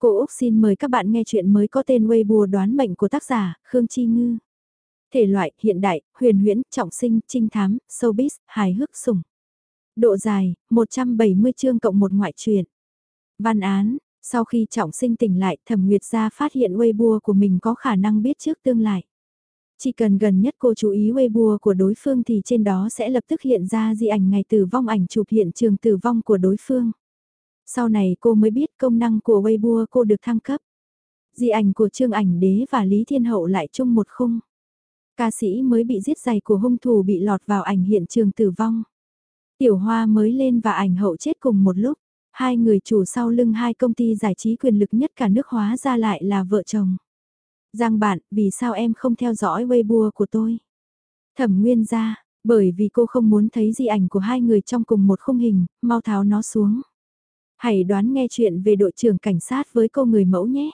Cô Úc xin mời các bạn nghe chuyện mới có tên Weibo đoán mệnh của tác giả Khương Chi Ngư. Thể loại, hiện đại, huyền huyễn, trọng sinh, trinh thám, showbiz, hài hước sủng. Độ dài, 170 chương cộng một ngoại truyện. Văn án, sau khi trọng sinh tỉnh lại, Thẩm Nguyệt gia phát hiện Weibo của mình có khả năng biết trước tương lai. Chỉ cần gần nhất cô chú ý Weibo của đối phương thì trên đó sẽ lập tức hiện ra di ảnh ngày tử vong ảnh chụp hiện trường tử vong của đối phương. Sau này cô mới biết công năng của Weibo cô được thăng cấp. Di ảnh của Trương Ảnh Đế và Lý Thiên Hậu lại chung một khung. Ca sĩ mới bị giết giày của hung thủ bị lọt vào ảnh hiện trường tử vong. Tiểu Hoa mới lên và ảnh hậu chết cùng một lúc. Hai người chủ sau lưng hai công ty giải trí quyền lực nhất cả nước hóa ra lại là vợ chồng. Giang bạn, vì sao em không theo dõi Weibo của tôi? Thẩm Nguyên ra, bởi vì cô không muốn thấy di ảnh của hai người trong cùng một khung hình, mau tháo nó xuống. Hãy đoán nghe chuyện về đội trưởng cảnh sát với cô người mẫu nhé.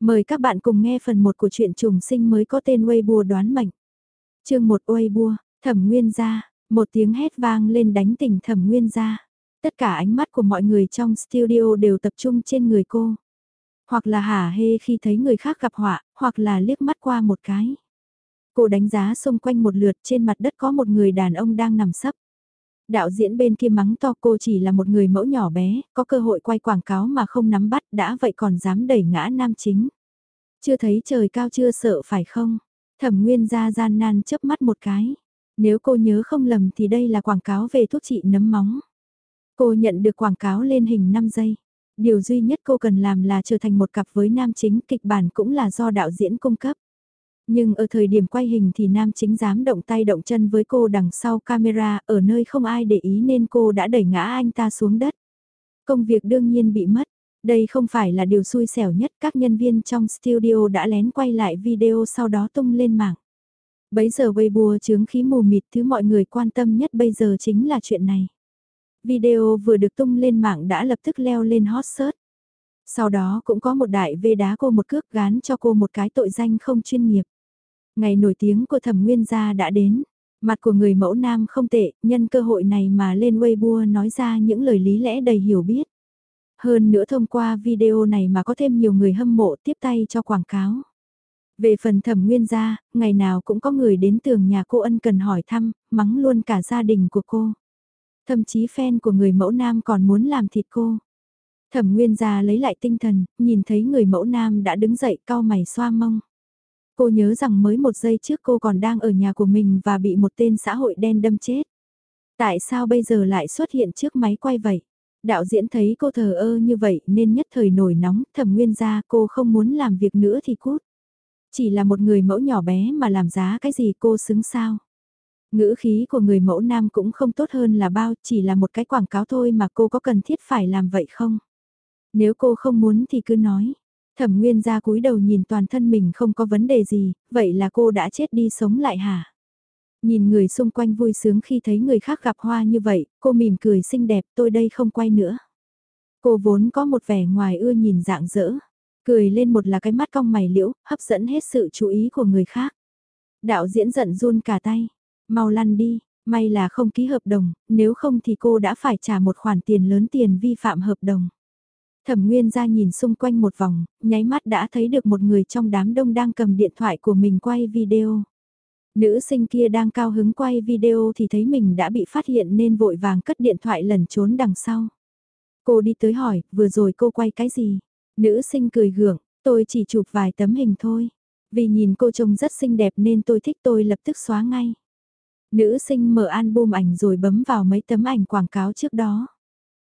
Mời các bạn cùng nghe phần 1 của truyện trùng sinh mới có tên Weibo đoán mệnh. chương 1 Weibo, thẩm nguyên gia, một tiếng hét vang lên đánh tỉnh thẩm nguyên gia. Tất cả ánh mắt của mọi người trong studio đều tập trung trên người cô. Hoặc là hả hê khi thấy người khác gặp họa, hoặc là liếc mắt qua một cái. Cô đánh giá xung quanh một lượt trên mặt đất có một người đàn ông đang nằm sấp. Đạo diễn bên kia mắng to cô chỉ là một người mẫu nhỏ bé, có cơ hội quay quảng cáo mà không nắm bắt đã vậy còn dám đẩy ngã nam chính. Chưa thấy trời cao chưa sợ phải không? Thẩm Nguyên ra gian nan chớp mắt một cái. Nếu cô nhớ không lầm thì đây là quảng cáo về thuốc trị nấm móng. Cô nhận được quảng cáo lên hình 5 giây. Điều duy nhất cô cần làm là trở thành một cặp với nam chính kịch bản cũng là do đạo diễn cung cấp. Nhưng ở thời điểm quay hình thì nam chính dám động tay động chân với cô đằng sau camera, ở nơi không ai để ý nên cô đã đẩy ngã anh ta xuống đất. Công việc đương nhiên bị mất. Đây không phải là điều xui xẻo nhất, các nhân viên trong studio đã lén quay lại video sau đó tung lên mạng. Bấy giờ Weibo chướng khí mù mịt, thứ mọi người quan tâm nhất bây giờ chính là chuyện này. Video vừa được tung lên mạng đã lập tức leo lên hot search. Sau đó cũng có một đại vê đá cô một cước gán cho cô một cái tội danh không chuyên nghiệp. Ngày nổi tiếng của thẩm nguyên gia đã đến. Mặt của người mẫu nam không tệ, nhân cơ hội này mà lên Weibo nói ra những lời lý lẽ đầy hiểu biết. Hơn nữa thông qua video này mà có thêm nhiều người hâm mộ tiếp tay cho quảng cáo. Về phần thẩm nguyên gia, ngày nào cũng có người đến tường nhà cô ân cần hỏi thăm, mắng luôn cả gia đình của cô. Thậm chí fan của người mẫu nam còn muốn làm thịt cô. Thẩm nguyên gia lấy lại tinh thần, nhìn thấy người mẫu nam đã đứng dậy cau mày xoa mông. Cô nhớ rằng mới một giây trước cô còn đang ở nhà của mình và bị một tên xã hội đen đâm chết. Tại sao bây giờ lại xuất hiện trước máy quay vậy? Đạo diễn thấy cô thờ ơ như vậy nên nhất thời nổi nóng, thẩm nguyên ra cô không muốn làm việc nữa thì cút. Chỉ là một người mẫu nhỏ bé mà làm giá cái gì cô xứng sao? Ngữ khí của người mẫu nam cũng không tốt hơn là bao, chỉ là một cái quảng cáo thôi mà cô có cần thiết phải làm vậy không? Nếu cô không muốn thì cứ nói. Thẩm Nguyên ra cúi đầu nhìn toàn thân mình không có vấn đề gì, vậy là cô đã chết đi sống lại hả? Nhìn người xung quanh vui sướng khi thấy người khác gặp hoa như vậy, cô mỉm cười xinh đẹp tôi đây không quay nữa. Cô vốn có một vẻ ngoài ưa nhìn dạng dỡ, cười lên một là cái mắt cong mày liễu, hấp dẫn hết sự chú ý của người khác. Đạo diễn giận run cả tay, mau lăn đi, may là không ký hợp đồng, nếu không thì cô đã phải trả một khoản tiền lớn tiền vi phạm hợp đồng. Thẩm Nguyên ra nhìn xung quanh một vòng, nháy mắt đã thấy được một người trong đám đông đang cầm điện thoại của mình quay video. Nữ sinh kia đang cao hứng quay video thì thấy mình đã bị phát hiện nên vội vàng cất điện thoại lẩn trốn đằng sau. Cô đi tới hỏi, vừa rồi cô quay cái gì? Nữ sinh cười gượng, tôi chỉ chụp vài tấm hình thôi. Vì nhìn cô trông rất xinh đẹp nên tôi thích tôi lập tức xóa ngay. Nữ sinh mở album ảnh rồi bấm vào mấy tấm ảnh quảng cáo trước đó.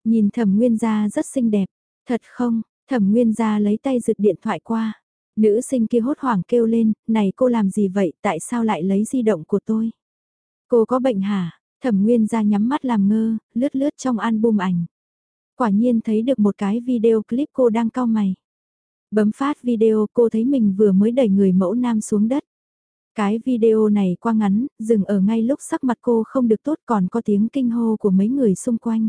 Nhìn thẩm nguyên gia rất xinh đẹp, Thật không, thẩm nguyên gia lấy tay giựt điện thoại qua. Nữ sinh kia hốt hoảng kêu lên, này cô làm gì vậy, tại sao lại lấy di động của tôi? Cô có bệnh hả? Thẩm nguyên gia nhắm mắt làm ngơ, lướt lướt trong album ảnh. Quả nhiên thấy được một cái video clip cô đang cau mày. Bấm phát video cô thấy mình vừa mới đẩy người mẫu nam xuống đất. Cái video này qua ngắn, dừng ở ngay lúc sắc mặt cô không được tốt còn có tiếng kinh hô của mấy người xung quanh.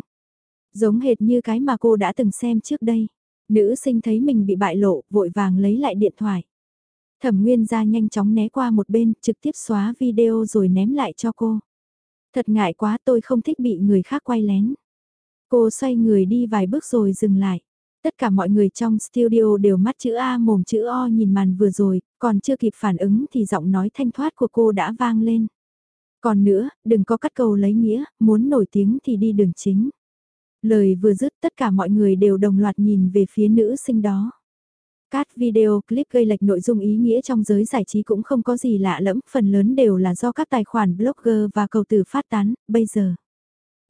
Giống hệt như cái mà cô đã từng xem trước đây. Nữ sinh thấy mình bị bại lộ, vội vàng lấy lại điện thoại. Thẩm Nguyên ra nhanh chóng né qua một bên, trực tiếp xóa video rồi ném lại cho cô. Thật ngại quá tôi không thích bị người khác quay lén. Cô xoay người đi vài bước rồi dừng lại. Tất cả mọi người trong studio đều mắt chữ A mồm chữ O nhìn màn vừa rồi, còn chưa kịp phản ứng thì giọng nói thanh thoát của cô đã vang lên. Còn nữa, đừng có cắt cầu lấy nghĩa, muốn nổi tiếng thì đi đường chính. Lời vừa dứt tất cả mọi người đều đồng loạt nhìn về phía nữ sinh đó. Các video clip gây lệch nội dung ý nghĩa trong giới giải trí cũng không có gì lạ lẫm, phần lớn đều là do các tài khoản blogger và cầu tử phát tán, bây giờ.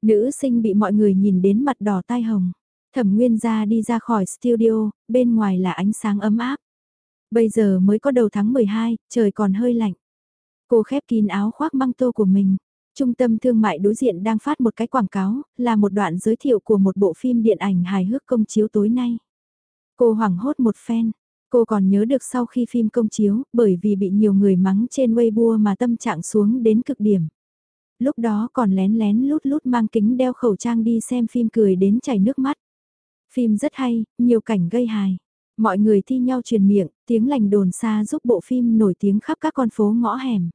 Nữ sinh bị mọi người nhìn đến mặt đỏ tai hồng. Thẩm Nguyên ra đi ra khỏi studio, bên ngoài là ánh sáng ấm áp. Bây giờ mới có đầu tháng 12, trời còn hơi lạnh. Cô khép kín áo khoác băng tô của mình. Trung tâm thương mại đối diện đang phát một cái quảng cáo, là một đoạn giới thiệu của một bộ phim điện ảnh hài hước công chiếu tối nay. Cô hoảng hốt một phen. Cô còn nhớ được sau khi phim công chiếu, bởi vì bị nhiều người mắng trên Weibo mà tâm trạng xuống đến cực điểm. Lúc đó còn lén lén lút lút mang kính đeo khẩu trang đi xem phim cười đến chảy nước mắt. Phim rất hay, nhiều cảnh gây hài. Mọi người thi nhau truyền miệng, tiếng lành đồn xa giúp bộ phim nổi tiếng khắp các con phố ngõ hẻm.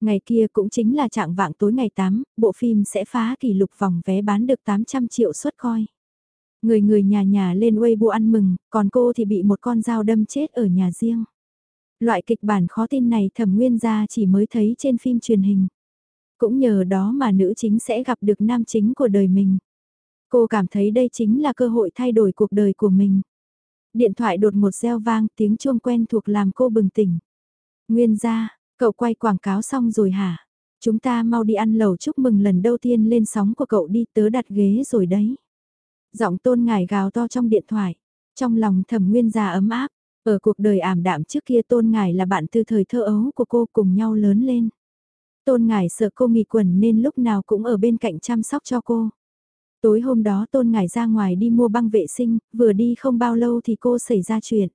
Ngày kia cũng chính là trạng vạng tối ngày 8, bộ phim sẽ phá kỷ lục vòng vé bán được 800 triệu suất coi. Người người nhà nhà lên Weibo ăn mừng, còn cô thì bị một con dao đâm chết ở nhà riêng. Loại kịch bản khó tin này thẩm nguyên gia chỉ mới thấy trên phim truyền hình. Cũng nhờ đó mà nữ chính sẽ gặp được nam chính của đời mình. Cô cảm thấy đây chính là cơ hội thay đổi cuộc đời của mình. Điện thoại đột một reo vang tiếng chuông quen thuộc làm cô bừng tỉnh. Nguyên gia, cậu quay quảng cáo xong rồi hả? Chúng ta mau đi ăn lẩu chúc mừng lần đầu tiên lên sóng của cậu đi tớ đặt ghế rồi đấy. Giọng tôn ngải gào to trong điện thoại. Trong lòng thẩm nguyên già ấm áp. Ở cuộc đời ảm đạm trước kia tôn ngải là bạn từ thời thơ ấu của cô cùng nhau lớn lên. Tôn ngải sợ cô nghỉ quần nên lúc nào cũng ở bên cạnh chăm sóc cho cô. Tối hôm đó tôn ngải ra ngoài đi mua băng vệ sinh, vừa đi không bao lâu thì cô xảy ra chuyện.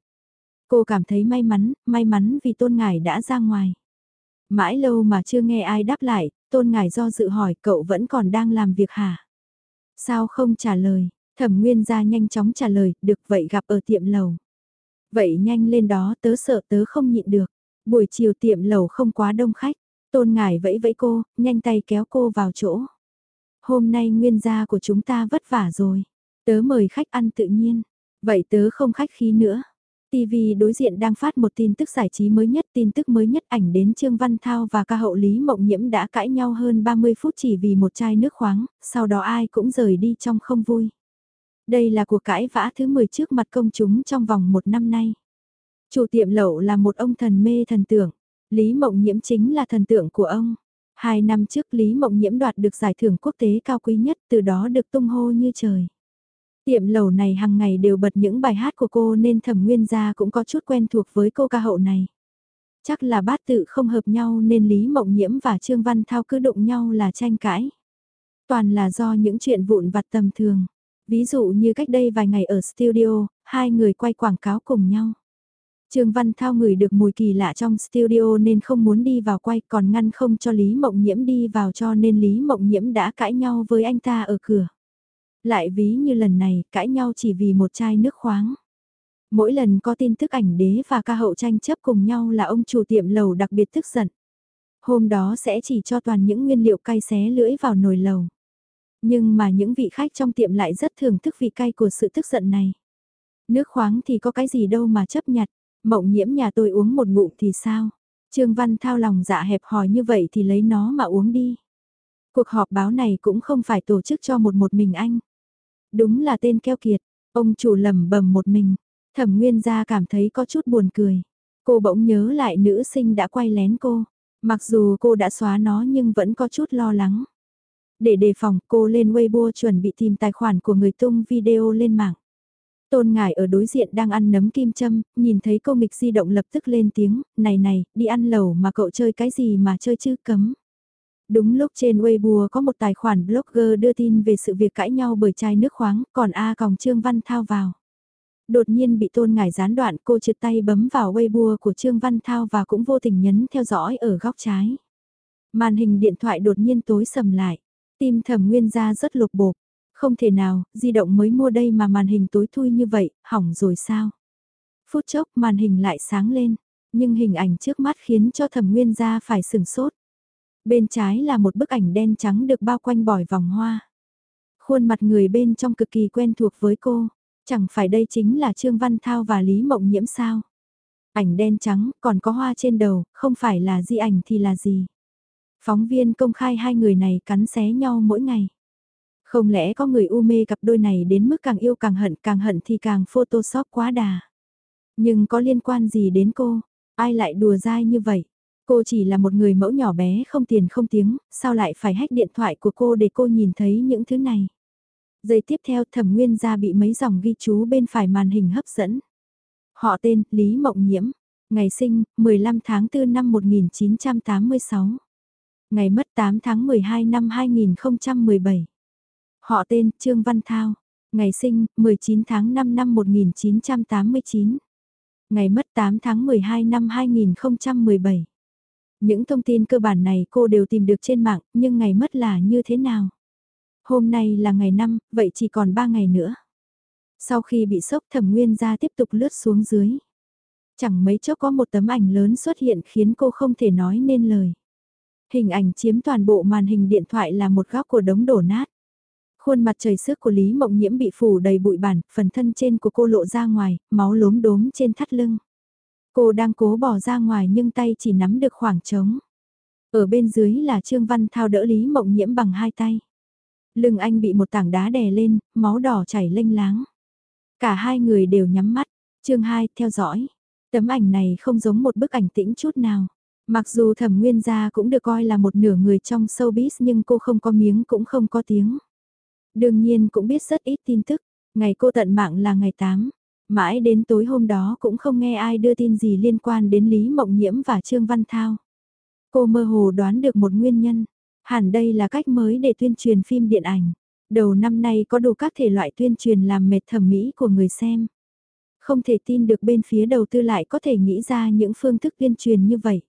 Cô cảm thấy may mắn, may mắn vì tôn ngải đã ra ngoài. Mãi lâu mà chưa nghe ai đáp lại, tôn ngài do dự hỏi cậu vẫn còn đang làm việc hả? Sao không trả lời? Thẩm Nguyên ra nhanh chóng trả lời, được vậy gặp ở tiệm lầu. Vậy nhanh lên đó tớ sợ tớ không nhịn được. Buổi chiều tiệm lầu không quá đông khách. Tôn ngài vẫy vẫy cô, nhanh tay kéo cô vào chỗ. Hôm nay nguyên gia của chúng ta vất vả rồi. Tớ mời khách ăn tự nhiên. Vậy tớ không khách khí nữa. TV đối diện đang phát một tin tức giải trí mới nhất, tin tức mới nhất ảnh đến Trương Văn Thao và ca hậu Lý Mộng Nhiễm đã cãi nhau hơn 30 phút chỉ vì một chai nước khoáng, sau đó ai cũng rời đi trong không vui. Đây là cuộc cãi vã thứ 10 trước mặt công chúng trong vòng một năm nay. Chủ tiệm lẩu là một ông thần mê thần tượng, Lý Mộng Nhiễm chính là thần tượng của ông. Hai năm trước Lý Mộng Nhiễm đoạt được giải thưởng quốc tế cao quý nhất, từ đó được tung hô như trời. Tiệm lầu này hàng ngày đều bật những bài hát của cô nên thẩm nguyên gia cũng có chút quen thuộc với cô ca hậu này. Chắc là bát tự không hợp nhau nên Lý Mộng Nhiễm và Trương Văn Thao cứ đụng nhau là tranh cãi. Toàn là do những chuyện vụn vặt tầm thường. Ví dụ như cách đây vài ngày ở studio, hai người quay quảng cáo cùng nhau. Trương Văn Thao ngửi được mùi kỳ lạ trong studio nên không muốn đi vào quay còn ngăn không cho Lý Mộng Nhiễm đi vào cho nên Lý Mộng Nhiễm đã cãi nhau với anh ta ở cửa. Lại ví như lần này cãi nhau chỉ vì một chai nước khoáng. Mỗi lần có tin tức ảnh đế và ca hậu tranh chấp cùng nhau là ông chủ tiệm lầu đặc biệt tức giận. Hôm đó sẽ chỉ cho toàn những nguyên liệu cay xé lưỡi vào nồi lầu. Nhưng mà những vị khách trong tiệm lại rất thưởng thức vị cay của sự tức giận này. Nước khoáng thì có cái gì đâu mà chấp nhặt, mộng nhiễm nhà tôi uống một ngụm thì sao? Trương Văn Thao lòng dạ hẹp hòi như vậy thì lấy nó mà uống đi. Cuộc họp báo này cũng không phải tổ chức cho một một mình anh. Đúng là tên keo kiệt, ông chủ lầm bầm một mình, thẩm nguyên gia cảm thấy có chút buồn cười. Cô bỗng nhớ lại nữ sinh đã quay lén cô, mặc dù cô đã xóa nó nhưng vẫn có chút lo lắng. Để đề phòng cô lên Weibo chuẩn bị tìm tài khoản của người tung video lên mạng. Tôn Ngải ở đối diện đang ăn nấm kim châm, nhìn thấy cô nghịch di động lập tức lên tiếng, này này, đi ăn lẩu mà cậu chơi cái gì mà chơi chứ cấm. Đúng lúc trên Weibo có một tài khoản blogger đưa tin về sự việc cãi nhau bởi chai nước khoáng, còn A còng Trương Văn Thao vào. Đột nhiên bị tôn ngải gián đoạn cô trượt tay bấm vào Weibo của Trương Văn Thao và cũng vô tình nhấn theo dõi ở góc trái. Màn hình điện thoại đột nhiên tối sầm lại. Tim thẩm nguyên ra rất lục bộp. Không thể nào, di động mới mua đây mà màn hình tối thui như vậy, hỏng rồi sao? Phút chốc màn hình lại sáng lên, nhưng hình ảnh trước mắt khiến cho thẩm nguyên ra phải sừng sốt. Bên trái là một bức ảnh đen trắng được bao quanh bỏi vòng hoa. Khuôn mặt người bên trong cực kỳ quen thuộc với cô. Chẳng phải đây chính là Trương Văn Thao và Lý Mộng Nhiễm sao? Ảnh đen trắng, còn có hoa trên đầu, không phải là di ảnh thì là gì? Phóng viên công khai hai người này cắn xé nhau mỗi ngày. Không lẽ có người u mê cặp đôi này đến mức càng yêu càng hận, càng hận thì càng photoshop quá đà. Nhưng có liên quan gì đến cô? Ai lại đùa dai như vậy? Cô chỉ là một người mẫu nhỏ bé không tiền không tiếng, sao lại phải hách điện thoại của cô để cô nhìn thấy những thứ này? Giây tiếp theo thẩm nguyên ra bị mấy dòng ghi chú bên phải màn hình hấp dẫn. Họ tên, Lý Mộng Nhiễm. Ngày sinh, 15 tháng 4 năm 1986. Ngày mất 8 tháng 12 năm 2017. Họ tên, Trương Văn Thao. Ngày sinh, 19 tháng 5 năm 1989. Ngày mất 8 tháng 12 năm 2017. Những thông tin cơ bản này cô đều tìm được trên mạng, nhưng ngày mất là như thế nào? Hôm nay là ngày 5, vậy chỉ còn 3 ngày nữa. Sau khi bị sốc thẩm nguyên ra tiếp tục lướt xuống dưới. Chẳng mấy chốc có một tấm ảnh lớn xuất hiện khiến cô không thể nói nên lời. Hình ảnh chiếm toàn bộ màn hình điện thoại là một góc của đống đổ nát. Khuôn mặt trời sức của Lý Mộng Nhiễm bị phủ đầy bụi bản, phần thân trên của cô lộ ra ngoài, máu lốm đốm trên thắt lưng. Cô đang cố bỏ ra ngoài nhưng tay chỉ nắm được khoảng trống. Ở bên dưới là Trương Văn Thao đỡ Lý Mộng Nhiễm bằng hai tay. Lưng anh bị một tảng đá đè lên, máu đỏ chảy lênh láng. Cả hai người đều nhắm mắt. Chương 2, theo dõi. Tấm ảnh này không giống một bức ảnh tĩnh chút nào. Mặc dù thẩm nguyên gia cũng được coi là một nửa người trong showbiz nhưng cô không có miếng cũng không có tiếng. Đương nhiên cũng biết rất ít tin tức. Ngày cô tận mạng là ngày 8. Mãi đến tối hôm đó cũng không nghe ai đưa tin gì liên quan đến Lý Mộng Nhiễm và Trương Văn Thao. Cô mơ hồ đoán được một nguyên nhân. Hẳn đây là cách mới để tuyên truyền phim điện ảnh. Đầu năm nay có đủ các thể loại tuyên truyền làm mệt thẩm mỹ của người xem. Không thể tin được bên phía đầu tư lại có thể nghĩ ra những phương thức tuyên truyền như vậy.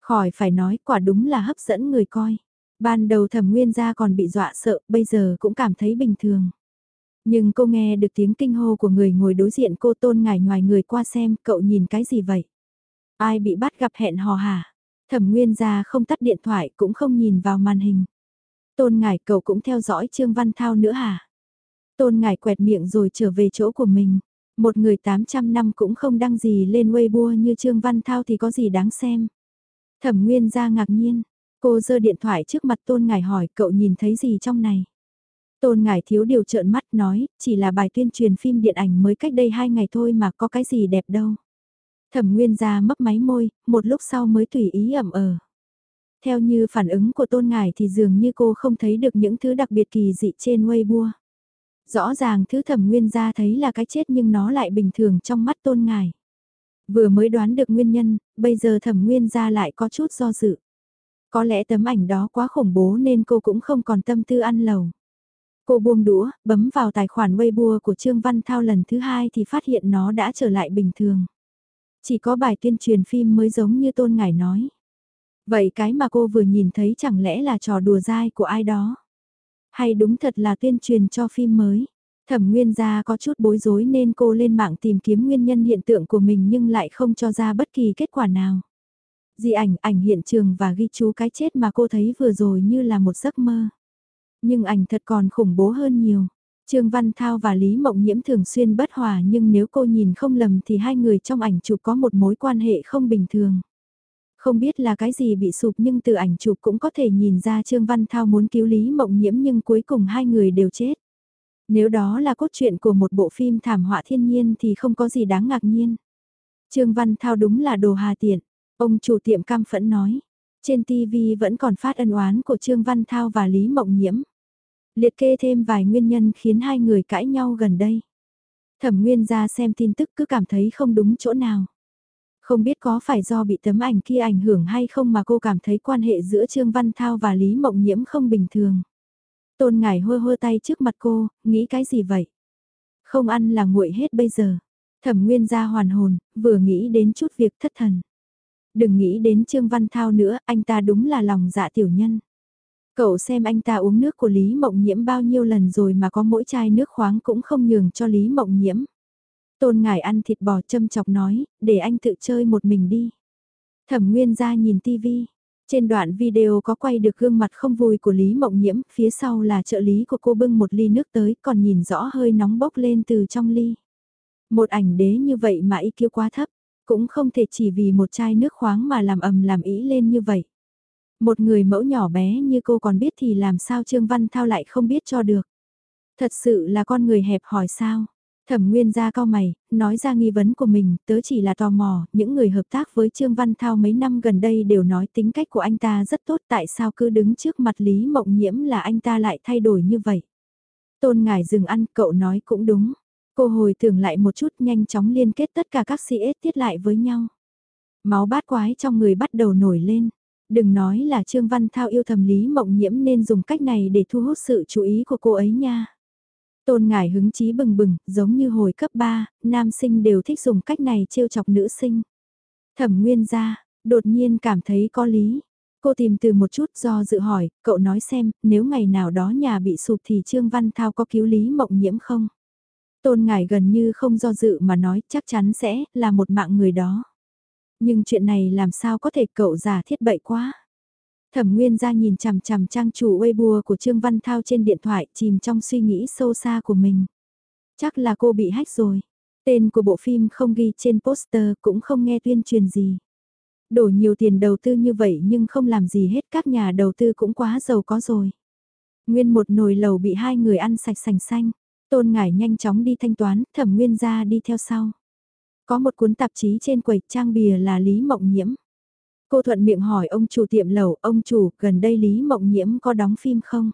Khỏi phải nói quả đúng là hấp dẫn người coi. Ban đầu thẩm nguyên gia còn bị dọa sợ, bây giờ cũng cảm thấy bình thường. Nhưng cô nghe được tiếng kinh hô của người ngồi đối diện cô tôn ngải ngoài người qua xem, cậu nhìn cái gì vậy? Ai bị bắt gặp hẹn hò hả? Thẩm nguyên gia không tắt điện thoại cũng không nhìn vào màn hình. Tôn ngải cậu cũng theo dõi Trương Văn Thao nữa hả? Tôn ngải quẹt miệng rồi trở về chỗ của mình. Một người 800 năm cũng không đăng gì lên Weibo như Trương Văn Thao thì có gì đáng xem. Thẩm Nguyên ra ngạc nhiên, cô giơ điện thoại trước mặt Tôn Ngải hỏi cậu nhìn thấy gì trong này. Tôn Ngải thiếu điều trợn mắt nói, chỉ là bài tuyên truyền phim điện ảnh mới cách đây hai ngày thôi mà có cái gì đẹp đâu. Thẩm Nguyên ra mấp máy môi, một lúc sau mới tùy ý ẩm ờ. Theo như phản ứng của Tôn Ngải thì dường như cô không thấy được những thứ đặc biệt kỳ dị trên Weibo. Rõ ràng thứ thẩm nguyên ra thấy là cái chết nhưng nó lại bình thường trong mắt Tôn Ngải. Vừa mới đoán được nguyên nhân, bây giờ thẩm nguyên ra lại có chút do dự. Có lẽ tấm ảnh đó quá khủng bố nên cô cũng không còn tâm tư ăn lầu. Cô buông đũa, bấm vào tài khoản Weibo của Trương Văn Thao lần thứ hai thì phát hiện nó đã trở lại bình thường. Chỉ có bài tuyên truyền phim mới giống như Tôn Ngải nói. Vậy cái mà cô vừa nhìn thấy chẳng lẽ là trò đùa dai của ai đó? Hay đúng thật là tuyên truyền cho phim mới? Thẩm Nguyên gia có chút bối rối nên cô lên mạng tìm kiếm nguyên nhân hiện tượng của mình nhưng lại không cho ra bất kỳ kết quả nào. Di ảnh, ảnh hiện trường và ghi chú cái chết mà cô thấy vừa rồi như là một giấc mơ. Nhưng ảnh thật còn khủng bố hơn nhiều. Trương Văn Thao và Lý Mộng Nhiễm thường xuyên bất hòa nhưng nếu cô nhìn không lầm thì hai người trong ảnh chụp có một mối quan hệ không bình thường. Không biết là cái gì bị sụp nhưng từ ảnh chụp cũng có thể nhìn ra Trương Văn Thao muốn cứu Lý Mộng Nhiễm nhưng cuối cùng hai người đều chết. Nếu đó là cốt truyện của một bộ phim thảm họa thiên nhiên thì không có gì đáng ngạc nhiên. Trương Văn Thao đúng là đồ hà tiện, ông chủ tiệm cam phẫn nói. Trên TV vẫn còn phát ân oán của Trương Văn Thao và Lý Mộng Nhiễm. Liệt kê thêm vài nguyên nhân khiến hai người cãi nhau gần đây. Thẩm Nguyên ra xem tin tức cứ cảm thấy không đúng chỗ nào. Không biết có phải do bị tấm ảnh kia ảnh hưởng hay không mà cô cảm thấy quan hệ giữa Trương Văn Thao và Lý Mộng Nhiễm không bình thường. Tôn Ngải hơ hơ tay trước mặt cô, nghĩ cái gì vậy? Không ăn là nguội hết bây giờ. Thẩm Nguyên ra hoàn hồn, vừa nghĩ đến chút việc thất thần. Đừng nghĩ đến Trương Văn Thao nữa, anh ta đúng là lòng dạ tiểu nhân. Cậu xem anh ta uống nước của Lý Mộng Nhiễm bao nhiêu lần rồi mà có mỗi chai nước khoáng cũng không nhường cho Lý Mộng Nhiễm. Tôn Ngải ăn thịt bò châm chọc nói, để anh tự chơi một mình đi. Thẩm Nguyên ra nhìn tivi, Trên đoạn video có quay được gương mặt không vui của Lý Mộng Nhiễm, phía sau là trợ lý của cô bưng một ly nước tới còn nhìn rõ hơi nóng bốc lên từ trong ly. Một ảnh đế như vậy mà ý kiêu quá thấp, cũng không thể chỉ vì một chai nước khoáng mà làm ầm làm ý lên như vậy. Một người mẫu nhỏ bé như cô còn biết thì làm sao Trương Văn Thao lại không biết cho được. Thật sự là con người hẹp hỏi sao. Thẩm Nguyên ra cao mày, nói ra nghi vấn của mình, tớ chỉ là tò mò, những người hợp tác với Trương Văn Thao mấy năm gần đây đều nói tính cách của anh ta rất tốt tại sao cứ đứng trước mặt Lý Mộng Nhiễm là anh ta lại thay đổi như vậy. Tôn Ngải dừng ăn, cậu nói cũng đúng. Cô hồi tưởng lại một chút nhanh chóng liên kết tất cả các CS tiết lại với nhau. Máu bát quái trong người bắt đầu nổi lên. Đừng nói là Trương Văn Thao yêu thầm Lý Mộng Nhiễm nên dùng cách này để thu hút sự chú ý của cô ấy nha. Tôn ngải hứng chí bừng bừng, giống như hồi cấp 3, nam sinh đều thích dùng cách này trêu chọc nữ sinh. Thẩm nguyên ra, đột nhiên cảm thấy có lý. Cô tìm từ một chút do dự hỏi, cậu nói xem, nếu ngày nào đó nhà bị sụp thì Trương Văn Thao có cứu Lý Mộng Nhiễm không? Tôn ngải gần như không do dự mà nói chắc chắn sẽ là một mạng người đó. Nhưng chuyện này làm sao có thể cậu giả thiết bậy quá. Thẩm Nguyên ra nhìn chằm chằm trang chủ Weibo của Trương Văn Thao trên điện thoại chìm trong suy nghĩ sâu xa của mình. Chắc là cô bị hách rồi. Tên của bộ phim không ghi trên poster cũng không nghe tuyên truyền gì. Đổ nhiều tiền đầu tư như vậy nhưng không làm gì hết các nhà đầu tư cũng quá giàu có rồi. Nguyên một nồi lầu bị hai người ăn sạch sành xanh. Tôn Ngải nhanh chóng đi thanh toán, thẩm nguyên ra đi theo sau. Có một cuốn tạp chí trên quầy trang bìa là Lý Mộng Nhiễm. Cô thuận miệng hỏi ông chủ tiệm lẩu ông chủ, gần đây Lý Mộng Nhiễm có đóng phim không?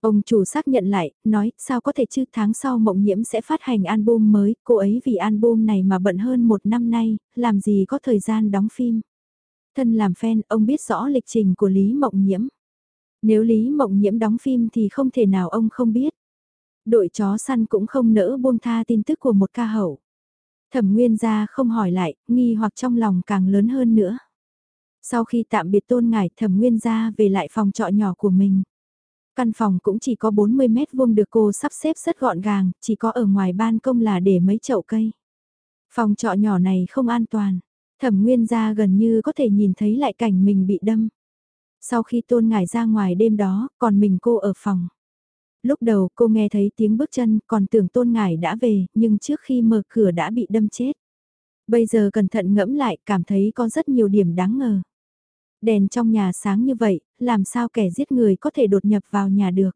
Ông chủ xác nhận lại, nói, sao có thể chứ tháng sau Mộng Nhiễm sẽ phát hành album mới, cô ấy vì album này mà bận hơn một năm nay, làm gì có thời gian đóng phim. Thân làm fan, ông biết rõ lịch trình của Lý Mộng Nhiễm. Nếu Lý Mộng Nhiễm đóng phim thì không thể nào ông không biết. Đội chó săn cũng không nỡ buông tha tin tức của một ca hậu. Thẩm Nguyên gia không hỏi lại, nghi hoặc trong lòng càng lớn hơn nữa. Sau khi tạm biệt tôn ngải thẩm nguyên gia về lại phòng trọ nhỏ của mình. Căn phòng cũng chỉ có 40 mét vuông được cô sắp xếp rất gọn gàng, chỉ có ở ngoài ban công là để mấy chậu cây. Phòng trọ nhỏ này không an toàn, thẩm nguyên gia gần như có thể nhìn thấy lại cảnh mình bị đâm. Sau khi tôn ngải ra ngoài đêm đó, còn mình cô ở phòng. Lúc đầu cô nghe thấy tiếng bước chân còn tưởng tôn ngải đã về, nhưng trước khi mở cửa đã bị đâm chết. Bây giờ cẩn thận ngẫm lại cảm thấy có rất nhiều điểm đáng ngờ. Đèn trong nhà sáng như vậy, làm sao kẻ giết người có thể đột nhập vào nhà được.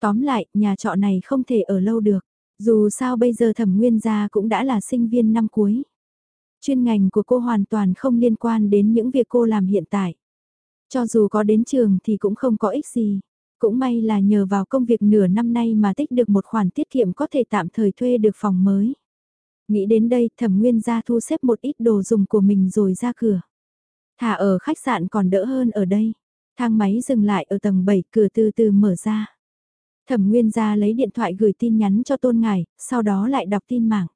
Tóm lại, nhà trọ này không thể ở lâu được. Dù sao bây giờ thẩm nguyên gia cũng đã là sinh viên năm cuối. Chuyên ngành của cô hoàn toàn không liên quan đến những việc cô làm hiện tại. Cho dù có đến trường thì cũng không có ích gì. Cũng may là nhờ vào công việc nửa năm nay mà tích được một khoản tiết kiệm có thể tạm thời thuê được phòng mới. Nghĩ đến đây thẩm nguyên ra thu xếp một ít đồ dùng của mình rồi ra cửa. Thả ở khách sạn còn đỡ hơn ở đây. Thang máy dừng lại ở tầng 7, cửa từ từ mở ra. Thẩm Nguyên ra lấy điện thoại gửi tin nhắn cho Tôn ngài, sau đó lại đọc tin mạng.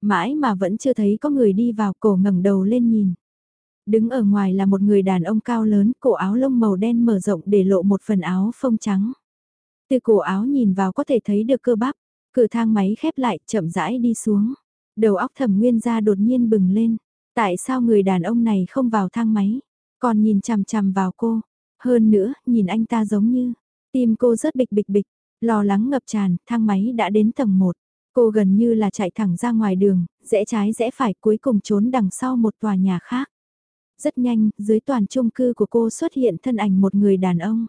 Mãi mà vẫn chưa thấy có người đi vào cổ ngẩng đầu lên nhìn. Đứng ở ngoài là một người đàn ông cao lớn, cổ áo lông màu đen mở rộng để lộ một phần áo phông trắng. Từ cổ áo nhìn vào có thể thấy được cơ bắp, cửa thang máy khép lại chậm rãi đi xuống. Đầu óc thẩm nguyên ra đột nhiên bừng lên. Tại sao người đàn ông này không vào thang máy, còn nhìn chằm chằm vào cô. Hơn nữa, nhìn anh ta giống như, tim cô rất bịch bịch bịch, lo lắng ngập tràn, thang máy đã đến tầng 1. Cô gần như là chạy thẳng ra ngoài đường, rẽ trái rẽ phải cuối cùng trốn đằng sau một tòa nhà khác. Rất nhanh, dưới toàn chung cư của cô xuất hiện thân ảnh một người đàn ông.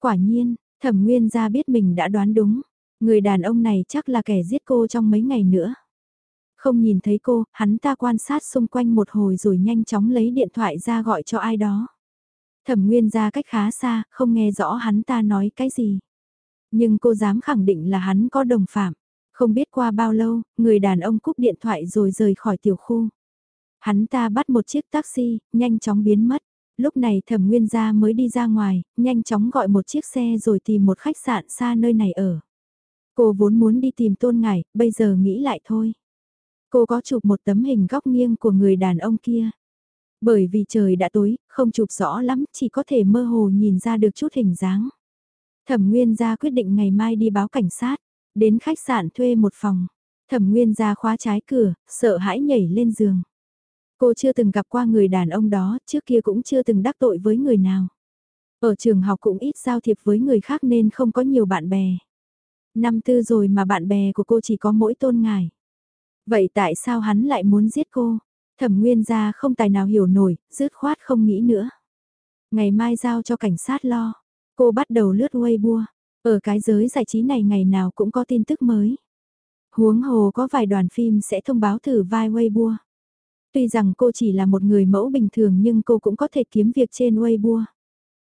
Quả nhiên, thẩm nguyên ra biết mình đã đoán đúng. Người đàn ông này chắc là kẻ giết cô trong mấy ngày nữa. Không nhìn thấy cô, hắn ta quan sát xung quanh một hồi rồi nhanh chóng lấy điện thoại ra gọi cho ai đó. Thẩm Nguyên ra cách khá xa, không nghe rõ hắn ta nói cái gì. Nhưng cô dám khẳng định là hắn có đồng phạm. Không biết qua bao lâu, người đàn ông cúp điện thoại rồi rời khỏi tiểu khu. Hắn ta bắt một chiếc taxi, nhanh chóng biến mất. Lúc này thẩm nguyên gia mới đi ra ngoài, nhanh chóng gọi một chiếc xe rồi tìm một khách sạn xa nơi này ở. Cô vốn muốn đi tìm tôn ngải, bây giờ nghĩ lại thôi. Cô có chụp một tấm hình góc nghiêng của người đàn ông kia. Bởi vì trời đã tối, không chụp rõ lắm, chỉ có thể mơ hồ nhìn ra được chút hình dáng. Thẩm Nguyên gia quyết định ngày mai đi báo cảnh sát, đến khách sạn thuê một phòng. Thẩm Nguyên gia khóa trái cửa, sợ hãi nhảy lên giường. Cô chưa từng gặp qua người đàn ông đó, trước kia cũng chưa từng đắc tội với người nào. Ở trường học cũng ít giao thiệp với người khác nên không có nhiều bạn bè. Năm tư rồi mà bạn bè của cô chỉ có mỗi tôn ngài. Vậy tại sao hắn lại muốn giết cô? Thẩm nguyên gia không tài nào hiểu nổi, dứt khoát không nghĩ nữa. Ngày mai giao cho cảnh sát lo. Cô bắt đầu lướt Weibo. Ở cái giới giải trí này ngày nào cũng có tin tức mới. Huống hồ có vài đoàn phim sẽ thông báo thử vai Weibo. Tuy rằng cô chỉ là một người mẫu bình thường nhưng cô cũng có thể kiếm việc trên Weibo.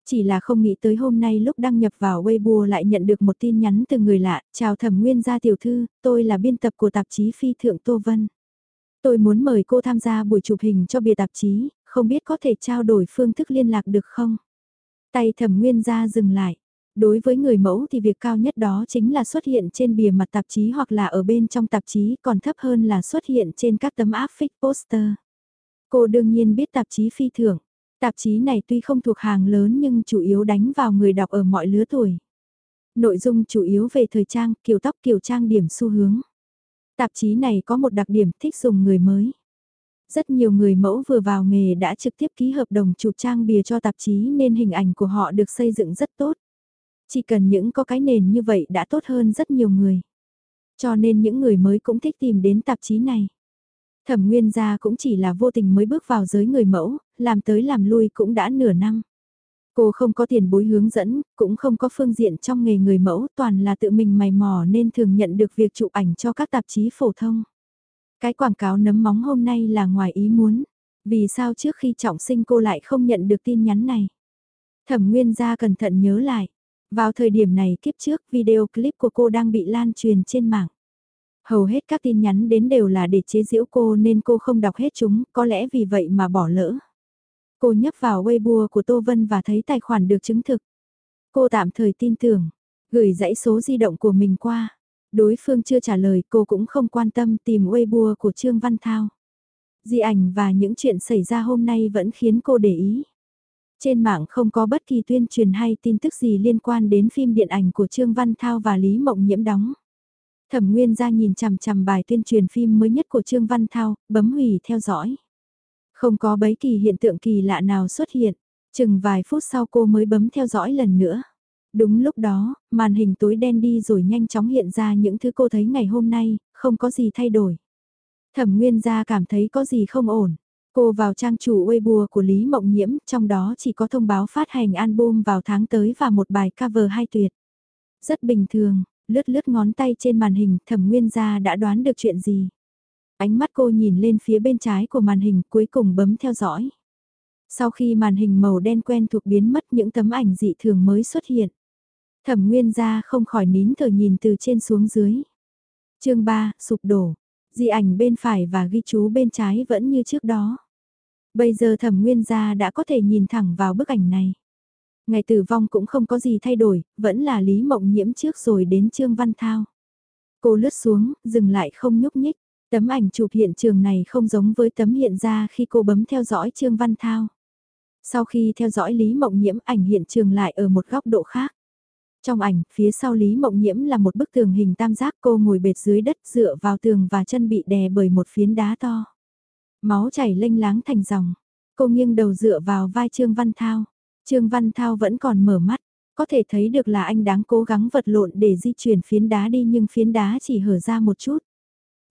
Chỉ là không nghĩ tới hôm nay lúc đăng nhập vào Weibo lại nhận được một tin nhắn từ người lạ, chào thẩm nguyên gia tiểu thư, tôi là biên tập của tạp chí Phi Thượng Tô Vân. Tôi muốn mời cô tham gia buổi chụp hình cho bìa tạp chí, không biết có thể trao đổi phương thức liên lạc được không? Tay thẩm nguyên gia dừng lại. Đối với người mẫu thì việc cao nhất đó chính là xuất hiện trên bìa mặt tạp chí hoặc là ở bên trong tạp chí còn thấp hơn là xuất hiện trên các tấm áp phích poster. Cô đương nhiên biết tạp chí phi thưởng. Tạp chí này tuy không thuộc hàng lớn nhưng chủ yếu đánh vào người đọc ở mọi lứa tuổi. Nội dung chủ yếu về thời trang, kiểu tóc kiểu trang điểm xu hướng. Tạp chí này có một đặc điểm thích dùng người mới. Rất nhiều người mẫu vừa vào nghề đã trực tiếp ký hợp đồng chụp trang bìa cho tạp chí nên hình ảnh của họ được xây dựng rất tốt. Chỉ cần những có cái nền như vậy đã tốt hơn rất nhiều người. Cho nên những người mới cũng thích tìm đến tạp chí này. Thẩm Nguyên gia cũng chỉ là vô tình mới bước vào giới người mẫu, làm tới làm lui cũng đã nửa năm. Cô không có tiền bối hướng dẫn, cũng không có phương diện trong nghề người mẫu, toàn là tự mình mày mò nên thường nhận được việc chụp ảnh cho các tạp chí phổ thông. Cái quảng cáo nấm móng hôm nay là ngoài ý muốn. Vì sao trước khi trọng sinh cô lại không nhận được tin nhắn này? Thẩm Nguyên gia cẩn thận nhớ lại. Vào thời điểm này kiếp trước video clip của cô đang bị lan truyền trên mạng. Hầu hết các tin nhắn đến đều là để chế giễu cô nên cô không đọc hết chúng, có lẽ vì vậy mà bỏ lỡ. Cô nhấp vào Weibo của Tô Vân và thấy tài khoản được chứng thực. Cô tạm thời tin tưởng, gửi dãy số di động của mình qua. Đối phương chưa trả lời cô cũng không quan tâm tìm Weibo của Trương Văn Thao. Di ảnh và những chuyện xảy ra hôm nay vẫn khiến cô để ý. Trên mạng không có bất kỳ tuyên truyền hay tin tức gì liên quan đến phim điện ảnh của Trương Văn Thao và Lý Mộng Nhiễm đóng. Thẩm Nguyên ra nhìn chằm chằm bài tuyên truyền phim mới nhất của Trương Văn Thao, bấm hủy theo dõi. Không có bấy kỳ hiện tượng kỳ lạ nào xuất hiện, chừng vài phút sau cô mới bấm theo dõi lần nữa. Đúng lúc đó, màn hình tối đen đi rồi nhanh chóng hiện ra những thứ cô thấy ngày hôm nay, không có gì thay đổi. Thẩm Nguyên gia cảm thấy có gì không ổn. Cô vào trang chủ Weibo của Lý Mộng Nhiễm, trong đó chỉ có thông báo phát hành album vào tháng tới và một bài cover hay tuyệt. Rất bình thường, lướt lướt ngón tay trên màn hình, thẩm nguyên gia đã đoán được chuyện gì. Ánh mắt cô nhìn lên phía bên trái của màn hình cuối cùng bấm theo dõi. Sau khi màn hình màu đen quen thuộc biến mất những tấm ảnh dị thường mới xuất hiện. Thẩm nguyên gia không khỏi nín thở nhìn từ trên xuống dưới. chương 3, sụp đổ. Di ảnh bên phải và ghi chú bên trái vẫn như trước đó. Bây giờ thẩm nguyên gia đã có thể nhìn thẳng vào bức ảnh này. Ngày tử vong cũng không có gì thay đổi, vẫn là Lý Mộng Nhiễm trước rồi đến Trương Văn Thao. Cô lướt xuống, dừng lại không nhúc nhích. Tấm ảnh chụp hiện trường này không giống với tấm hiện ra khi cô bấm theo dõi Trương Văn Thao. Sau khi theo dõi Lý Mộng Nhiễm ảnh hiện trường lại ở một góc độ khác. Trong ảnh, phía sau Lý Mộng Nhiễm là một bức tường hình tam giác cô ngồi bệt dưới đất dựa vào tường và chân bị đè bởi một phiến đá to. Máu chảy lênh láng thành dòng. Cô nghiêng đầu dựa vào vai Trương Văn Thao. Trương Văn Thao vẫn còn mở mắt, có thể thấy được là anh đáng cố gắng vật lộn để di chuyển phiến đá đi nhưng phiến đá chỉ hở ra một chút.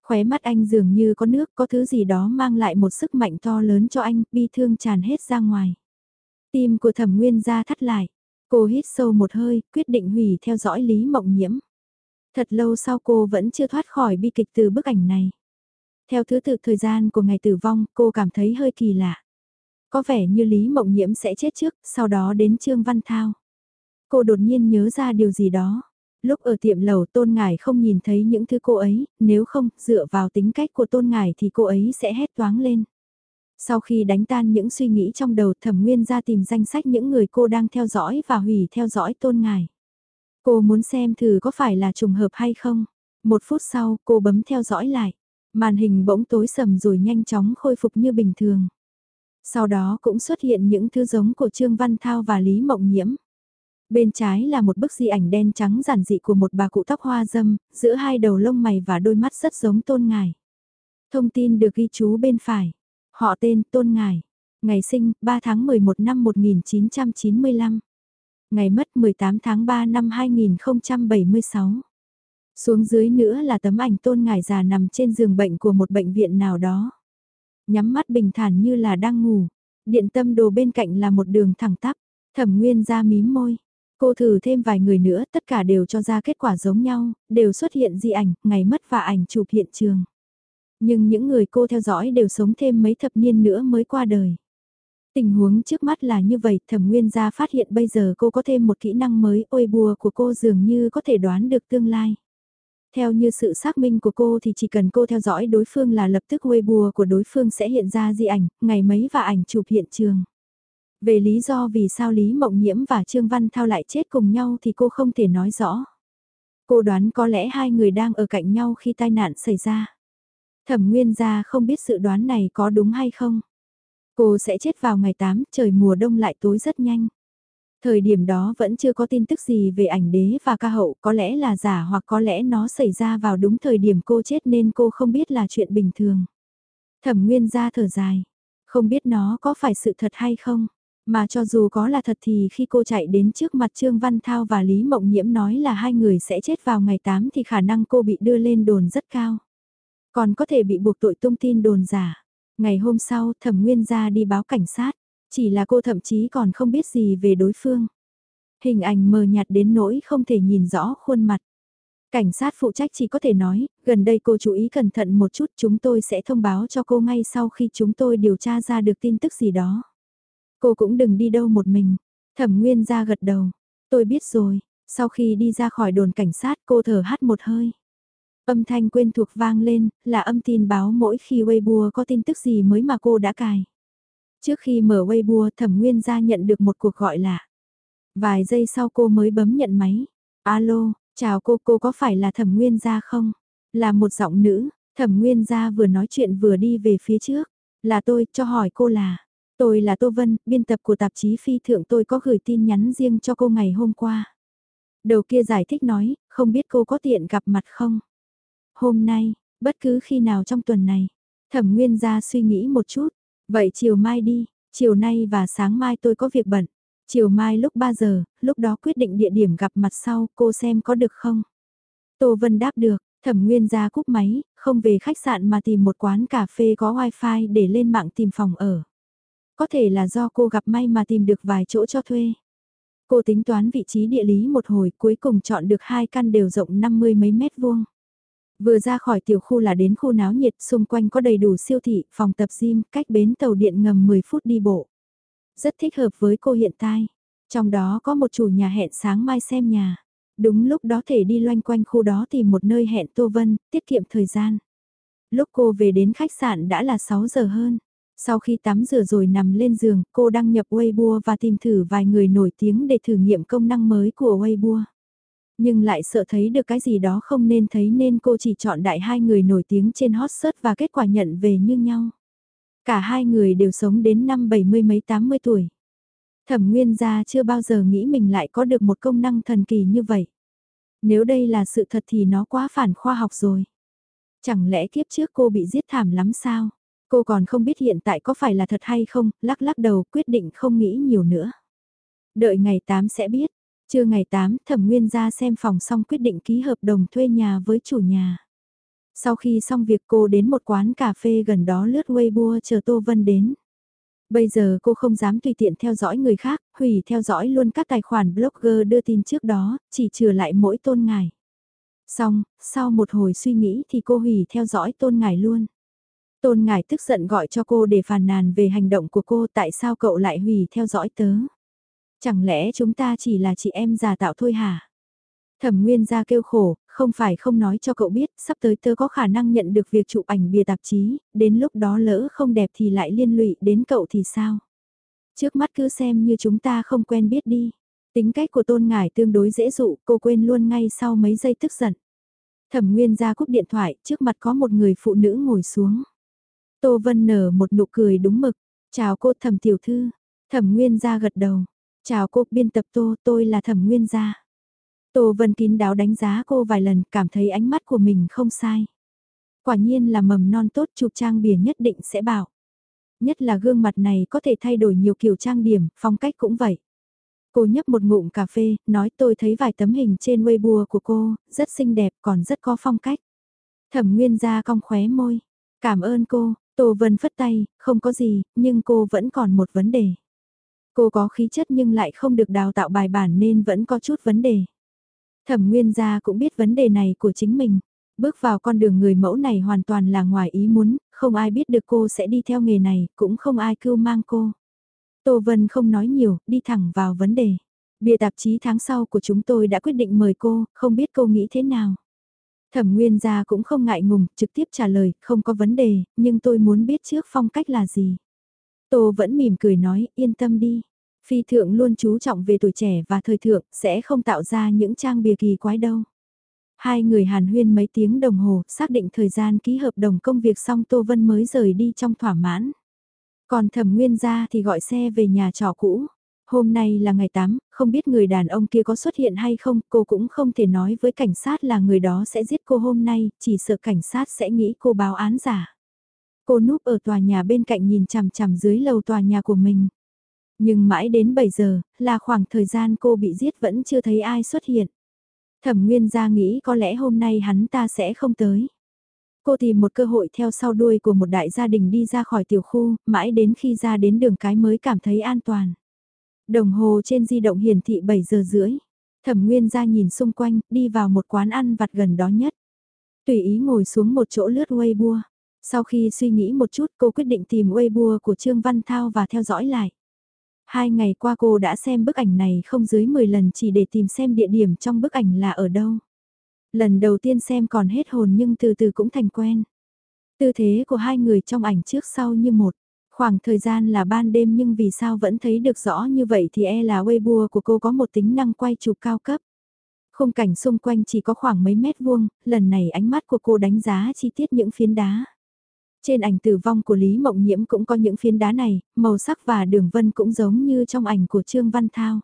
Khóe mắt anh dường như có nước, có thứ gì đó mang lại một sức mạnh to lớn cho anh, bi thương tràn hết ra ngoài. Tim của thẩm nguyên ra thắt lại, cô hít sâu một hơi, quyết định hủy theo dõi Lý Mộng Nhiễm. Thật lâu sau cô vẫn chưa thoát khỏi bi kịch từ bức ảnh này. Theo thứ tự thời gian của ngày tử vong, cô cảm thấy hơi kỳ lạ. Có vẻ như Lý Mộng Nhiễm sẽ chết trước, sau đó đến Trương Văn Thao. Cô đột nhiên nhớ ra điều gì đó. Lúc ở tiệm lầu Tôn Ngải không nhìn thấy những thứ cô ấy, nếu không, dựa vào tính cách của Tôn Ngải thì cô ấy sẽ hét toáng lên. Sau khi đánh tan những suy nghĩ trong đầu thẩm nguyên ra tìm danh sách những người cô đang theo dõi và hủy theo dõi Tôn Ngải. Cô muốn xem thử có phải là trùng hợp hay không. Một phút sau cô bấm theo dõi lại. Màn hình bỗng tối sầm rồi nhanh chóng khôi phục như bình thường. Sau đó cũng xuất hiện những thứ giống của Trương Văn Thao và Lý Mộng Nhiễm. Bên trái là một bức di ảnh đen trắng giản dị của một bà cụ tóc hoa dâm, giữa hai đầu lông mày và đôi mắt rất giống tôn ngài. Thông tin được ghi chú bên phải. Họ tên Tôn ngài, Ngày sinh 3 tháng 11 năm 1995. Ngày mất 18 tháng 3 năm 2076. Xuống dưới nữa là tấm ảnh Tôn Ngải già nằm trên giường bệnh của một bệnh viện nào đó. Nhắm mắt bình thản như là đang ngủ. Điện tâm đồ bên cạnh là một đường thẳng tắp. Thẩm Nguyên ra mím môi. Cô thử thêm vài người nữa, tất cả đều cho ra kết quả giống nhau, đều xuất hiện di ảnh, ngày mất và ảnh chụp hiện trường. Nhưng những người cô theo dõi đều sống thêm mấy thập niên nữa mới qua đời. Tình huống trước mắt là như vậy, thẩm nguyên gia phát hiện bây giờ cô có thêm một kỹ năng mới, ôi bùa của cô dường như có thể đoán được tương lai. Theo như sự xác minh của cô thì chỉ cần cô theo dõi đối phương là lập tức Weibo của đối phương sẽ hiện ra di ảnh, ngày mấy và ảnh chụp hiện trường. Về lý do vì sao Lý Mộng Nhiễm và Trương Văn Thao lại chết cùng nhau thì cô không thể nói rõ. Cô đoán có lẽ hai người đang ở cạnh nhau khi tai nạn xảy ra. Thẩm Nguyên gia không biết sự đoán này có đúng hay không. Cô sẽ chết vào ngày 8, trời mùa đông lại tối rất nhanh. Thời điểm đó vẫn chưa có tin tức gì về ảnh đế và ca hậu, có lẽ là giả hoặc có lẽ nó xảy ra vào đúng thời điểm cô chết nên cô không biết là chuyện bình thường. Thẩm Nguyên gia thở dài, không biết nó có phải sự thật hay không. Mà cho dù có là thật thì khi cô chạy đến trước mặt Trương Văn Thao và Lý Mộng Nhiễm nói là hai người sẽ chết vào ngày 8 thì khả năng cô bị đưa lên đồn rất cao. Còn có thể bị buộc tội tung tin đồn giả. Ngày hôm sau thẩm nguyên ra đi báo cảnh sát, chỉ là cô thậm chí còn không biết gì về đối phương. Hình ảnh mờ nhạt đến nỗi không thể nhìn rõ khuôn mặt. Cảnh sát phụ trách chỉ có thể nói, gần đây cô chú ý cẩn thận một chút chúng tôi sẽ thông báo cho cô ngay sau khi chúng tôi điều tra ra được tin tức gì đó. Cô cũng đừng đi đâu một mình. Thẩm Nguyên ra gật đầu. Tôi biết rồi. Sau khi đi ra khỏi đồn cảnh sát cô thở hắt một hơi. Âm thanh quen thuộc vang lên, là âm tin báo mỗi khi Weibo có tin tức gì mới mà cô đã cài. Trước khi mở Weibo thẩm nguyên ra nhận được một cuộc gọi lạ. Vài giây sau cô mới bấm nhận máy. Alo, chào cô, cô có phải là thẩm nguyên gia không? Là một giọng nữ, thẩm nguyên gia vừa nói chuyện vừa đi về phía trước. Là tôi, cho hỏi cô là, Tôi là Tô Vân, biên tập của tạp chí Phi Thượng tôi có gửi tin nhắn riêng cho cô ngày hôm qua. Đầu kia giải thích nói, không biết cô có tiện gặp mặt không? Hôm nay, bất cứ khi nào trong tuần này, thẩm nguyên ra suy nghĩ một chút. Vậy chiều mai đi, chiều nay và sáng mai tôi có việc bận. Chiều mai lúc 3 giờ, lúc đó quyết định địa điểm gặp mặt sau, cô xem có được không? Tô Vân đáp được, thẩm nguyên ra cúp máy, không về khách sạn mà tìm một quán cà phê có wifi để lên mạng tìm phòng ở. Có thể là do cô gặp may mà tìm được vài chỗ cho thuê. Cô tính toán vị trí địa lý một hồi cuối cùng chọn được hai căn đều rộng 50 mấy mét vuông. Vừa ra khỏi tiểu khu là đến khu náo nhiệt, xung quanh có đầy đủ siêu thị, phòng tập gym, cách bến tàu điện ngầm 10 phút đi bộ. Rất thích hợp với cô hiện tại. Trong đó có một chủ nhà hẹn sáng mai xem nhà. Đúng lúc đó thể đi loanh quanh khu đó tìm một nơi hẹn Tô Vân, tiết kiệm thời gian. Lúc cô về đến khách sạn đã là 6 giờ hơn. Sau khi tắm rửa rồi nằm lên giường, cô đăng nhập Weibo và tìm thử vài người nổi tiếng để thử nghiệm công năng mới của Weibo. Nhưng lại sợ thấy được cái gì đó không nên thấy nên cô chỉ chọn đại hai người nổi tiếng trên hot search và kết quả nhận về như nhau. Cả hai người đều sống đến năm 70 mấy 80 tuổi. Thẩm Nguyên gia chưa bao giờ nghĩ mình lại có được một công năng thần kỳ như vậy. Nếu đây là sự thật thì nó quá phản khoa học rồi. Chẳng lẽ kiếp trước cô bị giết thảm lắm sao? Cô còn không biết hiện tại có phải là thật hay không, lắc lắc đầu quyết định không nghĩ nhiều nữa. Đợi ngày 8 sẽ biết. Trưa ngày 8, thẩm nguyên ra xem phòng xong quyết định ký hợp đồng thuê nhà với chủ nhà. Sau khi xong việc cô đến một quán cà phê gần đó lướt Weibo chờ Tô Vân đến. Bây giờ cô không dám tùy tiện theo dõi người khác, hủy theo dõi luôn các tài khoản blogger đưa tin trước đó, chỉ trừ lại mỗi tôn ngài. Xong, sau một hồi suy nghĩ thì cô hủy theo dõi tôn ngài luôn. Tôn ngài tức giận gọi cho cô để phàn nàn về hành động của cô tại sao cậu lại hủy theo dõi tớ. Chẳng lẽ chúng ta chỉ là chị em già tạo thôi hả? Thẩm Nguyên ra kêu khổ, không phải không nói cho cậu biết, sắp tới tớ có khả năng nhận được việc chụp ảnh bìa tạp chí, đến lúc đó lỡ không đẹp thì lại liên lụy đến cậu thì sao? Trước mắt cứ xem như chúng ta không quen biết đi. Tính cách của Tôn Ngải tương đối dễ dụ, cô quên luôn ngay sau mấy giây tức giận. Thẩm Nguyên ra cúp điện thoại, trước mặt có một người phụ nữ ngồi xuống. Tô Vân nở một nụ cười đúng mực. Chào cô thẩm tiểu thư. Thẩm Nguyên gia gật đầu. Chào cô biên tập Tô, tôi là thẩm Nguyên gia. Tô Vân kín đáo đánh giá cô vài lần, cảm thấy ánh mắt của mình không sai. Quả nhiên là mầm non tốt chụp trang bìa nhất định sẽ bảo. Nhất là gương mặt này có thể thay đổi nhiều kiểu trang điểm, phong cách cũng vậy. Cô nhấp một ngụm cà phê, nói tôi thấy vài tấm hình trên Weibo của cô, rất xinh đẹp còn rất có phong cách. Thẩm Nguyên gia cong khóe môi. Cảm ơn cô, Tô Vân phất tay, không có gì, nhưng cô vẫn còn một vấn đề. Cô có khí chất nhưng lại không được đào tạo bài bản nên vẫn có chút vấn đề. Thẩm Nguyên gia cũng biết vấn đề này của chính mình. Bước vào con đường người mẫu này hoàn toàn là ngoài ý muốn, không ai biết được cô sẽ đi theo nghề này, cũng không ai cưu mang cô. Tô Vân không nói nhiều, đi thẳng vào vấn đề. Bìa tạp chí tháng sau của chúng tôi đã quyết định mời cô, không biết cô nghĩ thế nào. Thẩm Nguyên gia cũng không ngại ngùng, trực tiếp trả lời, không có vấn đề, nhưng tôi muốn biết trước phong cách là gì. Tô vẫn mỉm cười nói, yên tâm đi. Phi thượng luôn chú trọng về tuổi trẻ và thời thượng, sẽ không tạo ra những trang bìa kỳ quái đâu. Hai người hàn huyên mấy tiếng đồng hồ, xác định thời gian ký hợp đồng công việc xong Tô Vân mới rời đi trong thỏa mãn. Còn thẩm nguyên gia thì gọi xe về nhà trọ cũ. Hôm nay là ngày 8, không biết người đàn ông kia có xuất hiện hay không, cô cũng không thể nói với cảnh sát là người đó sẽ giết cô hôm nay, chỉ sợ cảnh sát sẽ nghĩ cô báo án giả. Cô núp ở tòa nhà bên cạnh nhìn chằm chằm dưới lầu tòa nhà của mình. Nhưng mãi đến 7 giờ, là khoảng thời gian cô bị giết vẫn chưa thấy ai xuất hiện. Thẩm Nguyên gia nghĩ có lẽ hôm nay hắn ta sẽ không tới. Cô tìm một cơ hội theo sau đuôi của một đại gia đình đi ra khỏi tiểu khu, mãi đến khi ra đến đường cái mới cảm thấy an toàn. Đồng hồ trên di động hiển thị 7 giờ rưỡi. Thẩm Nguyên ra nhìn xung quanh, đi vào một quán ăn vặt gần đó nhất. Tùy ý ngồi xuống một chỗ lướt Weibo. Sau khi suy nghĩ một chút cô quyết định tìm Weibo của Trương Văn Thao và theo dõi lại. Hai ngày qua cô đã xem bức ảnh này không dưới 10 lần chỉ để tìm xem địa điểm trong bức ảnh là ở đâu. Lần đầu tiên xem còn hết hồn nhưng từ từ cũng thành quen. Tư thế của hai người trong ảnh trước sau như một. Khoảng thời gian là ban đêm nhưng vì sao vẫn thấy được rõ như vậy thì e là Weibo của cô có một tính năng quay chụp cao cấp. Khung cảnh xung quanh chỉ có khoảng mấy mét vuông, lần này ánh mắt của cô đánh giá chi tiết những phiến đá. Trên ảnh tử vong của Lý Mộng Nhiễm cũng có những phiến đá này, màu sắc và đường vân cũng giống như trong ảnh của Trương Văn Thao.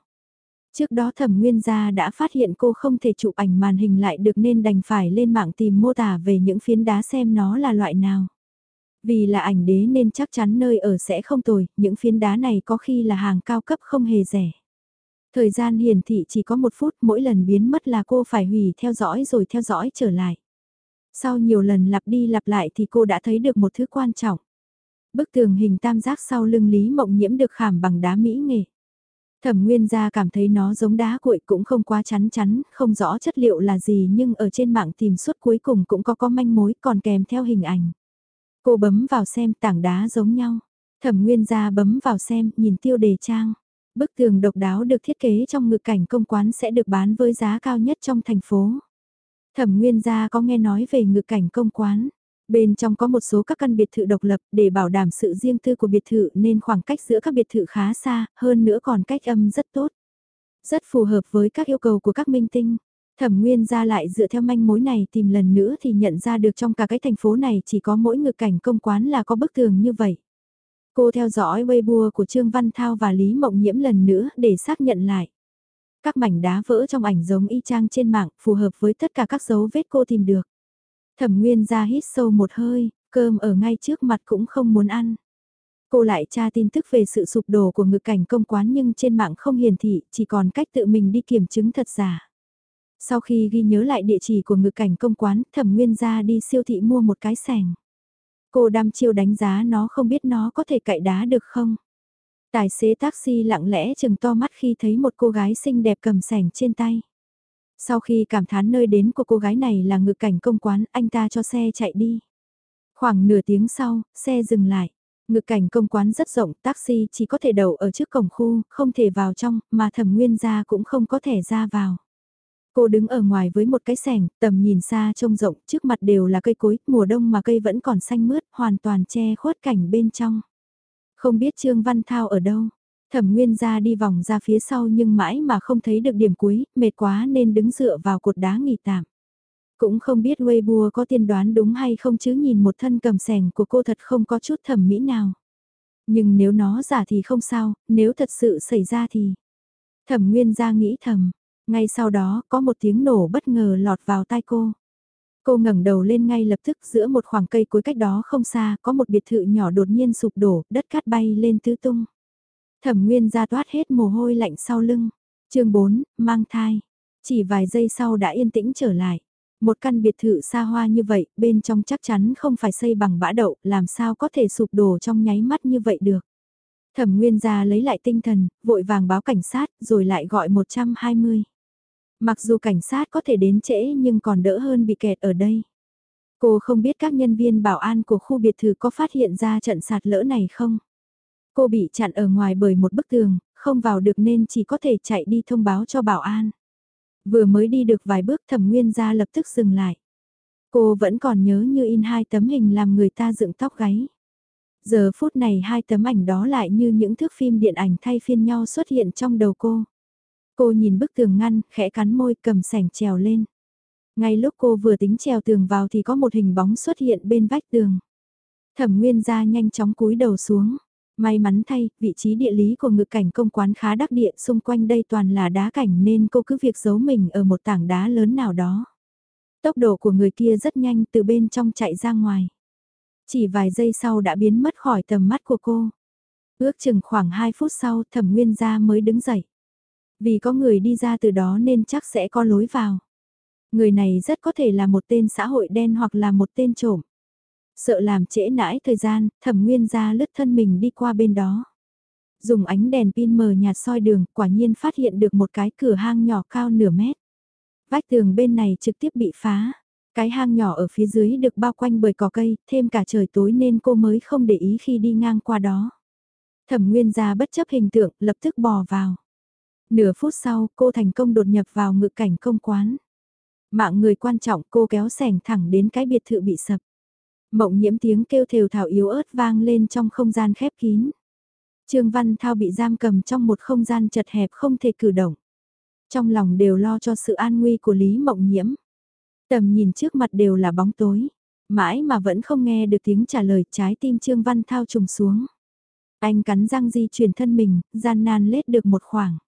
Trước đó thẩm nguyên gia đã phát hiện cô không thể chụp ảnh màn hình lại được nên đành phải lên mạng tìm mô tả về những phiến đá xem nó là loại nào. Vì là ảnh đế nên chắc chắn nơi ở sẽ không tồi, những phiến đá này có khi là hàng cao cấp không hề rẻ. Thời gian hiển thị chỉ có một phút mỗi lần biến mất là cô phải hủy theo dõi rồi theo dõi trở lại. Sau nhiều lần lặp đi lặp lại thì cô đã thấy được một thứ quan trọng. Bức tường hình tam giác sau lưng Lý Mộng Nhiễm được khảm bằng đá mỹ nghệ. Thẩm Nguyên gia cảm thấy nó giống đá cuội cũng không quá chắn chắn, không rõ chất liệu là gì nhưng ở trên mạng tìm suốt cuối cùng cũng có có manh mối còn kèm theo hình ảnh. Cô bấm vào xem tảng đá giống nhau. Thẩm Nguyên gia bấm vào xem, nhìn tiêu đề trang. Bức tường độc đáo được thiết kế trong ngự cảnh công quán sẽ được bán với giá cao nhất trong thành phố. Thẩm Nguyên gia có nghe nói về ngự cảnh công quán. Bên trong có một số các căn biệt thự độc lập để bảo đảm sự riêng tư của biệt thự nên khoảng cách giữa các biệt thự khá xa, hơn nữa còn cách âm rất tốt. Rất phù hợp với các yêu cầu của các minh tinh. Thẩm Nguyên ra lại dựa theo manh mối này tìm lần nữa thì nhận ra được trong cả cái thành phố này chỉ có mỗi ngực cảnh công quán là có bức tường như vậy. Cô theo dõi Weibo của Trương Văn Thao và Lý Mộng Nhiễm lần nữa để xác nhận lại. Các mảnh đá vỡ trong ảnh giống y chang trên mạng phù hợp với tất cả các dấu vết cô tìm được. Thẩm Nguyên ra hít sâu một hơi, cơm ở ngay trước mặt cũng không muốn ăn. Cô lại tra tin tức về sự sụp đổ của ngực cảnh công quán nhưng trên mạng không hiển thị, chỉ còn cách tự mình đi kiểm chứng thật giả. Sau khi ghi nhớ lại địa chỉ của ngực cảnh công quán, thẩm nguyên ra đi siêu thị mua một cái sẻng. Cô đam chiêu đánh giá nó không biết nó có thể cậy đá được không. Tài xế taxi lặng lẽ chừng to mắt khi thấy một cô gái xinh đẹp cầm sẻng trên tay. Sau khi cảm thán nơi đến của cô gái này là ngực cảnh công quán, anh ta cho xe chạy đi. Khoảng nửa tiếng sau, xe dừng lại. Ngực cảnh công quán rất rộng, taxi chỉ có thể đậu ở trước cổng khu, không thể vào trong, mà thẩm nguyên ra cũng không có thể ra vào. Cô đứng ở ngoài với một cái sẻng, tầm nhìn xa trông rộng, trước mặt đều là cây cối, mùa đông mà cây vẫn còn xanh mướt, hoàn toàn che khuất cảnh bên trong. Không biết Trương Văn Thao ở đâu, Thẩm Nguyên ra đi vòng ra phía sau nhưng mãi mà không thấy được điểm cuối, mệt quá nên đứng dựa vào cột đá nghỉ tạm. Cũng không biết Weibo có tiên đoán đúng hay không chứ nhìn một thân cầm sẻng của cô thật không có chút thẩm mỹ nào. Nhưng nếu nó giả thì không sao, nếu thật sự xảy ra thì... Thẩm Nguyên ra nghĩ thầm, ngay sau đó có một tiếng nổ bất ngờ lọt vào tai cô. Cô ngẩng đầu lên ngay lập tức giữa một khoảng cây cuối cách đó không xa có một biệt thự nhỏ đột nhiên sụp đổ, đất cát bay lên tứ tung. Thẩm Nguyên ra toát hết mồ hôi lạnh sau lưng. chương 4, mang thai. Chỉ vài giây sau đã yên tĩnh trở lại. Một căn biệt thự xa hoa như vậy, bên trong chắc chắn không phải xây bằng bã đậu, làm sao có thể sụp đổ trong nháy mắt như vậy được. Thẩm Nguyên ra lấy lại tinh thần, vội vàng báo cảnh sát, rồi lại gọi 120. Mặc dù cảnh sát có thể đến trễ nhưng còn đỡ hơn bị kẹt ở đây. Cô không biết các nhân viên bảo an của khu biệt thự có phát hiện ra trận sạt lỡ này không? Cô bị chặn ở ngoài bởi một bức tường, không vào được nên chỉ có thể chạy đi thông báo cho bảo an. Vừa mới đi được vài bước thẩm nguyên ra lập tức dừng lại. Cô vẫn còn nhớ như in hai tấm hình làm người ta dựng tóc gáy. Giờ phút này hai tấm ảnh đó lại như những thước phim điện ảnh thay phiên nhau xuất hiện trong đầu cô. Cô nhìn bức tường ngăn, khẽ cắn môi cầm sảnh trèo lên. Ngay lúc cô vừa tính trèo tường vào thì có một hình bóng xuất hiện bên vách tường. Thẩm Nguyên ra nhanh chóng cúi đầu xuống. May mắn thay, vị trí địa lý của ngự cảnh công quán khá đắc địa xung quanh đây toàn là đá cảnh nên cô cứ việc giấu mình ở một tảng đá lớn nào đó. Tốc độ của người kia rất nhanh từ bên trong chạy ra ngoài. Chỉ vài giây sau đã biến mất khỏi tầm mắt của cô. Ước chừng khoảng 2 phút sau thẩm nguyên gia mới đứng dậy. Vì có người đi ra từ đó nên chắc sẽ có lối vào. Người này rất có thể là một tên xã hội đen hoặc là một tên trộm. Sợ làm trễ nãi thời gian, thẩm nguyên ra lướt thân mình đi qua bên đó. Dùng ánh đèn pin mờ nhạt soi đường, quả nhiên phát hiện được một cái cửa hang nhỏ cao nửa mét. Vách tường bên này trực tiếp bị phá. Cái hang nhỏ ở phía dưới được bao quanh bởi cỏ cây, thêm cả trời tối nên cô mới không để ý khi đi ngang qua đó. Thẩm Nguyên ra bất chấp hình tượng, lập tức bò vào. Nửa phút sau, cô thành công đột nhập vào ngự cảnh công quán. Mạng người quan trọng cô kéo sẻng thẳng đến cái biệt thự bị sập. Mộng nhiễm tiếng kêu thều thảo yếu ớt vang lên trong không gian khép kín. Trương Văn Thao bị giam cầm trong một không gian chật hẹp không thể cử động. Trong lòng đều lo cho sự an nguy của Lý Mộng nhiễm. Tầm nhìn trước mặt đều là bóng tối. Mãi mà vẫn không nghe được tiếng trả lời trái tim Trương Văn Thao trùng xuống. Anh cắn răng di chuyển thân mình, gian nan lết được một khoảng.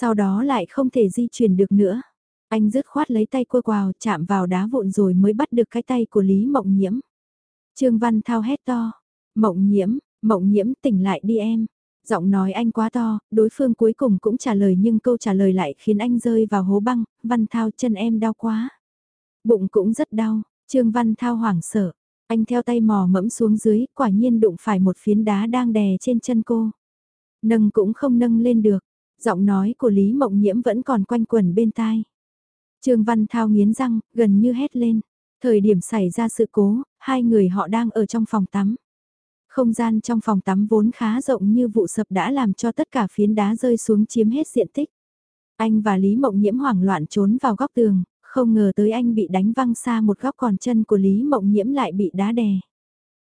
Sau đó lại không thể di chuyển được nữa. Anh rứt khoát lấy tay quơ quào chạm vào đá vụn rồi mới bắt được cái tay của Lý Mộng Nhiễm. Trương Văn Thao hét to. Mộng Nhiễm, Mộng Nhiễm tỉnh lại đi em. Giọng nói anh quá to, đối phương cuối cùng cũng trả lời nhưng câu trả lời lại khiến anh rơi vào hố băng. Văn Thao chân em đau quá. Bụng cũng rất đau, Trương Văn Thao hoảng sợ. Anh theo tay mò mẫm xuống dưới, quả nhiên đụng phải một phiến đá đang đè trên chân cô. Nâng cũng không nâng lên được. Giọng nói của Lý Mộng Nhiễm vẫn còn quanh quẩn bên tai. Trương Văn Thao nghiến răng, gần như hét lên. Thời điểm xảy ra sự cố, hai người họ đang ở trong phòng tắm. Không gian trong phòng tắm vốn khá rộng như vụ sập đã làm cho tất cả phiến đá rơi xuống chiếm hết diện tích. Anh và Lý Mộng Nhiễm hoảng loạn trốn vào góc tường, không ngờ tới anh bị đánh văng xa một góc còn chân của Lý Mộng Nhiễm lại bị đá đè.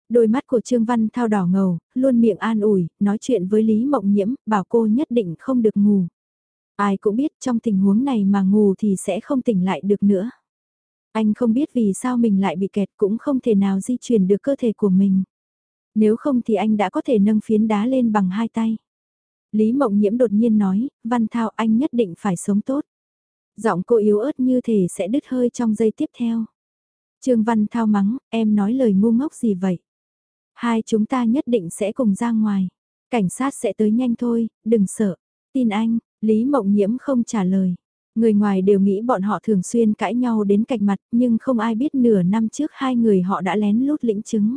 Đôi mắt của Trương Văn Thao đỏ ngầu, luôn miệng an ủi, nói chuyện với Lý Mộng Nhiễm, bảo cô nhất định không được ngủ. Ai cũng biết trong tình huống này mà ngủ thì sẽ không tỉnh lại được nữa. Anh không biết vì sao mình lại bị kẹt cũng không thể nào di chuyển được cơ thể của mình. Nếu không thì anh đã có thể nâng phiến đá lên bằng hai tay. Lý Mộng Nhiễm đột nhiên nói, Văn Thao anh nhất định phải sống tốt. Giọng cô yếu ớt như thể sẽ đứt hơi trong giây tiếp theo. Trương Văn Thao mắng, em nói lời ngu ngốc gì vậy? Hai chúng ta nhất định sẽ cùng ra ngoài. Cảnh sát sẽ tới nhanh thôi, đừng sợ. Tin anh, Lý Mộng Nhiễm không trả lời. Người ngoài đều nghĩ bọn họ thường xuyên cãi nhau đến cạch mặt nhưng không ai biết nửa năm trước hai người họ đã lén lút lĩnh chứng.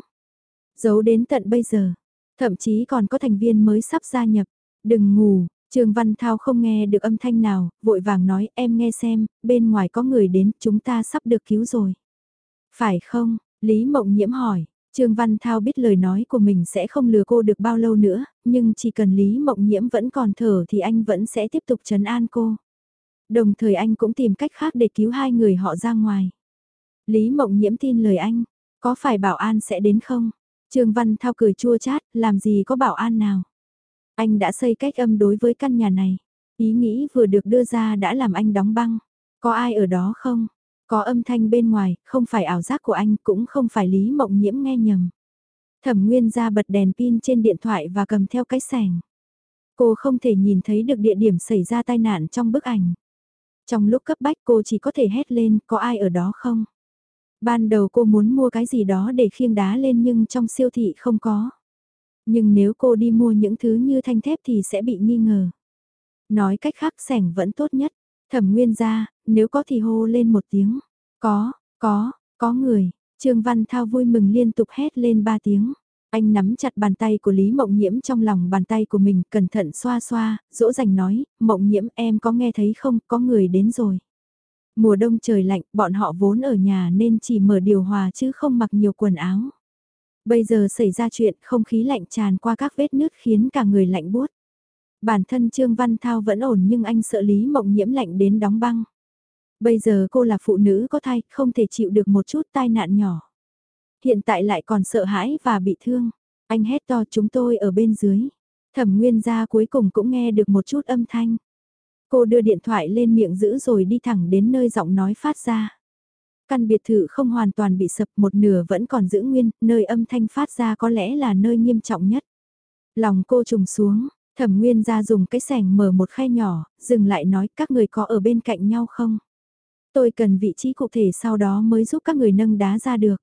Giấu đến tận bây giờ, thậm chí còn có thành viên mới sắp gia nhập. Đừng ngủ, Trương Văn Thao không nghe được âm thanh nào, vội vàng nói em nghe xem, bên ngoài có người đến, chúng ta sắp được cứu rồi. Phải không? Lý Mộng Nhiễm hỏi. Trương Văn Thao biết lời nói của mình sẽ không lừa cô được bao lâu nữa, nhưng chỉ cần Lý Mộng Nhiễm vẫn còn thở thì anh vẫn sẽ tiếp tục trấn an cô. Đồng thời anh cũng tìm cách khác để cứu hai người họ ra ngoài. Lý Mộng Nhiễm tin lời anh, có phải bảo an sẽ đến không? Trương Văn Thao cười chua chát, làm gì có bảo an nào? Anh đã xây cách âm đối với căn nhà này. Ý nghĩ vừa được đưa ra đã làm anh đóng băng. Có ai ở đó không? Có âm thanh bên ngoài, không phải ảo giác của anh, cũng không phải Lý Mộng Nhiễm nghe nhầm. Thẩm Nguyên ra bật đèn pin trên điện thoại và cầm theo cái sẻng. Cô không thể nhìn thấy được địa điểm xảy ra tai nạn trong bức ảnh. Trong lúc cấp bách cô chỉ có thể hét lên, có ai ở đó không? Ban đầu cô muốn mua cái gì đó để khiêng đá lên nhưng trong siêu thị không có. Nhưng nếu cô đi mua những thứ như thanh thép thì sẽ bị nghi ngờ. Nói cách khác sẻng vẫn tốt nhất. Thẩm nguyên ra, nếu có thì hô lên một tiếng. Có, có, có người. Trương Văn Thao vui mừng liên tục hét lên ba tiếng. Anh nắm chặt bàn tay của Lý Mộng Nhiễm trong lòng bàn tay của mình, cẩn thận xoa xoa, dỗ dành nói, Mộng Nhiễm em có nghe thấy không, có người đến rồi. Mùa đông trời lạnh, bọn họ vốn ở nhà nên chỉ mở điều hòa chứ không mặc nhiều quần áo. Bây giờ xảy ra chuyện không khí lạnh tràn qua các vết nứt khiến cả người lạnh buốt. Bản thân Trương Văn Thao vẫn ổn nhưng anh sợ Lý Mộng Nhiễm lạnh đến đóng băng. Bây giờ cô là phụ nữ có thai, không thể chịu được một chút tai nạn nhỏ. Hiện tại lại còn sợ hãi và bị thương. Anh hét to chúng tôi ở bên dưới. Thẩm Nguyên gia cuối cùng cũng nghe được một chút âm thanh. Cô đưa điện thoại lên miệng giữ rồi đi thẳng đến nơi giọng nói phát ra. Căn biệt thự không hoàn toàn bị sập một nửa vẫn còn giữ nguyên, nơi âm thanh phát ra có lẽ là nơi nghiêm trọng nhất. Lòng cô trùng xuống, thẩm nguyên ra dùng cái sẻng mở một khe nhỏ, dừng lại nói các người có ở bên cạnh nhau không? Tôi cần vị trí cụ thể sau đó mới giúp các người nâng đá ra được.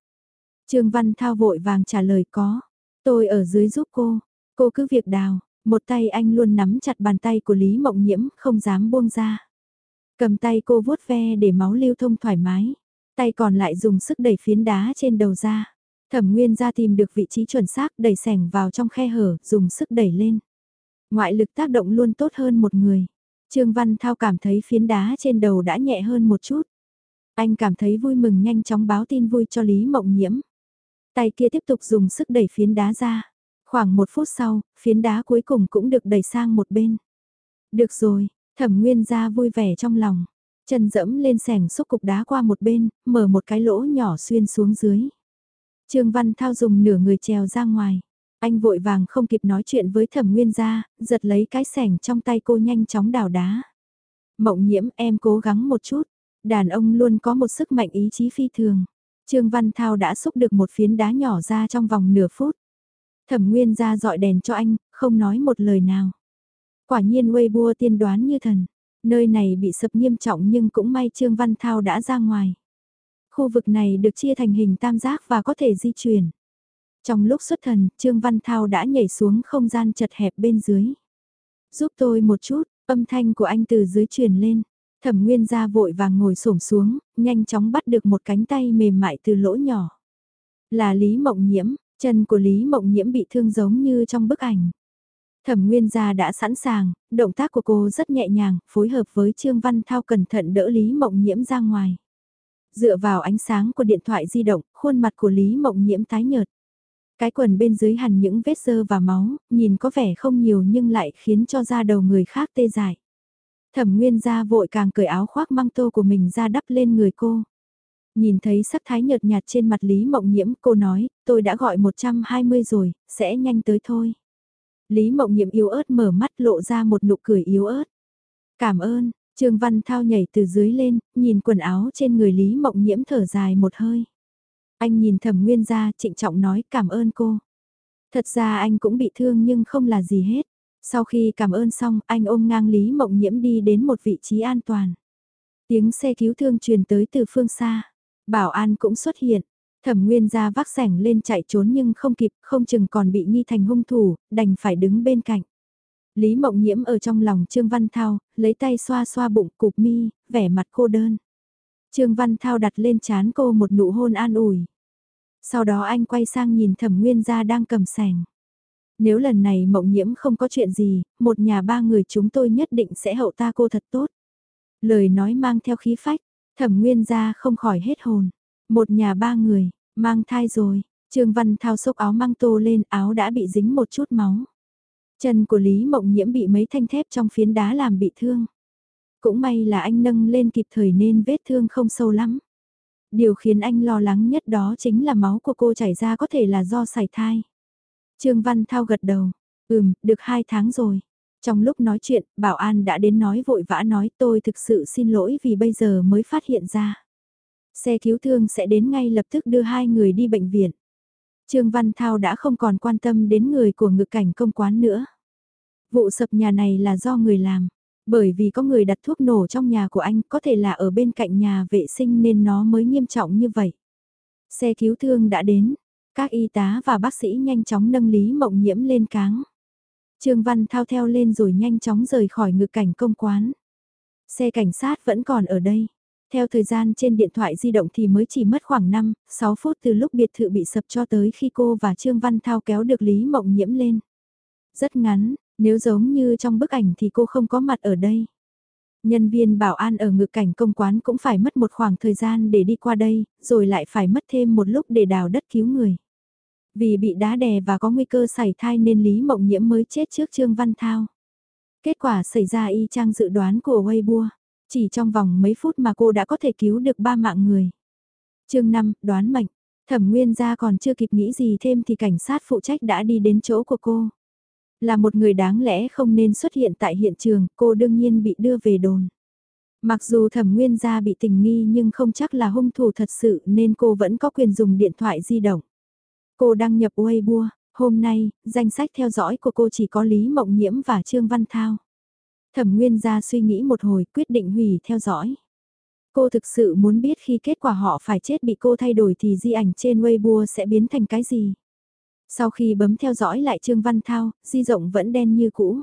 Trương Văn Thao vội vàng trả lời có. Tôi ở dưới giúp cô. Cô cứ việc đào. Một tay anh luôn nắm chặt bàn tay của Lý Mộng Nhiễm, không dám buông ra. Cầm tay cô vuốt ve để máu lưu thông thoải mái. Tay còn lại dùng sức đẩy phiến đá trên đầu ra. Thẩm Nguyên ra tìm được vị trí chuẩn xác đẩy sẻng vào trong khe hở, dùng sức đẩy lên. Ngoại lực tác động luôn tốt hơn một người. Trương Văn Thao cảm thấy phiến đá trên đầu đã nhẹ hơn một chút. Anh cảm thấy vui mừng nhanh chóng báo tin vui cho Lý Mộng Nhiễm. Tay kia tiếp tục dùng sức đẩy phiến đá ra. Khoảng một phút sau, phiến đá cuối cùng cũng được đẩy sang một bên. Được rồi, thẩm nguyên ra vui vẻ trong lòng. Chân dẫm lên sẻng xúc cục đá qua một bên, mở một cái lỗ nhỏ xuyên xuống dưới. Trương Văn Thao dùng nửa người trèo ra ngoài. Anh vội vàng không kịp nói chuyện với thẩm nguyên gia, giật lấy cái sẻng trong tay cô nhanh chóng đào đá. Mộng nhiễm em cố gắng một chút, đàn ông luôn có một sức mạnh ý chí phi thường. Trương Văn Thao đã xúc được một phiến đá nhỏ ra trong vòng nửa phút. Thẩm Nguyên ra dọi đèn cho anh, không nói một lời nào. Quả nhiên Weibo tiên đoán như thần. Nơi này bị sập nghiêm trọng nhưng cũng may Trương Văn Thao đã ra ngoài. Khu vực này được chia thành hình tam giác và có thể di chuyển. Trong lúc xuất thần, Trương Văn Thao đã nhảy xuống không gian chật hẹp bên dưới. Giúp tôi một chút, âm thanh của anh từ dưới truyền lên. Thẩm Nguyên ra vội vàng ngồi xổm xuống, nhanh chóng bắt được một cánh tay mềm mại từ lỗ nhỏ. Là Lý Mộng Nhiễm, chân của Lý Mộng Nhiễm bị thương giống như trong bức ảnh. Thẩm Nguyên gia đã sẵn sàng, động tác của cô rất nhẹ nhàng, phối hợp với Trương Văn Thao cẩn thận đỡ Lý Mộng Nhiễm ra ngoài. Dựa vào ánh sáng của điện thoại di động, khuôn mặt của Lý Mộng Nhiễm tái nhợt. Cái quần bên dưới hằn những vết dơ và máu, nhìn có vẻ không nhiều nhưng lại khiến cho da đầu người khác tê dại. Thẩm Nguyên ra vội càng cởi áo khoác măng tô của mình ra đắp lên người cô. Nhìn thấy sắc thái nhợt nhạt trên mặt Lý Mộng Nhiễm, cô nói, tôi đã gọi 120 rồi, sẽ nhanh tới thôi. Lý Mộng Nhiễm yếu ớt mở mắt lộ ra một nụ cười yếu ớt. Cảm ơn, Trương Văn Thao nhảy từ dưới lên, nhìn quần áo trên người Lý Mộng Nhiễm thở dài một hơi. Anh nhìn thẩm nguyên ra trịnh trọng nói cảm ơn cô. Thật ra anh cũng bị thương nhưng không là gì hết. Sau khi cảm ơn xong, anh ôm ngang Lý Mộng Nhiễm đi đến một vị trí an toàn. Tiếng xe cứu thương truyền tới từ phương xa. Bảo an cũng xuất hiện. Thẩm Nguyên ra vác sẻng lên chạy trốn nhưng không kịp, không chừng còn bị nghi thành hung thủ, đành phải đứng bên cạnh. Lý Mộng Nhiễm ở trong lòng Trương Văn Thao, lấy tay xoa xoa bụng cục mi, vẻ mặt cô đơn. Trương Văn Thao đặt lên chán cô một nụ hôn an ủi. Sau đó anh quay sang nhìn Thẩm Nguyên gia đang cầm sẻng. Nếu lần này Mộng Nhiễm không có chuyện gì, một nhà ba người chúng tôi nhất định sẽ hậu ta cô thật tốt. Lời nói mang theo khí phách, Thẩm Nguyên gia không khỏi hết hồn. Một nhà ba người, mang thai rồi, Trương Văn Thao xốc áo mang tô lên áo đã bị dính một chút máu. Chân của Lý Mộng Nhiễm bị mấy thanh thép trong phiến đá làm bị thương. Cũng may là anh nâng lên kịp thời nên vết thương không sâu lắm. Điều khiến anh lo lắng nhất đó chính là máu của cô chảy ra có thể là do sảy thai. Trương Văn Thao gật đầu, ừm, được hai tháng rồi. Trong lúc nói chuyện, bảo an đã đến nói vội vã nói tôi thực sự xin lỗi vì bây giờ mới phát hiện ra. Xe cứu thương sẽ đến ngay lập tức đưa hai người đi bệnh viện. Trương Văn Thao đã không còn quan tâm đến người của ngự cảnh công quán nữa. Vụ sập nhà này là do người làm. Bởi vì có người đặt thuốc nổ trong nhà của anh có thể là ở bên cạnh nhà vệ sinh nên nó mới nghiêm trọng như vậy. Xe cứu thương đã đến, các y tá và bác sĩ nhanh chóng nâng Lý Mộng Nhiễm lên cáng. Trương Văn Thao theo lên rồi nhanh chóng rời khỏi ngự cảnh công quán. Xe cảnh sát vẫn còn ở đây. Theo thời gian trên điện thoại di động thì mới chỉ mất khoảng 5, 6 phút từ lúc biệt thự bị sập cho tới khi cô và Trương Văn Thao kéo được Lý Mộng Nhiễm lên. Rất ngắn, nếu giống như trong bức ảnh thì cô không có mặt ở đây. Nhân viên bảo an ở ngực cảnh công quán cũng phải mất một khoảng thời gian để đi qua đây, rồi lại phải mất thêm một lúc để đào đất cứu người. Vì bị đá đè và có nguy cơ xảy thai nên Lý Mộng Nhiễm mới chết trước Trương Văn Thao. Kết quả xảy ra y chang dự đoán của Weibo. Chỉ trong vòng mấy phút mà cô đã có thể cứu được ba mạng người. chương 5, đoán mệnh. Thẩm Nguyên gia còn chưa kịp nghĩ gì thêm thì cảnh sát phụ trách đã đi đến chỗ của cô. Là một người đáng lẽ không nên xuất hiện tại hiện trường, cô đương nhiên bị đưa về đồn. Mặc dù thẩm nguyên gia bị tình nghi nhưng không chắc là hung thủ thật sự nên cô vẫn có quyền dùng điện thoại di động. Cô đăng nhập Weibo, hôm nay, danh sách theo dõi của cô chỉ có Lý Mộng Nhiễm và Trương Văn Thao. Thẩm Nguyên gia suy nghĩ một hồi quyết định hủy theo dõi. Cô thực sự muốn biết khi kết quả họ phải chết bị cô thay đổi thì di ảnh trên Weibo sẽ biến thành cái gì. Sau khi bấm theo dõi lại Trương Văn Thao, di rộng vẫn đen như cũ.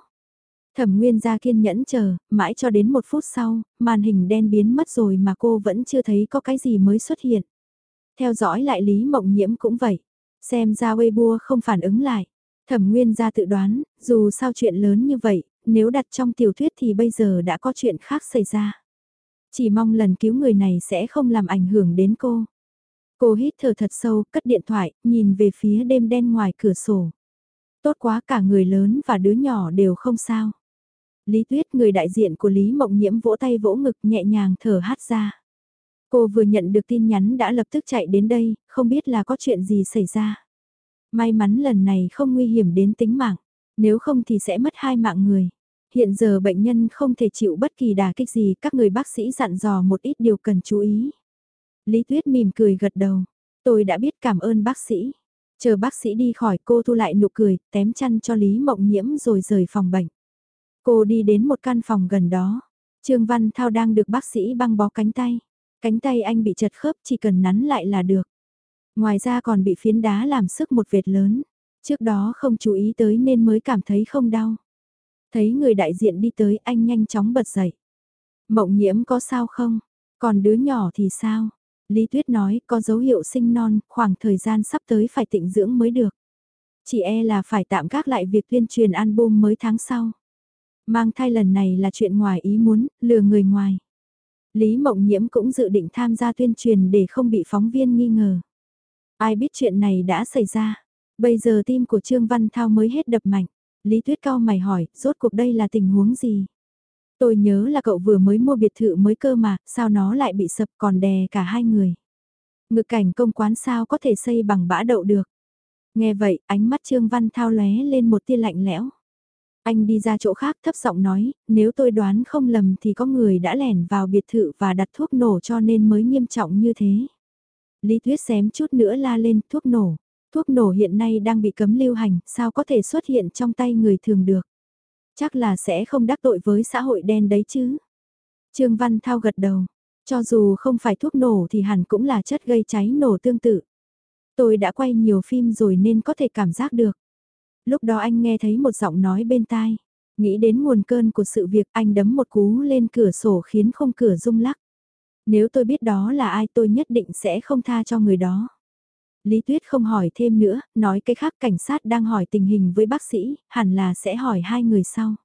Thẩm Nguyên gia kiên nhẫn chờ, mãi cho đến một phút sau, màn hình đen biến mất rồi mà cô vẫn chưa thấy có cái gì mới xuất hiện. Theo dõi lại Lý Mộng Nhiễm cũng vậy. Xem ra Weibo không phản ứng lại. Thẩm Nguyên gia tự đoán, dù sao chuyện lớn như vậy, nếu đặt trong tiểu thuyết thì bây giờ đã có chuyện khác xảy ra. Chỉ mong lần cứu người này sẽ không làm ảnh hưởng đến cô. Cô hít thở thật sâu, cất điện thoại, nhìn về phía đêm đen ngoài cửa sổ. Tốt quá cả người lớn và đứa nhỏ đều không sao. Lý Tuyết, người đại diện của Lý Mộng Nhiễm vỗ tay vỗ ngực nhẹ nhàng thở hát ra. Cô vừa nhận được tin nhắn đã lập tức chạy đến đây, không biết là có chuyện gì xảy ra. May mắn lần này không nguy hiểm đến tính mạng, nếu không thì sẽ mất hai mạng người. Hiện giờ bệnh nhân không thể chịu bất kỳ đà kích gì, các người bác sĩ dặn dò một ít điều cần chú ý. Lý Tuyết mỉm cười gật đầu, tôi đã biết cảm ơn bác sĩ. Chờ bác sĩ đi khỏi cô thu lại nụ cười, tém chăn cho Lý Mộng Nhiễm rồi rời phòng bệnh. Cô đi đến một căn phòng gần đó. Trương Văn Thao đang được bác sĩ băng bó cánh tay. Cánh tay anh bị chật khớp chỉ cần nắn lại là được. Ngoài ra còn bị phiến đá làm sức một vệt lớn. Trước đó không chú ý tới nên mới cảm thấy không đau. Thấy người đại diện đi tới anh nhanh chóng bật dậy. Mộng nhiễm có sao không? Còn đứa nhỏ thì sao? Lý Tuyết nói có dấu hiệu sinh non, khoảng thời gian sắp tới phải tịnh dưỡng mới được. Chỉ e là phải tạm gác lại việc tuyên truyền album mới tháng sau. Mang thai lần này là chuyện ngoài ý muốn, lừa người ngoài. Lý Mộng Nhiễm cũng dự định tham gia tuyên truyền để không bị phóng viên nghi ngờ. Ai biết chuyện này đã xảy ra. Bây giờ tim của Trương Văn Thao mới hết đập mạnh. Lý Tuyết cao mày hỏi, rốt cuộc đây là tình huống gì? Tôi nhớ là cậu vừa mới mua biệt thự mới cơ mà, sao nó lại bị sập còn đè cả hai người? Ngực cảnh công quán sao có thể xây bằng bã đậu được? Nghe vậy, ánh mắt Trương Văn Thao lóe lên một tia lạnh lẽo. Anh đi ra chỗ khác thấp giọng nói, nếu tôi đoán không lầm thì có người đã lẻn vào biệt thự và đặt thuốc nổ cho nên mới nghiêm trọng như thế. Lý thuyết xém chút nữa la lên thuốc nổ. Thuốc nổ hiện nay đang bị cấm lưu hành, sao có thể xuất hiện trong tay người thường được. Chắc là sẽ không đắc tội với xã hội đen đấy chứ. Trương Văn Thao gật đầu, cho dù không phải thuốc nổ thì hẳn cũng là chất gây cháy nổ tương tự. Tôi đã quay nhiều phim rồi nên có thể cảm giác được. Lúc đó anh nghe thấy một giọng nói bên tai. Nghĩ đến nguồn cơn của sự việc anh đấm một cú lên cửa sổ khiến không cửa rung lắc. Nếu tôi biết đó là ai tôi nhất định sẽ không tha cho người đó. Lý Tuyết không hỏi thêm nữa, nói cái khác cảnh sát đang hỏi tình hình với bác sĩ, hẳn là sẽ hỏi hai người sau.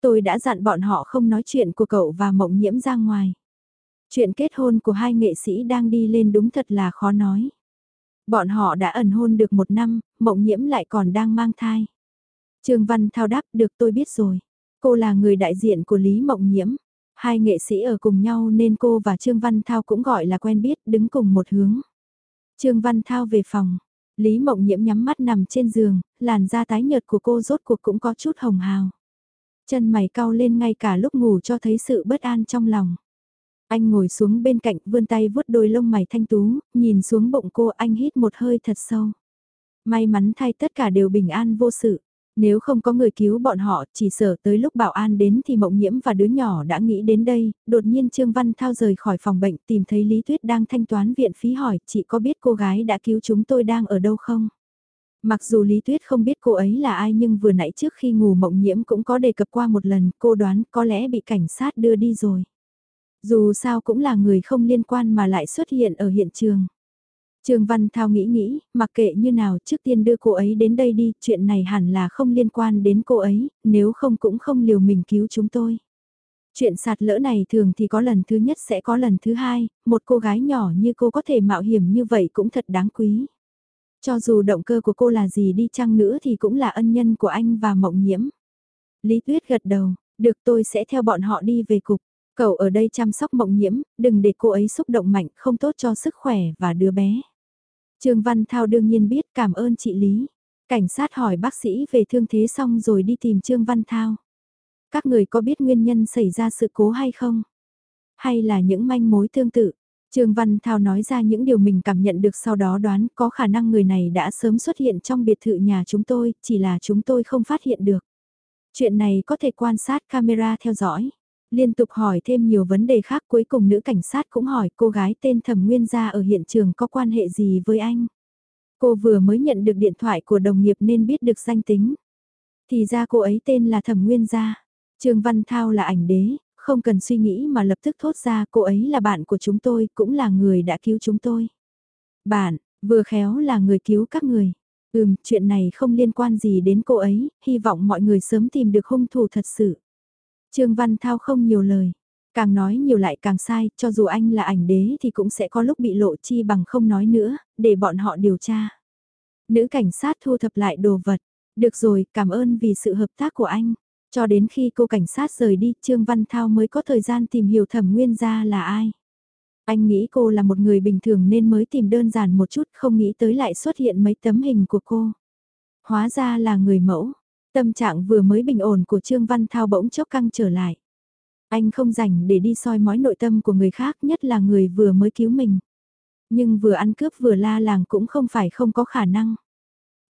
Tôi đã dặn bọn họ không nói chuyện của cậu và mộng nhiễm ra ngoài. Chuyện kết hôn của hai nghệ sĩ đang đi lên đúng thật là khó nói. Bọn họ đã ẩn hôn được một năm, mộng nhiễm lại còn đang mang thai. Trương Văn Thao đáp được tôi biết rồi. Cô là người đại diện của Lý Mộng Nhiễm. Hai nghệ sĩ ở cùng nhau nên cô và Trương Văn Thao cũng gọi là quen biết đứng cùng một hướng. Trương Văn Thao về phòng. Lý Mộng Nhiễm nhắm mắt nằm trên giường, làn da tái nhợt của cô rốt cuộc cũng có chút hồng hào. Chân mày cau lên ngay cả lúc ngủ cho thấy sự bất an trong lòng. Anh ngồi xuống bên cạnh vươn tay vuốt đôi lông mày thanh tú, nhìn xuống bụng cô anh hít một hơi thật sâu. May mắn thay tất cả đều bình an vô sự. Nếu không có người cứu bọn họ, chỉ sợ tới lúc bảo an đến thì mộng nhiễm và đứa nhỏ đã nghĩ đến đây, đột nhiên Trương Văn Thao rời khỏi phòng bệnh tìm thấy Lý Tuyết đang thanh toán viện phí hỏi, chị có biết cô gái đã cứu chúng tôi đang ở đâu không? Mặc dù Lý Tuyết không biết cô ấy là ai nhưng vừa nãy trước khi ngủ mộng nhiễm cũng có đề cập qua một lần, cô đoán có lẽ bị cảnh sát đưa đi rồi. Dù sao cũng là người không liên quan mà lại xuất hiện ở hiện trường. Trương Văn Thao nghĩ nghĩ, mặc kệ như nào trước tiên đưa cô ấy đến đây đi, chuyện này hẳn là không liên quan đến cô ấy, nếu không cũng không liều mình cứu chúng tôi. Chuyện sạt lỡ này thường thì có lần thứ nhất sẽ có lần thứ hai, một cô gái nhỏ như cô có thể mạo hiểm như vậy cũng thật đáng quý. Cho dù động cơ của cô là gì đi chăng nữa thì cũng là ân nhân của anh và mộng nhiễm. Lý Tuyết gật đầu, được tôi sẽ theo bọn họ đi về cục. Cậu ở đây chăm sóc mộng nhiễm, đừng để cô ấy xúc động mạnh, không tốt cho sức khỏe và đứa bé. Trương Văn Thao đương nhiên biết cảm ơn chị Lý. Cảnh sát hỏi bác sĩ về thương thế xong rồi đi tìm Trương Văn Thao. Các người có biết nguyên nhân xảy ra sự cố hay không? Hay là những manh mối tương tự? Trương Văn Thao nói ra những điều mình cảm nhận được sau đó đoán có khả năng người này đã sớm xuất hiện trong biệt thự nhà chúng tôi, chỉ là chúng tôi không phát hiện được. Chuyện này có thể quan sát camera theo dõi. Liên tục hỏi thêm nhiều vấn đề khác cuối cùng nữ cảnh sát cũng hỏi cô gái tên Thẩm Nguyên Gia ở hiện trường có quan hệ gì với anh. Cô vừa mới nhận được điện thoại của đồng nghiệp nên biết được danh tính. Thì ra cô ấy tên là Thẩm Nguyên Gia. Trương Văn Thao là ảnh đế, không cần suy nghĩ mà lập tức thốt ra cô ấy là bạn của chúng tôi, cũng là người đã cứu chúng tôi. Bạn, vừa khéo là người cứu các người. Ừm, chuyện này không liên quan gì đến cô ấy, hy vọng mọi người sớm tìm được hung thủ thật sự. Trương Văn Thao không nhiều lời. Càng nói nhiều lại càng sai, cho dù anh là ảnh đế thì cũng sẽ có lúc bị lộ chi bằng không nói nữa, để bọn họ điều tra. Nữ cảnh sát thu thập lại đồ vật. Được rồi, cảm ơn vì sự hợp tác của anh. Cho đến khi cô cảnh sát rời đi, Trương Văn Thao mới có thời gian tìm hiểu thẩm nguyên gia là ai. Anh nghĩ cô là một người bình thường nên mới tìm đơn giản một chút, không nghĩ tới lại xuất hiện mấy tấm hình của cô. Hóa ra là người mẫu. Tâm trạng vừa mới bình ổn của Trương Văn Thao bỗng chốc căng trở lại. Anh không rảnh để đi soi mói nội tâm của người khác nhất là người vừa mới cứu mình. Nhưng vừa ăn cướp vừa la làng cũng không phải không có khả năng.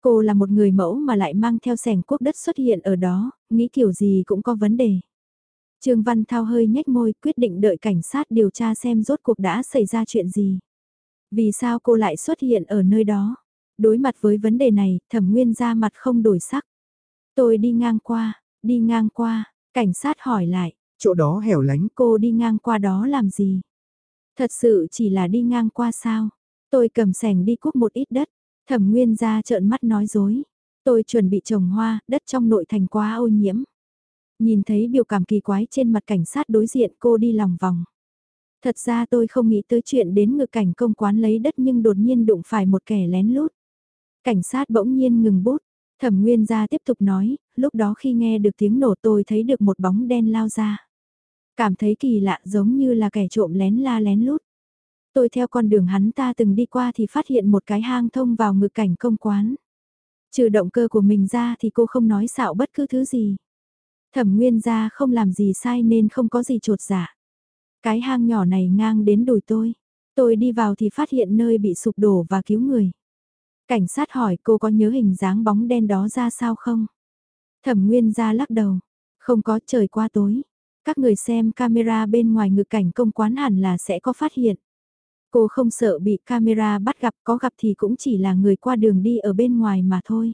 Cô là một người mẫu mà lại mang theo sẻng quốc đất xuất hiện ở đó, nghĩ kiểu gì cũng có vấn đề. Trương Văn Thao hơi nhếch môi quyết định đợi cảnh sát điều tra xem rốt cuộc đã xảy ra chuyện gì. Vì sao cô lại xuất hiện ở nơi đó? Đối mặt với vấn đề này, thẩm nguyên ra mặt không đổi sắc. Tôi đi ngang qua, đi ngang qua, cảnh sát hỏi lại. Chỗ đó hẻo lánh. Cô đi ngang qua đó làm gì? Thật sự chỉ là đi ngang qua sao? Tôi cầm sẻng đi cuốc một ít đất. Thẩm Nguyên ra trợn mắt nói dối. Tôi chuẩn bị trồng hoa, đất trong nội thành quá ô nhiễm. Nhìn thấy biểu cảm kỳ quái trên mặt cảnh sát đối diện cô đi lòng vòng. Thật ra tôi không nghĩ tới chuyện đến ngược cảnh công quán lấy đất nhưng đột nhiên đụng phải một kẻ lén lút. Cảnh sát bỗng nhiên ngừng bút, thẩm nguyên gia tiếp tục nói, lúc đó khi nghe được tiếng nổ tôi thấy được một bóng đen lao ra. Cảm thấy kỳ lạ giống như là kẻ trộm lén la lén lút. Tôi theo con đường hắn ta từng đi qua thì phát hiện một cái hang thông vào ngực cảnh công quán. Trừ động cơ của mình ra thì cô không nói xạo bất cứ thứ gì. Thẩm nguyên gia không làm gì sai nên không có gì trột dạ. Cái hang nhỏ này ngang đến đùi tôi. Tôi đi vào thì phát hiện nơi bị sụp đổ và cứu người. Cảnh sát hỏi cô có nhớ hình dáng bóng đen đó ra sao không? Thẩm nguyên ra lắc đầu. Không có, trời qua tối. Các người xem camera bên ngoài ngực cảnh công quán hẳn là sẽ có phát hiện. Cô không sợ bị camera bắt gặp, có gặp thì cũng chỉ là người qua đường đi ở bên ngoài mà thôi.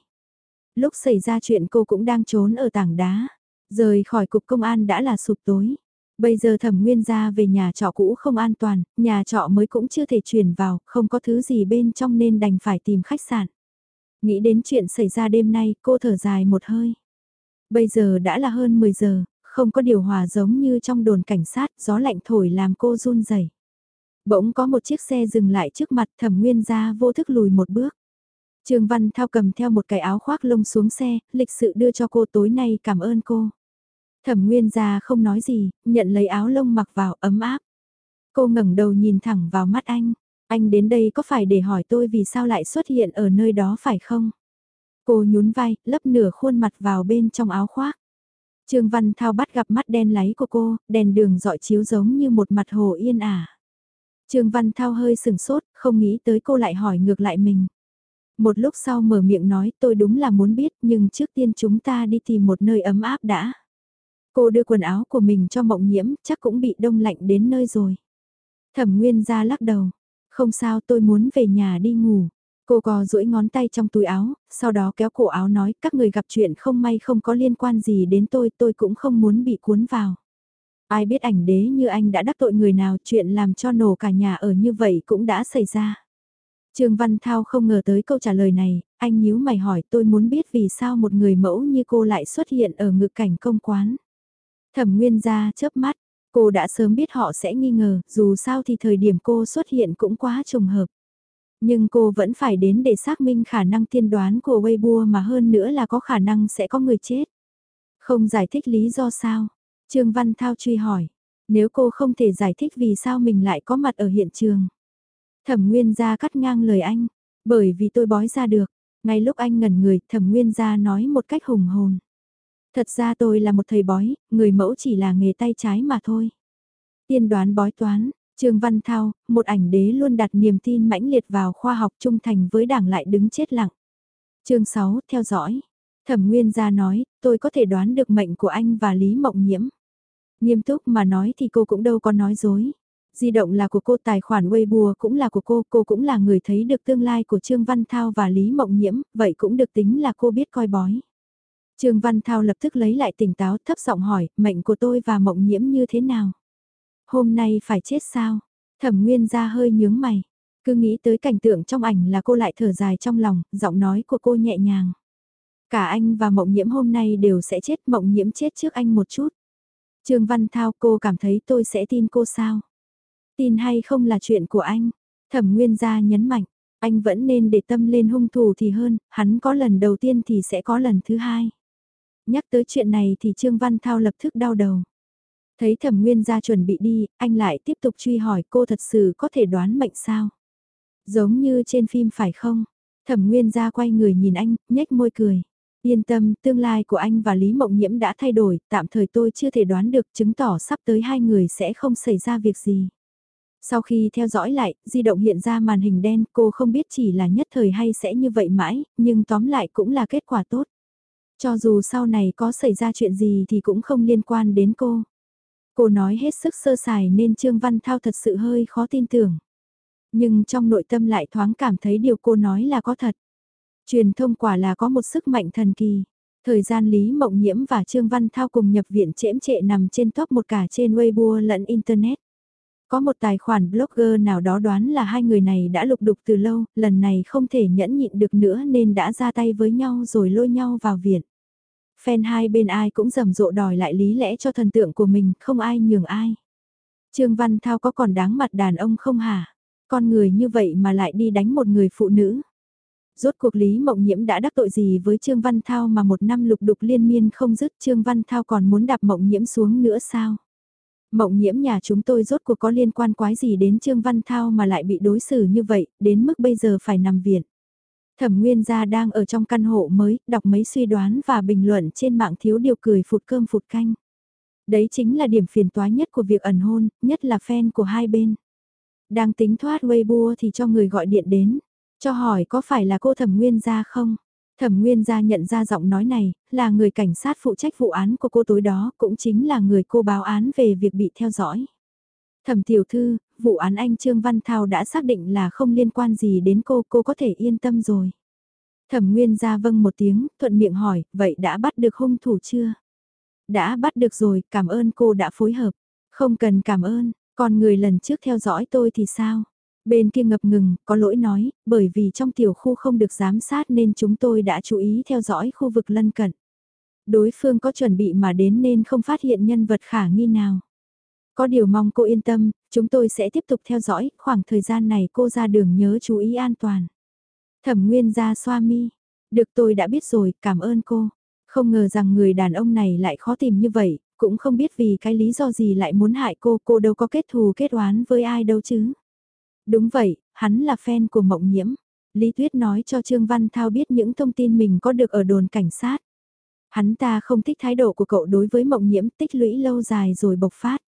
Lúc xảy ra chuyện cô cũng đang trốn ở tảng đá. Rời khỏi cục công an đã là sụp tối. Bây giờ thẩm nguyên ra về nhà trọ cũ không an toàn, nhà trọ mới cũng chưa thể chuyển vào, không có thứ gì bên trong nên đành phải tìm khách sạn. Nghĩ đến chuyện xảy ra đêm nay, cô thở dài một hơi. Bây giờ đã là hơn 10 giờ, không có điều hòa giống như trong đồn cảnh sát, gió lạnh thổi làm cô run rẩy. Bỗng có một chiếc xe dừng lại trước mặt thẩm nguyên ra vô thức lùi một bước. Trương Văn Thao cầm theo một cái áo khoác lông xuống xe, lịch sự đưa cho cô tối nay cảm ơn cô. Thẩm Nguyên gia không nói gì, nhận lấy áo lông mặc vào ấm áp. Cô ngẩng đầu nhìn thẳng vào mắt anh. Anh đến đây có phải để hỏi tôi vì sao lại xuất hiện ở nơi đó phải không? Cô nhún vai, lấp nửa khuôn mặt vào bên trong áo khoác. Trương Văn Thao bắt gặp mắt đen láy của cô, đèn đường dọi chiếu giống như một mặt hồ yên ả. Trương Văn Thao hơi sừng sốt, không nghĩ tới cô lại hỏi ngược lại mình. Một lúc sau mở miệng nói tôi đúng là muốn biết nhưng trước tiên chúng ta đi tìm một nơi ấm áp đã. Cô đưa quần áo của mình cho mộng nhiễm chắc cũng bị đông lạnh đến nơi rồi. Thẩm Nguyên ra lắc đầu. Không sao tôi muốn về nhà đi ngủ. Cô cò duỗi ngón tay trong túi áo, sau đó kéo cổ áo nói các người gặp chuyện không may không có liên quan gì đến tôi, tôi cũng không muốn bị cuốn vào. Ai biết ảnh đế như anh đã đắc tội người nào chuyện làm cho nổ cả nhà ở như vậy cũng đã xảy ra. Trương Văn Thao không ngờ tới câu trả lời này, anh nhíu mày hỏi tôi muốn biết vì sao một người mẫu như cô lại xuất hiện ở ngự cảnh công quán. Thẩm Nguyên ra chớp mắt, cô đã sớm biết họ sẽ nghi ngờ, dù sao thì thời điểm cô xuất hiện cũng quá trùng hợp. Nhưng cô vẫn phải đến để xác minh khả năng tiên đoán của Weibo mà hơn nữa là có khả năng sẽ có người chết. Không giải thích lý do sao? Trương Văn Thao truy hỏi. Nếu cô không thể giải thích vì sao mình lại có mặt ở hiện trường. Thẩm Nguyên gia cắt ngang lời anh. Bởi vì tôi bói ra được. Ngay lúc anh ngẩn người, Thẩm Nguyên gia nói một cách hùng hồn. Thật ra tôi là một thầy bói, người mẫu chỉ là nghề tay trái mà thôi. Tiên đoán bói toán, Trương Văn Thao, một ảnh đế luôn đặt niềm tin mãnh liệt vào khoa học trung thành với đảng lại đứng chết lặng. chương 6, theo dõi. Thẩm Nguyên gia nói, tôi có thể đoán được mệnh của anh và Lý Mộng Nhiễm. Nghiêm túc mà nói thì cô cũng đâu có nói dối. Di động là của cô, tài khoản Weibo cũng là của cô, cô cũng là người thấy được tương lai của Trương Văn Thao và Lý Mộng Nhiễm, vậy cũng được tính là cô biết coi bói. Trương Văn Thao lập tức lấy lại tỉnh táo thấp giọng hỏi, mệnh của tôi và Mộng Nhiễm như thế nào? Hôm nay phải chết sao? Thẩm Nguyên ra hơi nhướng mày. Cứ nghĩ tới cảnh tượng trong ảnh là cô lại thở dài trong lòng, giọng nói của cô nhẹ nhàng. Cả anh và Mộng Nhiễm hôm nay đều sẽ chết, Mộng Nhiễm chết trước anh một chút. Trương Văn Thao cô cảm thấy tôi sẽ tin cô sao? Tin hay không là chuyện của anh. Thẩm Nguyên gia nhấn mạnh, anh vẫn nên để tâm lên hung thủ thì hơn, hắn có lần đầu tiên thì sẽ có lần thứ hai. Nhắc tới chuyện này thì Trương Văn Thao lập tức đau đầu. Thấy thẩm nguyên gia chuẩn bị đi, anh lại tiếp tục truy hỏi cô thật sự có thể đoán mệnh sao? Giống như trên phim phải không? Thẩm nguyên gia quay người nhìn anh, nhếch môi cười. Yên tâm, tương lai của anh và Lý Mộng Nhiễm đã thay đổi, tạm thời tôi chưa thể đoán được chứng tỏ sắp tới hai người sẽ không xảy ra việc gì. Sau khi theo dõi lại, di động hiện ra màn hình đen, cô không biết chỉ là nhất thời hay sẽ như vậy mãi, nhưng tóm lại cũng là kết quả tốt. Cho dù sau này có xảy ra chuyện gì thì cũng không liên quan đến cô. Cô nói hết sức sơ sài nên Trương Văn Thao thật sự hơi khó tin tưởng. Nhưng trong nội tâm lại thoáng cảm thấy điều cô nói là có thật. Truyền thông quả là có một sức mạnh thần kỳ. Thời gian Lý Mộng Nhiễm và Trương Văn Thao cùng nhập viện trễm trệ nằm trên top một cả trên Weibo lẫn Internet. Có một tài khoản blogger nào đó đoán là hai người này đã lục đục từ lâu, lần này không thể nhẫn nhịn được nữa nên đã ra tay với nhau rồi lôi nhau vào viện. Fan hai bên ai cũng rầm rộ đòi lại lý lẽ cho thần tượng của mình, không ai nhường ai. Trương Văn Thao có còn đáng mặt đàn ông không hả? Con người như vậy mà lại đi đánh một người phụ nữ. Rốt cuộc Lý Mộng Nhiễm đã đắc tội gì với Trương Văn Thao mà một năm lục đục liên miên không dứt Trương Văn Thao còn muốn đạp Mộng Nhiễm xuống nữa sao? Mộng nhiễm nhà chúng tôi rốt cuộc có liên quan quái gì đến Trương Văn Thao mà lại bị đối xử như vậy, đến mức bây giờ phải nằm viện. Thẩm Nguyên gia đang ở trong căn hộ mới, đọc mấy suy đoán và bình luận trên mạng thiếu điều cười phụt cơm phụt canh. Đấy chính là điểm phiền toái nhất của việc ẩn hôn, nhất là fan của hai bên. Đang tính thoát Weibo thì cho người gọi điện đến, cho hỏi có phải là cô Thẩm Nguyên gia không? Thẩm Nguyên gia nhận ra giọng nói này, là người cảnh sát phụ trách vụ án của cô tối đó, cũng chính là người cô báo án về việc bị theo dõi. Thẩm tiểu thư, vụ án anh Trương Văn Thao đã xác định là không liên quan gì đến cô, cô có thể yên tâm rồi. Thẩm Nguyên ra vâng một tiếng, thuận miệng hỏi, vậy đã bắt được hung thủ chưa? Đã bắt được rồi, cảm ơn cô đã phối hợp. Không cần cảm ơn, còn người lần trước theo dõi tôi thì sao? Bên kia ngập ngừng, có lỗi nói, bởi vì trong tiểu khu không được giám sát nên chúng tôi đã chú ý theo dõi khu vực lân cận. Đối phương có chuẩn bị mà đến nên không phát hiện nhân vật khả nghi nào. Có điều mong cô yên tâm, chúng tôi sẽ tiếp tục theo dõi, khoảng thời gian này cô ra đường nhớ chú ý an toàn. Thẩm Nguyên ra xoa mi. Được tôi đã biết rồi, cảm ơn cô. Không ngờ rằng người đàn ông này lại khó tìm như vậy, cũng không biết vì cái lý do gì lại muốn hại cô, cô đâu có kết thù kết oán với ai đâu chứ. Đúng vậy, hắn là fan của Mộng Nhiễm. Lý Tuyết nói cho Trương Văn Thao biết những thông tin mình có được ở đồn cảnh sát. Hắn ta không thích thái độ của cậu đối với Mộng Nhiễm tích lũy lâu dài rồi bộc phát.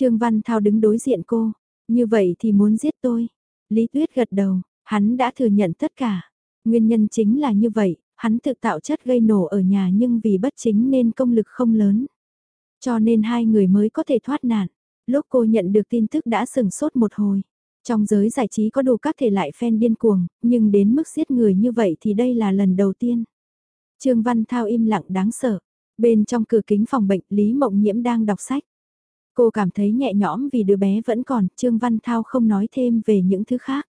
Trương Văn Thao đứng đối diện cô. Như vậy thì muốn giết tôi. Lý Tuyết gật đầu, hắn đã thừa nhận tất cả. Nguyên nhân chính là như vậy, hắn tự tạo chất gây nổ ở nhà nhưng vì bất chính nên công lực không lớn. Cho nên hai người mới có thể thoát nạn. Lúc cô nhận được tin tức đã sừng sốt một hồi. Trong giới giải trí có đủ các thể lại fan điên cuồng, nhưng đến mức giết người như vậy thì đây là lần đầu tiên. Trương Văn Thao im lặng đáng sợ. Bên trong cửa kính phòng bệnh Lý Mộng Nhiễm đang đọc sách. Cô cảm thấy nhẹ nhõm vì đứa bé vẫn còn, Trương Văn Thao không nói thêm về những thứ khác.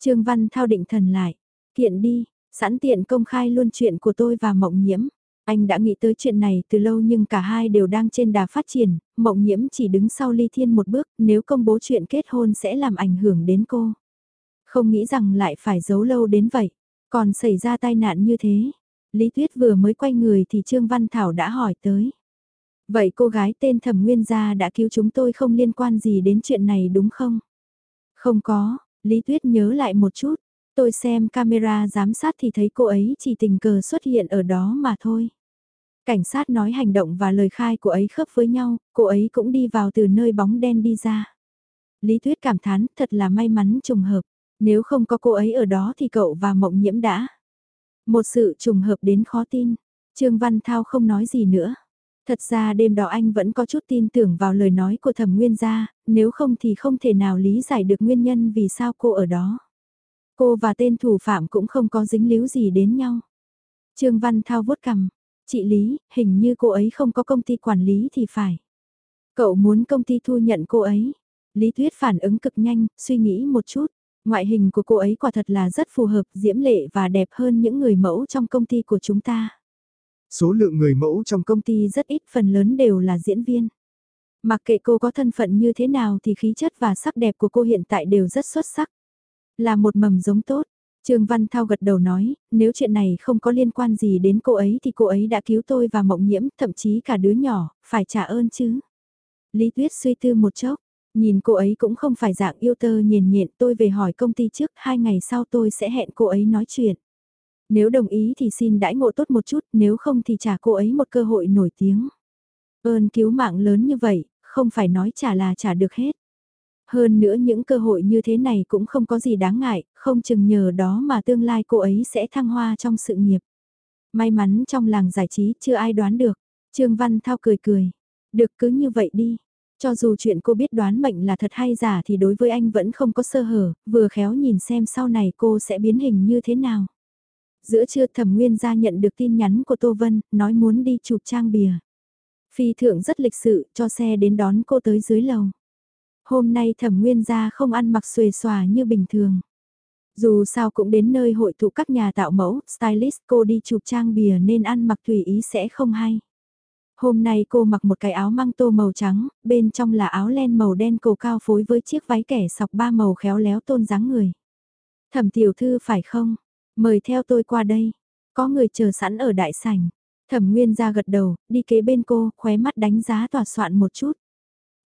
Trương Văn Thao định thần lại, kiện đi, sẵn tiện công khai luôn chuyện của tôi và Mộng Nhiễm. Anh đã nghĩ tới chuyện này từ lâu nhưng cả hai đều đang trên đà phát triển, Mộng Nhiễm chỉ đứng sau Ly Thiên một bước, nếu công bố chuyện kết hôn sẽ làm ảnh hưởng đến cô. Không nghĩ rằng lại phải giấu lâu đến vậy, còn xảy ra tai nạn như thế. Lý Tuyết vừa mới quay người thì Trương Văn Thảo đã hỏi tới. Vậy cô gái tên Thẩm Nguyên Gia đã cứu chúng tôi không liên quan gì đến chuyện này đúng không? Không có, Lý Tuyết nhớ lại một chút. Tôi xem camera giám sát thì thấy cô ấy chỉ tình cờ xuất hiện ở đó mà thôi. Cảnh sát nói hành động và lời khai của ấy khớp với nhau, cô ấy cũng đi vào từ nơi bóng đen đi ra. Lý Tuyết cảm thán thật là may mắn trùng hợp. Nếu không có cô ấy ở đó thì cậu và mộng nhiễm đã. Một sự trùng hợp đến khó tin. Trương Văn Thao không nói gì nữa. Thật ra đêm đó anh vẫn có chút tin tưởng vào lời nói của thẩm nguyên gia, nếu không thì không thể nào lý giải được nguyên nhân vì sao cô ở đó. Cô và tên thủ phạm cũng không có dính líu gì đến nhau. Trương Văn Thao vuốt cằm, chị Lý, hình như cô ấy không có công ty quản lý thì phải. Cậu muốn công ty thu nhận cô ấy. Lý Tuyết phản ứng cực nhanh, suy nghĩ một chút. Ngoại hình của cô ấy quả thật là rất phù hợp, diễm lệ và đẹp hơn những người mẫu trong công ty của chúng ta. Số lượng người mẫu trong công ty rất ít, phần lớn đều là diễn viên. Mặc kệ cô có thân phận như thế nào thì khí chất và sắc đẹp của cô hiện tại đều rất xuất sắc. Là một mầm giống tốt. Trương Văn Thao gật đầu nói, nếu chuyện này không có liên quan gì đến cô ấy thì cô ấy đã cứu tôi và mộng nhiễm, thậm chí cả đứa nhỏ, phải trả ơn chứ. Lý Tuyết suy tư một chốc, nhìn cô ấy cũng không phải dạng yêu tơ nhiền nhện tôi về hỏi công ty trước, hai ngày sau tôi sẽ hẹn cô ấy nói chuyện. Nếu đồng ý thì xin đãi ngộ tốt một chút, nếu không thì trả cô ấy một cơ hội nổi tiếng. Ơn cứu mạng lớn như vậy, không phải nói trả là trả được hết. Hơn nữa những cơ hội như thế này cũng không có gì đáng ngại, không chừng nhờ đó mà tương lai cô ấy sẽ thăng hoa trong sự nghiệp. May mắn trong làng giải trí chưa ai đoán được. Trương Văn Thao cười cười. Được cứ như vậy đi. Cho dù chuyện cô biết đoán mệnh là thật hay giả thì đối với anh vẫn không có sơ hở, vừa khéo nhìn xem sau này cô sẽ biến hình như thế nào. Giữa trưa thẩm nguyên gia nhận được tin nhắn của Tô Vân, nói muốn đi chụp trang bìa. Phi thượng rất lịch sự, cho xe đến đón cô tới dưới lầu. Hôm nay thẩm nguyên gia không ăn mặc xuề xòa như bình thường. Dù sao cũng đến nơi hội tụ các nhà tạo mẫu, stylist cô đi chụp trang bìa nên ăn mặc tùy ý sẽ không hay. Hôm nay cô mặc một cái áo măng tô màu trắng, bên trong là áo len màu đen cổ cao phối với chiếc váy kẻ sọc ba màu khéo léo tôn dáng người. Thẩm tiểu thư phải không? Mời theo tôi qua đây. Có người chờ sẵn ở đại sảnh. Thẩm Nguyên ra gật đầu, đi kế bên cô, khóe mắt đánh giá tòa soạn một chút.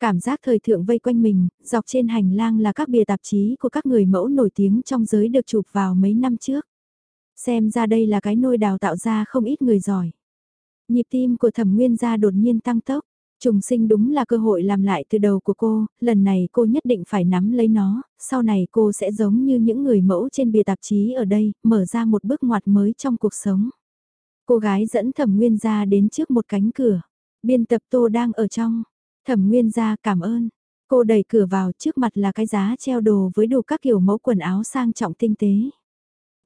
Cảm giác thời thượng vây quanh mình, dọc trên hành lang là các bìa tạp chí của các người mẫu nổi tiếng trong giới được chụp vào mấy năm trước. Xem ra đây là cái nôi đào tạo ra không ít người giỏi. Nhịp tim của thẩm nguyên gia đột nhiên tăng tốc. Trùng sinh đúng là cơ hội làm lại từ đầu của cô, lần này cô nhất định phải nắm lấy nó, sau này cô sẽ giống như những người mẫu trên bìa tạp chí ở đây, mở ra một bước ngoặt mới trong cuộc sống. Cô gái dẫn thẩm nguyên gia đến trước một cánh cửa. Biên tập tô đang ở trong. Thẩm nguyên gia cảm ơn. Cô đẩy cửa vào trước mặt là cái giá treo đồ với đủ các kiểu mẫu quần áo sang trọng tinh tế.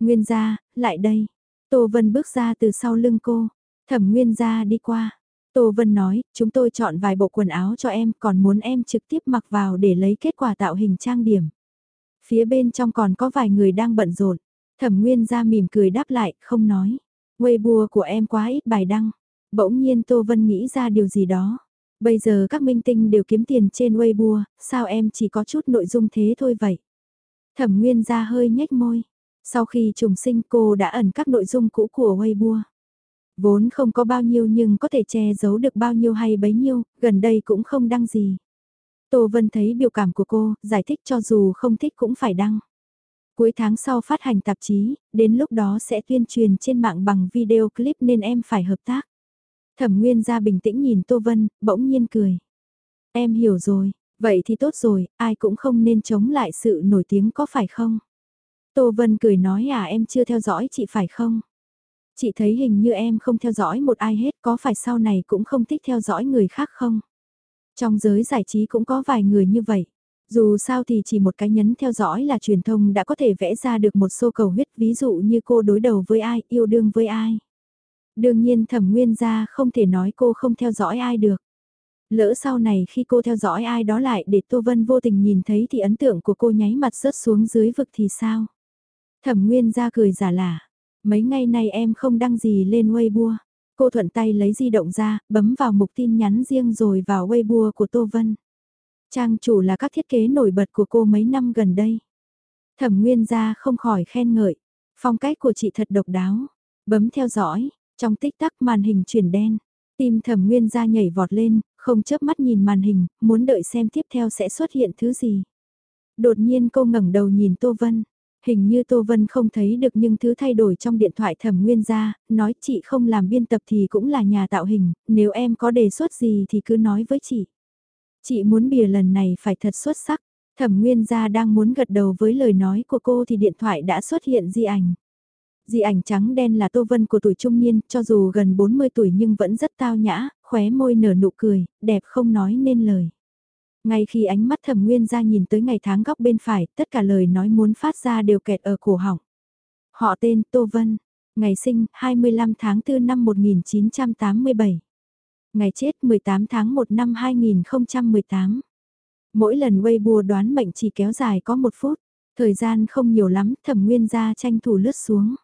Nguyên gia, lại đây. Tô Vân bước ra từ sau lưng cô. Thẩm Nguyên gia đi qua. Tô Vân nói, chúng tôi chọn vài bộ quần áo cho em còn muốn em trực tiếp mặc vào để lấy kết quả tạo hình trang điểm. Phía bên trong còn có vài người đang bận rộn. Thẩm Nguyên gia mỉm cười đáp lại, không nói. Weibo của em quá ít bài đăng. Bỗng nhiên Tô Vân nghĩ ra điều gì đó. Bây giờ các minh tinh đều kiếm tiền trên Weibo, sao em chỉ có chút nội dung thế thôi vậy? Thẩm Nguyên gia hơi nhếch môi. Sau khi trùng sinh cô đã ẩn các nội dung cũ của Weibo. Vốn không có bao nhiêu nhưng có thể che giấu được bao nhiêu hay bấy nhiêu, gần đây cũng không đăng gì. Tô Vân thấy biểu cảm của cô, giải thích cho dù không thích cũng phải đăng. Cuối tháng sau phát hành tạp chí, đến lúc đó sẽ tuyên truyền trên mạng bằng video clip nên em phải hợp tác. Thẩm Nguyên ra bình tĩnh nhìn Tô Vân, bỗng nhiên cười. Em hiểu rồi, vậy thì tốt rồi, ai cũng không nên chống lại sự nổi tiếng có phải không? Tô Vân cười nói à em chưa theo dõi chị phải không? Chị thấy hình như em không theo dõi một ai hết có phải sau này cũng không thích theo dõi người khác không? Trong giới giải trí cũng có vài người như vậy. Dù sao thì chỉ một cái nhấn theo dõi là truyền thông đã có thể vẽ ra được một số cầu huyết ví dụ như cô đối đầu với ai, yêu đương với ai. Đương nhiên thẩm nguyên gia không thể nói cô không theo dõi ai được. Lỡ sau này khi cô theo dõi ai đó lại để Tô Vân vô tình nhìn thấy thì ấn tượng của cô nháy mặt rớt xuống dưới vực thì sao? Thẩm Nguyên ra cười giả lả. Mấy ngày nay em không đăng gì lên Weibo. Cô thuận tay lấy di động ra, bấm vào mục tin nhắn riêng rồi vào Weibo của Tô Vân. Trang chủ là các thiết kế nổi bật của cô mấy năm gần đây. Thẩm Nguyên ra không khỏi khen ngợi. Phong cách của chị thật độc đáo. Bấm theo dõi, trong tích tắc màn hình chuyển đen. Tim thẩm nguyên ra nhảy vọt lên, không chớp mắt nhìn màn hình, muốn đợi xem tiếp theo sẽ xuất hiện thứ gì. Đột nhiên cô ngẩng đầu nhìn Tô Vân. Hình như Tô Vân không thấy được nhưng thứ thay đổi trong điện thoại thẩm nguyên ra, nói chị không làm biên tập thì cũng là nhà tạo hình, nếu em có đề xuất gì thì cứ nói với chị. Chị muốn bìa lần này phải thật xuất sắc, thẩm nguyên gia đang muốn gật đầu với lời nói của cô thì điện thoại đã xuất hiện di ảnh. Di ảnh trắng đen là Tô Vân của tuổi trung niên, cho dù gần 40 tuổi nhưng vẫn rất tao nhã, khóe môi nở nụ cười, đẹp không nói nên lời. Ngay khi ánh mắt thẩm nguyên ra nhìn tới ngày tháng góc bên phải, tất cả lời nói muốn phát ra đều kẹt ở cổ họng. Họ tên Tô Vân, ngày sinh 25 tháng 4 năm 1987. Ngày chết 18 tháng 1 năm 2018. Mỗi lần Weibo đoán mệnh chỉ kéo dài có một phút, thời gian không nhiều lắm, thẩm nguyên ra tranh thủ lướt xuống.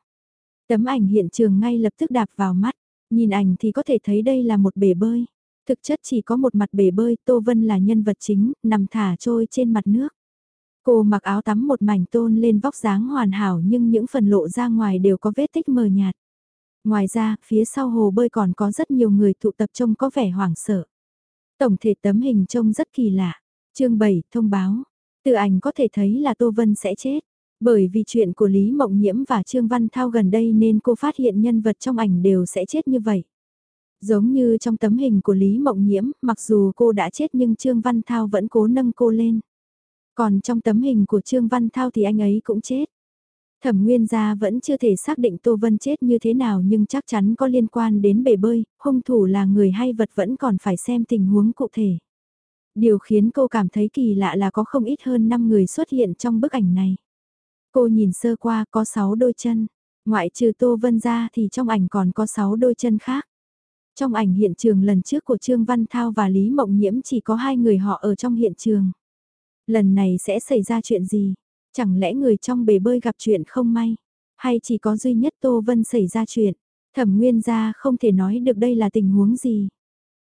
Tấm ảnh hiện trường ngay lập tức đạp vào mắt, nhìn ảnh thì có thể thấy đây là một bể bơi. Thực chất chỉ có một mặt bể bơi, Tô Vân là nhân vật chính, nằm thả trôi trên mặt nước. Cô mặc áo tắm một mảnh tôn lên vóc dáng hoàn hảo nhưng những phần lộ ra ngoài đều có vết tích mờ nhạt. Ngoài ra, phía sau hồ bơi còn có rất nhiều người tụ tập trông có vẻ hoảng sợ. Tổng thể tấm hình trông rất kỳ lạ. chương 7, thông báo. Từ ảnh có thể thấy là Tô Vân sẽ chết. Bởi vì chuyện của Lý Mộng Nhiễm và Trương Văn Thao gần đây nên cô phát hiện nhân vật trong ảnh đều sẽ chết như vậy. Giống như trong tấm hình của Lý Mộng Nhiễm, mặc dù cô đã chết nhưng Trương Văn Thao vẫn cố nâng cô lên. Còn trong tấm hình của Trương Văn Thao thì anh ấy cũng chết. Thẩm Nguyên gia vẫn chưa thể xác định Tô Vân chết như thế nào nhưng chắc chắn có liên quan đến bể bơi, hung thủ là người hay vật vẫn còn phải xem tình huống cụ thể. Điều khiến cô cảm thấy kỳ lạ là có không ít hơn 5 người xuất hiện trong bức ảnh này. Cô nhìn sơ qua có 6 đôi chân, ngoại trừ Tô Vân ra thì trong ảnh còn có 6 đôi chân khác. Trong ảnh hiện trường lần trước của Trương Văn Thao và Lý Mộng Nhiễm chỉ có hai người họ ở trong hiện trường. Lần này sẽ xảy ra chuyện gì? Chẳng lẽ người trong bể bơi gặp chuyện không may? Hay chỉ có duy nhất Tô Vân xảy ra chuyện? Thẩm Nguyên gia không thể nói được đây là tình huống gì.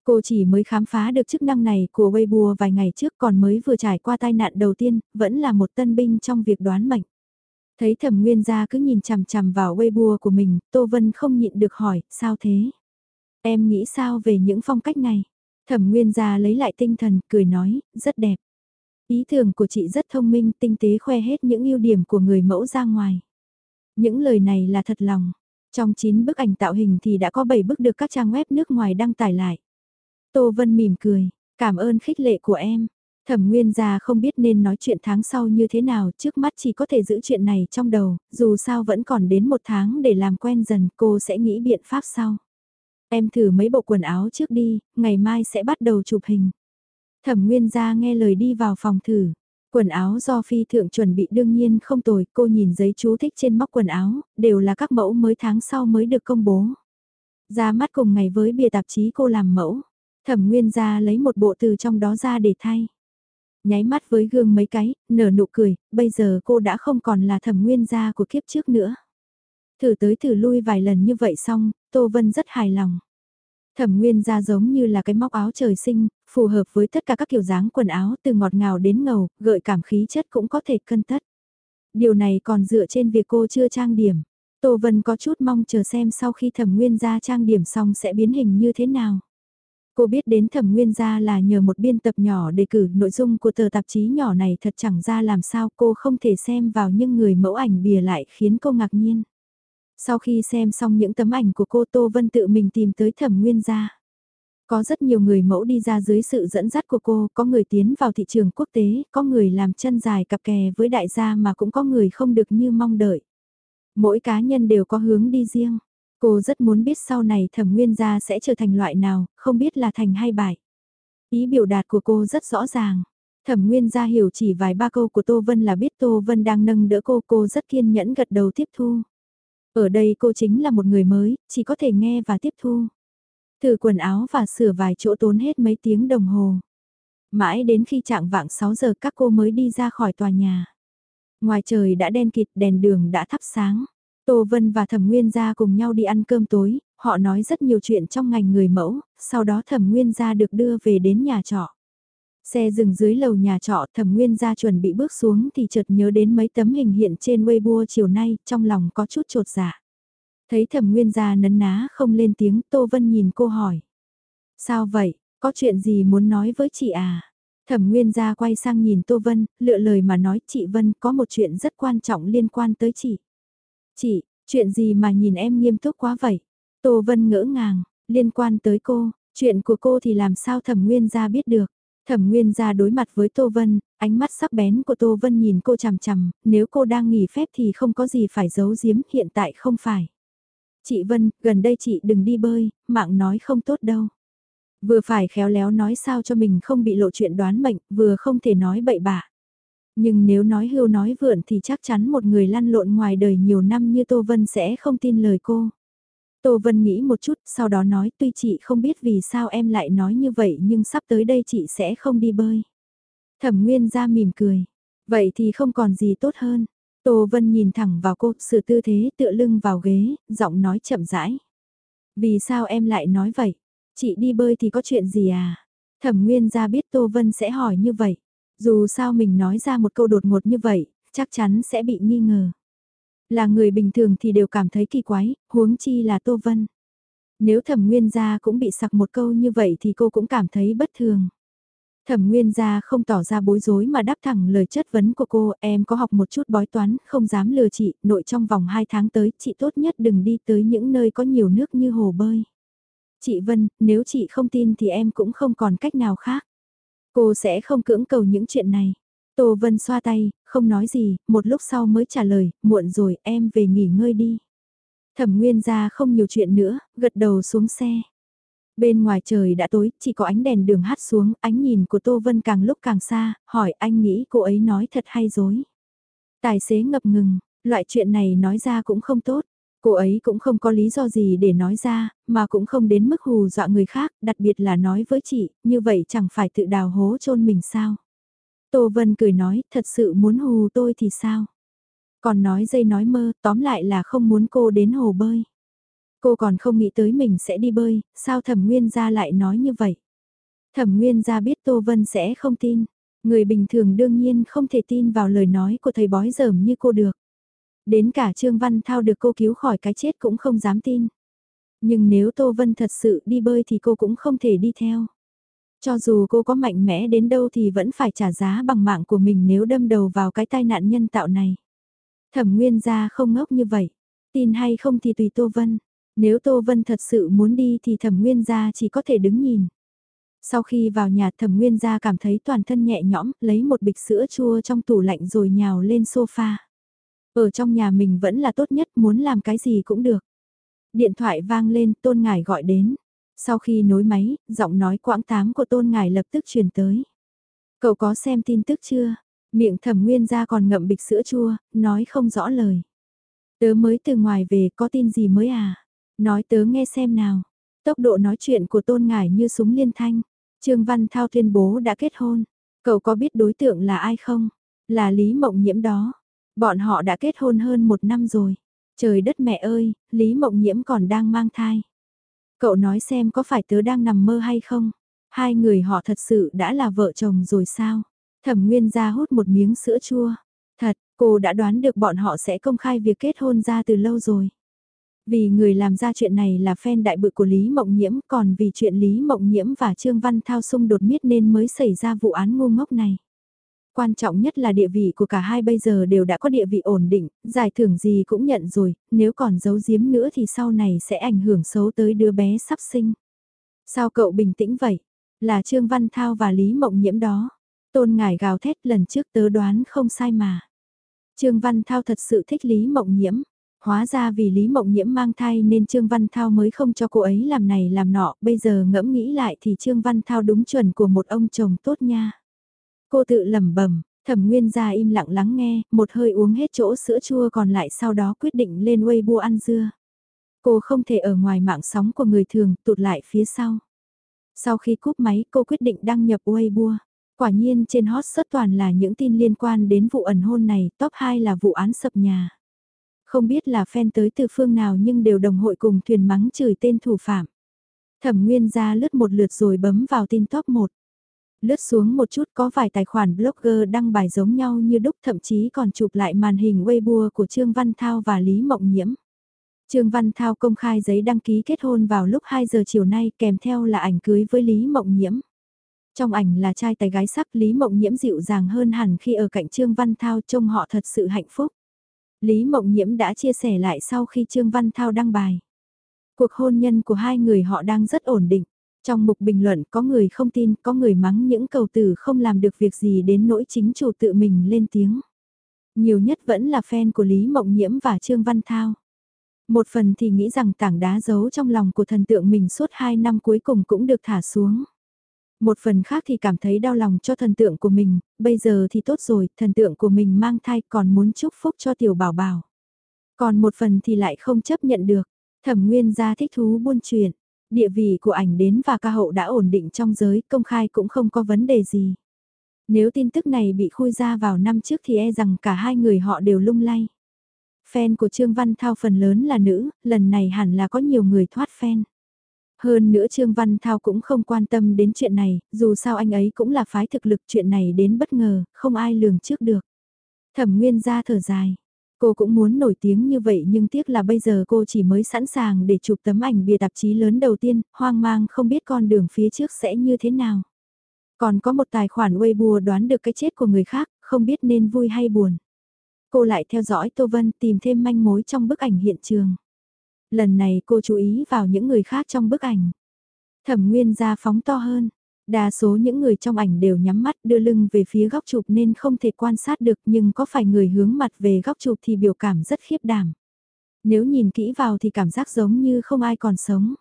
Cô chỉ mới khám phá được chức năng này của Weibo vài ngày trước còn mới vừa trải qua tai nạn đầu tiên, vẫn là một tân binh trong việc đoán mệnh. Thấy thẩm nguyên gia cứ nhìn chằm chằm vào Weibo của mình, Tô Vân không nhịn được hỏi, sao thế? Em nghĩ sao về những phong cách này? Thẩm nguyên gia lấy lại tinh thần, cười nói, rất đẹp. Ý tưởng của chị rất thông minh, tinh tế khoe hết những ưu điểm của người mẫu ra ngoài. Những lời này là thật lòng. Trong 9 bức ảnh tạo hình thì đã có 7 bức được các trang web nước ngoài đăng tải lại. Tô Vân mỉm cười, cảm ơn khích lệ của em. Thẩm Nguyên gia không biết nên nói chuyện tháng sau như thế nào, trước mắt chỉ có thể giữ chuyện này trong đầu, dù sao vẫn còn đến một tháng để làm quen dần, cô sẽ nghĩ biện pháp sau. Em thử mấy bộ quần áo trước đi, ngày mai sẽ bắt đầu chụp hình. Thẩm Nguyên gia nghe lời đi vào phòng thử. Quần áo do phi thượng chuẩn bị đương nhiên không tồi, cô nhìn giấy chú thích trên móc quần áo, đều là các mẫu mới tháng sau mới được công bố. Ra mắt cùng ngày với bìa tạp chí cô làm mẫu. Thẩm Nguyên gia lấy một bộ từ trong đó ra để thay. Nháy mắt với gương mấy cái, nở nụ cười, bây giờ cô đã không còn là thẩm nguyên gia của kiếp trước nữa. Thử tới thử lui vài lần như vậy xong, Tô Vân rất hài lòng. Thẩm nguyên gia giống như là cái móc áo trời sinh, phù hợp với tất cả các kiểu dáng quần áo từ ngọt ngào đến ngầu, gợi cảm khí chất cũng có thể cân tất. Điều này còn dựa trên việc cô chưa trang điểm. Tô Vân có chút mong chờ xem sau khi thẩm nguyên gia trang điểm xong sẽ biến hình như thế nào. Cô biết đến thẩm nguyên gia là nhờ một biên tập nhỏ đề cử nội dung của tờ tạp chí nhỏ này thật chẳng ra làm sao cô không thể xem vào những người mẫu ảnh bìa lại khiến cô ngạc nhiên. Sau khi xem xong những tấm ảnh của cô Tô Vân tự mình tìm tới thẩm nguyên gia. Có rất nhiều người mẫu đi ra dưới sự dẫn dắt của cô, có người tiến vào thị trường quốc tế, có người làm chân dài cặp kè với đại gia mà cũng có người không được như mong đợi. Mỗi cá nhân đều có hướng đi riêng. Cô rất muốn biết sau này thẩm nguyên gia sẽ trở thành loại nào, không biết là thành hay bại. Ý biểu đạt của cô rất rõ ràng. Thẩm Nguyên gia hiểu chỉ vài ba câu của Tô Vân là biết Tô Vân đang nâng đỡ cô, cô rất kiên nhẫn gật đầu tiếp thu. Ở đây cô chính là một người mới, chỉ có thể nghe và tiếp thu. thử quần áo và sửa vài chỗ tốn hết mấy tiếng đồng hồ. Mãi đến khi trạng vạng 6 giờ các cô mới đi ra khỏi tòa nhà. Ngoài trời đã đen kịt đèn đường đã thắp sáng. Tô Vân và Thẩm Nguyên gia cùng nhau đi ăn cơm tối, họ nói rất nhiều chuyện trong ngành người mẫu, sau đó Thẩm Nguyên gia được đưa về đến nhà trọ. Xe dừng dưới lầu nhà trọ Thẩm Nguyên gia chuẩn bị bước xuống thì chợt nhớ đến mấy tấm hình hiện trên Weibo chiều nay, trong lòng có chút trột dạ. Thấy Thẩm Nguyên gia nấn ná không lên tiếng, Tô Vân nhìn cô hỏi. Sao vậy, có chuyện gì muốn nói với chị à? Thẩm Nguyên gia quay sang nhìn Tô Vân, lựa lời mà nói chị Vân có một chuyện rất quan trọng liên quan tới chị. Chị, chuyện gì mà nhìn em nghiêm túc quá vậy? Tô Vân ngỡ ngàng, liên quan tới cô, chuyện của cô thì làm sao Thẩm Nguyên gia biết được? Thẩm Nguyên ra đối mặt với Tô Vân, ánh mắt sắc bén của Tô Vân nhìn cô chằm chằm, nếu cô đang nghỉ phép thì không có gì phải giấu giếm, hiện tại không phải. Chị Vân, gần đây chị đừng đi bơi, mạng nói không tốt đâu. Vừa phải khéo léo nói sao cho mình không bị lộ chuyện đoán mệnh, vừa không thể nói bậy bạ. Nhưng nếu nói hưu nói vượn thì chắc chắn một người lăn lộn ngoài đời nhiều năm như Tô Vân sẽ không tin lời cô. Tô Vân nghĩ một chút, sau đó nói tuy chị không biết vì sao em lại nói như vậy nhưng sắp tới đây chị sẽ không đi bơi. Thẩm Nguyên ra mỉm cười. Vậy thì không còn gì tốt hơn. Tô Vân nhìn thẳng vào cô, sự tư thế tựa lưng vào ghế, giọng nói chậm rãi. Vì sao em lại nói vậy? Chị đi bơi thì có chuyện gì à? Thẩm Nguyên ra biết Tô Vân sẽ hỏi như vậy. Dù sao mình nói ra một câu đột ngột như vậy, chắc chắn sẽ bị nghi ngờ. Là người bình thường thì đều cảm thấy kỳ quái, huống chi là Tô Vân. Nếu thẩm nguyên gia cũng bị sặc một câu như vậy thì cô cũng cảm thấy bất thường. Thẩm Nguyên gia không tỏ ra bối rối mà đáp thẳng lời chất vấn của cô, em có học một chút bói toán, không dám lừa chị, nội trong vòng 2 tháng tới, chị tốt nhất đừng đi tới những nơi có nhiều nước như hồ bơi. Chị Vân, nếu chị không tin thì em cũng không còn cách nào khác. Cô sẽ không cưỡng cầu những chuyện này. Tô Vân xoa tay, không nói gì, một lúc sau mới trả lời, muộn rồi, em về nghỉ ngơi đi. Thẩm Nguyên ra không nhiều chuyện nữa, gật đầu xuống xe. Bên ngoài trời đã tối, chỉ có ánh đèn đường hát xuống, ánh nhìn của Tô Vân càng lúc càng xa, hỏi anh nghĩ cô ấy nói thật hay dối. Tài xế ngập ngừng, loại chuyện này nói ra cũng không tốt. Cô ấy cũng không có lý do gì để nói ra, mà cũng không đến mức hù dọa người khác, đặc biệt là nói với chị, như vậy chẳng phải tự đào hố chôn mình sao. Tô Vân cười nói, thật sự muốn hù tôi thì sao? Còn nói dây nói mơ, tóm lại là không muốn cô đến hồ bơi. Cô còn không nghĩ tới mình sẽ đi bơi, sao thẩm nguyên gia lại nói như vậy? Thẩm nguyên gia biết Tô Vân sẽ không tin. Người bình thường đương nhiên không thể tin vào lời nói của thầy bói dởm như cô được. Đến cả Trương Văn Thao được cô cứu khỏi cái chết cũng không dám tin. Nhưng nếu Tô Vân thật sự đi bơi thì cô cũng không thể đi theo. Cho dù cô có mạnh mẽ đến đâu thì vẫn phải trả giá bằng mạng của mình nếu đâm đầu vào cái tai nạn nhân tạo này. Thẩm Nguyên gia không ngốc như vậy. Tin hay không thì tùy Tô Vân. Nếu Tô Vân thật sự muốn đi thì Thẩm Nguyên gia chỉ có thể đứng nhìn. Sau khi vào nhà Thẩm Nguyên gia cảm thấy toàn thân nhẹ nhõm, lấy một bịch sữa chua trong tủ lạnh rồi nhào lên sofa. Ở trong nhà mình vẫn là tốt nhất, muốn làm cái gì cũng được. Điện thoại vang lên, Tôn Ngải gọi đến. Sau khi nối máy, giọng nói quãng tám của Tôn ngài lập tức truyền tới. Cậu có xem tin tức chưa? Miệng thẩm nguyên ra còn ngậm bịch sữa chua, nói không rõ lời. Tớ mới từ ngoài về, có tin gì mới à? Nói tớ nghe xem nào. Tốc độ nói chuyện của Tôn Ngải như súng liên thanh. Trương Văn Thao tuyên bố đã kết hôn. Cậu có biết đối tượng là ai không? Là Lý Mộng Nhiễm đó. Bọn họ đã kết hôn hơn một năm rồi. Trời đất mẹ ơi, Lý Mộng Nhiễm còn đang mang thai. Cậu nói xem có phải tớ đang nằm mơ hay không? Hai người họ thật sự đã là vợ chồng rồi sao? Thẩm Nguyên ra hút một miếng sữa chua. Thật, cô đã đoán được bọn họ sẽ công khai việc kết hôn ra từ lâu rồi. Vì người làm ra chuyện này là fan đại bự của Lý Mộng Nhiễm, còn vì chuyện Lý Mộng Nhiễm và Trương Văn Thao xung đột miết nên mới xảy ra vụ án ngu ngốc này quan trọng nhất là địa vị của cả hai bây giờ đều đã có địa vị ổn định, giải thưởng gì cũng nhận rồi, nếu còn giấu giếm nữa thì sau này sẽ ảnh hưởng xấu tới đứa bé sắp sinh. Sao cậu bình tĩnh vậy? Là Trương Văn Thao và Lý Mộng Nhiễm đó. Tôn Ngải gào thét lần trước tớ đoán không sai mà. Trương Văn Thao thật sự thích Lý Mộng Nhiễm. Hóa ra vì Lý Mộng Nhiễm mang thai nên Trương Văn Thao mới không cho cô ấy làm này làm nọ, bây giờ ngẫm nghĩ lại thì Trương Văn Thao đúng chuẩn của một ông chồng tốt nha. Cô tự lẩm bẩm, Thẩm Nguyên gia im lặng lắng nghe, một hơi uống hết chỗ sữa chua còn lại sau đó quyết định lên Weibo ăn dưa. Cô không thể ở ngoài mạng sóng của người thường, tụt lại phía sau. Sau khi cúp máy cô quyết định đăng nhập Weibo. Quả nhiên trên hot search toàn là những tin liên quan đến vụ ẩn hôn này, top 2 là vụ án sập nhà. Không biết là fan tới từ phương nào nhưng đều đồng hội cùng thuyền mắng chửi tên thủ phạm. Thẩm Nguyên ra lướt một lượt rồi bấm vào tin top 1. Lướt xuống một chút có vài tài khoản blogger đăng bài giống nhau như đúc, thậm chí còn chụp lại màn hình Weibo của Trương Văn Thao và Lý Mộng Nhiễm. Trương Văn Thao công khai giấy đăng ký kết hôn vào lúc 2 giờ chiều nay, kèm theo là ảnh cưới với Lý Mộng Nhiễm. Trong ảnh là trai tài gái sắc, Lý Mộng Nhiễm dịu dàng hơn hẳn khi ở cạnh Trương Văn Thao, trông họ thật sự hạnh phúc. Lý Mộng Nhiễm đã chia sẻ lại sau khi Trương Văn Thao đăng bài. Cuộc hôn nhân của hai người họ đang rất ổn định. Trong mục bình luận có người không tin, có người mắng những cầu tử không làm được việc gì đến nỗi chính chủ tự mình lên tiếng. Nhiều nhất vẫn là fan của Lý Mộng Nhiễm và Trương Văn Thao. Một phần thì nghĩ rằng tảng đá giấu trong lòng của thần tượng mình suốt hai năm cuối cùng cũng được thả xuống. Một phần khác thì cảm thấy đau lòng cho thần tượng của mình, bây giờ thì tốt rồi, thần tượng của mình mang thai còn muốn chúc phúc cho tiểu bảo bảo. Còn một phần thì lại không chấp nhận được, thẩm nguyên gia thích thú buôn chuyện, địa vị của ảnh đến và ca hậu đã ổn định trong giới, công khai cũng không có vấn đề gì. Nếu tin tức này bị khui ra vào năm trước thì e rằng cả hai người họ đều lung lay. Fan của Trương Văn Thao phần lớn là nữ, lần này hẳn là có nhiều người thoát fan. Hơn nữa Trương Văn Thao cũng không quan tâm đến chuyện này, dù sao anh ấy cũng là phái thực lực chuyện này đến bất ngờ, không ai lường trước được. Thẩm Nguyên ra thở dài. Cô cũng muốn nổi tiếng như vậy nhưng tiếc là bây giờ cô chỉ mới sẵn sàng để chụp tấm ảnh bìa tạp chí lớn đầu tiên, hoang mang không biết con đường phía trước sẽ như thế nào. Còn có một tài khoản Weibo đoán được cái chết của người khác, không biết nên vui hay buồn. Cô lại theo dõi Tô Vân tìm thêm manh mối trong bức ảnh hiện trường. Lần này cô chú ý vào những người khác trong bức ảnh. Thẩm Nguyên ra phóng to hơn. Đa số những người trong ảnh đều nhắm mắt đưa lưng về phía góc chụp nên không thể quan sát được nhưng có phải người hướng mặt về góc chụp thì biểu cảm rất khiếp đảm. Nếu nhìn kỹ vào thì cảm giác giống như không ai còn sống.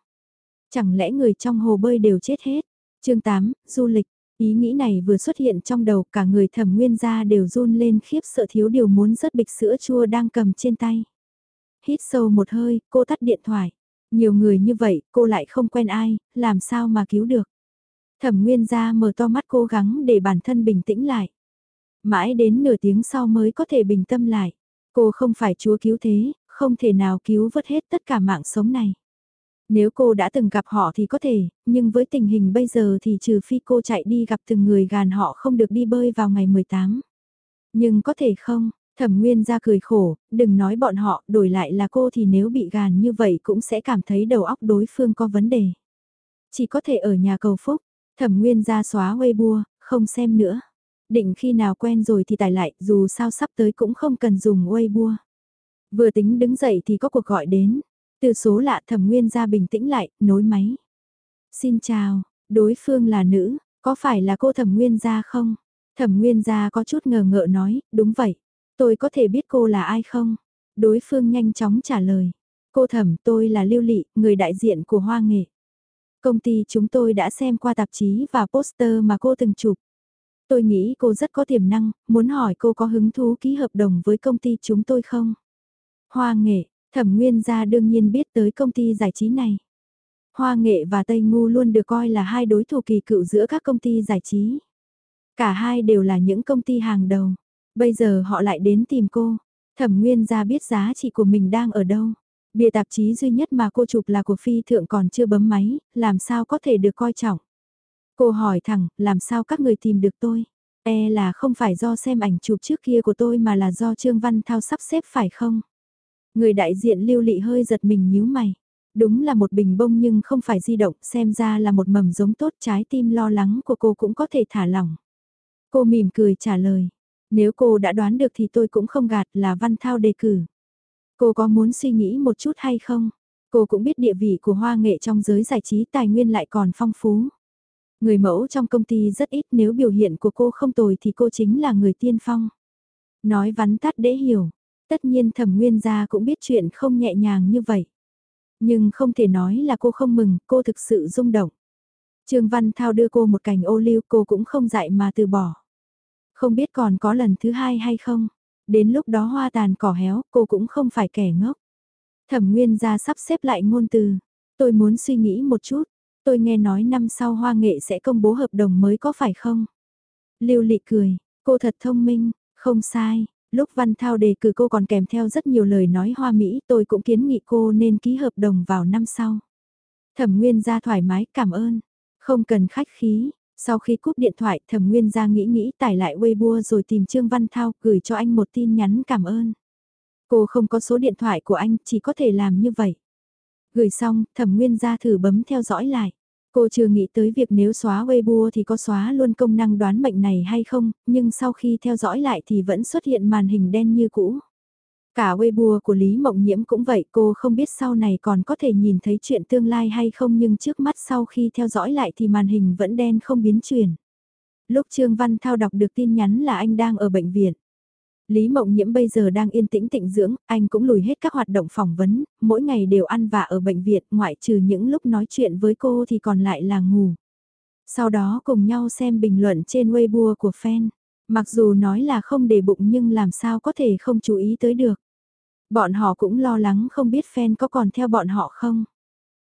Chẳng lẽ người trong hồ bơi đều chết hết? chương 8, du lịch. Ý nghĩ này vừa xuất hiện trong đầu cả người thẩm nguyên gia đều run lên khiếp sợ thiếu điều muốn rớt bịch sữa chua đang cầm trên tay. Hít sâu một hơi, cô tắt điện thoại. Nhiều người như vậy, cô lại không quen ai, làm sao mà cứu được. Thẩm Nguyên gia mở to mắt cố gắng để bản thân bình tĩnh lại. Mãi đến nửa tiếng sau mới có thể bình tâm lại. Cô không phải chúa cứu thế, không thể nào cứu vớt hết tất cả mạng sống này. Nếu cô đã từng gặp họ thì có thể, nhưng với tình hình bây giờ thì trừ phi cô chạy đi gặp từng người gàn họ không được đi bơi vào ngày 18. Nhưng có thể không, Thẩm Nguyên ra cười khổ, đừng nói bọn họ, đổi lại là cô thì nếu bị gàn như vậy cũng sẽ cảm thấy đầu óc đối phương có vấn đề. Chỉ có thể ở nhà cầu phúc, Thẩm Nguyên ra xóa Weibo, không xem nữa. Định khi nào quen rồi thì tải lại, dù sao sắp tới cũng không cần dùng Weibo. Vừa tính đứng dậy thì có cuộc gọi đến. Từ số lạ Thẩm Nguyên ra bình tĩnh lại, nối máy. Xin chào, đối phương là nữ, có phải là cô Thẩm Nguyên gia không? Thẩm Nguyên gia có chút ngờ ngợ nói, đúng vậy. Tôi có thể biết cô là ai không? Đối phương nhanh chóng trả lời. Cô thẩm tôi là Lưu Lị, người đại diện của Hoa Nghệ. Công ty chúng tôi đã xem qua tạp chí và poster mà cô từng chụp. Tôi nghĩ cô rất có tiềm năng, muốn hỏi cô có hứng thú ký hợp đồng với công ty chúng tôi không? Hoa Nghệ, thẩm nguyên gia đương nhiên biết tới công ty giải trí này. Hoa Nghệ và Tây Ngu luôn được coi là hai đối thủ kỳ cựu giữa các công ty giải trí. Cả hai đều là những công ty hàng đầu. Bây giờ họ lại đến tìm cô. Thẩm Nguyên ra biết giá trị của mình đang ở đâu. Bìa tạp chí duy nhất mà cô chụp là của phi thượng còn chưa bấm máy, làm sao có thể được coi trọng. Cô hỏi thẳng, làm sao các người tìm được tôi? E là không phải do xem ảnh chụp trước kia của tôi mà là do Trương Văn Thao sắp xếp phải không? Người đại diện lưu lị hơi giật mình nhíu mày. Đúng là một bình bông nhưng không phải di động, xem ra là một mầm giống tốt trái tim lo lắng của cô cũng có thể thả lỏng. Cô mỉm cười trả lời, nếu cô đã đoán được thì tôi cũng không gạt là Văn Thao đề cử. Cô có muốn suy nghĩ một chút hay không? Cô cũng biết địa vị của hoa nghệ trong giới giải trí tài nguyên lại còn phong phú. Người mẫu trong công ty rất ít nếu biểu hiện của cô không tồi thì cô chính là người tiên phong. Nói vắn tắt để hiểu, tất nhiên thẩm nguyên gia cũng biết chuyện không nhẹ nhàng như vậy. Nhưng không thể nói là cô không mừng, cô thực sự rung động. Trương Văn Thao đưa cô một cành ô liu cô cũng không dạy mà từ bỏ. Không biết còn có lần thứ hai hay không. Đến lúc đó hoa tàn cỏ héo, cô cũng không phải kẻ ngốc. Thẩm Nguyên ra sắp xếp lại ngôn từ. Tôi muốn suy nghĩ một chút. Tôi nghe nói năm sau hoa nghệ sẽ công bố hợp đồng mới có phải không? Lưu Lị cười, cô thật thông minh, không sai. Lúc Văn Thao đề cử cô còn kèm theo rất nhiều lời nói hoa mỹ tôi cũng kiến nghị cô nên ký hợp đồng vào năm sau. Thẩm Nguyên ra thoải mái cảm ơn. Không cần khách khí, sau khi cúp điện thoại thẩm nguyên ra nghĩ nghĩ tải lại Weibo rồi tìm Trương Văn Thao gửi cho anh một tin nhắn cảm ơn. Cô không có số điện thoại của anh chỉ có thể làm như vậy. Gửi xong thẩm nguyên ra thử bấm theo dõi lại. Cô chưa nghĩ tới việc nếu xóa Weibo thì có xóa luôn công năng đoán mệnh này hay không, nhưng sau khi theo dõi lại thì vẫn xuất hiện màn hình đen như cũ. Cả Weibo của Lý Mộng Nhiễm cũng vậy, cô không biết sau này còn có thể nhìn thấy chuyện tương lai hay không nhưng trước mắt sau khi theo dõi lại thì màn hình vẫn đen không biến chuyển. Lúc Trương Văn Thao đọc được tin nhắn là anh đang ở bệnh viện. Lý Mộng Nhiễm bây giờ đang yên tĩnh tịnh dưỡng, anh cũng lùi hết các hoạt động phỏng vấn, mỗi ngày đều ăn vạ ở bệnh viện, ngoại trừ những lúc nói chuyện với cô thì còn lại là ngủ. Sau đó cùng nhau xem bình luận trên Weibo của fan. Mặc dù nói là không để bụng nhưng làm sao có thể không chú ý tới được. Bọn họ cũng lo lắng không biết fan có còn theo bọn họ không.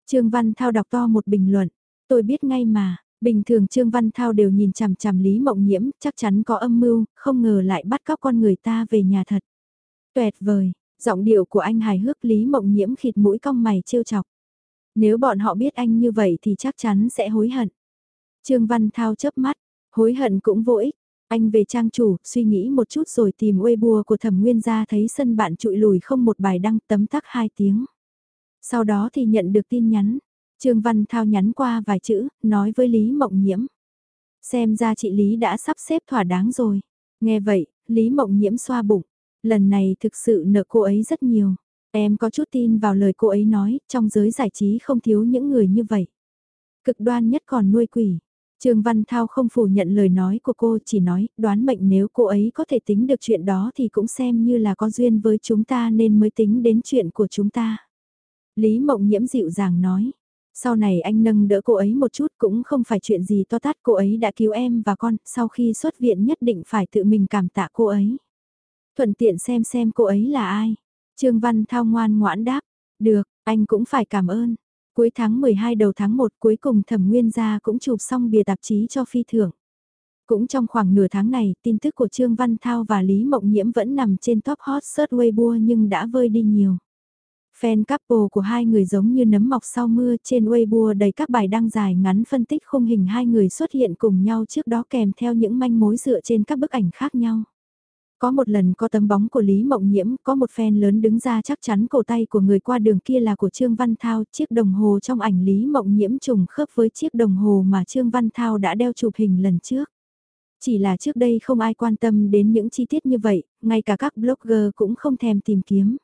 Trương Văn Thao đọc to một bình luận, tôi biết ngay mà, bình thường Trương Văn Thao đều nhìn chằm chằm Lý Mộng Nhiễm, chắc chắn có âm mưu, không ngờ lại bắt cóc con người ta về nhà thật. Tuyệt vời, giọng điệu của anh hài hước Lý Mộng Nhiễm khịt mũi cong mày trêu chọc. Nếu bọn họ biết anh như vậy thì chắc chắn sẽ hối hận. Trương Văn Thao chớp mắt, hối hận cũng vô ích, anh về trang chủ, suy nghĩ một chút rồi tìm Weibo của thẩm nguyên gia thấy sân bạn trụi lùi không một bài đăng tấm tắc hai tiếng. Sau đó thì nhận được tin nhắn. Trương Văn Thao nhắn qua vài chữ, nói với Lý Mộng Nhiễm. Xem ra chị Lý đã sắp xếp thỏa đáng rồi. Nghe vậy, Lý Mộng Nhiễm xoa bụng. Lần này thực sự nợ cô ấy rất nhiều. Em có chút tin vào lời cô ấy nói, trong giới giải trí không thiếu những người như vậy. Cực đoan nhất còn nuôi quỷ. Trương Văn Thao không phủ nhận lời nói của cô chỉ nói đoán mệnh nếu cô ấy có thể tính được chuyện đó thì cũng xem như là có duyên với chúng ta nên mới tính đến chuyện của chúng ta. Lý Mộng Nhiễm dịu dàng nói. Sau này anh nâng đỡ cô ấy một chút cũng không phải chuyện gì to tát cô ấy đã cứu em và con, sau khi xuất viện nhất định phải tự mình cảm tạ cô ấy. Thuận tiện xem xem cô ấy là ai. Trương Văn Thao ngoan ngoãn đáp, được, anh cũng phải cảm ơn. Cuối tháng 12 đầu tháng 1 cuối cùng thẩm nguyên gia cũng chụp xong bìa tạp chí cho phi thưởng. Cũng trong khoảng nửa tháng này, tin tức của Trương Văn Thao và Lý Mộng Nhiễm vẫn nằm trên top hot search Weibo nhưng đã vơi đi nhiều. Fan couple của hai người giống như nấm mọc sau mưa trên Weibo đầy các bài đăng dài ngắn phân tích khung hình hai người xuất hiện cùng nhau trước đó kèm theo những manh mối dựa trên các bức ảnh khác nhau. Có một lần có tấm bóng của Lý Mộng Nhiễm, có một fan lớn đứng ra chắc chắn cổ tay của người qua đường kia là của Trương Văn Thao, chiếc đồng hồ trong ảnh Lý Mộng Nhiễm trùng khớp với chiếc đồng hồ mà Trương Văn Thao đã đeo chụp hình lần trước. Chỉ là trước đây không ai quan tâm đến những chi tiết như vậy, ngay cả các blogger cũng không thèm tìm kiếm.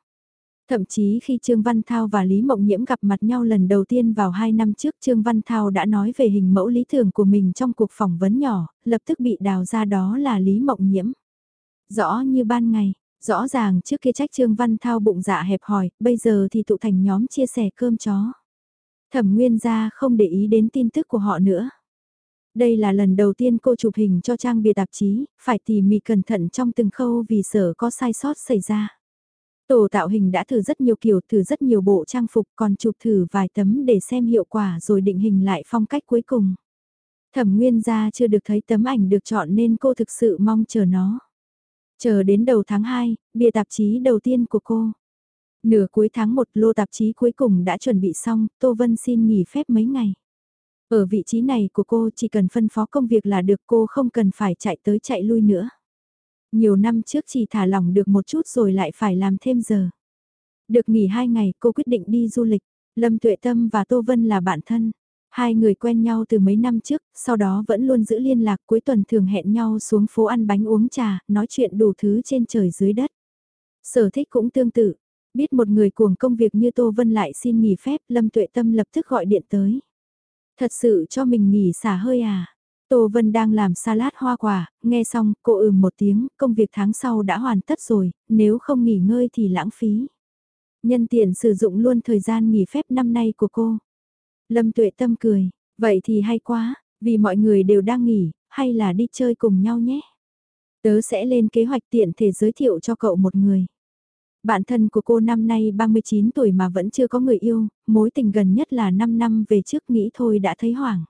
Thậm chí khi Trương Văn Thao và Lý Mộng Nhiễm gặp mặt nhau lần đầu tiên vào 2 năm trước Trương Văn Thao đã nói về hình mẫu lý tưởng của mình trong cuộc phỏng vấn nhỏ, lập tức bị đào ra đó là Lý Mộng Nhiễm. Rõ như ban ngày, rõ ràng trước kia trách Trương Văn Thao bụng dạ hẹp hòi, bây giờ thì tụ thành nhóm chia sẻ cơm chó. Thẩm Nguyên gia không để ý đến tin tức của họ nữa. Đây là lần đầu tiên cô chụp hình cho trang bìa tạp chí, phải tỉ mỉ cẩn thận trong từng khâu vì sợ có sai sót xảy ra. Tổ tạo hình đã thử rất nhiều kiểu, thử rất nhiều bộ trang phục, còn chụp thử vài tấm để xem hiệu quả rồi định hình lại phong cách cuối cùng. Thẩm Nguyên gia chưa được thấy tấm ảnh được chọn nên cô thực sự mong chờ nó. Chờ đến đầu tháng 2, bìa tạp chí đầu tiên của cô. Nửa cuối tháng 1 lô tạp chí cuối cùng đã chuẩn bị xong, Tô Vân xin nghỉ phép mấy ngày. Ở vị trí này của cô chỉ cần phân phó công việc là được cô không cần phải chạy tới chạy lui nữa. Nhiều năm trước chỉ thả lỏng được một chút rồi lại phải làm thêm giờ. Được nghỉ hai ngày cô quyết định đi du lịch. Lâm Tuệ Tâm và Tô Vân là bạn thân. Hai người quen nhau từ mấy năm trước, sau đó vẫn luôn giữ liên lạc cuối tuần thường hẹn nhau xuống phố ăn bánh uống trà, nói chuyện đủ thứ trên trời dưới đất. Sở thích cũng tương tự, Biết một người cuồng công việc như Tô Vân lại xin nghỉ phép, Lâm Tuệ Tâm lập tức gọi điện tới. Thật sự cho mình nghỉ xả hơi à? Tô Vân đang làm salad hoa quả, nghe xong cô ừm một tiếng, công việc tháng sau đã hoàn tất rồi, nếu không nghỉ ngơi thì lãng phí. Nhân tiện sử dụng luôn thời gian nghỉ phép năm nay của cô. Lâm Tuệ Tâm cười, vậy thì hay quá, vì mọi người đều đang nghỉ, hay là đi chơi cùng nhau nhé. Tớ sẽ lên kế hoạch tiện thể giới thiệu cho cậu một người. Bạn thân của cô năm nay 39 tuổi mà vẫn chưa có người yêu, mối tình gần nhất là 5 năm về trước nghĩ thôi đã thấy hoảng.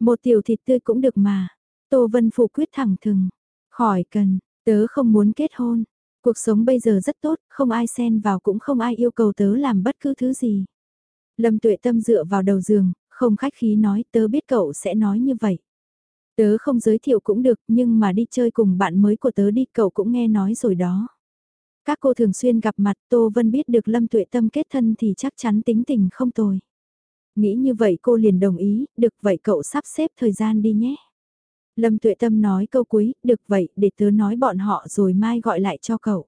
Một tiểu thịt tươi cũng được mà. Tô Vân Phụ quyết thẳng thừng. Khỏi cần, tớ không muốn kết hôn. Cuộc sống bây giờ rất tốt, không ai xen vào cũng không ai yêu cầu tớ làm bất cứ thứ gì. Lâm tuệ tâm dựa vào đầu giường, không khách khí nói tớ biết cậu sẽ nói như vậy. Tớ không giới thiệu cũng được nhưng mà đi chơi cùng bạn mới của tớ đi cậu cũng nghe nói rồi đó. Các cô thường xuyên gặp mặt Tô Vân biết được Lâm Tuệ Tâm kết thân thì chắc chắn tính tình không tồi. Nghĩ như vậy cô liền đồng ý, được vậy cậu sắp xếp thời gian đi nhé. Lâm Tuệ Tâm nói câu cuối, được vậy để tớ nói bọn họ rồi mai gọi lại cho cậu.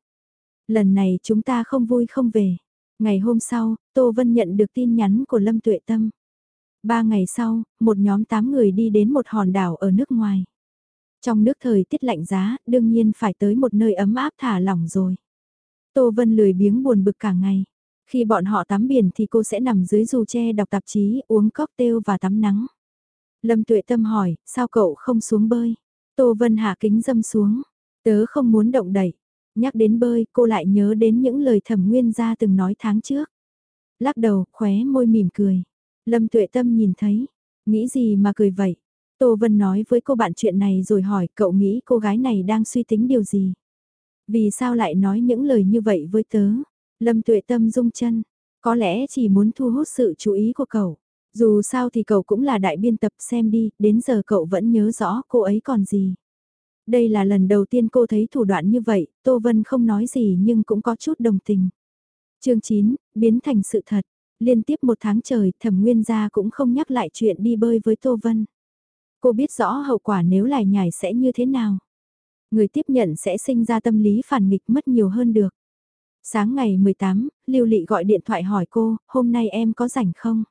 Lần này chúng ta không vui không về. Ngày hôm sau, Tô Vân nhận được tin nhắn của Lâm Tuệ Tâm. Ba ngày sau, một nhóm tám người đi đến một hòn đảo ở nước ngoài. Trong nước thời tiết lạnh giá, đương nhiên phải tới một nơi ấm áp thả lỏng rồi. Tô Vân lười biếng buồn bực cả ngày. Khi bọn họ tắm biển thì cô sẽ nằm dưới dù che đọc tạp chí, uống cocktail và tắm nắng. Lâm Tuệ Tâm hỏi, sao cậu không xuống bơi? Tô Vân hạ kính dâm xuống. Tớ không muốn động đẩy. Nhắc đến bơi, cô lại nhớ đến những lời thẩm nguyên gia từng nói tháng trước. Lắc đầu, khóe môi mỉm cười. Lâm Tuệ Tâm nhìn thấy. Nghĩ gì mà cười vậy? Tô Vân nói với cô bạn chuyện này rồi hỏi cậu nghĩ cô gái này đang suy tính điều gì? Vì sao lại nói những lời như vậy với tớ? Lâm tuệ tâm rung chân, có lẽ chỉ muốn thu hút sự chú ý của cậu. Dù sao thì cậu cũng là đại biên tập xem đi, đến giờ cậu vẫn nhớ rõ cô ấy còn gì. Đây là lần đầu tiên cô thấy thủ đoạn như vậy, Tô Vân không nói gì nhưng cũng có chút đồng tình. chương 9, biến thành sự thật. Liên tiếp một tháng trời, thẩm nguyên gia cũng không nhắc lại chuyện đi bơi với Tô Vân. Cô biết rõ hậu quả nếu lại nhảy sẽ như thế nào. Người tiếp nhận sẽ sinh ra tâm lý phản nghịch mất nhiều hơn được. Sáng ngày 18, Lưu Lị gọi điện thoại hỏi cô, hôm nay em có rảnh không?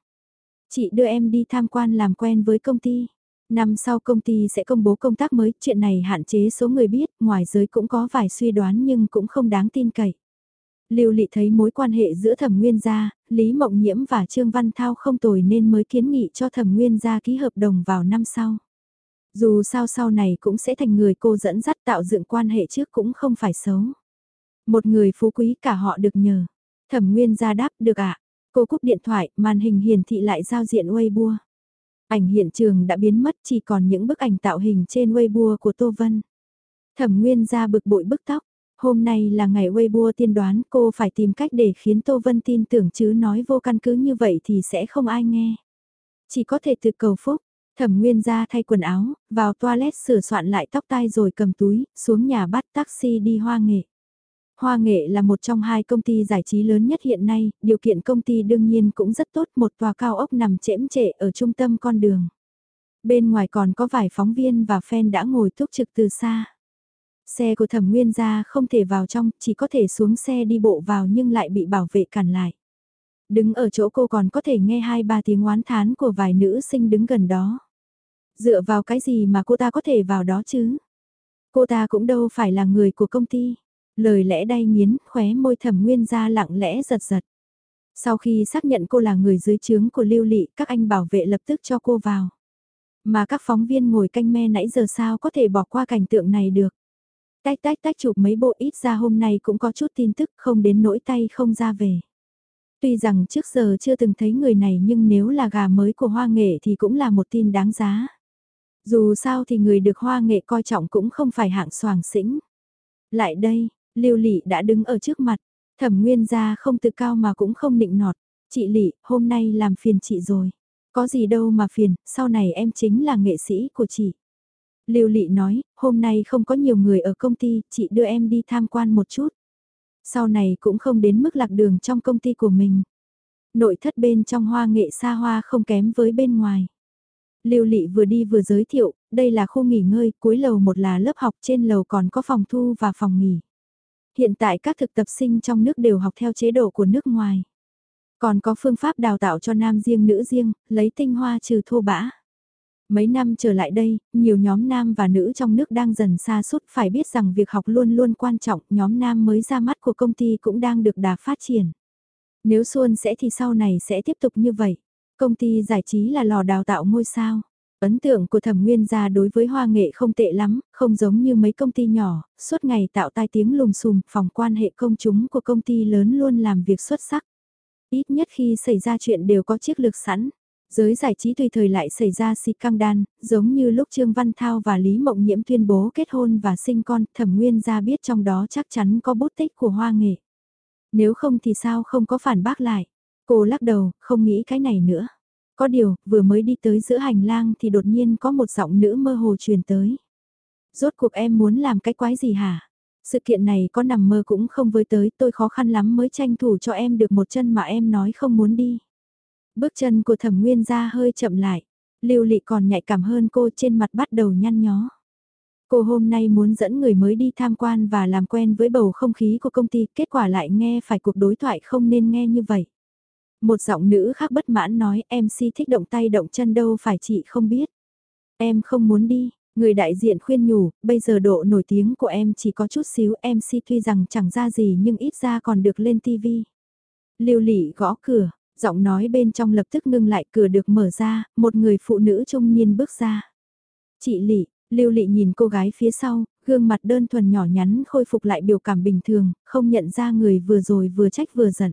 Chị đưa em đi tham quan làm quen với công ty. Năm sau công ty sẽ công bố công tác mới, chuyện này hạn chế số người biết, ngoài giới cũng có vài suy đoán nhưng cũng không đáng tin cậy. Lưu Lị thấy mối quan hệ giữa Thẩm Nguyên gia, Lý Mộng Nhiễm và Trương Văn Thao không tồi nên mới kiến nghị cho Thẩm Nguyên gia ký hợp đồng vào năm sau. Dù sao sau này cũng sẽ thành người cô dẫn dắt tạo dựng quan hệ trước cũng không phải xấu. Một người phú quý cả họ được nhờ. Thẩm Nguyên gia đáp được ạ. Cô cúp điện thoại, màn hình hiển thị lại giao diện Weibo. Ảnh hiện trường đã biến mất chỉ còn những bức ảnh tạo hình trên Weibo của Tô Vân. Thẩm Nguyên ra bực bội bức tóc. Hôm nay là ngày Weibo tiên đoán cô phải tìm cách để khiến Tô Vân tin tưởng chứ nói vô căn cứ như vậy thì sẽ không ai nghe. Chỉ có thể tự cầu phúc. Thẩm Nguyên ra thay quần áo, vào toilet sửa soạn lại tóc tai rồi cầm túi, xuống nhà bắt taxi đi hoa nghệ. Hoa nghệ là một trong hai công ty giải trí lớn nhất hiện nay, điều kiện công ty đương nhiên cũng rất tốt, một tòa cao ốc nằm chễm trệ ở trung tâm con đường. Bên ngoài còn có vài phóng viên và fan đã ngồi túc trực từ xa. Xe của thẩm nguyên ra không thể vào trong, chỉ có thể xuống xe đi bộ vào nhưng lại bị bảo vệ cản lại. Đứng ở chỗ cô còn có thể nghe hai ba tiếng oán thán của vài nữ sinh đứng gần đó. Dựa vào cái gì mà cô ta có thể vào đó chứ? Cô ta cũng đâu phải là người của công ty. Lời lẽ đay nghiến, khóe môi thẩm nguyên ra lặng lẽ giật giật. Sau khi xác nhận cô là người dưới trướng của lưu lị, các anh bảo vệ lập tức cho cô vào. Mà các phóng viên ngồi canh me nãy giờ sao có thể bỏ qua cảnh tượng này được. Tách tách tách chụp mấy bộ ít ra hôm nay cũng có chút tin tức không đến nỗi tay không ra về. Tuy rằng trước giờ chưa từng thấy người này nhưng nếu là gà mới của hoa nghệ thì cũng là một tin đáng giá. Dù sao thì người được hoa nghệ coi trọng cũng không phải hạng soàng xĩnh. Lại đây, Lưu Lị đã đứng ở trước mặt, Thẩm Nguyên gia không tự cao mà cũng không nịnh nọt, "Chị Lị, hôm nay làm phiền chị rồi." "Có gì đâu mà phiền, sau này em chính là nghệ sĩ của chị." Lưu Lị nói, "Hôm nay không có nhiều người ở công ty, chị đưa em đi tham quan một chút." Sau này cũng không đến mức lạc đường trong công ty của mình. Nội thất bên trong hoa nghệ xa hoa không kém với bên ngoài. Lưu Lị vừa đi vừa giới thiệu, đây là khu nghỉ ngơi, cuối lầu một là lớp học, trên lầu còn có phòng thu và phòng nghỉ. Hiện tại các thực tập sinh trong nước đều học theo chế độ của nước ngoài. Còn có phương pháp đào tạo cho nam riêng nữ riêng, lấy tinh hoa trừ thô bã. Mấy năm trở lại đây, nhiều nhóm nam và nữ trong nước đang dần xa suốt phải biết rằng việc học luôn luôn quan trọng, nhóm nam mới ra mắt của công ty cũng đang được đà phát triển. Nếu xuân sẽ thì sau này sẽ tiếp tục như vậy. Công ty giải trí là lò đào tạo ngôi sao. Ấn tượng của thẩm nguyên gia đối với hoa nghệ không tệ lắm, không giống như mấy công ty nhỏ, suốt ngày tạo tai tiếng lùm xùm, phòng quan hệ công chúng của công ty lớn luôn làm việc xuất sắc. Ít nhất khi xảy ra chuyện đều có chiếc lược sẵn. Giới giải trí tùy thời lại xảy ra xịt căng đan, giống như lúc Trương Văn Thao và Lý Mộng Nhiễm tuyên bố kết hôn và sinh con, thẩm nguyên gia biết trong đó chắc chắn có bút tích của hoa nghệ. Nếu không thì sao không có phản bác lại. Cô lắc đầu, không nghĩ cái này nữa. Có điều, vừa mới đi tới giữa hành lang thì đột nhiên có một giọng nữ mơ hồ truyền tới. Rốt cuộc em muốn làm cái quái gì hả? Sự kiện này có nằm mơ cũng không với tới, tôi khó khăn lắm mới tranh thủ cho em được một chân mà em nói không muốn đi. Bước chân của thẩm nguyên ra hơi chậm lại, lưu lị còn nhạy cảm hơn cô trên mặt bắt đầu nhăn nhó. Cô hôm nay muốn dẫn người mới đi tham quan và làm quen với bầu không khí của công ty, kết quả lại nghe phải cuộc đối thoại không nên nghe như vậy. Một giọng nữ khác bất mãn nói MC thích động tay động chân đâu phải chị không biết. Em không muốn đi, người đại diện khuyên nhủ, bây giờ độ nổi tiếng của em chỉ có chút xíu MC tuy rằng chẳng ra gì nhưng ít ra còn được lên TV. Lưu lị gõ cửa, giọng nói bên trong lập tức ngưng lại cửa được mở ra, một người phụ nữ trung niên bước ra. Chị lị, Lưu Lị nhìn cô gái phía sau, gương mặt đơn thuần nhỏ nhắn khôi phục lại biểu cảm bình thường, không nhận ra người vừa rồi vừa trách vừa giận.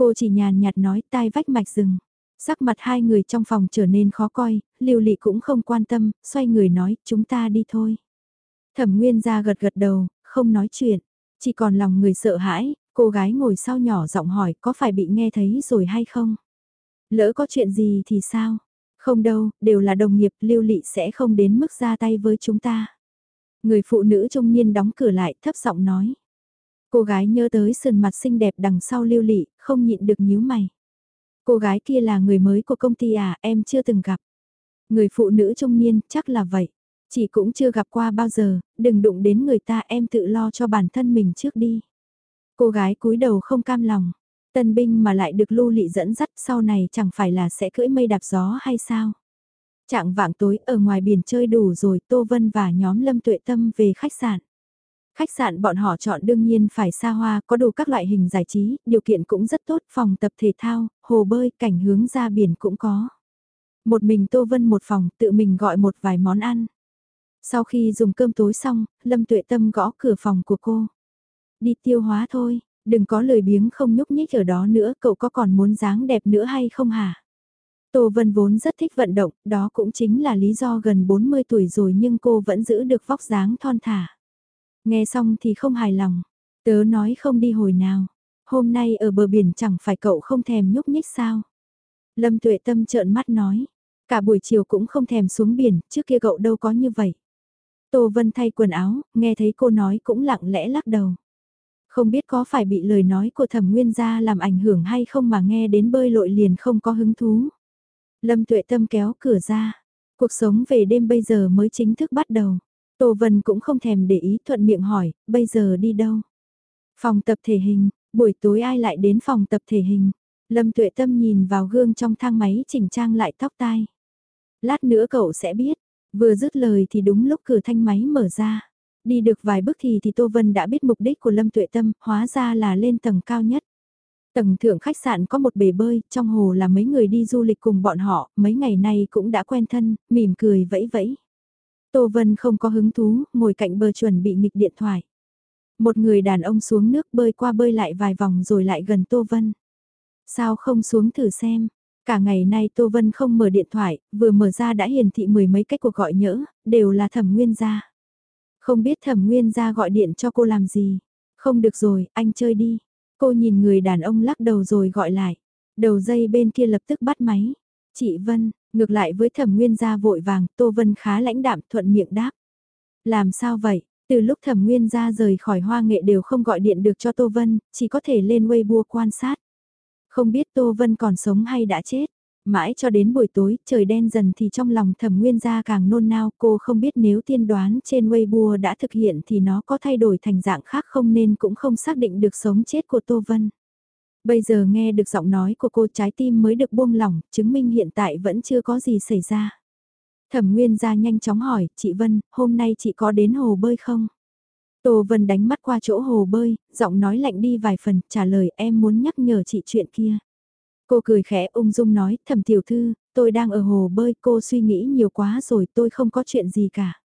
Cô chỉ nhàn nhạt nói tai vách mạch rừng. Sắc mặt hai người trong phòng trở nên khó coi, Lưu Lị cũng không quan tâm, xoay người nói, chúng ta đi thôi. Thẩm Nguyên ra gật gật đầu, không nói chuyện, chỉ còn lòng người sợ hãi, cô gái ngồi sau nhỏ giọng hỏi có phải bị nghe thấy rồi hay không? Lỡ có chuyện gì thì sao? Không đâu, đều là đồng nghiệp, lưu lị sẽ không đến mức ra tay với chúng ta. Người phụ nữ trung niên đóng cửa lại, thấp giọng nói. Cô gái nhớ tới sườn mặt xinh đẹp đằng sau lưu lị, không nhịn được nhíu mày. Cô gái kia là người mới của công ty à, em chưa từng gặp. Người phụ nữ trung niên, chắc là vậy. chị cũng chưa gặp qua bao giờ, đừng đụng đến người ta em tự lo cho bản thân mình trước đi. Cô gái cúi đầu không cam lòng. Tân binh mà lại được lưu lị dẫn dắt sau này chẳng phải là sẽ cưỡi mây đạp gió hay sao? Trạng vạng tối ở ngoài biển chơi đủ rồi Tô Vân và nhóm Lâm Tuệ Tâm về khách sạn. Khách sạn bọn họ chọn đương nhiên phải xa hoa, có đủ các loại hình giải trí, điều kiện cũng rất tốt, phòng tập thể thao, hồ bơi, cảnh hướng ra biển cũng có. Một mình Tô Vân một phòng, tự mình gọi một vài món ăn. Sau khi dùng cơm tối xong, Lâm Tuệ Tâm gõ cửa phòng của cô. Đi tiêu hóa thôi, Đừng có lời biếng không nhúc nhích ở đó nữa, cậu có còn muốn dáng đẹp nữa hay không hả? Tô Vân vốn rất thích vận động, đó cũng chính là lý do gần 40 tuổi rồi nhưng cô vẫn giữ được vóc dáng thon thả. Nghe xong thì không hài lòng, tớ nói không đi hồi nào, hôm nay ở bờ biển chẳng phải cậu không thèm nhúc nhích sao? Lâm Tuệ Tâm trợn mắt nói, cả buổi chiều cũng không thèm xuống biển, trước kia cậu đâu có như vậy. Tô Vân thay quần áo, nghe thấy cô nói cũng lặng lẽ lắc đầu. Không biết có phải bị lời nói của thẩm nguyên gia làm ảnh hưởng hay không mà nghe đến bơi lội liền không có hứng thú. Lâm tuệ tâm kéo cửa ra. Cuộc sống về đêm bây giờ mới chính thức bắt đầu. Tô Vân cũng không thèm để ý thuận miệng hỏi, bây giờ đi đâu? Phòng tập thể hình, buổi tối ai lại đến phòng tập thể hình? Lâm tuệ tâm nhìn vào gương trong thang máy chỉnh trang lại tóc tai. Lát nữa cậu sẽ biết, vừa dứt lời thì đúng lúc cửa thanh máy mở ra. Đi được vài bước thì thì Tô Vân đã biết mục đích của Lâm Tuệ Tâm, hóa ra là lên tầng cao nhất. Tầng thượng khách sạn có một bể bơi, trong hồ là mấy người đi du lịch cùng bọn họ, mấy ngày nay cũng đã quen thân, mỉm cười vẫy vẫy. Tô Vân không có hứng thú, ngồi cạnh bờ chuẩn bị nghịch điện thoại. Một người đàn ông xuống nước bơi qua bơi lại vài vòng rồi lại gần Tô Vân. Sao không xuống thử xem? Cả ngày nay Tô Vân không mở điện thoại, vừa mở ra đã hiển thị mười mấy cách cuộc gọi nhỡ, đều là thẩm nguyên gia. Không biết thẩm nguyên Gia gọi điện cho cô làm gì. Không được rồi, anh chơi đi. Cô nhìn người đàn ông lắc đầu rồi gọi lại. Đầu dây bên kia lập tức bắt máy. Chị Vân, ngược lại với thẩm nguyên gia vội vàng, Tô Vân khá lãnh đạm thuận miệng đáp. Làm sao vậy? Từ lúc thẩm nguyên gia rời khỏi hoa nghệ đều không gọi điện được cho Tô Vân, chỉ có thể lên Weibo quan sát. Không biết Tô Vân còn sống hay đã chết. Mãi cho đến buổi tối, trời đen dần thì trong lòng thẩm nguyên gia càng nôn nao, cô không biết nếu tiên đoán trên Weibo đã thực hiện thì nó có thay đổi thành dạng khác không nên cũng không xác định được sống chết của Tô Vân. Bây giờ nghe được giọng nói của cô trái tim mới được buông lỏng, chứng minh hiện tại vẫn chưa có gì xảy ra. Thẩm Nguyên gia nhanh chóng hỏi, chị Vân, hôm nay chị có đến hồ bơi không? Tô Vân đánh mắt qua chỗ hồ bơi, giọng nói lạnh đi vài phần, trả lời em muốn nhắc nhở chị chuyện kia. Cô cười khẽ ung dung nói, thẩm tiểu thư, tôi đang ở hồ bơi, cô suy nghĩ nhiều quá rồi, tôi không có chuyện gì cả.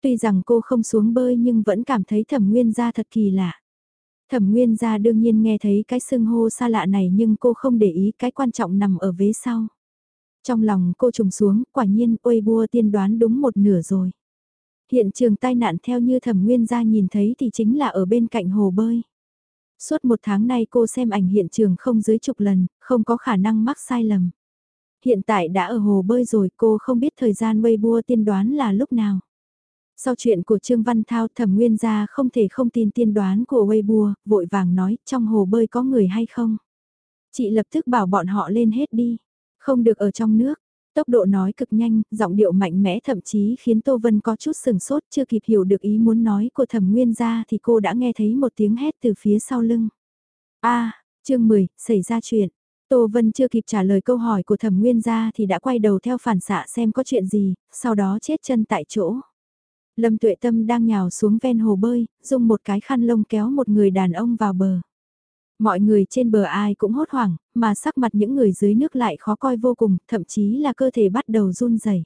Tuy rằng cô không xuống bơi nhưng vẫn cảm thấy thẩm nguyên gia thật kỳ lạ. Thẩm nguyên gia đương nhiên nghe thấy cái xưng hô xa lạ này nhưng cô không để ý cái quan trọng nằm ở vế sau. Trong lòng cô trùng xuống, quả nhiên ôi bua tiên đoán đúng một nửa rồi. Hiện trường tai nạn theo như thẩm nguyên gia nhìn thấy thì chính là ở bên cạnh hồ bơi. Suốt một tháng nay cô xem ảnh hiện trường không dưới chục lần, không có khả năng mắc sai lầm. Hiện tại đã ở hồ bơi rồi cô không biết thời gian Weibo tiên đoán là lúc nào. Sau chuyện của Trương Văn Thao thẩm nguyên gia không thể không tin tiên đoán của Weibo, vội vàng nói trong hồ bơi có người hay không. Chị lập tức bảo bọn họ lên hết đi, không được ở trong nước. Tốc độ nói cực nhanh, giọng điệu mạnh mẽ thậm chí khiến Tô Vân có chút sừng sốt chưa kịp hiểu được ý muốn nói của thẩm nguyên gia thì cô đã nghe thấy một tiếng hét từ phía sau lưng. a chương 10, xảy ra chuyện. Tô Vân chưa kịp trả lời câu hỏi của thẩm nguyên gia thì đã quay đầu theo phản xạ xem có chuyện gì, sau đó chết chân tại chỗ. Lâm Tuệ Tâm đang nhào xuống ven hồ bơi, dùng một cái khăn lông kéo một người đàn ông vào bờ. Mọi người trên bờ ai cũng hốt hoảng, mà sắc mặt những người dưới nước lại khó coi vô cùng, thậm chí là cơ thể bắt đầu run rẩy.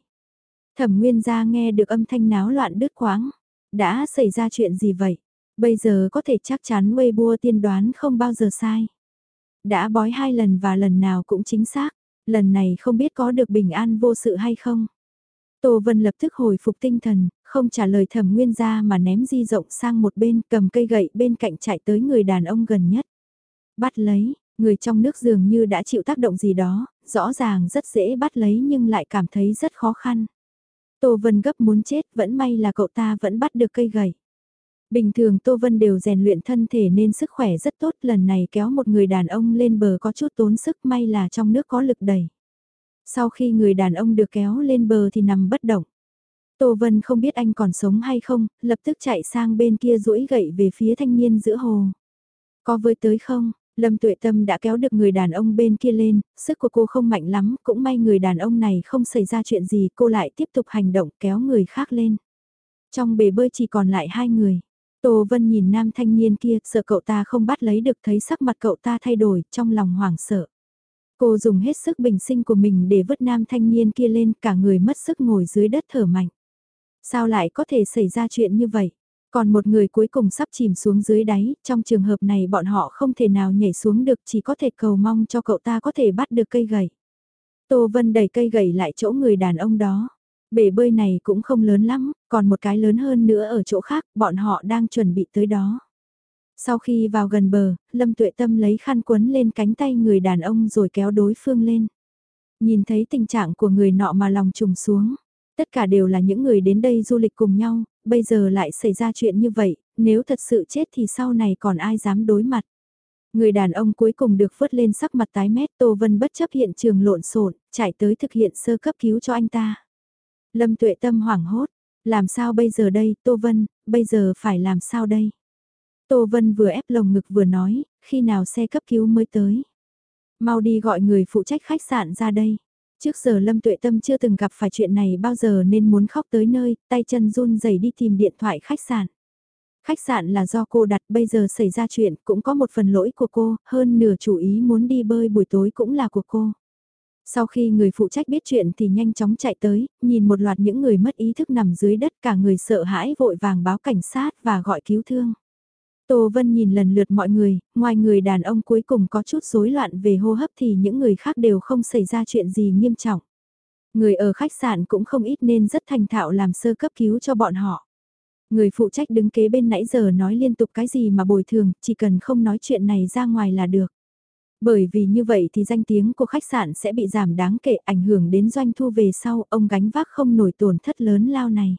Thẩm Nguyên gia nghe được âm thanh náo loạn đứt quáng. Đã xảy ra chuyện gì vậy? Bây giờ có thể chắc chắn Weibo tiên đoán không bao giờ sai. Đã bói hai lần và lần nào cũng chính xác. Lần này không biết có được bình an vô sự hay không? Tô Vân lập tức hồi phục tinh thần, không trả lời thẩm nguyên gia mà ném di rộng sang một bên cầm cây gậy bên cạnh chạy tới người đàn ông gần nhất. Bắt lấy, người trong nước dường như đã chịu tác động gì đó, rõ ràng rất dễ bắt lấy nhưng lại cảm thấy rất khó khăn. Tô Vân gấp muốn chết, vẫn may là cậu ta vẫn bắt được cây gậy. Bình thường Tô Vân đều rèn luyện thân thể nên sức khỏe rất tốt, lần này kéo một người đàn ông lên bờ có chút tốn sức may là trong nước có lực đẩy. Sau khi người đàn ông được kéo lên bờ thì nằm bất động. Tô Vân không biết anh còn sống hay không, lập tức chạy sang bên kia duỗi gậy về phía thanh niên giữa hồ. Có với tới không? Lâm Tuệ Tâm đã kéo được người đàn ông bên kia lên, sức của cô không mạnh lắm, cũng may người đàn ông này không xảy ra chuyện gì, cô lại tiếp tục hành động kéo người khác lên. Trong bể bơi chỉ còn lại hai người. Tô Vân nhìn nam thanh niên kia, sợ cậu ta không bắt lấy được thấy sắc mặt cậu ta thay đổi, trong lòng hoảng sợ. Cô dùng hết sức bình sinh của mình để vứt nam thanh niên kia lên, cả người mất sức ngồi dưới đất thở mạnh. Sao lại có thể xảy ra chuyện như vậy? Còn một người cuối cùng sắp chìm xuống dưới đáy, trong trường hợp này bọn họ không thể nào nhảy xuống được chỉ có thể cầu mong cho cậu ta có thể bắt được cây gậy. Tô Vân đẩy cây gậy lại chỗ người đàn ông đó. Bể bơi này cũng không lớn lắm, còn một cái lớn hơn nữa ở chỗ khác, bọn họ đang chuẩn bị tới đó. Sau khi vào gần bờ, Lâm Tuệ Tâm lấy khăn quấn lên cánh tay người đàn ông rồi kéo đối phương lên. Nhìn thấy tình trạng của người nọ mà lòng trùng xuống. Tất cả đều là những người đến đây du lịch cùng nhau, bây giờ lại xảy ra chuyện như vậy, nếu thật sự chết thì sau này còn ai dám đối mặt. Người đàn ông cuối cùng được vớt lên sắc mặt tái mét Tô Vân bất chấp hiện trường lộn xộn chạy tới thực hiện sơ cấp cứu cho anh ta. Lâm tuệ tâm hoảng hốt, làm sao bây giờ đây Tô Vân, bây giờ phải làm sao đây? Tô Vân vừa ép lồng ngực vừa nói, khi nào xe cấp cứu mới tới? Mau đi gọi người phụ trách khách sạn ra đây. Trước giờ Lâm Tuệ Tâm chưa từng gặp phải chuyện này bao giờ nên muốn khóc tới nơi, tay chân run rẩy đi tìm điện thoại khách sạn. Khách sạn là do cô đặt bây giờ xảy ra chuyện cũng có một phần lỗi của cô, hơn nửa chủ ý muốn đi bơi buổi tối cũng là của cô. Sau khi người phụ trách biết chuyện thì nhanh chóng chạy tới, nhìn một loạt những người mất ý thức nằm dưới đất cả người sợ hãi vội vàng báo cảnh sát và gọi cứu thương. Tô Vân nhìn lần lượt mọi người, ngoài người đàn ông cuối cùng có chút rối loạn về hô hấp thì những người khác đều không xảy ra chuyện gì nghiêm trọng. Người ở khách sạn cũng không ít nên rất thành thạo làm sơ cấp cứu cho bọn họ. Người phụ trách đứng kế bên nãy giờ nói liên tục cái gì mà bồi thường, chỉ cần không nói chuyện này ra ngoài là được. Bởi vì như vậy thì danh tiếng của khách sạn sẽ bị giảm đáng kể ảnh hưởng đến doanh thu về sau, ông gánh vác không nổi tổn thất lớn lao này.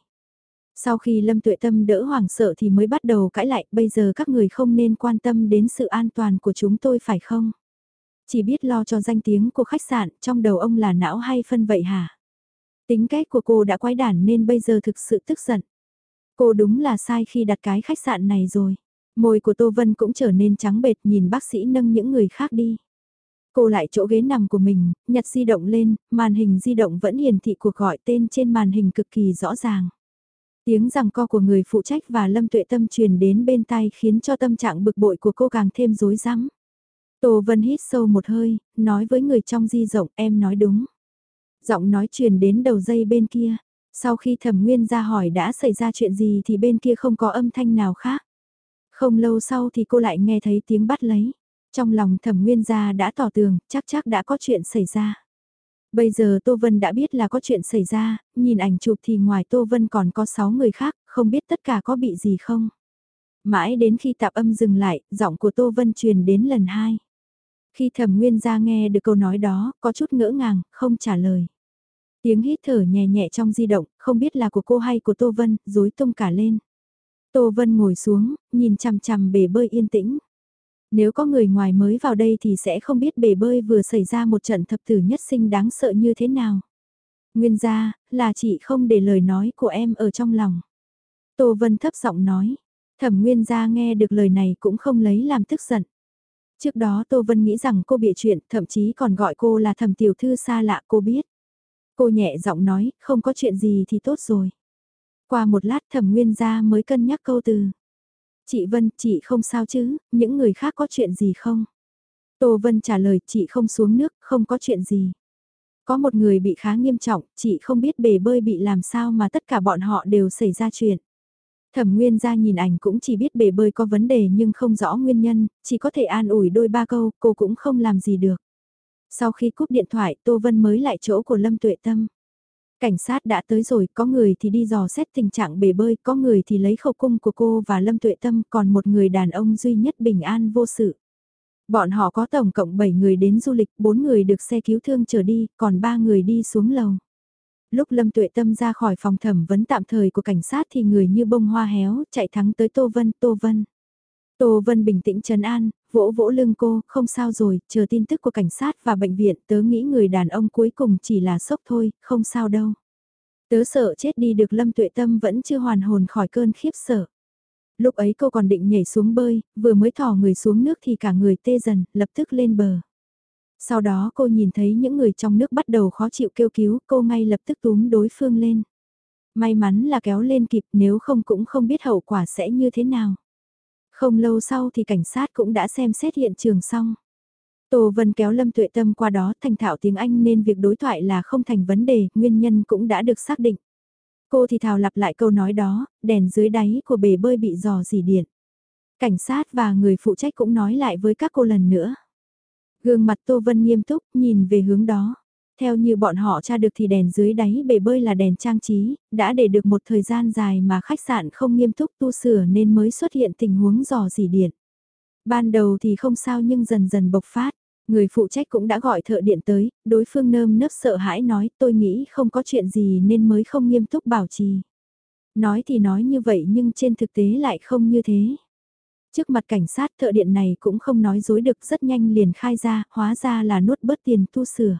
Sau khi Lâm Tuệ Tâm đỡ hoảng sợ thì mới bắt đầu cãi lại, bây giờ các người không nên quan tâm đến sự an toàn của chúng tôi phải không? Chỉ biết lo cho danh tiếng của khách sạn, trong đầu ông là não hay phân vậy hả? Tính cách của cô đã quái đản nên bây giờ thực sự tức giận. Cô đúng là sai khi đặt cái khách sạn này rồi. Môi của Tô Vân cũng trở nên trắng bệt nhìn bác sĩ nâng những người khác đi. Cô lại chỗ ghế nằm của mình, nhặt di động lên, màn hình di động vẫn hiển thị cuộc gọi tên trên màn hình cực kỳ rõ ràng. Tiếng rằng co của người phụ trách và Lâm Tuệ Tâm truyền đến bên tai khiến cho tâm trạng bực bội của cô càng thêm rối rắm. Tô Vân hít sâu một hơi, nói với người trong di rộng em nói đúng. Giọng nói truyền đến đầu dây bên kia. Sau khi thẩm nguyên ra hỏi đã xảy ra chuyện gì thì bên kia không có âm thanh nào khác. Không lâu sau thì cô lại nghe thấy tiếng bắt lấy. Trong lòng thẩm nguyên gia đã tỏ tường, chắc chắc đã có chuyện xảy ra. Bây giờ Tô Vân đã biết là có chuyện xảy ra, nhìn ảnh chụp thì ngoài Tô Vân còn có 6 người khác, không biết tất cả có bị gì không. Mãi đến khi tạp âm dừng lại, giọng của Tô Vân truyền đến lần hai. Khi thẩm nguyên gia nghe được câu nói đó, có chút ngỡ ngàng, không trả lời. Tiếng hít thở nhẹ nhẹ trong di động, không biết là của cô hay của Tô Vân, rối tung cả lên. Tô Vân ngồi xuống, nhìn chằm chằm bể bơi yên tĩnh. Nếu có người ngoài mới vào đây thì sẽ không biết bể bơi vừa xảy ra một trận thập tử nhất sinh đáng sợ như thế nào. Nguyên gia, là chị không để lời nói của em ở trong lòng. Tô Vân thấp giọng nói. Thẩm Nguyên gia nghe được lời này cũng không lấy làm tức giận. Trước đó Tô Vân nghĩ rằng cô bịa chuyện, thậm chí còn gọi cô là thẩm tiểu thư xa lạ cô biết. Cô nhẹ giọng nói, không có chuyện gì thì tốt rồi. Qua một lát thẩm nguyên gia mới cân nhắc câu từ. Chị Vân, chị không sao chứ, những người khác có chuyện gì không? Tô Vân trả lời, chị không xuống nước, không có chuyện gì. Có một người bị khá nghiêm trọng, chị không biết bể bơi bị làm sao mà tất cả bọn họ đều xảy ra chuyện. Thẩm Nguyên ra nhìn ảnh cũng chỉ biết bể bơi có vấn đề nhưng không rõ nguyên nhân, chỉ có thể an ủi đôi ba câu, cô cũng không làm gì được. Sau khi cúp điện thoại, Tô Vân mới lại chỗ của Lâm Tuệ Tâm. Cảnh sát đã tới rồi, có người thì đi dò xét tình trạng bể bơi, có người thì lấy khẩu cung của cô và Lâm Tuệ Tâm, còn một người đàn ông duy nhất bình an vô sự. Bọn họ có tổng cộng 7 người đến du lịch, 4 người được xe cứu thương trở đi, còn 3 người đi xuống lầu. Lúc Lâm Tuệ Tâm ra khỏi phòng thẩm vấn tạm thời của cảnh sát thì người như bông hoa héo, chạy thắng tới Tô Vân, Tô Vân. Tô Vân bình tĩnh trấn an, vỗ vỗ lưng cô, không sao rồi, chờ tin tức của cảnh sát và bệnh viện, tớ nghĩ người đàn ông cuối cùng chỉ là sốc thôi, không sao đâu. Tớ sợ chết đi được Lâm Tuệ Tâm vẫn chưa hoàn hồn khỏi cơn khiếp sợ. Lúc ấy cô còn định nhảy xuống bơi, vừa mới thò người xuống nước thì cả người tê dần, lập tức lên bờ. Sau đó cô nhìn thấy những người trong nước bắt đầu khó chịu kêu cứu, cô ngay lập tức túm đối phương lên. May mắn là kéo lên kịp nếu không cũng không biết hậu quả sẽ như thế nào. Không lâu sau thì cảnh sát cũng đã xem xét hiện trường xong. Tô Vân kéo Lâm Tuệ Tâm qua đó thành thạo tiếng Anh nên việc đối thoại là không thành vấn đề, nguyên nhân cũng đã được xác định. Cô thì thào lặp lại câu nói đó, đèn dưới đáy của bể bơi bị dò dỉ điện. Cảnh sát và người phụ trách cũng nói lại với các cô lần nữa. Gương mặt Tô Vân nghiêm túc, nhìn về hướng đó. Theo như bọn họ tra được thì đèn dưới đáy bể bơi là đèn trang trí, đã để được một thời gian dài mà khách sạn không nghiêm túc tu sửa nên mới xuất hiện tình huống dò dỉ điện. Ban đầu thì không sao nhưng dần dần bộc phát, người phụ trách cũng đã gọi thợ điện tới, đối phương nơm nớp sợ hãi nói tôi nghĩ không có chuyện gì nên mới không nghiêm túc bảo trì. Nói thì nói như vậy nhưng trên thực tế lại không như thế. Trước mặt cảnh sát thợ điện này cũng không nói dối được rất nhanh liền khai ra, hóa ra là nuốt bớt tiền tu sửa.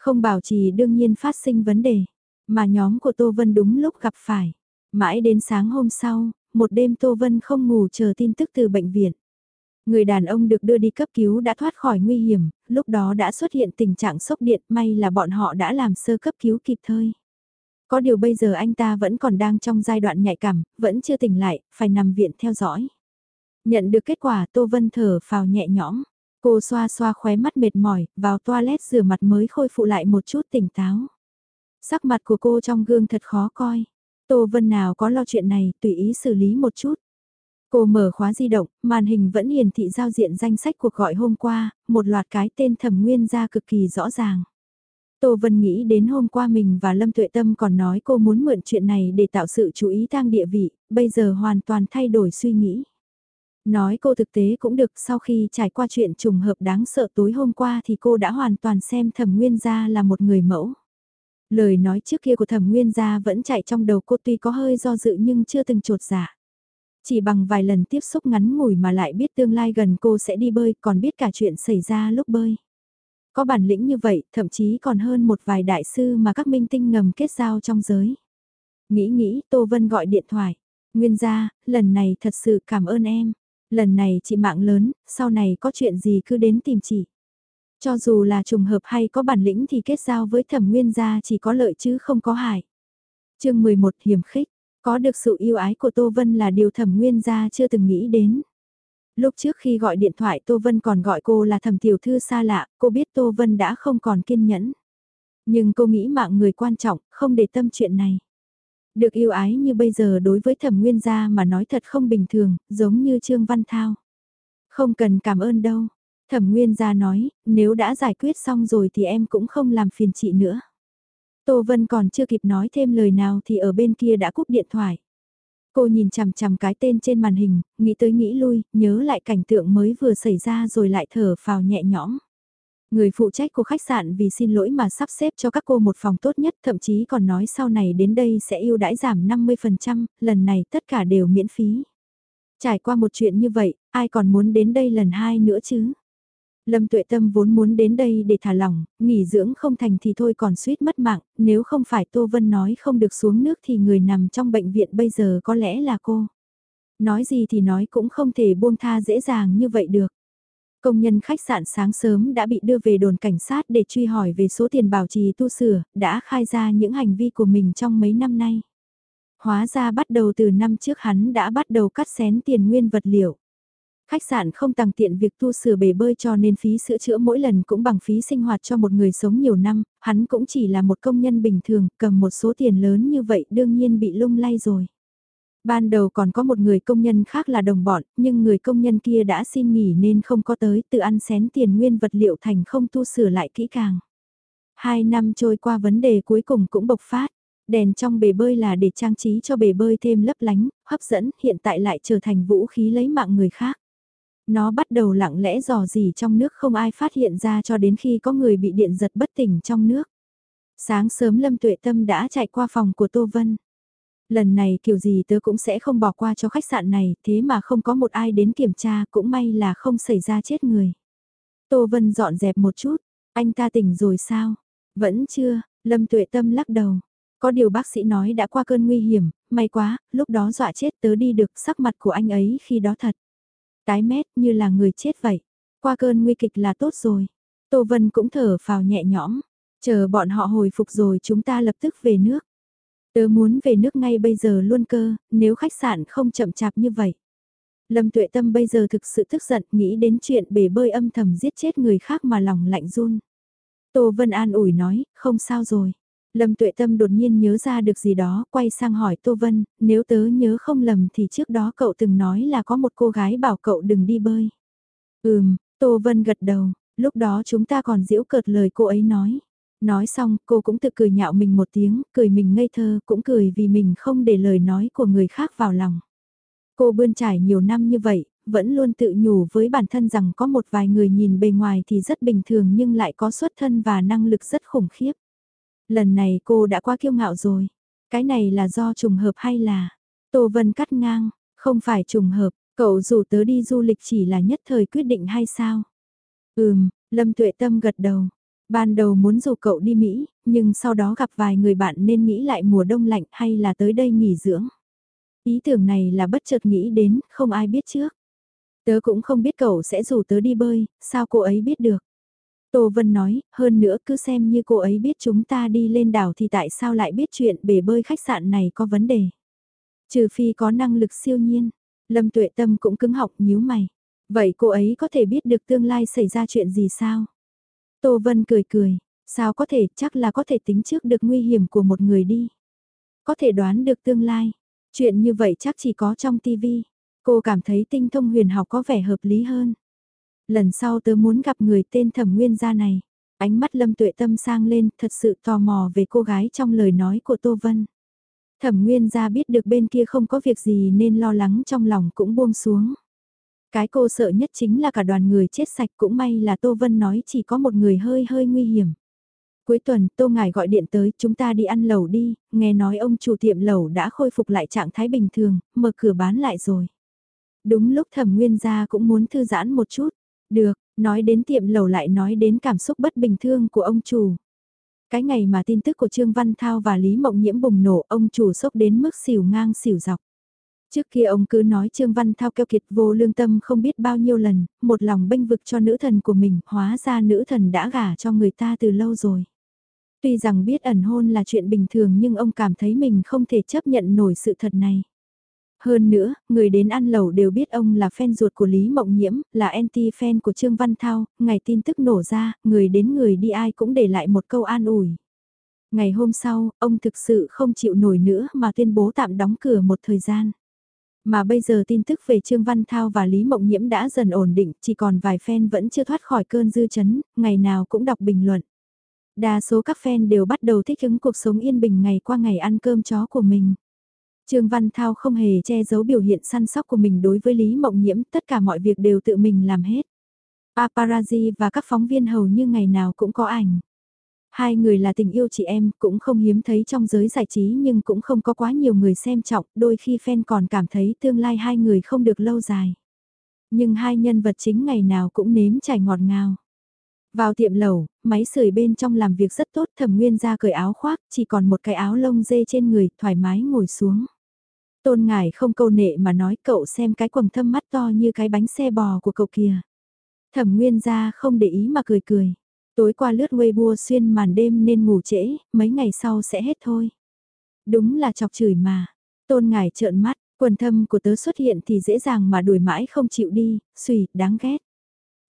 Không bảo trì đương nhiên phát sinh vấn đề, mà nhóm của Tô Vân đúng lúc gặp phải. Mãi đến sáng hôm sau, một đêm Tô Vân không ngủ chờ tin tức từ bệnh viện. Người đàn ông được đưa đi cấp cứu đã thoát khỏi nguy hiểm, lúc đó đã xuất hiện tình trạng sốc điện may là bọn họ đã làm sơ cấp cứu kịp thời. Có điều bây giờ anh ta vẫn còn đang trong giai đoạn nhạy cảm, vẫn chưa tỉnh lại, phải nằm viện theo dõi. Nhận được kết quả Tô Vân thở phào nhẹ nhõm. Cô xoa xoa khóe mắt mệt mỏi, vào toilet rửa mặt mới khôi phụ lại một chút tỉnh táo. Sắc mặt của cô trong gương thật khó coi. Tô Vân nào có lo chuyện này, tùy ý xử lý một chút. Cô mở khóa di động, màn hình vẫn hiển thị giao diện danh sách cuộc gọi hôm qua, một loạt cái tên thẩm nguyên ra cực kỳ rõ ràng. Tô Vân nghĩ đến hôm qua mình và Lâm Tuệ Tâm còn nói cô muốn mượn chuyện này để tạo sự chú ý tăng địa vị, bây giờ hoàn toàn thay đổi suy nghĩ. Nói cô thực tế cũng được sau khi trải qua chuyện trùng hợp đáng sợ tối hôm qua thì cô đã hoàn toàn xem thẩm nguyên gia là một người mẫu. Lời nói trước kia của thẩm nguyên gia vẫn chạy trong đầu cô tuy có hơi do dự nhưng chưa từng trột dạ. Chỉ bằng vài lần tiếp xúc ngắn ngủi mà lại biết tương lai gần cô sẽ đi bơi còn biết cả chuyện xảy ra lúc bơi. Có bản lĩnh như vậy, thậm chí còn hơn một vài đại sư mà các minh tinh ngầm kết giao trong giới. Nghĩ nghĩ, Tô Vân gọi điện thoại. Nguyên gia, lần này thật sự cảm ơn em. Lần này chị mạng lớn, sau này có chuyện gì cứ đến tìm chị. Cho dù là trùng hợp hay có bản lĩnh thì kết giao với thẩm nguyên gia chỉ có lợi chứ không có hại. chương 11 hiểm khích, có được sự yêu ái của Tô Vân là điều thẩm nguyên gia chưa từng nghĩ đến. Lúc trước khi gọi điện thoại Tô Vân còn gọi cô là thẩm tiểu thư xa lạ, cô biết Tô Vân đã không còn kiên nhẫn. Nhưng cô nghĩ mạng người quan trọng, không để tâm chuyện này. Được yêu ái như bây giờ đối với thẩm nguyên gia mà nói thật không bình thường, giống như Trương Văn Thao. Không cần cảm ơn đâu. Thẩm nguyên gia nói, nếu đã giải quyết xong rồi thì em cũng không làm phiền chị nữa. Tô Vân còn chưa kịp nói thêm lời nào thì ở bên kia đã cúp điện thoại. Cô nhìn chằm chằm cái tên trên màn hình, nghĩ tới nghĩ lui, nhớ lại cảnh tượng mới vừa xảy ra rồi lại thở phào nhẹ nhõm. Người phụ trách của khách sạn vì xin lỗi mà sắp xếp cho các cô một phòng tốt nhất, thậm chí còn nói sau này đến đây sẽ ưu đãi giảm 50%, lần này tất cả đều miễn phí. Trải qua một chuyện như vậy, ai còn muốn đến đây lần hai nữa chứ? Lâm Tuệ Tâm vốn muốn đến đây để thả lỏng, nghỉ dưỡng không thành thì thôi còn suýt mất mạng, nếu không phải Tô Vân nói không được xuống nước thì người nằm trong bệnh viện bây giờ có lẽ là cô. Nói gì thì nói cũng không thể buông tha dễ dàng như vậy được. Công nhân khách sạn sáng sớm đã bị đưa về đồn cảnh sát để truy hỏi về số tiền bảo trì tu sửa, đã khai ra những hành vi của mình trong mấy năm nay. Hóa ra bắt đầu từ năm trước hắn đã bắt đầu cắt xén tiền nguyên vật liệu. Khách sạn không tăng tiện việc tu sửa bể bơi cho nên phí sửa chữa mỗi lần cũng bằng phí sinh hoạt cho một người sống nhiều năm, hắn cũng chỉ là một công nhân bình thường, cầm một số tiền lớn như vậy đương nhiên bị lung lay rồi. Ban đầu còn có một người công nhân khác là đồng bọn, nhưng người công nhân kia đã xin nghỉ nên không có tới, tự ăn xén tiền nguyên vật liệu thành không tu sửa lại kỹ càng. Hai năm trôi qua vấn đề cuối cùng cũng bộc phát. Đèn trong bể bơi là để trang trí cho bể bơi thêm lấp lánh, hấp dẫn, hiện tại lại trở thành vũ khí lấy mạng người khác. Nó bắt đầu lặng lẽ dò dỉ trong nước không ai phát hiện ra cho đến khi có người bị điện giật bất tỉnh trong nước. Sáng sớm Lâm Tuệ Tâm đã chạy qua phòng của Tô Vân. Lần này kiểu gì tớ cũng sẽ không bỏ qua cho khách sạn này, thế mà không có một ai đến kiểm tra, cũng may là không xảy ra chết người. Tô Vân dọn dẹp một chút, anh ta tỉnh rồi sao? Vẫn chưa, Lâm Tuệ Tâm lắc đầu. Có điều bác sĩ nói đã qua cơn nguy hiểm, may quá, lúc đó dọa chết tớ đi được sắc mặt của anh ấy khi đó thật. Tái mét như là người chết vậy. Qua cơn nguy kịch là tốt rồi. Tô Vân cũng thở phào nhẹ nhõm. Chờ bọn họ hồi phục rồi chúng ta lập tức về nước. Tớ muốn về nước ngay bây giờ luôn cơ, nếu khách sạn không chậm chạp như vậy. Lâm tuệ tâm bây giờ thực sự tức giận nghĩ đến chuyện bể bơi âm thầm giết chết người khác mà lòng lạnh run. Tô Vân An ủi nói, không sao rồi. Lâm tuệ tâm đột nhiên nhớ ra được gì đó, quay sang hỏi Tô Vân, nếu tớ nhớ không lầm thì trước đó cậu từng nói là có một cô gái bảo cậu đừng đi bơi. Ừm, Tô Vân gật đầu, lúc đó chúng ta còn giễu cợt lời cô ấy nói. Nói xong, cô cũng tự cười nhạo mình một tiếng, cười mình ngây thơ, cũng cười vì mình không để lời nói của người khác vào lòng. Cô bươn trải nhiều năm như vậy, vẫn luôn tự nhủ với bản thân rằng có một vài người nhìn bề ngoài thì rất bình thường nhưng lại có xuất thân và năng lực rất khủng khiếp. Lần này cô đã quá kiêu ngạo rồi. Cái này là do trùng hợp hay là... Tô Vân cắt ngang, không phải trùng hợp, cậu rủ tớ đi du lịch chỉ là nhất thời quyết định hay sao? Ừm, Lâm Tuệ Tâm gật đầu. Ban đầu muốn rủ cậu đi Mỹ, nhưng sau đó gặp vài người bạn nên nghĩ lại mùa đông lạnh hay là tới đây nghỉ dưỡng. Ý tưởng này là bất chợt nghĩ đến, không ai biết trước. Tớ cũng không biết cậu sẽ rủ tớ đi bơi, sao cô ấy biết được. Tô Vân nói, hơn nữa cứ xem như cô ấy biết chúng ta đi lên đảo thì tại sao lại biết chuyện bể bơi khách sạn này có vấn đề. Trừ phi có năng lực siêu nhiên, Lâm Tuệ Tâm cũng cứng học nhíu mày. Vậy cô ấy có thể biết được tương lai xảy ra chuyện gì sao? Tô Vân cười cười, sao có thể chắc là có thể tính trước được nguy hiểm của một người đi. Có thể đoán được tương lai, chuyện như vậy chắc chỉ có trong tivi. Cô cảm thấy tinh thông huyền học có vẻ hợp lý hơn. Lần sau tớ muốn gặp người tên thẩm nguyên gia này. Ánh mắt lâm tuệ tâm sang lên thật sự tò mò về cô gái trong lời nói của Tô Vân. Thẩm nguyên gia biết được bên kia không có việc gì nên lo lắng trong lòng cũng buông xuống. Cái cô sợ nhất chính là cả đoàn người chết sạch cũng may là Tô Vân nói chỉ có một người hơi hơi nguy hiểm. Cuối tuần, Tô ngài gọi điện tới, chúng ta đi ăn lẩu đi, nghe nói ông chủ tiệm lẩu đã khôi phục lại trạng thái bình thường, mở cửa bán lại rồi. Đúng lúc thẩm nguyên gia cũng muốn thư giãn một chút. Được, nói đến tiệm lẩu lại nói đến cảm xúc bất bình thường của ông chủ. Cái ngày mà tin tức của Trương Văn Thao và Lý Mộng Nhiễm bùng nổ ông chủ sốc đến mức xỉu ngang xỉu dọc. Trước kia ông cứ nói Trương Văn Thao keo kiệt vô lương tâm không biết bao nhiêu lần, một lòng bênh vực cho nữ thần của mình, hóa ra nữ thần đã gả cho người ta từ lâu rồi. Tuy rằng biết ẩn hôn là chuyện bình thường nhưng ông cảm thấy mình không thể chấp nhận nổi sự thật này. Hơn nữa, người đến ăn lẩu đều biết ông là fan ruột của Lý Mộng Nhiễm, là anti-fan của Trương Văn Thao, ngày tin tức nổ ra, người đến người đi ai cũng để lại một câu an ủi. Ngày hôm sau, ông thực sự không chịu nổi nữa mà tuyên bố tạm đóng cửa một thời gian. Mà bây giờ tin tức về Trương Văn Thao và Lý Mộng Nhiễm đã dần ổn định, chỉ còn vài fan vẫn chưa thoát khỏi cơn dư chấn, ngày nào cũng đọc bình luận. Đa số các fan đều bắt đầu thích ứng cuộc sống yên bình ngày qua ngày ăn cơm chó của mình. Trương Văn Thao không hề che giấu biểu hiện săn sóc của mình đối với Lý Mộng Nhiễm, tất cả mọi việc đều tự mình làm hết. Paparazzi và các phóng viên hầu như ngày nào cũng có ảnh. Hai người là tình yêu chị em, cũng không hiếm thấy trong giới giải trí nhưng cũng không có quá nhiều người xem trọng, đôi khi fan còn cảm thấy tương lai hai người không được lâu dài. Nhưng hai nhân vật chính ngày nào cũng nếm trải ngọt ngào. Vào tiệm lẩu, máy sưởi bên trong làm việc rất tốt, thẩm nguyên ra cởi áo khoác, chỉ còn một cái áo lông dê trên người, thoải mái ngồi xuống. Tôn ngải không câu nệ mà nói cậu xem cái quầng thâm mắt to như cái bánh xe bò của cậu kìa. Thẩm nguyên ra không để ý mà cười cười. Tối qua lướt Weibo xuyên màn đêm nên ngủ trễ, mấy ngày sau sẽ hết thôi. Đúng là chọc chửi mà. Tôn ngải trợn mắt, quần thâm của tớ xuất hiện thì dễ dàng mà đuổi mãi không chịu đi, suy, đáng ghét.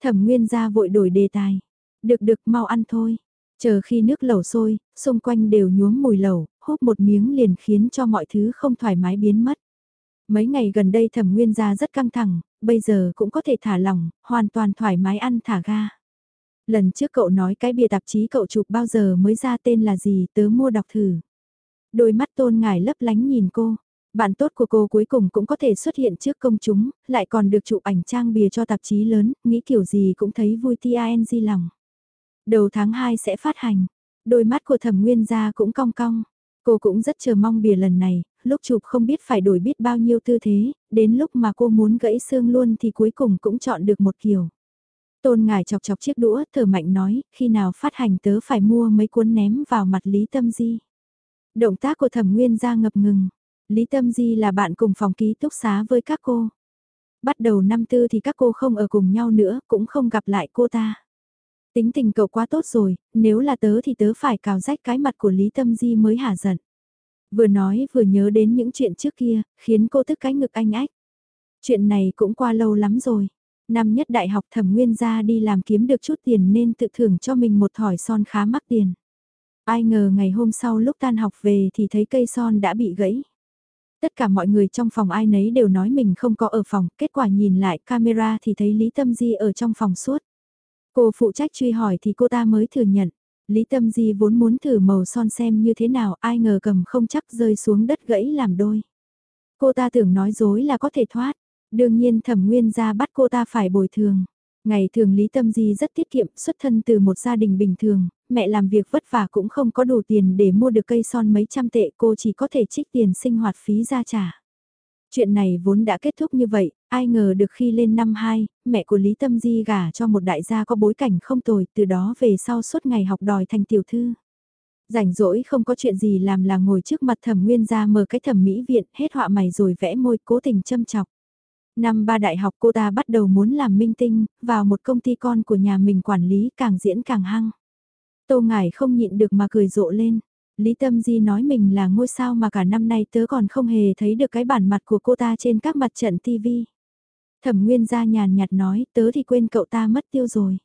Thẩm nguyên ra vội đổi đề tài. Được được mau ăn thôi. Chờ khi nước lẩu sôi, xung quanh đều nhuốm mùi lẩu, hút một miếng liền khiến cho mọi thứ không thoải mái biến mất. Mấy ngày gần đây thẩm nguyên gia rất căng thẳng, bây giờ cũng có thể thả lỏng, hoàn toàn thoải mái ăn thả ga. Lần trước cậu nói cái bìa tạp chí cậu chụp bao giờ mới ra tên là gì tớ mua đọc thử. Đôi mắt tôn ngải lấp lánh nhìn cô. Bạn tốt của cô cuối cùng cũng có thể xuất hiện trước công chúng, lại còn được chụp ảnh trang bìa cho tạp chí lớn, nghĩ kiểu gì cũng thấy vui TNG lòng. Đầu tháng 2 sẽ phát hành, đôi mắt của thẩm nguyên gia cũng cong cong. Cô cũng rất chờ mong bìa lần này, lúc chụp không biết phải đổi biết bao nhiêu tư thế, đến lúc mà cô muốn gãy xương luôn thì cuối cùng cũng chọn được một kiểu. Tôn ngài chọc chọc chiếc đũa, thở mạnh nói, khi nào phát hành tớ phải mua mấy cuốn ném vào mặt Lý Tâm Di. Động tác của thẩm nguyên gia ngập ngừng. Lý Tâm Di là bạn cùng phòng ký túc xá với các cô. Bắt đầu năm tư thì các cô không ở cùng nhau nữa, cũng không gặp lại cô ta. Tính tình cậu quá tốt rồi, nếu là tớ thì tớ phải cào rách cái mặt của Lý Tâm Di mới hả giận. Vừa nói vừa nhớ đến những chuyện trước kia, khiến cô tức cái ngực anh ách. Chuyện này cũng qua lâu lắm rồi. Năm nhất đại học thẩm nguyên ra đi làm kiếm được chút tiền nên tự thưởng cho mình một thỏi son khá mắc tiền. Ai ngờ ngày hôm sau lúc tan học về thì thấy cây son đã bị gãy. Tất cả mọi người trong phòng ai nấy đều nói mình không có ở phòng, kết quả nhìn lại camera thì thấy Lý Tâm Di ở trong phòng suốt. Cô phụ trách truy hỏi thì cô ta mới thừa nhận. Lý Tâm Di vốn muốn thử màu son xem như thế nào, ai ngờ cầm không chắc rơi xuống đất gãy làm đôi. Cô ta tưởng nói dối là có thể thoát, đương nhiên thẩm nguyên ra bắt cô ta phải bồi thường. Ngày thường Lý Tâm Di rất tiết kiệm, xuất thân từ một gia đình bình thường, mẹ làm việc vất vả cũng không có đủ tiền để mua được cây son mấy trăm tệ cô chỉ có thể trích tiền sinh hoạt phí ra trả. Chuyện này vốn đã kết thúc như vậy, ai ngờ được khi lên năm 2, mẹ của Lý Tâm Di gả cho một đại gia có bối cảnh không tồi, từ đó về sau suốt ngày học đòi thành tiểu thư. Rảnh rỗi không có chuyện gì làm là ngồi trước mặt thẩm nguyên gia mở cái thẩm mỹ viện, hết họa mày rồi vẽ môi cố tình châm chọc. Năm ba đại học cô ta bắt đầu muốn làm minh tinh, vào một công ty con của nhà mình quản lý càng diễn càng hăng. Tô Ngải không nhịn được mà cười rộ lên. Lý Tâm Di nói mình là ngôi sao mà cả năm nay tớ còn không hề thấy được cái bản mặt của cô ta trên các mặt trận TV. Thẩm Nguyên gia nhàn nhạt nói tớ thì quên cậu ta mất tiêu rồi.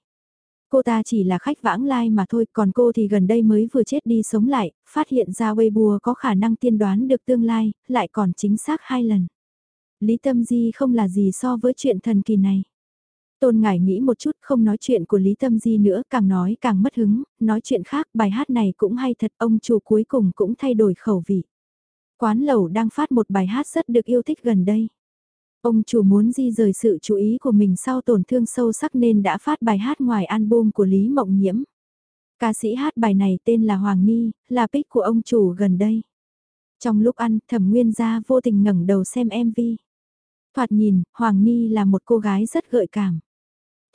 Cô ta chỉ là khách vãng lai mà thôi, còn cô thì gần đây mới vừa chết đi sống lại, phát hiện ra Weibo có khả năng tiên đoán được tương lai, lại còn chính xác hai lần. Lý Tâm Di không là gì so với chuyện thần kỳ này. Tôn Ngải nghĩ một chút không nói chuyện của Lý Tâm Di nữa, càng nói càng mất hứng, nói chuyện khác, bài hát này cũng hay thật, ông chủ cuối cùng cũng thay đổi khẩu vị. Quán lẩu đang phát một bài hát rất được yêu thích gần đây. Ông chủ muốn di rời sự chú ý của mình sau tổn thương sâu sắc nên đã phát bài hát ngoài album của Lý Mộng Nhiễm. Ca sĩ hát bài này tên là Hoàng Ni, là pick của ông chủ gần đây. Trong lúc ăn, thẩm nguyên gia vô tình ngẩng đầu xem MV. Thoạt nhìn, Hoàng Ni là một cô gái rất gợi cảm.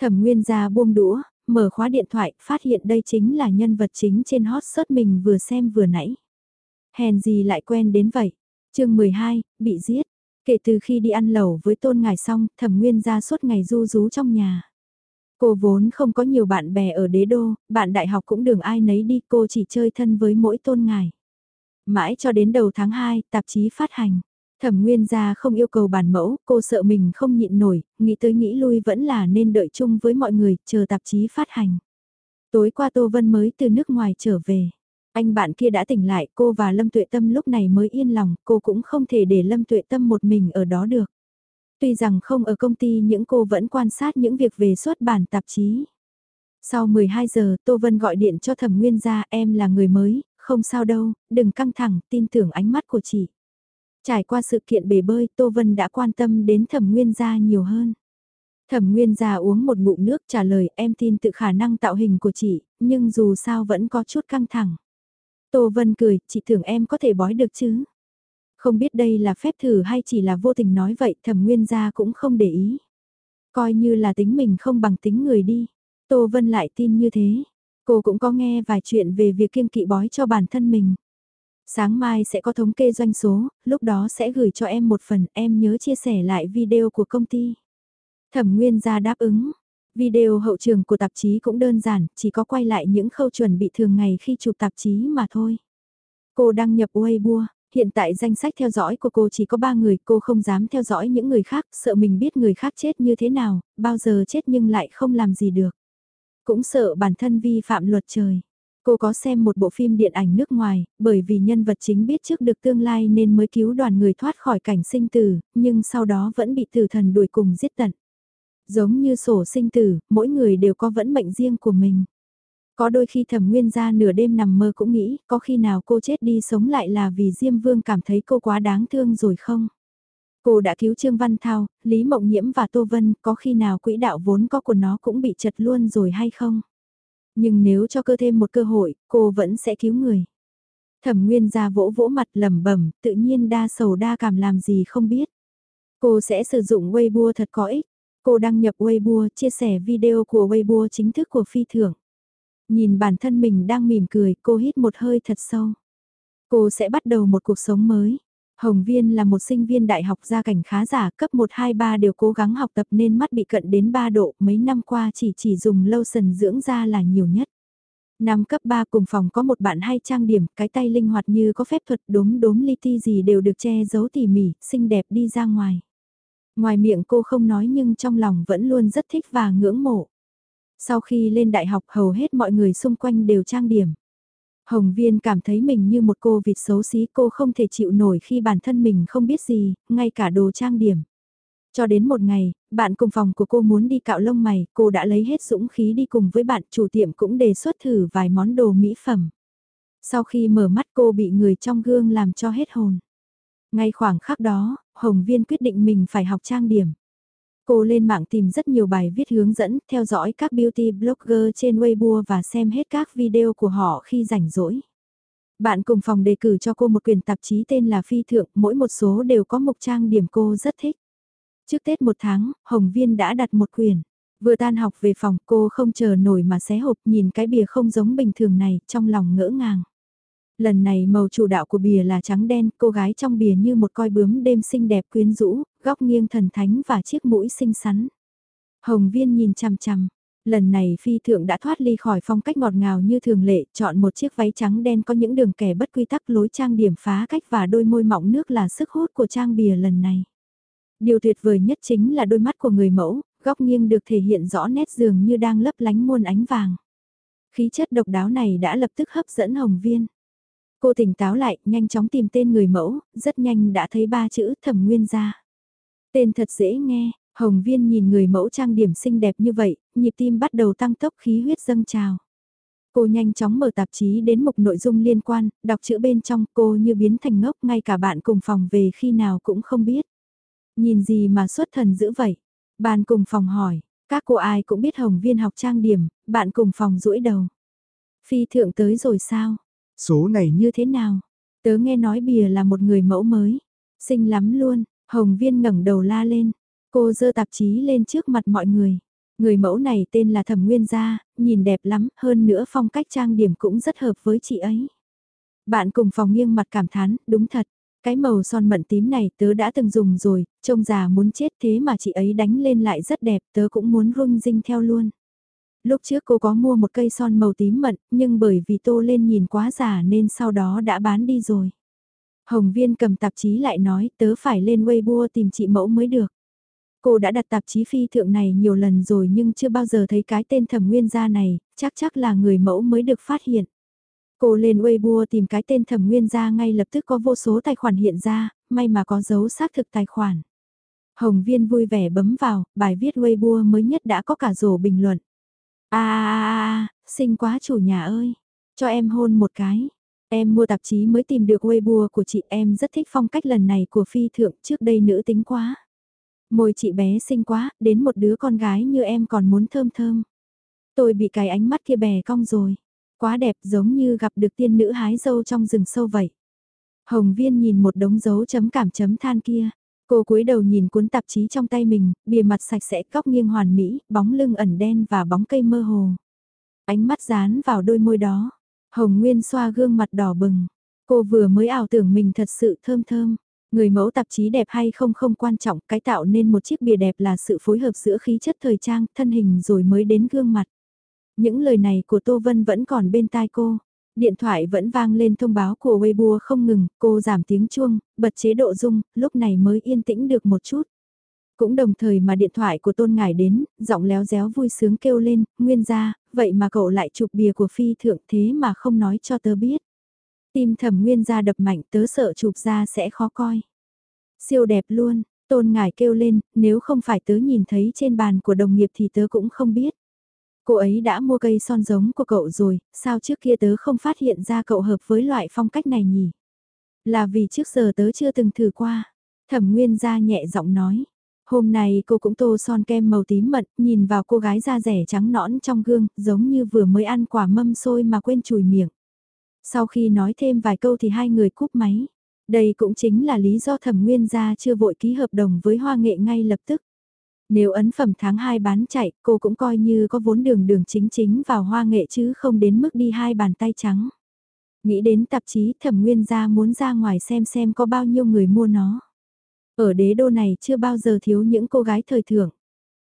Thẩm nguyên gia buông đũa, mở khóa điện thoại, phát hiện đây chính là nhân vật chính trên hot search mình vừa xem vừa nãy. Hèn gì lại quen đến vậy? chương 12, bị giết. Kể từ khi đi ăn lẩu với tôn ngài xong, thẩm nguyên ra suốt ngày du rú trong nhà. Cô vốn không có nhiều bạn bè ở đế đô, bạn đại học cũng đường ai nấy đi, cô chỉ chơi thân với mỗi tôn ngài. Mãi cho đến đầu tháng 2, tạp chí phát hành. Thẩm Nguyên gia không yêu cầu bản mẫu, cô sợ mình không nhịn nổi, nghĩ tới nghĩ lui vẫn là nên đợi chung với mọi người, chờ tạp chí phát hành. Tối qua Tô Vân mới từ nước ngoài trở về. Anh bạn kia đã tỉnh lại, cô và Lâm Tuệ Tâm lúc này mới yên lòng, cô cũng không thể để Lâm Tuệ Tâm một mình ở đó được. Tuy rằng không ở công ty những cô vẫn quan sát những việc về xuất bản tạp chí. Sau 12 giờ, Tô Vân gọi điện cho Thẩm Nguyên gia, em là người mới, không sao đâu, đừng căng thẳng, tin tưởng ánh mắt của chị. Trải qua sự kiện bể bơi, Tô Vân đã quan tâm đến Thẩm Nguyên gia nhiều hơn. Thẩm Nguyên gia uống một ngụm nước trả lời em tin tự khả năng tạo hình của chị, nhưng dù sao vẫn có chút căng thẳng. Tô Vân cười, chị tưởng em có thể bói được chứ. Không biết đây là phép thử hay chỉ là vô tình nói vậy thẩm nguyên gia cũng không để ý. Coi như là tính mình không bằng tính người đi. Tô Vân lại tin như thế. Cô cũng có nghe vài chuyện về việc kiêng kỵ bói cho bản thân mình. Sáng mai sẽ có thống kê doanh số, lúc đó sẽ gửi cho em một phần, em nhớ chia sẻ lại video của công ty. Thẩm Nguyên gia đáp ứng. Video hậu trường của tạp chí cũng đơn giản, chỉ có quay lại những khâu chuẩn bị thường ngày khi chụp tạp chí mà thôi. Cô đăng nhập Weibo, hiện tại danh sách theo dõi của cô chỉ có 3 người, cô không dám theo dõi những người khác, sợ mình biết người khác chết như thế nào, bao giờ chết nhưng lại không làm gì được. Cũng sợ bản thân vi phạm luật trời. Cô có xem một bộ phim điện ảnh nước ngoài, bởi vì nhân vật chính biết trước được tương lai nên mới cứu đoàn người thoát khỏi cảnh sinh tử, nhưng sau đó vẫn bị tử thần đuổi cùng giết tận. Giống như sổ sinh tử, mỗi người đều có vẫn mệnh riêng của mình. Có đôi khi thẩm nguyên ra nửa đêm nằm mơ cũng nghĩ, có khi nào cô chết đi sống lại là vì Diêm Vương cảm thấy cô quá đáng thương rồi không? Cô đã cứu Trương Văn Thao, Lý Mộng Nhiễm và Tô Vân, có khi nào quỹ đạo vốn có của nó cũng bị chật luôn rồi hay không? Nhưng nếu cho cơ thêm một cơ hội, cô vẫn sẽ cứu người. Thẩm Nguyên ra vỗ vỗ mặt lẩm bẩm, tự nhiên đa sầu đa cảm làm gì không biết. Cô sẽ sử dụng Weibo thật có ích. Cô đăng nhập Weibo chia sẻ video của Weibo chính thức của phi thưởng. Nhìn bản thân mình đang mỉm cười, cô hít một hơi thật sâu. Cô sẽ bắt đầu một cuộc sống mới. Hồng Viên là một sinh viên đại học gia cảnh khá giả, cấp 1-2-3 đều cố gắng học tập nên mắt bị cận đến 3 độ, mấy năm qua chỉ chỉ dùng lotion dưỡng da là nhiều nhất. Năm cấp 3 cùng phòng có một bạn hay trang điểm, cái tay linh hoạt như có phép thuật đốm đốm li ti gì đều được che giấu tỉ mỉ, xinh đẹp đi ra ngoài. Ngoài miệng cô không nói nhưng trong lòng vẫn luôn rất thích và ngưỡng mộ. Sau khi lên đại học hầu hết mọi người xung quanh đều trang điểm. Hồng Viên cảm thấy mình như một cô vịt xấu xí cô không thể chịu nổi khi bản thân mình không biết gì, ngay cả đồ trang điểm. Cho đến một ngày, bạn cùng phòng của cô muốn đi cạo lông mày, cô đã lấy hết dũng khí đi cùng với bạn chủ tiệm cũng đề xuất thử vài món đồ mỹ phẩm. Sau khi mở mắt cô bị người trong gương làm cho hết hồn. Ngay khoảng khắc đó, Hồng Viên quyết định mình phải học trang điểm. Cô lên mạng tìm rất nhiều bài viết hướng dẫn, theo dõi các beauty blogger trên Weibo và xem hết các video của họ khi rảnh rỗi. Bạn cùng phòng đề cử cho cô một quyển tạp chí tên là Phi Thượng, mỗi một số đều có mục trang điểm cô rất thích. Trước Tết một tháng, Hồng Viên đã đặt một quyển. Vừa tan học về phòng cô không chờ nổi mà xé hộp nhìn cái bìa không giống bình thường này, trong lòng ngỡ ngàng. Lần này màu chủ đạo của bìa là trắng đen, cô gái trong bìa như một coi bướm đêm xinh đẹp quyến rũ, góc nghiêng thần thánh và chiếc mũi xinh xắn. Hồng viên nhìn chằm chằm, lần này phi thượng đã thoát ly khỏi phong cách ngọt ngào như thường lệ, chọn một chiếc váy trắng đen có những đường kẻ bất quy tắc lối trang điểm phá cách và đôi môi mọng nước là sức hút của trang bìa lần này. Điều tuyệt vời nhất chính là đôi mắt của người mẫu, góc nghiêng được thể hiện rõ nét dường như đang lấp lánh muôn ánh vàng. Khí chất độc đáo này đã lập tức hấp dẫn Hồng Viên. Cô tỉnh táo lại, nhanh chóng tìm tên người mẫu, rất nhanh đã thấy ba chữ thẩm nguyên gia. Tên thật dễ nghe, Hồng Viên nhìn người mẫu trang điểm xinh đẹp như vậy, nhịp tim bắt đầu tăng tốc khí huyết dâng trào. Cô nhanh chóng mở tạp chí đến mục nội dung liên quan, đọc chữ bên trong cô như biến thành ngốc ngay cả bạn cùng phòng về khi nào cũng không biết. Nhìn gì mà xuất thần dữ vậy? Bạn cùng phòng hỏi, các cô ai cũng biết Hồng Viên học trang điểm, bạn cùng phòng rũi đầu. Phi thượng tới rồi sao? Số này Như thế nào? Tớ nghe nói bìa là một người mẫu mới. Xinh lắm luôn, Hồng Viên ngẩng đầu la lên. Cô dơ tạp chí lên trước mặt mọi người. Người mẫu này tên là Thẩm Nguyên Gia, nhìn đẹp lắm, hơn nữa phong cách trang điểm cũng rất hợp với chị ấy. Bạn cùng phòng nghiêng mặt cảm thán, đúng thật. Cái màu son mận tím này tớ đã từng dùng rồi, trông già muốn chết thế mà chị ấy đánh lên lại rất đẹp, tớ cũng muốn rung rinh theo luôn. Lúc trước cô có mua một cây son màu tím mận, nhưng bởi vì tô lên nhìn quá già nên sau đó đã bán đi rồi. Hồng Viên cầm tạp chí lại nói tớ phải lên Weibo tìm chị mẫu mới được. Cô đã đặt tạp chí phi thượng này nhiều lần rồi nhưng chưa bao giờ thấy cái tên thẩm nguyên gia này, chắc chắc là người mẫu mới được phát hiện. Cô lên Weibo tìm cái tên thẩm nguyên gia ngay lập tức có vô số tài khoản hiện ra, may mà có dấu xác thực tài khoản. Hồng Viên vui vẻ bấm vào, bài viết Weibo mới nhất đã có cả rổ bình luận. À, à, à, xinh quá chủ nhà ơi, cho em hôn một cái. Em mua tạp chí mới tìm được Weibo của chị em rất thích phong cách lần này của phi thượng trước đây nữ tính quá. Môi chị bé xinh quá, đến một đứa con gái như em còn muốn thơm thơm. Tôi bị cái ánh mắt kia bè cong rồi. Quá đẹp giống như gặp được tiên nữ hái dâu trong rừng sâu vậy. Hồng viên nhìn một đống dấu chấm cảm chấm than kia. Cô cúi đầu nhìn cuốn tạp chí trong tay mình, bìa mặt sạch sẽ góc nghiêng hoàn mỹ, bóng lưng ẩn đen và bóng cây mơ hồ. Ánh mắt dán vào đôi môi đó. Hồng Nguyên xoa gương mặt đỏ bừng. Cô vừa mới ảo tưởng mình thật sự thơm thơm. Người mẫu tạp chí đẹp hay không không quan trọng, cái tạo nên một chiếc bìa đẹp là sự phối hợp giữa khí chất thời trang, thân hình rồi mới đến gương mặt. Những lời này của Tô Vân vẫn còn bên tai cô. Điện thoại vẫn vang lên thông báo của Weibo không ngừng, cô giảm tiếng chuông, bật chế độ rung, lúc này mới yên tĩnh được một chút. Cũng đồng thời mà điện thoại của tôn ngải đến, giọng léo réo vui sướng kêu lên, nguyên ra, vậy mà cậu lại chụp bìa của phi thượng thế mà không nói cho tớ biết. Tim thẩm nguyên ra đập mạnh tớ sợ chụp ra sẽ khó coi. Siêu đẹp luôn, tôn ngải kêu lên, nếu không phải tớ nhìn thấy trên bàn của đồng nghiệp thì tớ cũng không biết. Cô ấy đã mua cây son giống của cậu rồi, sao trước kia tớ không phát hiện ra cậu hợp với loại phong cách này nhỉ? Là vì trước giờ tớ chưa từng thử qua. Thẩm Nguyên ra nhẹ giọng nói. Hôm nay cô cũng tô son kem màu tím mận, nhìn vào cô gái da rẻ trắng nõn trong gương, giống như vừa mới ăn quả mâm xôi mà quên chùi miệng. Sau khi nói thêm vài câu thì hai người cúp máy. Đây cũng chính là lý do thẩm nguyên gia chưa vội ký hợp đồng với hoa nghệ ngay lập tức. Nếu ấn phẩm tháng 2 bán chạy, cô cũng coi như có vốn đường đường chính chính vào hoa nghệ chứ không đến mức đi hai bàn tay trắng. Nghĩ đến tạp chí thẩm nguyên gia muốn ra ngoài xem xem có bao nhiêu người mua nó. Ở đế đô này chưa bao giờ thiếu những cô gái thời thượng.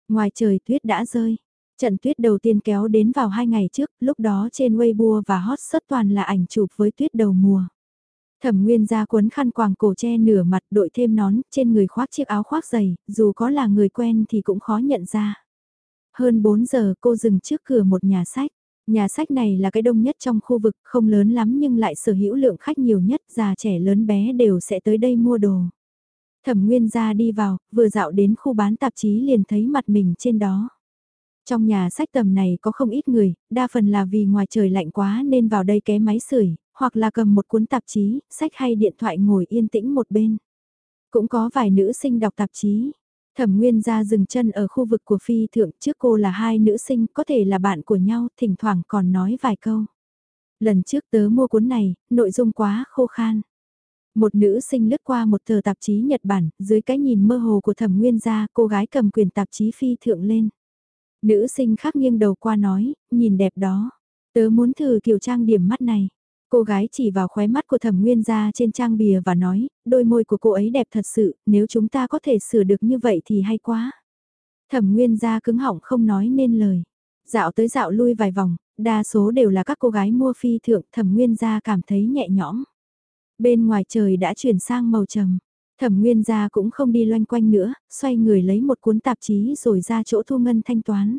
Ngoài trời tuyết đã rơi. Trận tuyết đầu tiên kéo đến vào hai ngày trước, lúc đó trên Weibo và hot search toàn là ảnh chụp với tuyết đầu mùa. Thẩm Nguyên ra cuốn khăn quàng cổ che nửa mặt đội thêm nón, trên người khoác chiếc áo khoác dày, dù có là người quen thì cũng khó nhận ra. Hơn 4 giờ cô dừng trước cửa một nhà sách. Nhà sách này là cái đông nhất trong khu vực, không lớn lắm nhưng lại sở hữu lượng khách nhiều nhất, già trẻ lớn bé đều sẽ tới đây mua đồ. Thẩm Nguyên ra đi vào, vừa dạo đến khu bán tạp chí liền thấy mặt mình trên đó. Trong nhà sách tầm này có không ít người, đa phần là vì ngoài trời lạnh quá nên vào đây ké máy sưởi, hoặc là cầm một cuốn tạp chí, sách hay điện thoại ngồi yên tĩnh một bên. Cũng có vài nữ sinh đọc tạp chí. Thẩm Nguyên ra dừng chân ở khu vực của phi thượng trước cô là hai nữ sinh có thể là bạn của nhau, thỉnh thoảng còn nói vài câu. Lần trước tớ mua cuốn này, nội dung quá khô khan. Một nữ sinh lướt qua một tờ tạp chí Nhật Bản, dưới cái nhìn mơ hồ của thẩm nguyên gia, cô gái cầm quyền tạp chí phi thượng lên. Nữ sinh khác nghiêng đầu qua nói, nhìn đẹp đó. Tớ muốn thử kiểu trang điểm mắt này. Cô gái chỉ vào khóe mắt của thẩm nguyên gia trên trang bìa và nói, đôi môi của cô ấy đẹp thật sự, nếu chúng ta có thể sửa được như vậy thì hay quá. Thẩm nguyên gia cứng họng không nói nên lời. Dạo tới dạo lui vài vòng, đa số đều là các cô gái mua phi thượng, thẩm nguyên gia cảm thấy nhẹ nhõm. Bên ngoài trời đã chuyển sang màu trầm. Thẩm Nguyên gia cũng không đi loanh quanh nữa, xoay người lấy một cuốn tạp chí rồi ra chỗ thu ngân thanh toán.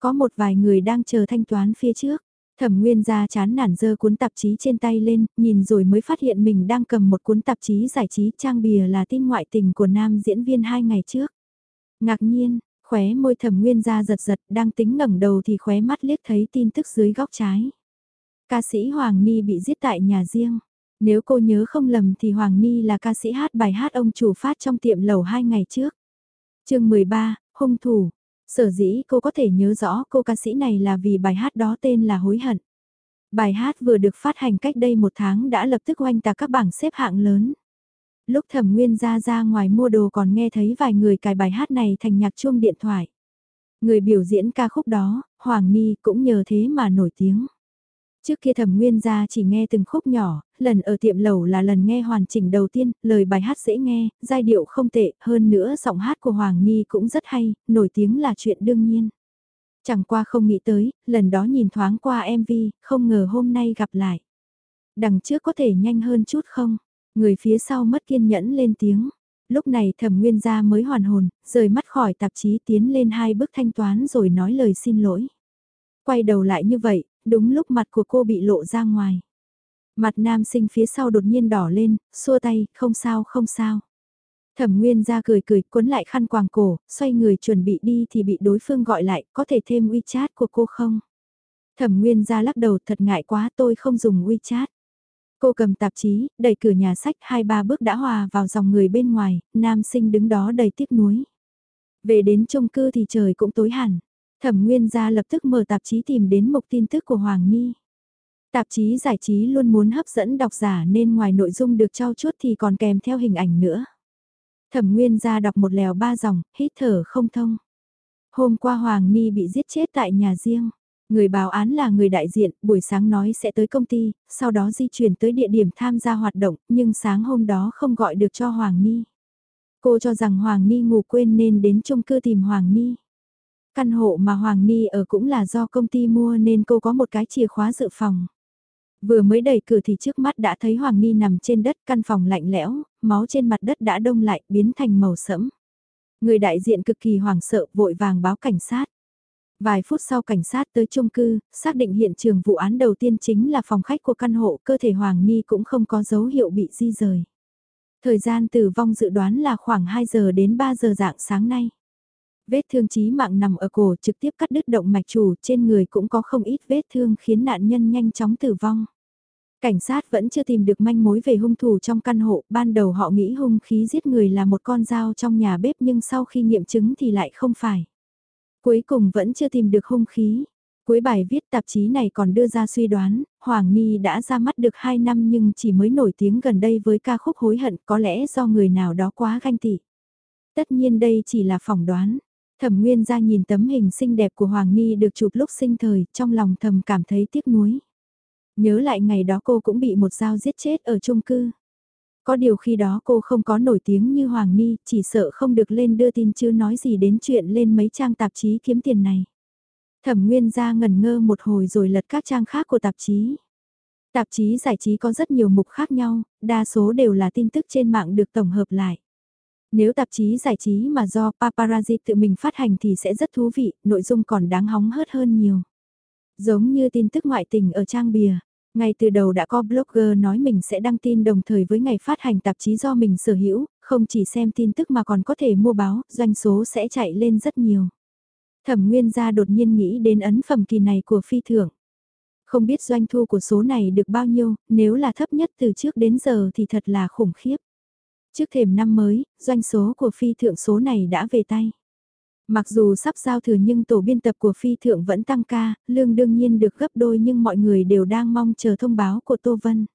Có một vài người đang chờ thanh toán phía trước. Thẩm Nguyên gia chán nản dơ cuốn tạp chí trên tay lên, nhìn rồi mới phát hiện mình đang cầm một cuốn tạp chí giải trí trang bìa là tin ngoại tình của nam diễn viên hai ngày trước. Ngạc nhiên, khóe môi Thẩm Nguyên gia giật giật, đang tính ngẩng đầu thì khóe mắt liếc thấy tin tức dưới góc trái. Ca sĩ Hoàng Ni bị giết tại nhà riêng. Nếu cô nhớ không lầm thì Hoàng Ni là ca sĩ hát bài hát ông chủ phát trong tiệm lầu hai ngày trước. chương 13, hung thủ. Sở dĩ cô có thể nhớ rõ cô ca sĩ này là vì bài hát đó tên là Hối hận. Bài hát vừa được phát hành cách đây một tháng đã lập tức oanh tạc các bảng xếp hạng lớn. Lúc thẩm nguyên ra ra ngoài mua đồ còn nghe thấy vài người cài bài hát này thành nhạc chuông điện thoại. Người biểu diễn ca khúc đó, Hoàng Ni cũng nhờ thế mà nổi tiếng. Trước kia thẩm nguyên ra chỉ nghe từng khúc nhỏ, lần ở tiệm lầu là lần nghe hoàn chỉnh đầu tiên, lời bài hát dễ nghe, giai điệu không tệ, hơn nữa giọng hát của Hoàng Ni cũng rất hay, nổi tiếng là chuyện đương nhiên. Chẳng qua không nghĩ tới, lần đó nhìn thoáng qua MV, không ngờ hôm nay gặp lại. Đằng trước có thể nhanh hơn chút không? Người phía sau mất kiên nhẫn lên tiếng. Lúc này thẩm nguyên gia mới hoàn hồn, rời mắt khỏi tạp chí tiến lên hai bước thanh toán rồi nói lời xin lỗi. Quay đầu lại như vậy, đúng lúc mặt của cô bị lộ ra ngoài. Mặt nam sinh phía sau đột nhiên đỏ lên, xua tay, không sao không sao. Thẩm Nguyên ra cười cười cuốn lại khăn quàng cổ, xoay người chuẩn bị đi thì bị đối phương gọi lại, có thể thêm WeChat của cô không? Thẩm Nguyên ra lắc đầu thật ngại quá tôi không dùng WeChat. Cô cầm tạp chí, đẩy cửa nhà sách hai ba bước đã hòa vào dòng người bên ngoài, nam sinh đứng đó đầy tiếc nuối. Về đến chung cư thì trời cũng tối hẳn. Thẩm Nguyên gia lập tức mở tạp chí tìm đến mục tin tức của Hoàng Ni. Tạp chí giải trí luôn muốn hấp dẫn độc giả nên ngoài nội dung được trao chuốt thì còn kèm theo hình ảnh nữa. Thẩm Nguyên gia đọc một lèo ba dòng, hít thở không thông. Hôm qua Hoàng Ni bị giết chết tại nhà riêng. Người báo án là người đại diện, buổi sáng nói sẽ tới công ty, sau đó di chuyển tới địa điểm tham gia hoạt động, nhưng sáng hôm đó không gọi được cho Hoàng Ni. Cô cho rằng Hoàng Ni ngủ quên nên đến chung cư tìm Hoàng Ni. Căn hộ mà Hoàng Ni ở cũng là do công ty mua nên cô có một cái chìa khóa dự phòng. Vừa mới đẩy cửa thì trước mắt đã thấy Hoàng Ni nằm trên đất căn phòng lạnh lẽo, máu trên mặt đất đã đông lại biến thành màu sẫm. Người đại diện cực kỳ hoảng sợ vội vàng báo cảnh sát. Vài phút sau cảnh sát tới chung cư, xác định hiện trường vụ án đầu tiên chính là phòng khách của căn hộ cơ thể Hoàng Ni cũng không có dấu hiệu bị di rời. Thời gian tử vong dự đoán là khoảng 2 giờ đến 3 giờ dạng sáng nay. Vết thương chí mạng nằm ở cổ trực tiếp cắt đứt động mạch chủ trên người cũng có không ít vết thương khiến nạn nhân nhanh chóng tử vong. Cảnh sát vẫn chưa tìm được manh mối về hung thủ trong căn hộ, ban đầu họ nghĩ hung khí giết người là một con dao trong nhà bếp nhưng sau khi nghiệm chứng thì lại không phải. Cuối cùng vẫn chưa tìm được hung khí. Cuối bài viết tạp chí này còn đưa ra suy đoán, Hoàng Ni đã ra mắt được 2 năm nhưng chỉ mới nổi tiếng gần đây với ca khúc hối hận có lẽ do người nào đó quá ganh tị. Tất nhiên đây chỉ là phỏng đoán. Thẩm Nguyên ra nhìn tấm hình xinh đẹp của Hoàng Ni được chụp lúc sinh thời, trong lòng thầm cảm thấy tiếc nuối. Nhớ lại ngày đó cô cũng bị một dao giết chết ở chung cư. Có điều khi đó cô không có nổi tiếng như Hoàng Ni, chỉ sợ không được lên đưa tin chứ nói gì đến chuyện lên mấy trang tạp chí kiếm tiền này. Thẩm Nguyên ra ngẩn ngơ một hồi rồi lật các trang khác của tạp chí. Tạp chí giải trí có rất nhiều mục khác nhau, đa số đều là tin tức trên mạng được tổng hợp lại. Nếu tạp chí giải trí mà do paparazzi tự mình phát hành thì sẽ rất thú vị, nội dung còn đáng hóng hớt hơn nhiều. Giống như tin tức ngoại tình ở trang bìa, ngay từ đầu đã có blogger nói mình sẽ đăng tin đồng thời với ngày phát hành tạp chí do mình sở hữu, không chỉ xem tin tức mà còn có thể mua báo, doanh số sẽ chạy lên rất nhiều. Thẩm Nguyên gia đột nhiên nghĩ đến ấn phẩm kỳ này của phi thưởng. Không biết doanh thu của số này được bao nhiêu, nếu là thấp nhất từ trước đến giờ thì thật là khủng khiếp. Trước thềm năm mới, doanh số của phi thượng số này đã về tay. Mặc dù sắp giao thừa nhưng tổ biên tập của phi thượng vẫn tăng ca, lương đương nhiên được gấp đôi nhưng mọi người đều đang mong chờ thông báo của Tô Vân.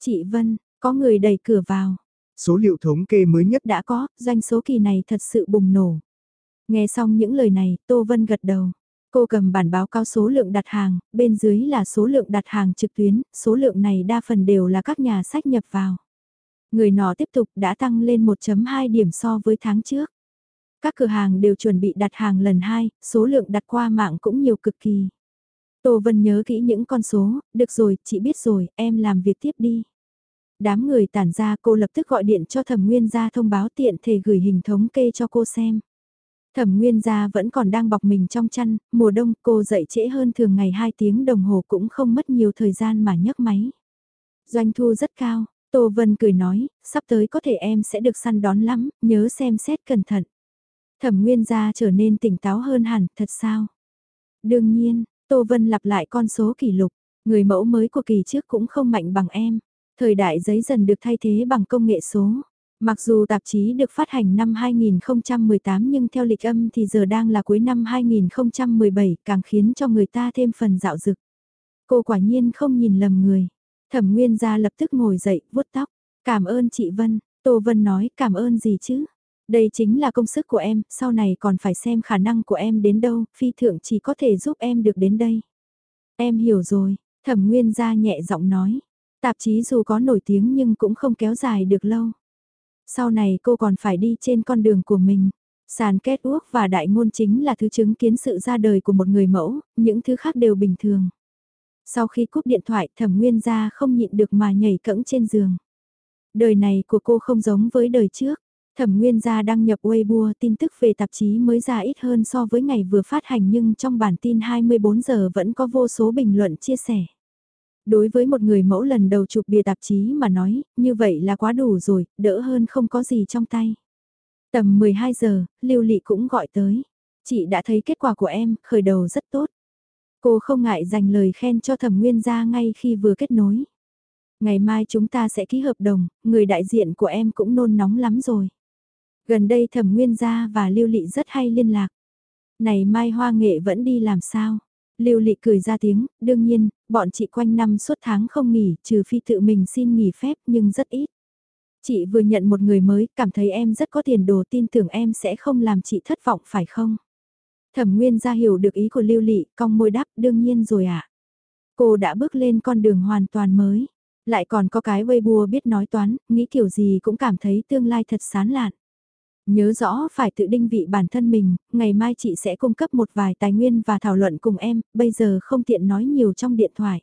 Chị Vân, có người đẩy cửa vào. Số liệu thống kê mới nhất đã có, doanh số kỳ này thật sự bùng nổ. Nghe xong những lời này, Tô Vân gật đầu. Cô cầm bản báo cáo số lượng đặt hàng, bên dưới là số lượng đặt hàng trực tuyến, số lượng này đa phần đều là các nhà sách nhập vào. Người nọ tiếp tục đã tăng lên 1.2 điểm so với tháng trước. Các cửa hàng đều chuẩn bị đặt hàng lần 2, số lượng đặt qua mạng cũng nhiều cực kỳ. Tô Vân nhớ kỹ những con số, được rồi, chị biết rồi, em làm việc tiếp đi. Đám người tản ra cô lập tức gọi điện cho thẩm nguyên gia thông báo tiện thể gửi hình thống kê cho cô xem. Thẩm nguyên gia vẫn còn đang bọc mình trong chăn, mùa đông cô dậy trễ hơn thường ngày 2 tiếng đồng hồ cũng không mất nhiều thời gian mà nhấc máy. Doanh thu rất cao, Tô Vân cười nói, sắp tới có thể em sẽ được săn đón lắm, nhớ xem xét cẩn thận. Thẩm Nguyên gia trở nên tỉnh táo hơn hẳn, thật sao? Đương nhiên, Tô Vân lặp lại con số kỷ lục, người mẫu mới của kỳ trước cũng không mạnh bằng em. Thời đại giấy dần được thay thế bằng công nghệ số. Mặc dù tạp chí được phát hành năm 2018 nhưng theo lịch âm thì giờ đang là cuối năm 2017 càng khiến cho người ta thêm phần dạo dực. Cô quả nhiên không nhìn lầm người. Thẩm Nguyên gia lập tức ngồi dậy, vuốt tóc. Cảm ơn chị Vân. Tô Vân nói cảm ơn gì chứ? Đây chính là công sức của em, sau này còn phải xem khả năng của em đến đâu, phi thượng chỉ có thể giúp em được đến đây. Em hiểu rồi, thẩm nguyên gia nhẹ giọng nói. Tạp chí dù có nổi tiếng nhưng cũng không kéo dài được lâu. Sau này cô còn phải đi trên con đường của mình. Sàn kết uốc và đại ngôn chính là thứ chứng kiến sự ra đời của một người mẫu, những thứ khác đều bình thường. Sau khi cúp điện thoại thẩm nguyên gia không nhịn được mà nhảy cẫng trên giường. Đời này của cô không giống với đời trước. Thẩm Nguyên Gia đăng nhập Weibo tin tức về tạp chí mới ra ít hơn so với ngày vừa phát hành nhưng trong bản tin 24 giờ vẫn có vô số bình luận chia sẻ. Đối với một người mẫu lần đầu chụp bìa tạp chí mà nói, như vậy là quá đủ rồi, đỡ hơn không có gì trong tay. Tầm 12 giờ, Lưu Lị cũng gọi tới. Chị đã thấy kết quả của em, khởi đầu rất tốt. Cô không ngại dành lời khen cho Thẩm Nguyên Gia ngay khi vừa kết nối. Ngày mai chúng ta sẽ ký hợp đồng, người đại diện của em cũng nôn nóng lắm rồi. Gần đây thẩm nguyên gia và lưu lị rất hay liên lạc. Này mai hoa nghệ vẫn đi làm sao? Lưu lị cười ra tiếng, đương nhiên, bọn chị quanh năm suốt tháng không nghỉ, trừ phi tự mình xin nghỉ phép nhưng rất ít. Chị vừa nhận một người mới, cảm thấy em rất có tiền đồ tin tưởng em sẽ không làm chị thất vọng phải không? Thẩm Nguyên ra hiểu được ý của Lưu Lị, cong môi đáp, đương nhiên rồi ạ. À. Cô đã bước lên con đường hoàn toàn mới. Lại còn có cái Weibo biết nói toán, nghĩ kiểu gì cũng cảm thấy tương lai thật sán lạn. Nhớ rõ phải tự đinh vị bản thân mình, ngày mai chị sẽ cung cấp một vài tài nguyên và thảo luận cùng em, bây giờ không tiện nói nhiều trong điện thoại.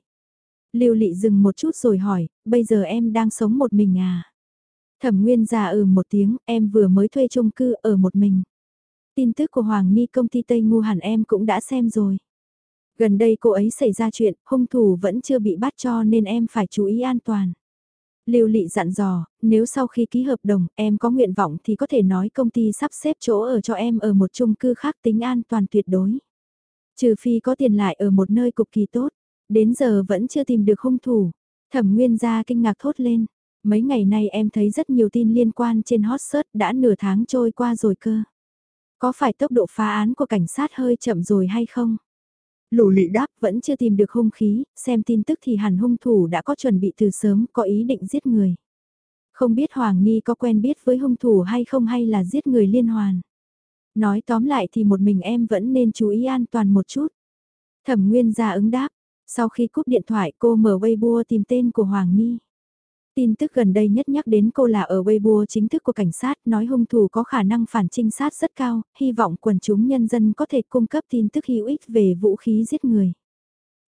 Lưu Lị dừng một chút rồi hỏi, bây giờ em đang sống một mình à? Thẩm Nguyên già ừ một tiếng, em vừa mới thuê chung cư ở một mình. Tin tức của Hoàng Ni công ty Tây Ngu hẳn em cũng đã xem rồi. Gần đây cô ấy xảy ra chuyện, hung thủ vẫn chưa bị bắt cho nên em phải chú ý an toàn. Lưu Lị dặn dò, nếu sau khi ký hợp đồng em có nguyện vọng thì có thể nói công ty sắp xếp chỗ ở cho em ở một chung cư khác tính an toàn tuyệt đối. Trừ phi có tiền lại ở một nơi cực kỳ tốt, đến giờ vẫn chưa tìm được hung thủ. Thẩm Nguyên gia kinh ngạc thốt lên, mấy ngày nay em thấy rất nhiều tin liên quan trên hot search đã nửa tháng trôi qua rồi cơ. Có phải tốc độ phá án của cảnh sát hơi chậm rồi hay không? Lũ lị đáp vẫn chưa tìm được hung khí, xem tin tức thì hẳn hung thủ đã có chuẩn bị từ sớm, có ý định giết người. Không biết Hoàng Ni có quen biết với hung thủ hay không hay là giết người liên hoàn. Nói tóm lại thì một mình em vẫn nên chú ý an toàn một chút. Thẩm Nguyên ra ứng đáp, sau khi cúp điện thoại cô mở Weibo tìm tên của Hoàng Ni. Tin tức gần đây nhất nhắc đến cô là ở Weibo chính thức của cảnh sát nói hung thủ có khả năng phản trinh sát rất cao, hy vọng quần chúng nhân dân có thể cung cấp tin tức hữu ích về vũ khí giết người.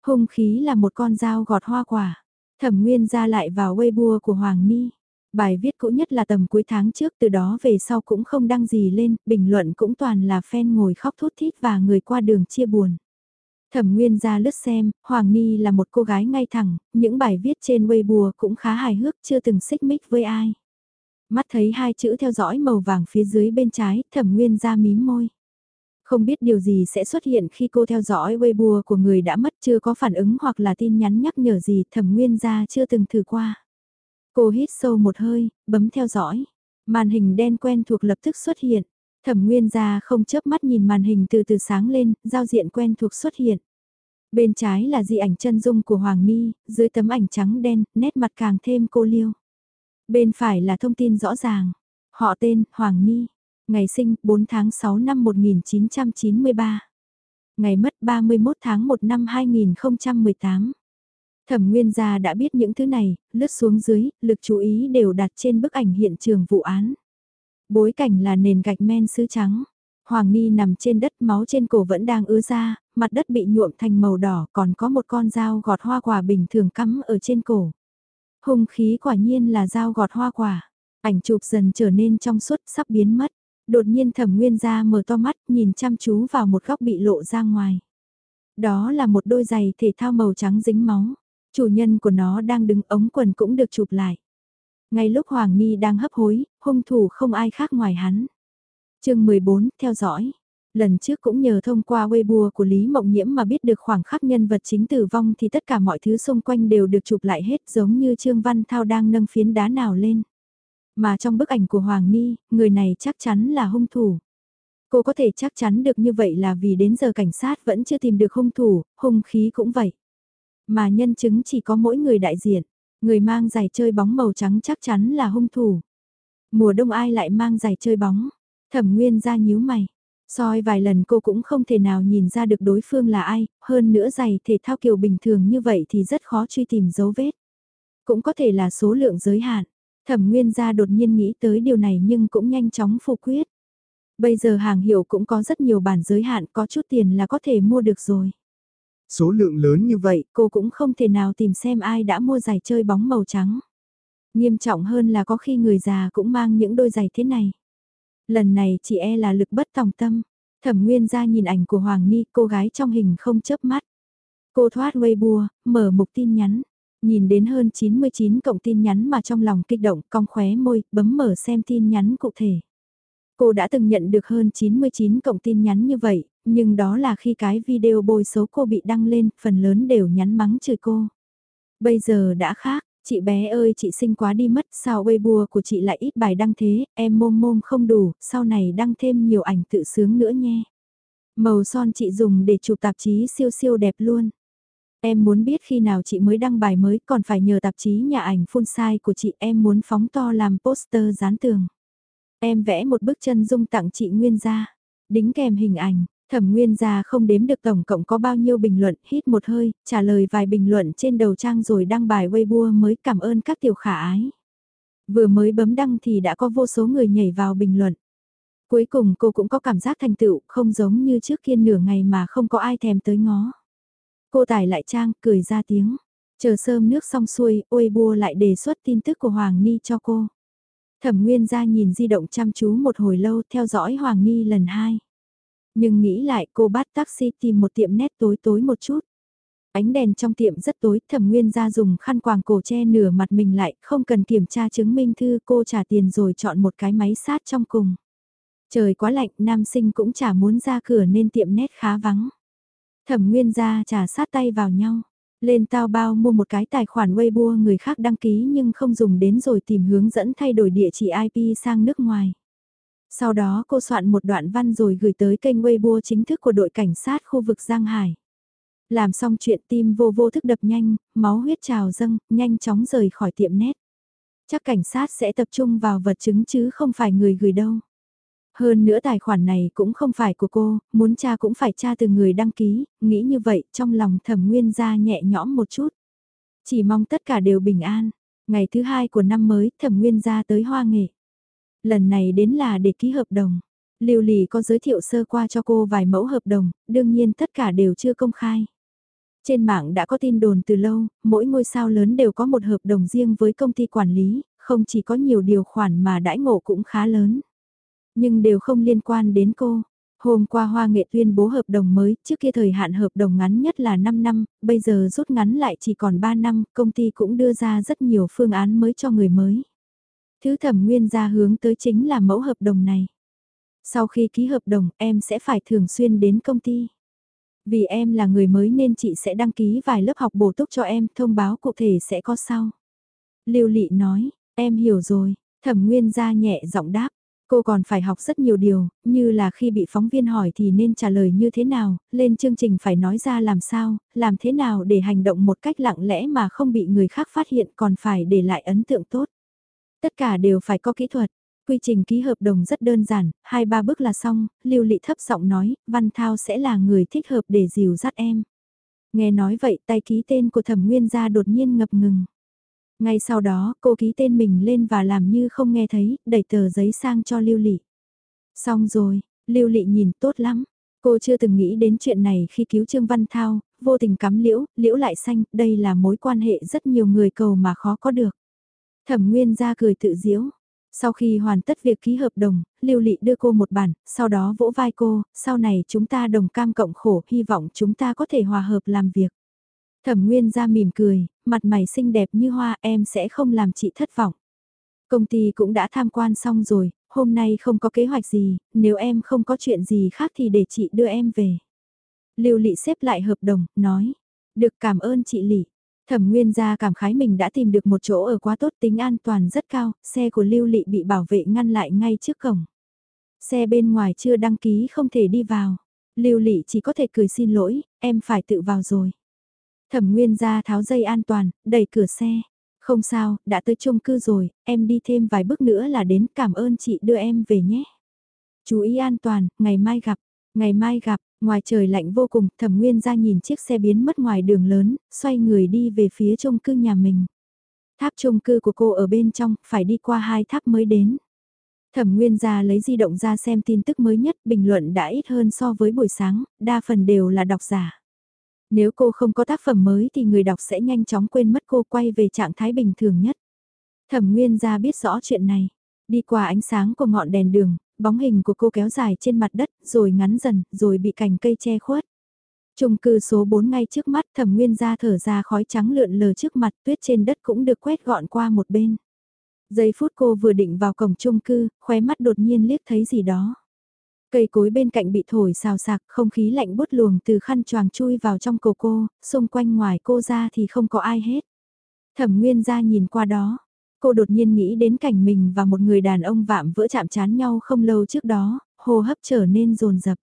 Hung khí là một con dao gọt hoa quả. Thẩm Nguyên ra lại vào Weibo của Hoàng Ni. Bài viết cũ nhất là tầm cuối tháng trước từ đó về sau cũng không đăng gì lên, bình luận cũng toàn là fan ngồi khóc thút thít và người qua đường chia buồn. Thẩm Nguyên ra lướt xem, Hoàng Ni là một cô gái ngay thẳng, những bài viết trên Weibo cũng khá hài hước chưa từng xích mích với ai. Mắt thấy hai chữ theo dõi màu vàng phía dưới bên trái, Thẩm Nguyên ra mím môi. Không biết điều gì sẽ xuất hiện khi cô theo dõi Weibo của người đã mất chưa có phản ứng hoặc là tin nhắn nhắc nhở gì Thẩm Nguyên ra chưa từng thử qua. Cô hít sâu một hơi, bấm theo dõi. Màn hình đen quen thuộc lập tức xuất hiện. Thẩm Nguyên gia không chớp mắt nhìn màn hình từ từ sáng lên, giao diện quen thuộc xuất hiện. Bên trái là di ảnh chân dung của Hoàng Ni, dưới tấm ảnh trắng đen, nét mặt càng thêm cô liêu. Bên phải là thông tin rõ ràng. Họ tên, Hoàng Ni. Ngày sinh, 4 tháng 6 năm 1993. Ngày mất 31 tháng 1 năm 2018. Thẩm Nguyên gia đã biết những thứ này, lướt xuống dưới, lực chú ý đều đặt trên bức ảnh hiện trường vụ án. Bối cảnh là nền gạch men sứ trắng. Hoàng Ni nằm trên đất máu trên cổ vẫn đang ứa ra, mặt đất bị nhuộm thành màu đỏ còn có một con dao gọt hoa quả bình thường cắm ở trên cổ. Hung khí quả nhiên là dao gọt hoa quả. Ảnh chụp dần trở nên trong suốt sắp biến mất. Đột nhiên thẩm nguyên ra mở to mắt nhìn chăm chú vào một góc bị lộ ra ngoài. Đó là một đôi giày thể thao màu trắng dính máu. Chủ nhân của nó đang đứng ống quần cũng được chụp lại. Ngay lúc Hoàng Ni đang hấp hối, hung thủ không ai khác ngoài hắn. chương 14, theo dõi. Lần trước cũng nhờ thông qua Weibo của Lý Mộng Nhiễm mà biết được khoảng khắc nhân vật chính tử vong thì tất cả mọi thứ xung quanh đều được chụp lại hết giống như Trương Văn Thao đang nâng phiến đá nào lên. Mà trong bức ảnh của Hoàng Ni, người này chắc chắn là hung thủ. Cô có thể chắc chắn được như vậy là vì đến giờ cảnh sát vẫn chưa tìm được hung thủ, hung khí cũng vậy. Mà nhân chứng chỉ có mỗi người đại diện, người mang giày chơi bóng màu trắng chắc chắn là hung thủ. Mùa đông ai lại mang giày chơi bóng, thẩm nguyên ra nhíu mày. soi vài lần cô cũng không thể nào nhìn ra được đối phương là ai, hơn nữa giày thể thao kiểu bình thường như vậy thì rất khó truy tìm dấu vết. Cũng có thể là số lượng giới hạn. Thẩm Nguyên gia đột nhiên nghĩ tới điều này nhưng cũng nhanh chóng phủ quyết. Bây giờ hàng hiệu cũng có rất nhiều bản giới hạn có chút tiền là có thể mua được rồi. Số lượng lớn như vậy, cô cũng không thể nào tìm xem ai đã mua giày chơi bóng màu trắng. Nghiêm trọng hơn là có khi người già cũng mang những đôi giày thế này. Lần này chị e là lực bất tòng tâm. Thẩm Nguyên ra nhìn ảnh của Hoàng Ni, cô gái trong hình không chớp mắt. Cô thoát Weibo, mở mục tin nhắn. Nhìn đến hơn 99 cộng tin nhắn mà trong lòng kích động, cong khóe môi, bấm mở xem tin nhắn cụ thể. Cô đã từng nhận được hơn 99 cộng tin nhắn như vậy, nhưng đó là khi cái video bôi xấu cô bị đăng lên, phần lớn đều nhắn mắng chửi cô. Bây giờ đã khác, chị bé ơi chị sinh quá đi mất, sao Weibo của chị lại ít bài đăng thế, em môm môm không đủ, sau này đăng thêm nhiều ảnh tự sướng nữa nhé. Màu son chị dùng để chụp tạp chí siêu siêu đẹp luôn. Em muốn biết khi nào chị mới đăng bài mới còn phải nhờ tạp chí nhà ảnh full size của chị em muốn phóng to làm poster dán tường. Em vẽ một bức chân dung tặng chị Nguyên gia, đính kèm hình ảnh, thẩm Nguyên gia không đếm được tổng cộng có bao nhiêu bình luận, hít một hơi, trả lời vài bình luận trên đầu trang rồi đăng bài Weibo mới cảm ơn các tiểu khả ái. Vừa mới bấm đăng thì đã có vô số người nhảy vào bình luận. Cuối cùng cô cũng có cảm giác thành tựu, không giống như trước kia nửa ngày mà không có ai thèm tới ngó. Cô tải lại trang, cười ra tiếng. Chờ sơm nước xong xuôi, ôi lại đề xuất tin tức của Hoàng Ni cho cô. Thẩm Nguyên ra nhìn di động chăm chú một hồi lâu theo dõi Hoàng Ni lần hai. Nhưng nghĩ lại cô bắt taxi tìm một tiệm nét tối tối một chút. Ánh đèn trong tiệm rất tối, thẩm nguyên ra dùng khăn quàng cổ che nửa mặt mình lại, không cần kiểm tra chứng minh thư cô trả tiền rồi chọn một cái máy sát trong cùng. Trời quá lạnh, nam sinh cũng chả muốn ra cửa nên tiệm nét khá vắng. Thẩm nguyên ra trả sát tay vào nhau. Lên tao bao mua một cái tài khoản Weibo người khác đăng ký nhưng không dùng đến rồi tìm hướng dẫn thay đổi địa chỉ IP sang nước ngoài. Sau đó cô soạn một đoạn văn rồi gửi tới kênh Weibo chính thức của đội cảnh sát khu vực Giang Hải. Làm xong chuyện tim vô vô thức đập nhanh, máu huyết trào dâng, nhanh chóng rời khỏi tiệm nét. Chắc cảnh sát sẽ tập trung vào vật chứng chứ không phải người gửi đâu. Hơn nữa tài khoản này cũng không phải của cô, muốn tra cũng phải tra từ người đăng ký, nghĩ như vậy trong lòng thẩm nguyên ra nhẹ nhõm một chút. Chỉ mong tất cả đều bình an. Ngày thứ hai của năm mới, thẩm nguyên ra tới hoa nghệ. Lần này đến là để ký hợp đồng. Lưu Lì có giới thiệu sơ qua cho cô vài mẫu hợp đồng, đương nhiên tất cả đều chưa công khai. Trên mạng đã có tin đồn từ lâu, mỗi ngôi sao lớn đều có một hợp đồng riêng với công ty quản lý, không chỉ có nhiều điều khoản mà đãi ngộ cũng khá lớn. Nhưng đều không liên quan đến cô. Hôm qua Hoa Nghệ tuyên bố hợp đồng mới, trước kia thời hạn hợp đồng ngắn nhất là 5 năm, bây giờ rút ngắn lại chỉ còn 3 năm, công ty cũng đưa ra rất nhiều phương án mới cho người mới. Thứ thẩm nguyên ra hướng tới chính là mẫu hợp đồng này. Sau khi ký hợp đồng, em sẽ phải thường xuyên đến công ty. Vì em là người mới nên chị sẽ đăng ký vài lớp học bổ túc cho em, thông báo cụ thể sẽ có sau. Lưu Lị nói, em hiểu rồi, thẩm nguyên ra nhẹ giọng đáp, Cô còn phải học rất nhiều điều, như là khi bị phóng viên hỏi thì nên trả lời như thế nào, lên chương trình phải nói ra làm sao, làm thế nào để hành động một cách lặng lẽ mà không bị người khác phát hiện còn phải để lại ấn tượng tốt. Tất cả đều phải có kỹ thuật. Quy trình ký hợp đồng rất đơn giản, hai ba bước là xong, lưu lị thấp giọng nói, Văn Thao sẽ là người thích hợp để dìu dắt em. Nghe nói vậy tay ký tên của thẩm nguyên gia đột nhiên ngập ngừng. Ngay sau đó, cô ký tên mình lên và làm như không nghe thấy, đẩy tờ giấy sang cho Lưu Lị. Xong rồi, Lưu Lị nhìn tốt lắm. Cô chưa từng nghĩ đến chuyện này khi cứu Trương Văn Thao, vô tình cắm liễu, liễu lại xanh, đây là mối quan hệ rất nhiều người cầu mà khó có được. Thẩm Nguyên ra cười tự diễu. Sau khi hoàn tất việc ký hợp đồng, Lưu Lị đưa cô một bản, sau đó vỗ vai cô, sau này chúng ta đồng cam cộng khổ, hy vọng chúng ta có thể hòa hợp làm việc. Thẩm Nguyên ra mỉm cười, mặt mày xinh đẹp như hoa em sẽ không làm chị thất vọng. Công ty cũng đã tham quan xong rồi, hôm nay không có kế hoạch gì, nếu em không có chuyện gì khác thì để chị đưa em về. Lưu Lị xếp lại hợp đồng, nói, được cảm ơn chị Lị. Thẩm Nguyên gia cảm khái mình đã tìm được một chỗ ở quá tốt tính an toàn rất cao, xe của Lưu Lị bị bảo vệ ngăn lại ngay trước cổng. Xe bên ngoài chưa đăng ký không thể đi vào. Lưu Lị chỉ có thể cười xin lỗi, em phải tự vào rồi. Thẩm Nguyên ra tháo dây an toàn, đẩy cửa xe. Không sao, đã tới chung cư rồi, em đi thêm vài bước nữa là đến cảm ơn chị đưa em về nhé. Chú ý an toàn, ngày mai gặp, ngày mai gặp, ngoài trời lạnh vô cùng, thẩm nguyên ra nhìn chiếc xe biến mất ngoài đường lớn, xoay người đi về phía chung cư nhà mình. Tháp chung cư của cô ở bên trong, phải đi qua hai tháp mới đến. Thẩm Nguyên ra lấy di động ra xem tin tức mới nhất, bình luận đã ít hơn so với buổi sáng, đa phần đều là đọc giả. Nếu cô không có tác phẩm mới thì người đọc sẽ nhanh chóng quên mất cô quay về trạng thái bình thường nhất. Thẩm Nguyên ra biết rõ chuyện này. Đi qua ánh sáng của ngọn đèn đường, bóng hình của cô kéo dài trên mặt đất, rồi ngắn dần, rồi bị cành cây che khuất. Trung cư số 4 ngay trước mắt thẩm nguyên ra thở ra khói trắng lượn lờ trước mặt tuyết trên đất cũng được quét gọn qua một bên. Giây phút cô vừa định vào cổng trung cư, khóe mắt đột nhiên liếc thấy gì đó. Cây cối bên cạnh bị thổi xào sạc, không khí lạnh bút luồng từ khăn choàng chui vào trong cổ cô, xung quanh ngoài cô ra thì không có ai hết. Thẩm Nguyên ra nhìn qua đó, cô đột nhiên nghĩ đến cảnh mình và một người đàn ông vạm vỡ chạm chán nhau không lâu trước đó, hô hấp trở nên rồn rập.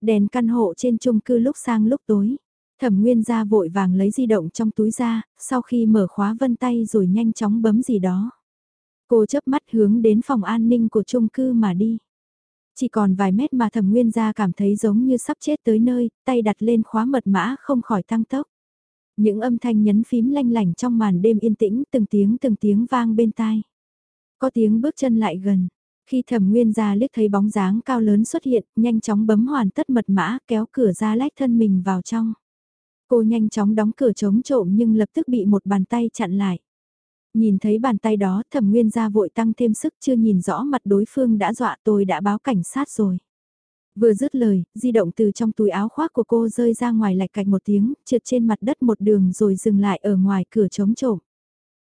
Đèn căn hộ trên chung cư lúc sang lúc tối. Thẩm Nguyên ra vội vàng lấy di động trong túi ra, sau khi mở khóa vân tay rồi nhanh chóng bấm gì đó. Cô chớp mắt hướng đến phòng an ninh của chung cư mà đi. Chỉ còn vài mét mà thẩm nguyên gia cảm thấy giống như sắp chết tới nơi, tay đặt lên khóa mật mã không khỏi tăng tốc. Những âm thanh nhấn phím lanh lành trong màn đêm yên tĩnh từng tiếng từng tiếng vang bên tai. Có tiếng bước chân lại gần. Khi thẩm nguyên gia liếc thấy bóng dáng cao lớn xuất hiện, nhanh chóng bấm hoàn tất mật mã kéo cửa ra lách thân mình vào trong. Cô nhanh chóng đóng cửa chống trộm nhưng lập tức bị một bàn tay chặn lại. Nhìn thấy bàn tay đó thẩm nguyên gia vội tăng thêm sức chưa nhìn rõ mặt đối phương đã dọa tôi đã báo cảnh sát rồi. Vừa dứt lời, di động từ trong túi áo khoác của cô rơi ra ngoài lạch cạch một tiếng, trượt trên mặt đất một đường rồi dừng lại ở ngoài cửa chống trộm.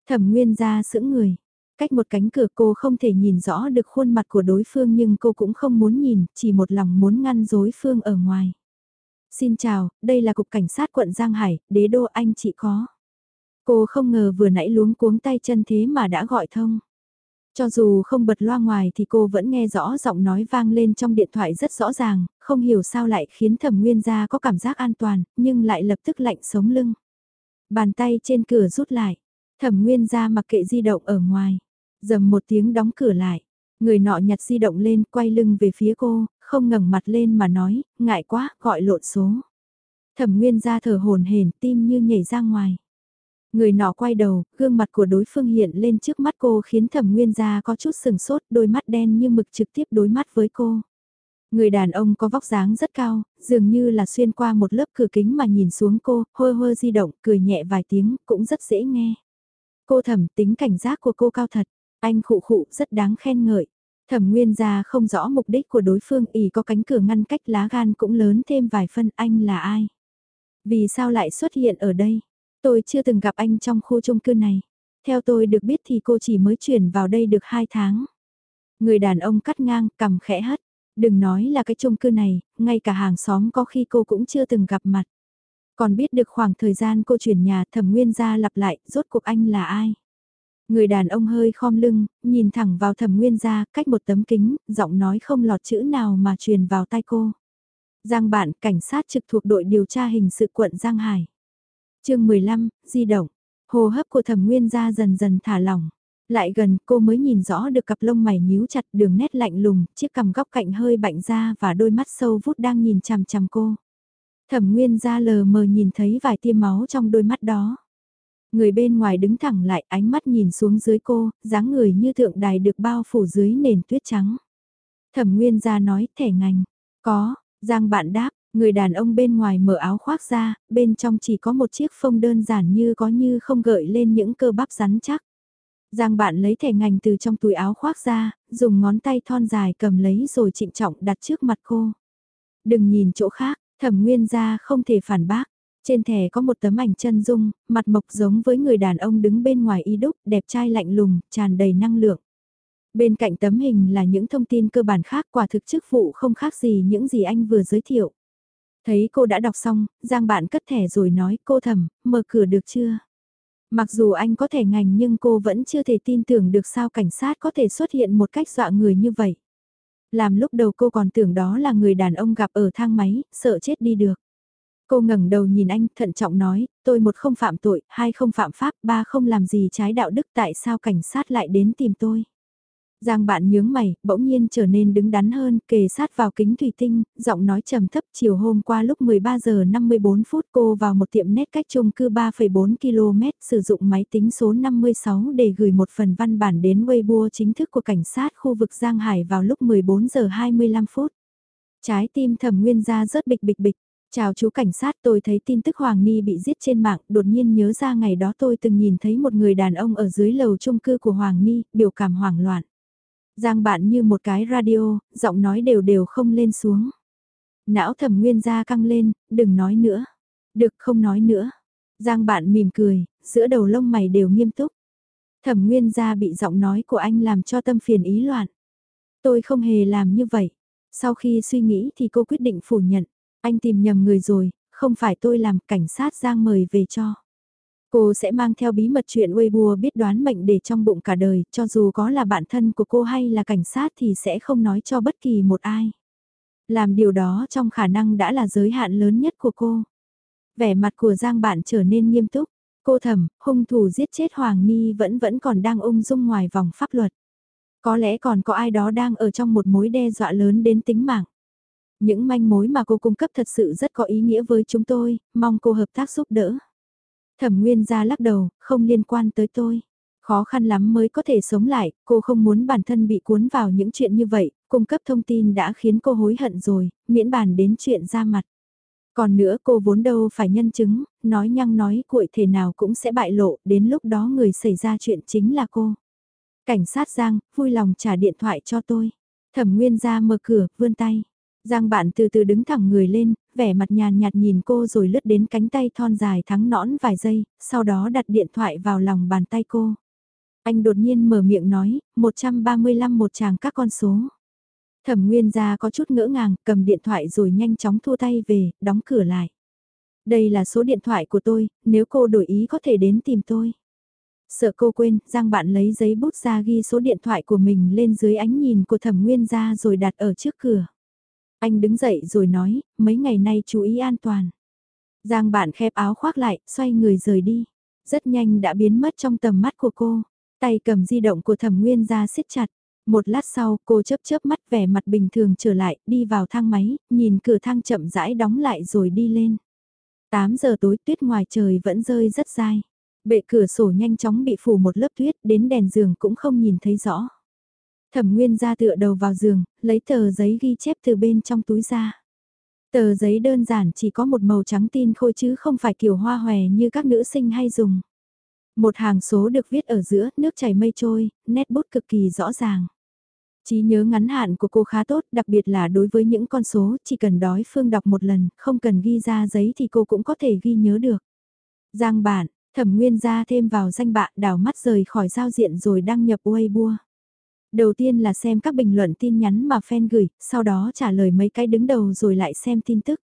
Thẩm nguyên gia sững người. Cách một cánh cửa cô không thể nhìn rõ được khuôn mặt của đối phương nhưng cô cũng không muốn nhìn, chỉ một lòng muốn ngăn dối phương ở ngoài. Xin chào, đây là Cục Cảnh sát quận Giang Hải, đế đô anh chị có. Cô không ngờ vừa nãy luống cuống tay chân thế mà đã gọi thông. Cho dù không bật loa ngoài thì cô vẫn nghe rõ giọng nói vang lên trong điện thoại rất rõ ràng, không hiểu sao lại khiến thẩm nguyên gia có cảm giác an toàn, nhưng lại lập tức lạnh sống lưng. Bàn tay trên cửa rút lại, thẩm nguyên gia mặc kệ di động ở ngoài, dầm một tiếng đóng cửa lại. Người nọ nhặt di động lên quay lưng về phía cô, không ngẩng mặt lên mà nói, ngại quá, gọi lộn số. Thẩm nguyên gia thở hồn hển tim như nhảy ra ngoài. Người nọ quay đầu, gương mặt của đối phương hiện lên trước mắt cô khiến thẩm nguyên gia có chút sừng sốt, đôi mắt đen như mực trực tiếp đối mắt với cô. Người đàn ông có vóc dáng rất cao, dường như là xuyên qua một lớp cửa kính mà nhìn xuống cô, hơ hơ di động, cười nhẹ vài tiếng, cũng rất dễ nghe. Cô thẩm tính cảnh giác của cô cao thật, anh khụ khụ rất đáng khen ngợi. Thẩm nguyên gia không rõ mục đích của đối phương ỉ có cánh cửa ngăn cách lá gan cũng lớn thêm vài phân anh là ai. Vì sao lại xuất hiện ở đây? Tôi chưa từng gặp anh trong khu chung cư này. Theo tôi được biết thì cô chỉ mới chuyển vào đây được 2 tháng. Người đàn ông cắt ngang, cầm khẽ hất. Đừng nói là cái chung cư này, ngay cả hàng xóm có khi cô cũng chưa từng gặp mặt. Còn biết được khoảng thời gian cô chuyển nhà thẩm nguyên ra lặp lại, rốt cuộc anh là ai? Người đàn ông hơi khom lưng, nhìn thẳng vào thẩm nguyên ra, cách một tấm kính, giọng nói không lọt chữ nào mà truyền vào tai cô. Giang bạn, cảnh sát trực thuộc đội điều tra hình sự quận Giang Hải chương 15, di động. Hồ hấp của thẩm nguyên gia dần dần thả lỏng. Lại gần cô mới nhìn rõ được cặp lông mày nhíu chặt đường nét lạnh lùng, chiếc cằm góc cạnh hơi bạnh ra và đôi mắt sâu vút đang nhìn chằm chằm cô. Thẩm nguyên gia lờ mờ nhìn thấy vài tia máu trong đôi mắt đó. Người bên ngoài đứng thẳng lại ánh mắt nhìn xuống dưới cô, dáng người như thượng đài được bao phủ dưới nền tuyết trắng. Thẩm nguyên gia nói thẻ ngành. Có, Giang bạn đáp, Người đàn ông bên ngoài mở áo khoác ra, bên trong chỉ có một chiếc phông đơn giản như có như không gợi lên những cơ bắp rắn chắc. Giang bạn lấy thẻ ngành từ trong túi áo khoác ra, dùng ngón tay thon dài cầm lấy rồi trịnh trọng đặt trước mặt cô. Đừng nhìn chỗ khác, thẩm nguyên ra không thể phản bác. Trên thẻ có một tấm ảnh chân dung, mặt mộc giống với người đàn ông đứng bên ngoài y đúc, đẹp trai lạnh lùng, tràn đầy năng lượng. Bên cạnh tấm hình là những thông tin cơ bản khác quả thực chức vụ không khác gì những gì anh vừa giới thiệu. Thấy cô đã đọc xong, Giang bạn cất thẻ rồi nói cô thầm, mở cửa được chưa? Mặc dù anh có thẻ ngành nhưng cô vẫn chưa thể tin tưởng được sao cảnh sát có thể xuất hiện một cách dọa người như vậy. Làm lúc đầu cô còn tưởng đó là người đàn ông gặp ở thang máy, sợ chết đi được. Cô ngẩng đầu nhìn anh, thận trọng nói, tôi một không phạm tội, hai không phạm pháp, ba không làm gì trái đạo đức tại sao cảnh sát lại đến tìm tôi. Giang bạn nhướng mày, bỗng nhiên trở nên đứng đắn hơn, kề sát vào kính thủy tinh, giọng nói trầm thấp chiều hôm qua lúc 13 giờ 54 phút cô vào một tiệm nét cách chung cư 3,4 km sử dụng máy tính số 56 để gửi một phần văn bản đến Weibo chính thức của cảnh sát khu vực Giang Hải vào lúc 14 giờ 25 phút. Trái tim thẩm nguyên ra rớt bịch bịch bịch. Chào chú cảnh sát tôi thấy tin tức Hoàng Ni bị giết trên mạng, đột nhiên nhớ ra ngày đó tôi từng nhìn thấy một người đàn ông ở dưới lầu chung cư của Hoàng Ni, biểu cảm hoảng loạn. Giang bạn như một cái radio, giọng nói đều đều không lên xuống. Não thẩm nguyên ra căng lên, đừng nói nữa. Được không nói nữa. Giang bạn mỉm cười, giữa đầu lông mày đều nghiêm túc. Thẩm nguyên gia bị giọng nói của anh làm cho tâm phiền ý loạn. Tôi không hề làm như vậy. Sau khi suy nghĩ thì cô quyết định phủ nhận. Anh tìm nhầm người rồi, không phải tôi làm cảnh sát Giang mời về cho. Cô sẽ mang theo bí mật chuyện Weibo biết đoán mệnh để trong bụng cả đời, cho dù có là bạn thân của cô hay là cảnh sát thì sẽ không nói cho bất kỳ một ai. Làm điều đó trong khả năng đã là giới hạn lớn nhất của cô. Vẻ mặt của Giang bạn trở nên nghiêm túc. Cô thầm, hung thủ giết chết Hoàng Ni vẫn vẫn còn đang ung dung ngoài vòng pháp luật. Có lẽ còn có ai đó đang ở trong một mối đe dọa lớn đến tính mạng. Những manh mối mà cô cung cấp thật sự rất có ý nghĩa với chúng tôi, mong cô hợp tác giúp đỡ. Thẩm Nguyên ra lắc đầu, không liên quan tới tôi. Khó khăn lắm mới có thể sống lại, cô không muốn bản thân bị cuốn vào những chuyện như vậy, cung cấp thông tin đã khiến cô hối hận rồi, miễn bàn đến chuyện ra mặt. Còn nữa cô vốn đâu phải nhân chứng, nói nhăng nói cuội thể nào cũng sẽ bại lộ, đến lúc đó người xảy ra chuyện chính là cô. Cảnh sát Giang, vui lòng trả điện thoại cho tôi. Thẩm Nguyên ra mở cửa, vươn tay. Giang bạn từ từ đứng thẳng người lên, vẻ mặt nhàn nhạt nhìn cô rồi lướt đến cánh tay thon dài thắng nõn vài giây, sau đó đặt điện thoại vào lòng bàn tay cô. Anh đột nhiên mở miệng nói, 135 một chàng các con số. Thẩm Nguyên gia có chút ngỡ ngàng, cầm điện thoại rồi nhanh chóng thua tay về, đóng cửa lại. Đây là số điện thoại của tôi, nếu cô đổi ý có thể đến tìm tôi. Sợ cô quên, Giang bạn lấy giấy bút ra ghi số điện thoại của mình lên dưới ánh nhìn của thẩm nguyên gia rồi đặt ở trước cửa. Anh đứng dậy rồi nói, mấy ngày nay chú ý an toàn. Giang bạn khép áo khoác lại, xoay người rời đi. Rất nhanh đã biến mất trong tầm mắt của cô. Tay cầm di động của thẩm nguyên ra siết chặt. Một lát sau, cô chớp chớp mắt vẻ mặt bình thường trở lại, đi vào thang máy, nhìn cửa thang chậm rãi đóng lại rồi đi lên. 8 giờ tối tuyết ngoài trời vẫn rơi rất dai. Bệ cửa sổ nhanh chóng bị phủ một lớp tuyết, đến đèn giường cũng không nhìn thấy rõ. Thẩm Nguyên ra tựa đầu vào giường, lấy tờ giấy ghi chép từ bên trong túi ra. Tờ giấy đơn giản chỉ có một màu trắng tin khôi chứ không phải kiểu hoa hòe như các nữ sinh hay dùng. Một hàng số được viết ở giữa, nước chảy mây trôi, nét bút cực kỳ rõ ràng. Chí nhớ ngắn hạn của cô khá tốt, đặc biệt là đối với những con số, chỉ cần đói phương đọc một lần, không cần ghi ra giấy thì cô cũng có thể ghi nhớ được. Giang bản, thẩm nguyên ra thêm vào danh bạ đảo mắt rời khỏi giao diện rồi đăng nhập Weibo. Đầu tiên là xem các bình luận tin nhắn mà fan gửi, sau đó trả lời mấy cái đứng đầu rồi lại xem tin tức.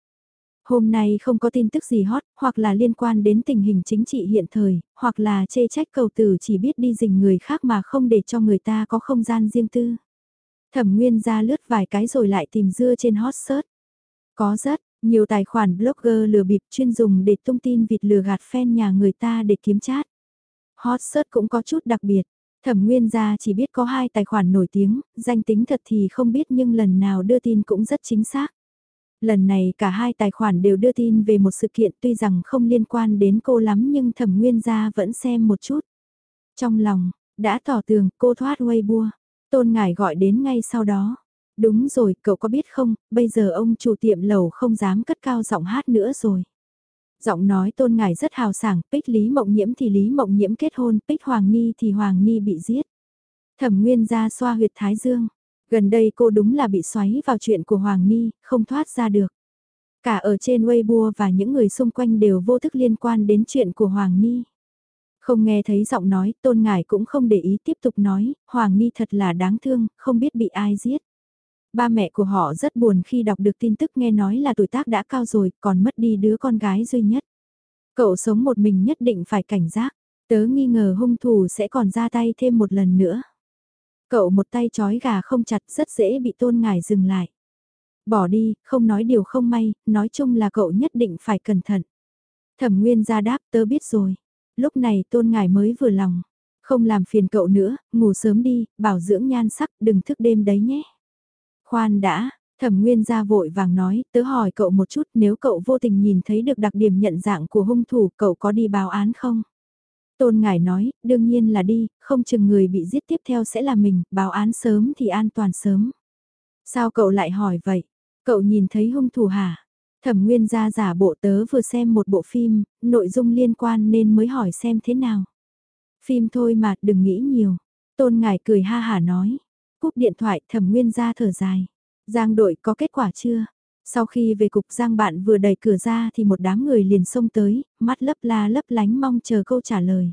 Hôm nay không có tin tức gì hot, hoặc là liên quan đến tình hình chính trị hiện thời, hoặc là chê trách cầu tử chỉ biết đi dình người khác mà không để cho người ta có không gian riêng tư. Thẩm Nguyên ra lướt vài cái rồi lại tìm dưa trên hot search. Có rất nhiều tài khoản blogger lừa bịp chuyên dùng để tung tin vịt lừa gạt fan nhà người ta để kiếm chat. Hot search cũng có chút đặc biệt. Thẩm Nguyên gia chỉ biết có hai tài khoản nổi tiếng, danh tính thật thì không biết nhưng lần nào đưa tin cũng rất chính xác. Lần này cả hai tài khoản đều đưa tin về một sự kiện tuy rằng không liên quan đến cô lắm nhưng thẩm nguyên gia vẫn xem một chút. Trong lòng, đã tỏ tường cô thoát Weibo, tôn ngải gọi đến ngay sau đó. Đúng rồi, cậu có biết không, bây giờ ông chủ tiệm lầu không dám cất cao giọng hát nữa rồi. Giọng nói tôn ngài rất hào sảng, Pích Lý Mộng Nhiễm thì Lý Mộng Nhiễm kết hôn, Pích Hoàng Ni thì Hoàng Ni bị giết. Thẩm Nguyên ra xoa huyệt Thái Dương. Gần đây cô đúng là bị xoáy vào chuyện của Hoàng Ni, không thoát ra được. Cả ở trên Weibo và những người xung quanh đều vô thức liên quan đến chuyện của Hoàng Ni. Không nghe thấy giọng nói, tôn ngài cũng không để ý tiếp tục nói, Hoàng Ni thật là đáng thương, không biết bị ai giết. Ba mẹ của họ rất buồn khi đọc được tin tức nghe nói là tuổi tác đã cao rồi, còn mất đi đứa con gái duy nhất. Cậu sống một mình nhất định phải cảnh giác, tớ nghi ngờ hung thủ sẽ còn ra tay thêm một lần nữa. Cậu một tay chói gà không chặt rất dễ bị tôn ngải dừng lại. Bỏ đi, không nói điều không may, nói chung là cậu nhất định phải cẩn thận. Thẩm Nguyên ra đáp tớ biết rồi. Lúc này tôn ngài mới vừa lòng. Không làm phiền cậu nữa, ngủ sớm đi, bảo dưỡng nhan sắc, đừng thức đêm đấy nhé. Khoan đã, thẩm nguyên ra vội vàng nói, tớ hỏi cậu một chút nếu cậu vô tình nhìn thấy được đặc điểm nhận dạng của hung thủ cậu có đi báo án không? Tôn Ngải nói, đương nhiên là đi, không chừng người bị giết tiếp theo sẽ là mình, báo án sớm thì an toàn sớm. Sao cậu lại hỏi vậy? Cậu nhìn thấy hung thủ hả? Thẩm Nguyên ra giả bộ tớ vừa xem một bộ phim, nội dung liên quan nên mới hỏi xem thế nào. Phim thôi mà, đừng nghĩ nhiều. Tôn Ngải cười ha hả nói. Cúp điện thoại Thẩm Nguyên ra thở dài. Giang đội có kết quả chưa? Sau khi về cục Giang bạn vừa đẩy cửa ra thì một đám người liền xông tới, mắt lấp la lấp lánh mong chờ câu trả lời.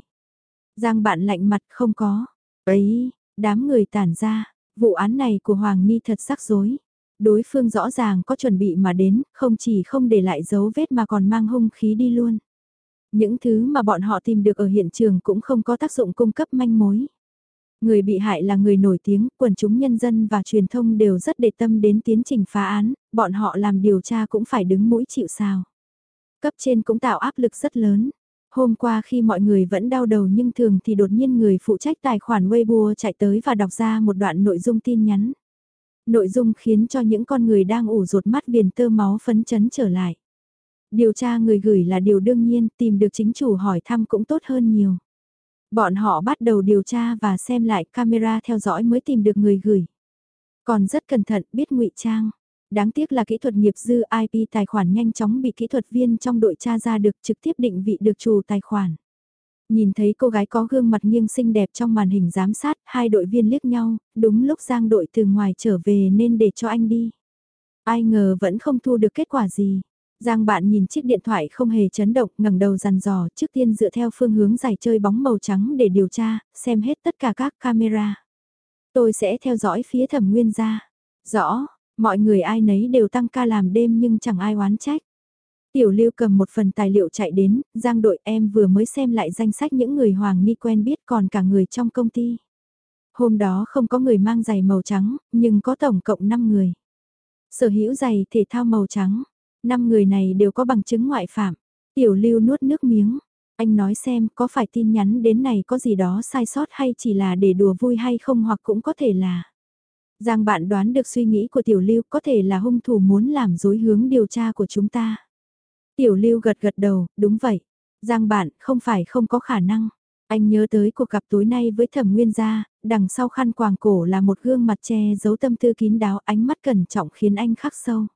Giang bạn lạnh mặt không có. Ấy, đám người tản ra, vụ án này của Hoàng Ni thật rắc rối. Đối phương rõ ràng có chuẩn bị mà đến, không chỉ không để lại dấu vết mà còn mang hung khí đi luôn. Những thứ mà bọn họ tìm được ở hiện trường cũng không có tác dụng cung cấp manh mối. Người bị hại là người nổi tiếng, quần chúng nhân dân và truyền thông đều rất để tâm đến tiến trình phá án, bọn họ làm điều tra cũng phải đứng mũi chịu sao. Cấp trên cũng tạo áp lực rất lớn. Hôm qua khi mọi người vẫn đau đầu nhưng thường thì đột nhiên người phụ trách tài khoản Weibo chạy tới và đọc ra một đoạn nội dung tin nhắn. Nội dung khiến cho những con người đang ủ ruột mắt viền tơ máu phấn chấn trở lại. Điều tra người gửi là điều đương nhiên, tìm được chính chủ hỏi thăm cũng tốt hơn nhiều. Bọn họ bắt đầu điều tra và xem lại camera theo dõi mới tìm được người gửi. Còn rất cẩn thận biết ngụy trang. Đáng tiếc là kỹ thuật nghiệp dư IP tài khoản nhanh chóng bị kỹ thuật viên trong đội tra ra được trực tiếp định vị được chủ tài khoản. Nhìn thấy cô gái có gương mặt nghiêng xinh đẹp trong màn hình giám sát, hai đội viên liếc nhau, đúng lúc Giang đội từ ngoài trở về nên để cho anh đi. Ai ngờ vẫn không thu được kết quả gì. Giang bạn nhìn chiếc điện thoại không hề chấn động, ngẩng đầu dằn dò, trước tiên dựa theo phương hướng giải chơi bóng màu trắng để điều tra, xem hết tất cả các camera. Tôi sẽ theo dõi phía thẩm nguyên gia. Rõ, mọi người ai nấy đều tăng ca làm đêm nhưng chẳng ai oán trách. Tiểu lưu cầm một phần tài liệu chạy đến, Giang đội em vừa mới xem lại danh sách những người Hoàng Ni quen biết còn cả người trong công ty. Hôm đó không có người mang giày màu trắng, nhưng có tổng cộng 5 người. Sở hữu giày thể thao màu trắng, năm người này đều có bằng chứng ngoại phạm. Tiểu lưu nuốt nước miếng. Anh nói xem có phải tin nhắn đến này có gì đó sai sót hay chỉ là để đùa vui hay không hoặc cũng có thể là. Giang bạn đoán được suy nghĩ của tiểu lưu có thể là hung thủ muốn làm dối hướng điều tra của chúng ta. Tiểu lưu gật gật đầu, đúng vậy. Giang bạn không phải không có khả năng. Anh nhớ tới cuộc gặp tối nay với thẩm nguyên gia, đằng sau khăn quàng cổ là một gương mặt che giấu tâm tư kín đáo ánh mắt cẩn trọng khiến anh khắc sâu.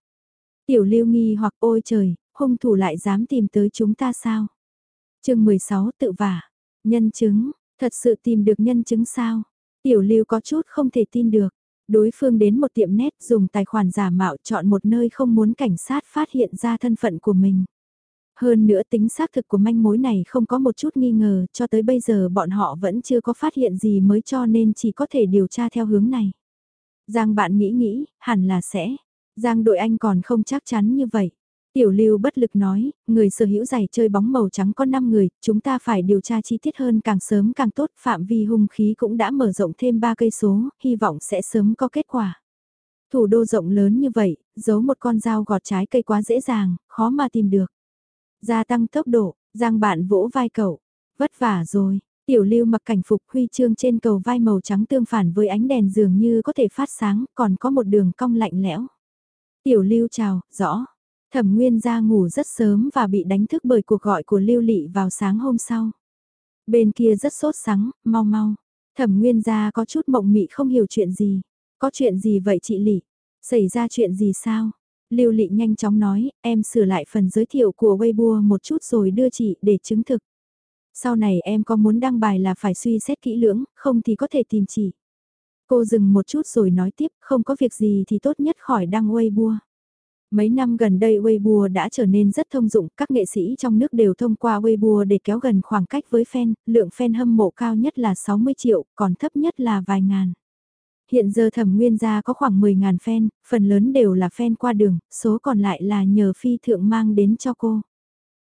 Tiểu lưu nghi hoặc ôi trời, hung thủ lại dám tìm tới chúng ta sao? chương 16 tự vả. Nhân chứng, thật sự tìm được nhân chứng sao? Tiểu lưu có chút không thể tin được. Đối phương đến một tiệm nét dùng tài khoản giả mạo chọn một nơi không muốn cảnh sát phát hiện ra thân phận của mình. Hơn nữa tính xác thực của manh mối này không có một chút nghi ngờ, cho tới bây giờ bọn họ vẫn chưa có phát hiện gì mới cho nên chỉ có thể điều tra theo hướng này. Giang bạn nghĩ nghĩ, hẳn là sẽ, Giang đội anh còn không chắc chắn như vậy. Tiểu lưu bất lực nói, người sở hữu giày chơi bóng màu trắng có 5 người, chúng ta phải điều tra chi tiết hơn càng sớm càng tốt, phạm vi hung khí cũng đã mở rộng thêm 3 cây số, hy vọng sẽ sớm có kết quả. Thủ đô rộng lớn như vậy, giấu một con dao gọt trái cây quá dễ dàng, khó mà tìm được. Gia tăng tốc độ, giang bạn vỗ vai cậu, vất vả rồi. Tiểu lưu mặc cảnh phục huy chương trên cầu vai màu trắng tương phản với ánh đèn dường như có thể phát sáng, còn có một đường cong lạnh lẽo. Tiểu lưu chào, rõ. Thẩm Nguyên ra ngủ rất sớm và bị đánh thức bởi cuộc gọi của Lưu Lị vào sáng hôm sau. Bên kia rất sốt sắng, mau mau. Thẩm Nguyên ra có chút mộng mị không hiểu chuyện gì. Có chuyện gì vậy chị Lị? Xảy ra chuyện gì sao? Lưu Lị nhanh chóng nói, em sửa lại phần giới thiệu của Weibo một chút rồi đưa chị để chứng thực. Sau này em có muốn đăng bài là phải suy xét kỹ lưỡng, không thì có thể tìm chị. Cô dừng một chút rồi nói tiếp, không có việc gì thì tốt nhất khỏi đăng Weibo. Mấy năm gần đây Weibo đã trở nên rất thông dụng, các nghệ sĩ trong nước đều thông qua Weibo để kéo gần khoảng cách với fan, lượng fan hâm mộ cao nhất là 60 triệu, còn thấp nhất là vài ngàn. Hiện giờ thẩm nguyên gia có khoảng 10.000 fan, phần lớn đều là fan qua đường, số còn lại là nhờ phi thượng mang đến cho cô.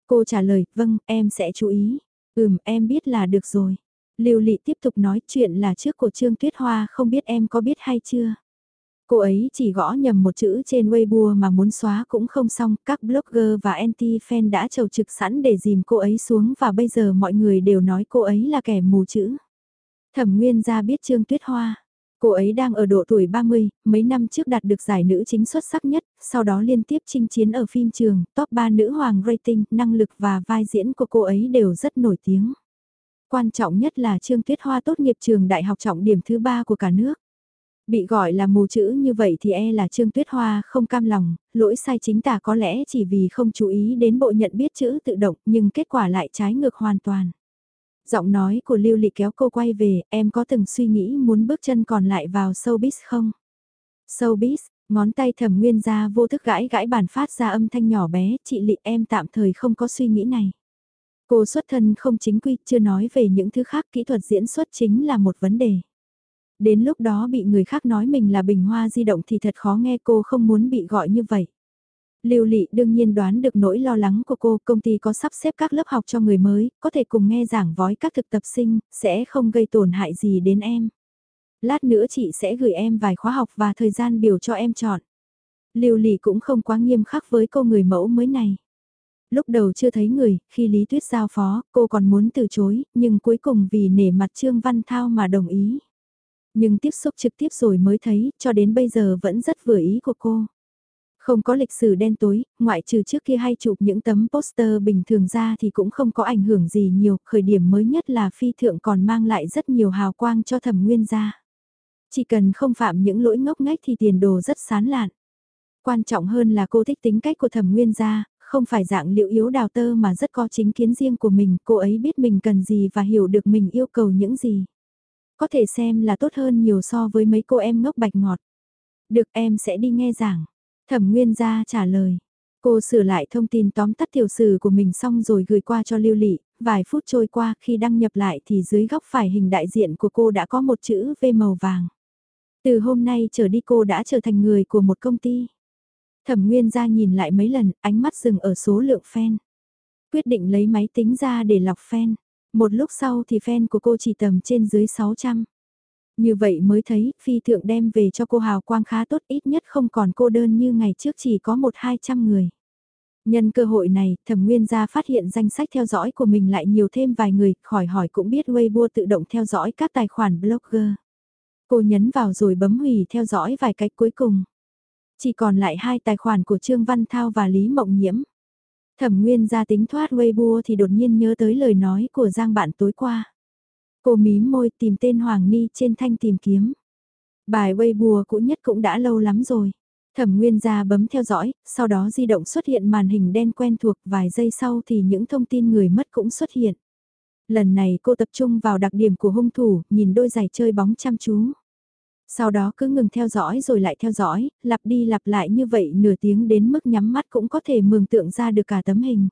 Cô trả lời, vâng, em sẽ chú ý. Ừm, em biết là được rồi. Lưu Lị tiếp tục nói chuyện là trước của Trương Tuyết Hoa không biết em có biết hay chưa. Cô ấy chỉ gõ nhầm một chữ trên Weibo mà muốn xóa cũng không xong, các blogger và anti-fan đã chầu trực sẵn để dìm cô ấy xuống và bây giờ mọi người đều nói cô ấy là kẻ mù chữ. Thẩm Nguyên ra biết Trương Tuyết Hoa. Cô ấy đang ở độ tuổi 30, mấy năm trước đạt được giải nữ chính xuất sắc nhất, sau đó liên tiếp chinh chiến ở phim trường, top 3 nữ hoàng rating, năng lực và vai diễn của cô ấy đều rất nổi tiếng. Quan trọng nhất là Trương Tuyết Hoa tốt nghiệp trường đại học trọng điểm thứ ba của cả nước. Bị gọi là mù chữ như vậy thì e là Trương Tuyết Hoa không cam lòng, lỗi sai chính tả có lẽ chỉ vì không chú ý đến bộ nhận biết chữ tự động nhưng kết quả lại trái ngược hoàn toàn. Giọng nói của Lưu Lị kéo cô quay về, em có từng suy nghĩ muốn bước chân còn lại vào showbiz không? Showbiz, ngón tay thẩm nguyên ra vô thức gãi gãi bàn phát ra âm thanh nhỏ bé, chị Lị em tạm thời không có suy nghĩ này. Cô xuất thân không chính quy, chưa nói về những thứ khác kỹ thuật diễn xuất chính là một vấn đề. Đến lúc đó bị người khác nói mình là bình hoa di động thì thật khó nghe cô không muốn bị gọi như vậy. Lưu Lị đương nhiên đoán được nỗi lo lắng của cô, công ty có sắp xếp các lớp học cho người mới, có thể cùng nghe giảng vói các thực tập sinh, sẽ không gây tổn hại gì đến em. Lát nữa chị sẽ gửi em vài khóa học và thời gian biểu cho em chọn. Lưu Lị cũng không quá nghiêm khắc với cô người mẫu mới này. Lúc đầu chưa thấy người, khi Lý Tuyết giao phó, cô còn muốn từ chối, nhưng cuối cùng vì nể mặt Trương Văn Thao mà đồng ý. Nhưng tiếp xúc trực tiếp rồi mới thấy, cho đến bây giờ vẫn rất vừa ý của cô. Không có lịch sử đen tối, ngoại trừ trước kia hay chụp những tấm poster bình thường ra thì cũng không có ảnh hưởng gì nhiều, khởi điểm mới nhất là phi thượng còn mang lại rất nhiều hào quang cho thẩm nguyên gia. Chỉ cần không phạm những lỗi ngốc nghếch thì tiền đồ rất sán lạn. Quan trọng hơn là cô thích tính cách của thẩm nguyên gia, không phải dạng liệu yếu đào tơ mà rất có chính kiến riêng của mình, cô ấy biết mình cần gì và hiểu được mình yêu cầu những gì. Có thể xem là tốt hơn nhiều so với mấy cô em ngốc bạch ngọt. Được em sẽ đi nghe giảng. Thẩm Nguyên gia trả lời. Cô sửa lại thông tin tóm tắt tiểu sử của mình xong rồi gửi qua cho Lưu Lị, vài phút trôi qua khi đăng nhập lại thì dưới góc phải hình đại diện của cô đã có một chữ V màu vàng. Từ hôm nay trở đi cô đã trở thành người của một công ty. Thẩm Nguyên gia nhìn lại mấy lần, ánh mắt dừng ở số lượng fan. Quyết định lấy máy tính ra để lọc fan. Một lúc sau thì fan của cô chỉ tầm trên dưới 600. Như vậy mới thấy, phi thượng đem về cho cô hào quang khá tốt ít nhất không còn cô đơn như ngày trước chỉ có một hai trăm người. Nhân cơ hội này, thẩm nguyên gia phát hiện danh sách theo dõi của mình lại nhiều thêm vài người, khỏi hỏi cũng biết Weibo tự động theo dõi các tài khoản blogger. Cô nhấn vào rồi bấm hủy theo dõi vài cách cuối cùng. Chỉ còn lại hai tài khoản của Trương Văn Thao và Lý Mộng Nhiễm. Thẩm Nguyên ra tính thoát Weibo thì đột nhiên nhớ tới lời nói của Giang bạn tối qua. Cô mím môi tìm tên Hoàng Ni trên thanh tìm kiếm. Bài Weibo cũ nhất cũng đã lâu lắm rồi. Thẩm Nguyên ra bấm theo dõi, sau đó di động xuất hiện màn hình đen quen thuộc vài giây sau thì những thông tin người mất cũng xuất hiện. Lần này cô tập trung vào đặc điểm của hung thủ, nhìn đôi giày chơi bóng chăm chú. Sau đó cứ ngừng theo dõi rồi lại theo dõi, lặp đi lặp lại như vậy nửa tiếng đến mức nhắm mắt cũng có thể mường tượng ra được cả tấm hình.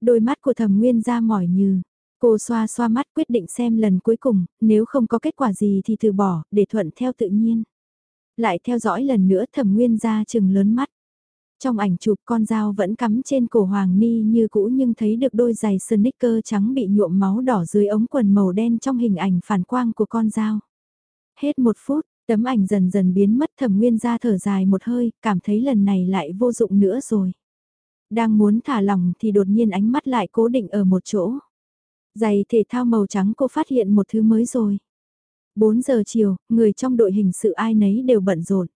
Đôi mắt của thẩm nguyên ra mỏi như, cô xoa xoa mắt quyết định xem lần cuối cùng, nếu không có kết quả gì thì từ bỏ, để thuận theo tự nhiên. Lại theo dõi lần nữa thẩm nguyên ra chừng lớn mắt. Trong ảnh chụp con dao vẫn cắm trên cổ Hoàng Ni như cũ nhưng thấy được đôi giày sneaker trắng bị nhuộm máu đỏ dưới ống quần màu đen trong hình ảnh phản quang của con dao. Hết một phút, Tấm ảnh dần dần biến mất thẩm nguyên ra thở dài một hơi, cảm thấy lần này lại vô dụng nữa rồi. Đang muốn thả lỏng thì đột nhiên ánh mắt lại cố định ở một chỗ. Giày thể thao màu trắng cô phát hiện một thứ mới rồi. 4 giờ chiều, người trong đội hình sự ai nấy đều bận rộn.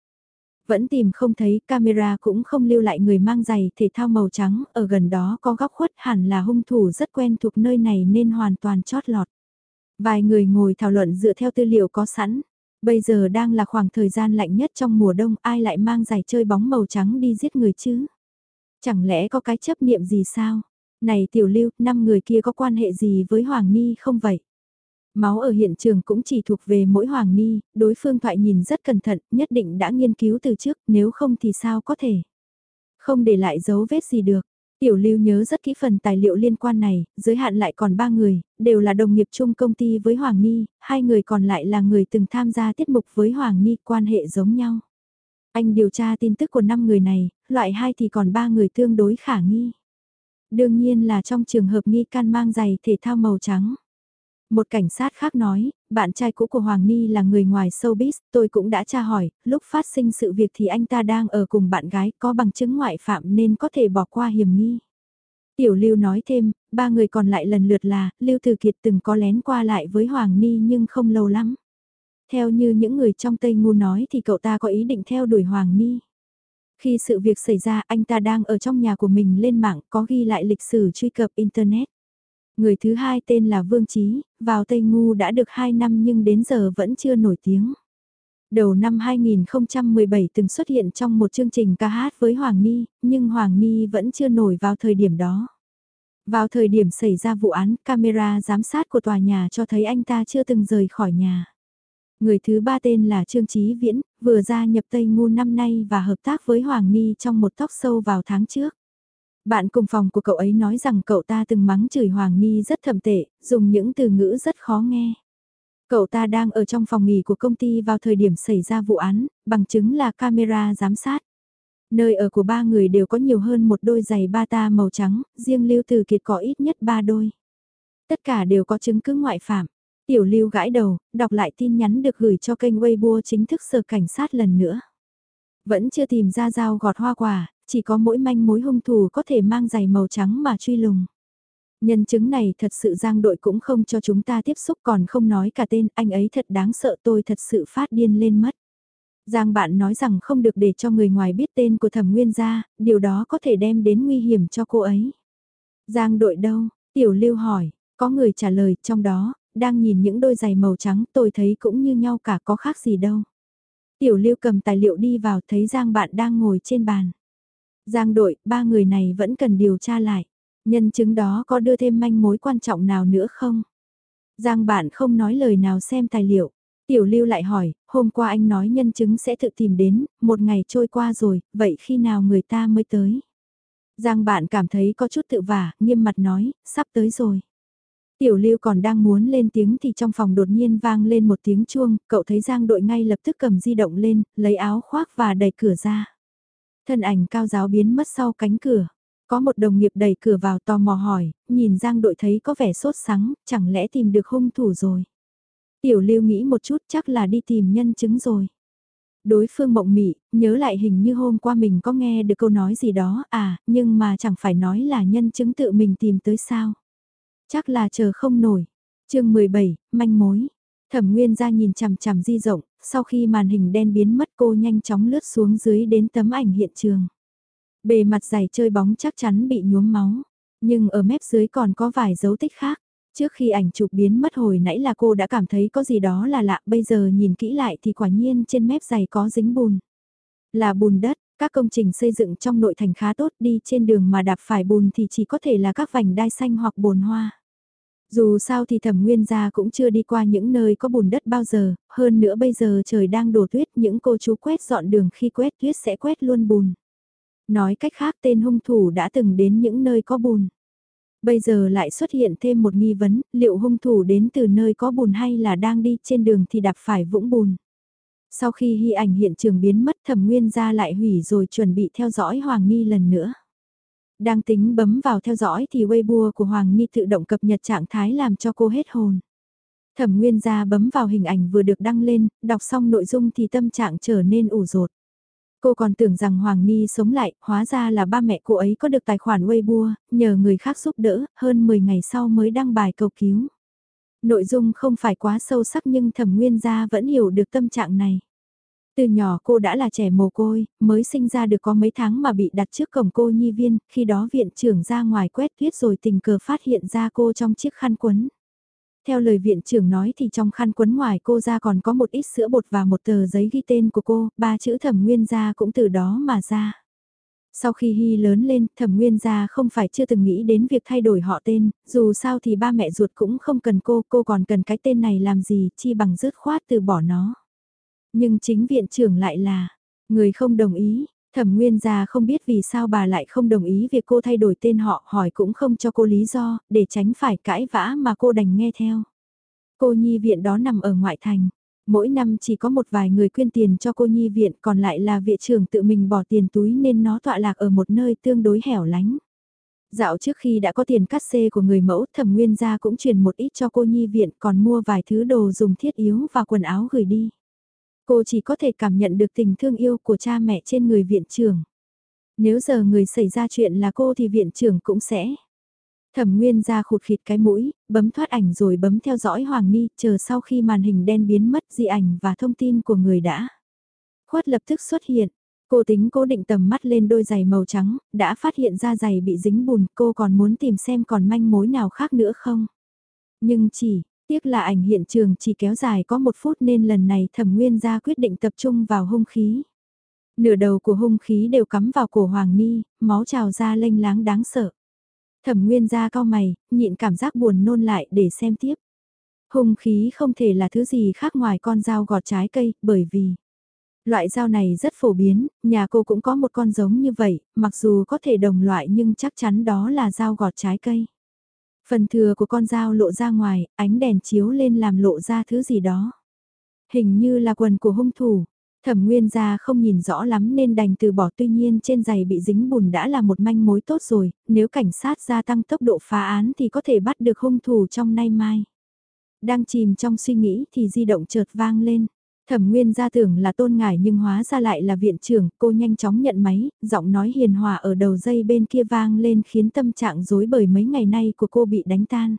Vẫn tìm không thấy, camera cũng không lưu lại người mang giày thể thao màu trắng, ở gần đó có góc khuất hẳn là hung thủ rất quen thuộc nơi này nên hoàn toàn chót lọt. Vài người ngồi thảo luận dựa theo tư liệu có sẵn, Bây giờ đang là khoảng thời gian lạnh nhất trong mùa đông ai lại mang giày chơi bóng màu trắng đi giết người chứ? Chẳng lẽ có cái chấp niệm gì sao? Này tiểu lưu, năm người kia có quan hệ gì với Hoàng Ni không vậy? Máu ở hiện trường cũng chỉ thuộc về mỗi Hoàng Ni, đối phương thoại nhìn rất cẩn thận, nhất định đã nghiên cứu từ trước, nếu không thì sao có thể? Không để lại dấu vết gì được. Tiểu lưu nhớ rất kỹ phần tài liệu liên quan này, giới hạn lại còn ba người, đều là đồng nghiệp chung công ty với Hoàng Ni, hai người còn lại là người từng tham gia tiết mục với Hoàng Ni, quan hệ giống nhau. Anh điều tra tin tức của năm người này, loại hai thì còn ba người tương đối khả nghi. Đương nhiên là trong trường hợp nghi can mang giày thể thao màu trắng. Một cảnh sát khác nói, bạn trai cũ của Hoàng Ni là người ngoài showbiz, tôi cũng đã tra hỏi, lúc phát sinh sự việc thì anh ta đang ở cùng bạn gái có bằng chứng ngoại phạm nên có thể bỏ qua hiểm nghi. Tiểu Lưu nói thêm, ba người còn lại lần lượt là, Lưu Từ Kiệt từng có lén qua lại với Hoàng Ni nhưng không lâu lắm. Theo như những người trong Tây Ngu nói thì cậu ta có ý định theo đuổi Hoàng Ni. Khi sự việc xảy ra anh ta đang ở trong nhà của mình lên mạng có ghi lại lịch sử truy cập Internet. Người thứ hai tên là Vương Trí, vào Tây Ngu đã được 2 năm nhưng đến giờ vẫn chưa nổi tiếng. Đầu năm 2017 từng xuất hiện trong một chương trình ca hát với Hoàng Ni, nhưng Hoàng Ni vẫn chưa nổi vào thời điểm đó. Vào thời điểm xảy ra vụ án, camera giám sát của tòa nhà cho thấy anh ta chưa từng rời khỏi nhà. Người thứ ba tên là Trương Chí Viễn, vừa gia nhập Tây Ngu năm nay và hợp tác với Hoàng Ni trong một tóc sâu vào tháng trước. Bạn cùng phòng của cậu ấy nói rằng cậu ta từng mắng chửi Hoàng Ni rất thầm tệ, dùng những từ ngữ rất khó nghe. Cậu ta đang ở trong phòng nghỉ của công ty vào thời điểm xảy ra vụ án, bằng chứng là camera giám sát. Nơi ở của ba người đều có nhiều hơn một đôi giày bata màu trắng, riêng Lưu Từ Kiệt có ít nhất ba đôi. Tất cả đều có chứng cứ ngoại phạm. Tiểu Lưu gãi đầu, đọc lại tin nhắn được gửi cho kênh Weibo chính thức sở cảnh sát lần nữa. Vẫn chưa tìm ra dao gọt hoa quả, chỉ có mỗi manh mối hung thủ có thể mang giày màu trắng mà truy lùng. Nhân chứng này thật sự giang đội cũng không cho chúng ta tiếp xúc còn không nói cả tên, anh ấy thật đáng sợ tôi thật sự phát điên lên mất. Giang bạn nói rằng không được để cho người ngoài biết tên của thẩm nguyên gia, điều đó có thể đem đến nguy hiểm cho cô ấy. Giang đội đâu? Tiểu lưu hỏi, có người trả lời trong đó, đang nhìn những đôi giày màu trắng tôi thấy cũng như nhau cả có khác gì đâu. Tiểu lưu cầm tài liệu đi vào thấy Giang bạn đang ngồi trên bàn. Giang đội, ba người này vẫn cần điều tra lại. Nhân chứng đó có đưa thêm manh mối quan trọng nào nữa không? Giang bạn không nói lời nào xem tài liệu. Tiểu lưu lại hỏi, hôm qua anh nói nhân chứng sẽ tự tìm đến, một ngày trôi qua rồi, vậy khi nào người ta mới tới? Giang bạn cảm thấy có chút tự vả, nghiêm mặt nói, sắp tới rồi. Tiểu lưu còn đang muốn lên tiếng thì trong phòng đột nhiên vang lên một tiếng chuông, cậu thấy Giang đội ngay lập tức cầm di động lên, lấy áo khoác và đẩy cửa ra. Thân ảnh cao giáo biến mất sau cánh cửa. Có một đồng nghiệp đẩy cửa vào tò mò hỏi, nhìn Giang đội thấy có vẻ sốt sắng, chẳng lẽ tìm được hung thủ rồi. Tiểu lưu nghĩ một chút chắc là đi tìm nhân chứng rồi. Đối phương mộng mị, nhớ lại hình như hôm qua mình có nghe được câu nói gì đó, à, nhưng mà chẳng phải nói là nhân chứng tự mình tìm tới sao. Chắc là chờ không nổi. chương 17, manh mối. Thẩm Nguyên ra nhìn chằm chằm di rộng, sau khi màn hình đen biến mất cô nhanh chóng lướt xuống dưới đến tấm ảnh hiện trường. Bề mặt giày chơi bóng chắc chắn bị nhuốm máu, nhưng ở mép dưới còn có vài dấu tích khác. Trước khi ảnh chụp biến mất hồi nãy là cô đã cảm thấy có gì đó là lạ, bây giờ nhìn kỹ lại thì quả nhiên trên mép giày có dính bùn. Là bùn đất, các công trình xây dựng trong nội thành khá tốt đi trên đường mà đạp phải bùn thì chỉ có thể là các vành đai xanh hoặc bồn hoa. Dù sao thì thẩm nguyên gia cũng chưa đi qua những nơi có bùn đất bao giờ, hơn nữa bây giờ trời đang đổ tuyết những cô chú quét dọn đường khi quét tuyết sẽ quét luôn bùn. Nói cách khác tên hung thủ đã từng đến những nơi có bùn. Bây giờ lại xuất hiện thêm một nghi vấn, liệu hung thủ đến từ nơi có bùn hay là đang đi trên đường thì đạp phải vũng bùn. Sau khi hy ảnh hiện trường biến mất thẩm nguyên gia lại hủy rồi chuẩn bị theo dõi Hoàng Nghi lần nữa. Đang tính bấm vào theo dõi thì Weibo của Hoàng Ni tự động cập nhật trạng thái làm cho cô hết hồn. Thẩm Nguyên gia bấm vào hình ảnh vừa được đăng lên, đọc xong nội dung thì tâm trạng trở nên ủ rột. Cô còn tưởng rằng Hoàng Ni sống lại, hóa ra là ba mẹ cô ấy có được tài khoản Weibo, nhờ người khác giúp đỡ, hơn 10 ngày sau mới đăng bài cầu cứu. Nội dung không phải quá sâu sắc nhưng thẩm nguyên gia vẫn hiểu được tâm trạng này. Từ nhỏ cô đã là trẻ mồ côi, mới sinh ra được có mấy tháng mà bị đặt trước cổng cô nhi viên, khi đó viện trưởng ra ngoài quét tuyết rồi tình cờ phát hiện ra cô trong chiếc khăn quấn. Theo lời viện trưởng nói thì trong khăn quấn ngoài cô ra còn có một ít sữa bột và một tờ giấy ghi tên của cô, ba chữ thẩm nguyên gia cũng từ đó mà ra. Sau khi Hy lớn lên, thẩm nguyên gia không phải chưa từng nghĩ đến việc thay đổi họ tên, dù sao thì ba mẹ ruột cũng không cần cô, cô còn cần cái tên này làm gì, chi bằng dứt khoát từ bỏ nó. Nhưng chính viện trưởng lại là, người không đồng ý, thẩm nguyên gia không biết vì sao bà lại không đồng ý việc cô thay đổi tên họ, hỏi cũng không cho cô lý do, để tránh phải cãi vã mà cô đành nghe theo. Cô nhi viện đó nằm ở ngoại thành. Mỗi năm chỉ có một vài người quyên tiền cho cô nhi viện còn lại là viện trưởng tự mình bỏ tiền túi nên nó tọa lạc ở một nơi tương đối hẻo lánh. Dạo trước khi đã có tiền cắt xê của người mẫu thẩm nguyên gia cũng truyền một ít cho cô nhi viện còn mua vài thứ đồ dùng thiết yếu và quần áo gửi đi. Cô chỉ có thể cảm nhận được tình thương yêu của cha mẹ trên người viện trưởng. Nếu giờ người xảy ra chuyện là cô thì viện trưởng cũng sẽ. Thẩm Nguyên ra khụt khịt cái mũi, bấm thoát ảnh rồi bấm theo dõi Hoàng Ni, chờ sau khi màn hình đen biến mất di ảnh và thông tin của người đã. Khuất lập tức xuất hiện, cô tính cố định tầm mắt lên đôi giày màu trắng, đã phát hiện ra giày bị dính bùn, cô còn muốn tìm xem còn manh mối nào khác nữa không. Nhưng chỉ, tiếc là ảnh hiện trường chỉ kéo dài có một phút nên lần này thẩm nguyên ra quyết định tập trung vào hung khí. Nửa đầu của hung khí đều cắm vào cổ Hoàng Ni, máu trào ra lênh láng đáng sợ. Thẩm Nguyên ra cao mày, nhịn cảm giác buồn nôn lại để xem tiếp. Hung khí không thể là thứ gì khác ngoài con dao gọt trái cây, bởi vì loại dao này rất phổ biến, nhà cô cũng có một con giống như vậy, mặc dù có thể đồng loại nhưng chắc chắn đó là dao gọt trái cây. Phần thừa của con dao lộ ra ngoài, ánh đèn chiếu lên làm lộ ra thứ gì đó. Hình như là quần của hung thủ, Thẩm Nguyên gia không nhìn rõ lắm nên đành từ bỏ tuy nhiên trên giày bị dính bùn đã là một manh mối tốt rồi, nếu cảnh sát gia tăng tốc độ phá án thì có thể bắt được hung thủ trong nay mai. Đang chìm trong suy nghĩ thì di động chợt vang lên. Thẩm Nguyên gia tưởng là tôn ngải nhưng hóa ra lại là viện trưởng, cô nhanh chóng nhận máy, giọng nói hiền hòa ở đầu dây bên kia vang lên khiến tâm trạng rối bời mấy ngày nay của cô bị đánh tan.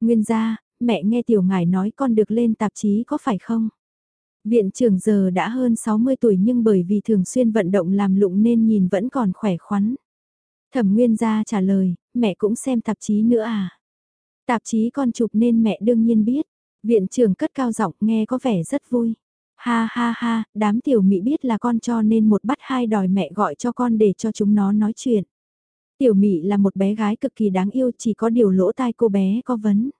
Nguyên gia, mẹ nghe tiểu ngải nói con được lên tạp chí có phải không? Viện trưởng giờ đã hơn 60 tuổi nhưng bởi vì thường xuyên vận động làm lụng nên nhìn vẫn còn khỏe khoắn. Thẩm Nguyên gia trả lời, mẹ cũng xem tạp chí nữa à? Tạp chí con chụp nên mẹ đương nhiên biết. Viện trưởng cất cao giọng nghe có vẻ rất vui. Ha ha ha, đám tiểu mỹ biết là con cho nên một bắt hai đòi mẹ gọi cho con để cho chúng nó nói chuyện. Tiểu mỹ là một bé gái cực kỳ đáng yêu chỉ có điều lỗ tai cô bé có vấn.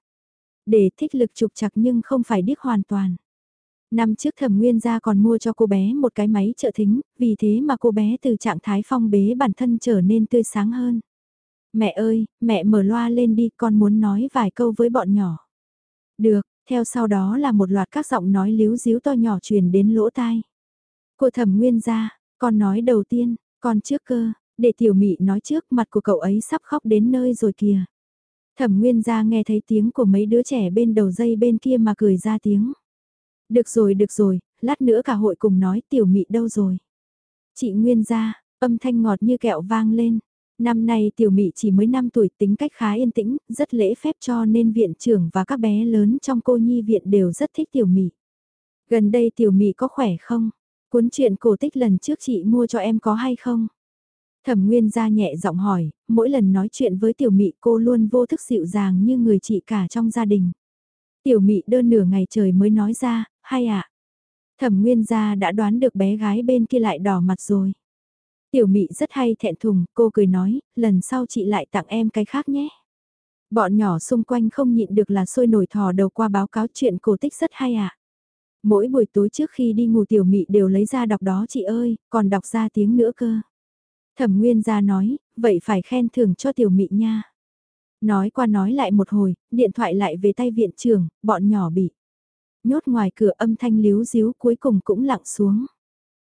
Để thích lực trục chặt nhưng không phải điếc hoàn toàn. Năm trước thẩm nguyên gia còn mua cho cô bé một cái máy trợ thính, vì thế mà cô bé từ trạng thái phong bế bản thân trở nên tươi sáng hơn. Mẹ ơi, mẹ mở loa lên đi, con muốn nói vài câu với bọn nhỏ. Được, theo sau đó là một loạt các giọng nói líu díu to nhỏ truyền đến lỗ tai. Cô thẩm nguyên gia, con nói đầu tiên, con trước cơ, để tiểu mị nói trước mặt của cậu ấy sắp khóc đến nơi rồi kìa. Thẩm nguyên gia nghe thấy tiếng của mấy đứa trẻ bên đầu dây bên kia mà cười ra tiếng. Được rồi được rồi, lát nữa cả hội cùng nói tiểu mị đâu rồi. Chị Nguyên gia, âm thanh ngọt như kẹo vang lên. Năm nay tiểu mị chỉ mới 5 tuổi tính cách khá yên tĩnh, rất lễ phép cho nên viện trưởng và các bé lớn trong cô nhi viện đều rất thích tiểu mị. Gần đây tiểu mị có khỏe không? Cuốn truyện cổ tích lần trước chị mua cho em có hay không? Thẩm Nguyên gia nhẹ giọng hỏi, mỗi lần nói chuyện với tiểu mị cô luôn vô thức dịu dàng như người chị cả trong gia đình. Tiểu mị đơn nửa ngày trời mới nói ra, hay ạ? À? Thẩm Nguyên gia đã đoán được bé gái bên kia lại đỏ mặt rồi. Tiểu mị rất hay thẹn thùng, cô cười nói, lần sau chị lại tặng em cái khác nhé. Bọn nhỏ xung quanh không nhịn được là sôi nổi thò đầu qua báo cáo chuyện cổ tích rất hay ạ. À. Mỗi buổi tối trước khi đi ngủ tiểu mị đều lấy ra đọc đó chị ơi, còn đọc ra tiếng nữa cơ. Thẩm Nguyên gia nói, vậy phải khen thưởng cho tiểu mị nha. Nói qua nói lại một hồi, điện thoại lại về tay viện trưởng, bọn nhỏ bị nhốt ngoài cửa âm thanh líu díu cuối cùng cũng lặng xuống.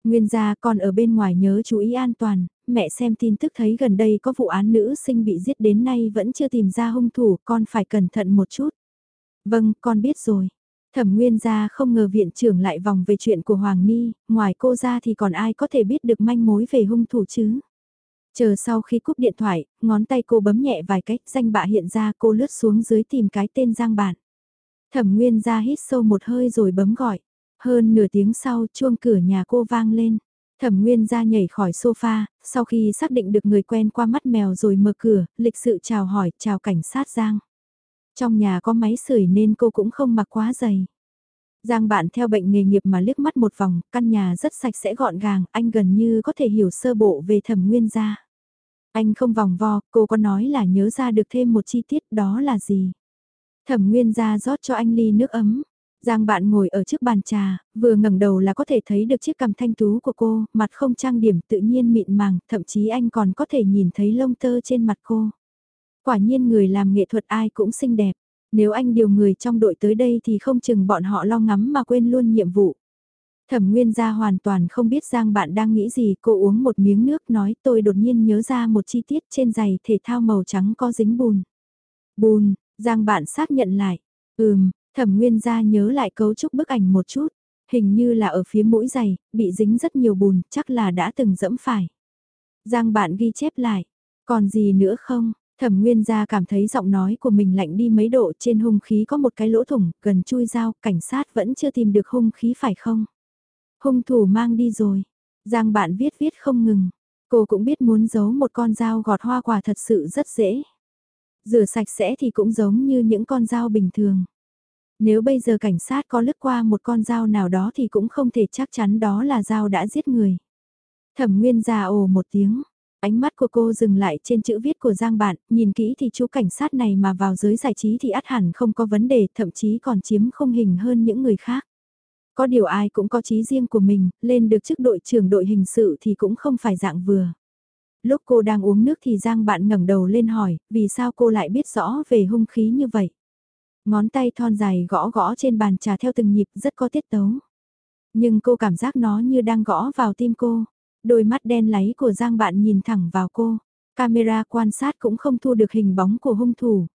Nguyên gia còn ở bên ngoài nhớ chú ý an toàn, mẹ xem tin tức thấy gần đây có vụ án nữ sinh bị giết đến nay vẫn chưa tìm ra hung thủ, con phải cẩn thận một chút. Vâng, con biết rồi. Thẩm Nguyên gia không ngờ viện trưởng lại vòng về chuyện của Hoàng Ni, ngoài cô ra thì còn ai có thể biết được manh mối về hung thủ chứ? Chờ sau khi cúp điện thoại, ngón tay cô bấm nhẹ vài cách, danh bạ hiện ra cô lướt xuống dưới tìm cái tên Giang Bản. Thẩm Nguyên ra hít sâu một hơi rồi bấm gọi. Hơn nửa tiếng sau chuông cửa nhà cô vang lên. Thẩm Nguyên ra nhảy khỏi sofa, sau khi xác định được người quen qua mắt mèo rồi mở cửa, lịch sự chào hỏi, chào cảnh sát Giang. Trong nhà có máy sưởi nên cô cũng không mặc quá dày. Giang bạn theo bệnh nghề nghiệp mà liếc mắt một vòng, căn nhà rất sạch sẽ gọn gàng, anh gần như có thể hiểu sơ bộ về thẩm nguyên gia. Anh không vòng vo, cô có nói là nhớ ra được thêm một chi tiết đó là gì. Thẩm nguyên gia rót cho anh ly nước ấm. Giang bạn ngồi ở trước bàn trà, vừa ngẩng đầu là có thể thấy được chiếc cằm thanh tú của cô, mặt không trang điểm tự nhiên mịn màng, thậm chí anh còn có thể nhìn thấy lông tơ trên mặt cô. Quả nhiên người làm nghệ thuật ai cũng xinh đẹp. Nếu anh điều người trong đội tới đây thì không chừng bọn họ lo ngắm mà quên luôn nhiệm vụ. Thẩm Nguyên gia hoàn toàn không biết Giang bạn đang nghĩ gì, cô uống một miếng nước nói tôi đột nhiên nhớ ra một chi tiết trên giày thể thao màu trắng có dính bùn. Bùn, Giang bạn xác nhận lại. Ừm, Thẩm Nguyên gia nhớ lại cấu trúc bức ảnh một chút. Hình như là ở phía mũi giày, bị dính rất nhiều bùn, chắc là đã từng dẫm phải. Giang bạn ghi chép lại. Còn gì nữa không? Thẩm Nguyên gia cảm thấy giọng nói của mình lạnh đi mấy độ trên hung khí có một cái lỗ thủng, gần chui dao, cảnh sát vẫn chưa tìm được hung khí phải không? Hung thủ mang đi rồi. Giang bạn viết viết không ngừng. Cô cũng biết muốn giấu một con dao gọt hoa quả thật sự rất dễ. Rửa sạch sẽ thì cũng giống như những con dao bình thường. Nếu bây giờ cảnh sát có lướt qua một con dao nào đó thì cũng không thể chắc chắn đó là dao đã giết người. Thẩm Nguyên già ồ một tiếng. Ánh mắt của cô dừng lại trên chữ viết của Giang Bạn, nhìn kỹ thì chú cảnh sát này mà vào giới giải trí thì át hẳn không có vấn đề, thậm chí còn chiếm không hình hơn những người khác. Có điều ai cũng có trí riêng của mình, lên được chức đội trưởng đội hình sự thì cũng không phải dạng vừa. Lúc cô đang uống nước thì Giang bạn ngẩng đầu lên hỏi, vì sao cô lại biết rõ về hung khí như vậy? Ngón tay thon dài gõ gõ trên bàn trà theo từng nhịp rất có tiết tấu. Nhưng cô cảm giác nó như đang gõ vào tim cô. Đôi mắt đen láy của Giang bạn nhìn thẳng vào cô. Camera quan sát cũng không thu được hình bóng của hung thủ.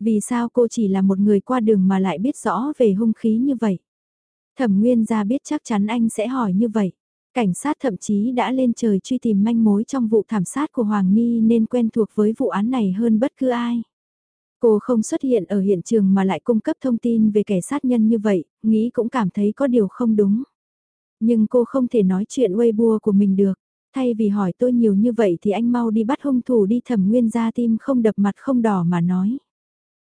Vì sao cô chỉ là một người qua đường mà lại biết rõ về hung khí như vậy? Thẩm Nguyên ra biết chắc chắn anh sẽ hỏi như vậy. Cảnh sát thậm chí đã lên trời truy tìm manh mối trong vụ thảm sát của Hoàng Ni nên quen thuộc với vụ án này hơn bất cứ ai. Cô không xuất hiện ở hiện trường mà lại cung cấp thông tin về kẻ sát nhân như vậy, nghĩ cũng cảm thấy có điều không đúng. Nhưng cô không thể nói chuyện Weibo của mình được. Thay vì hỏi tôi nhiều như vậy thì anh mau đi bắt hung thủ đi thẩm nguyên ra tim không đập mặt không đỏ mà nói.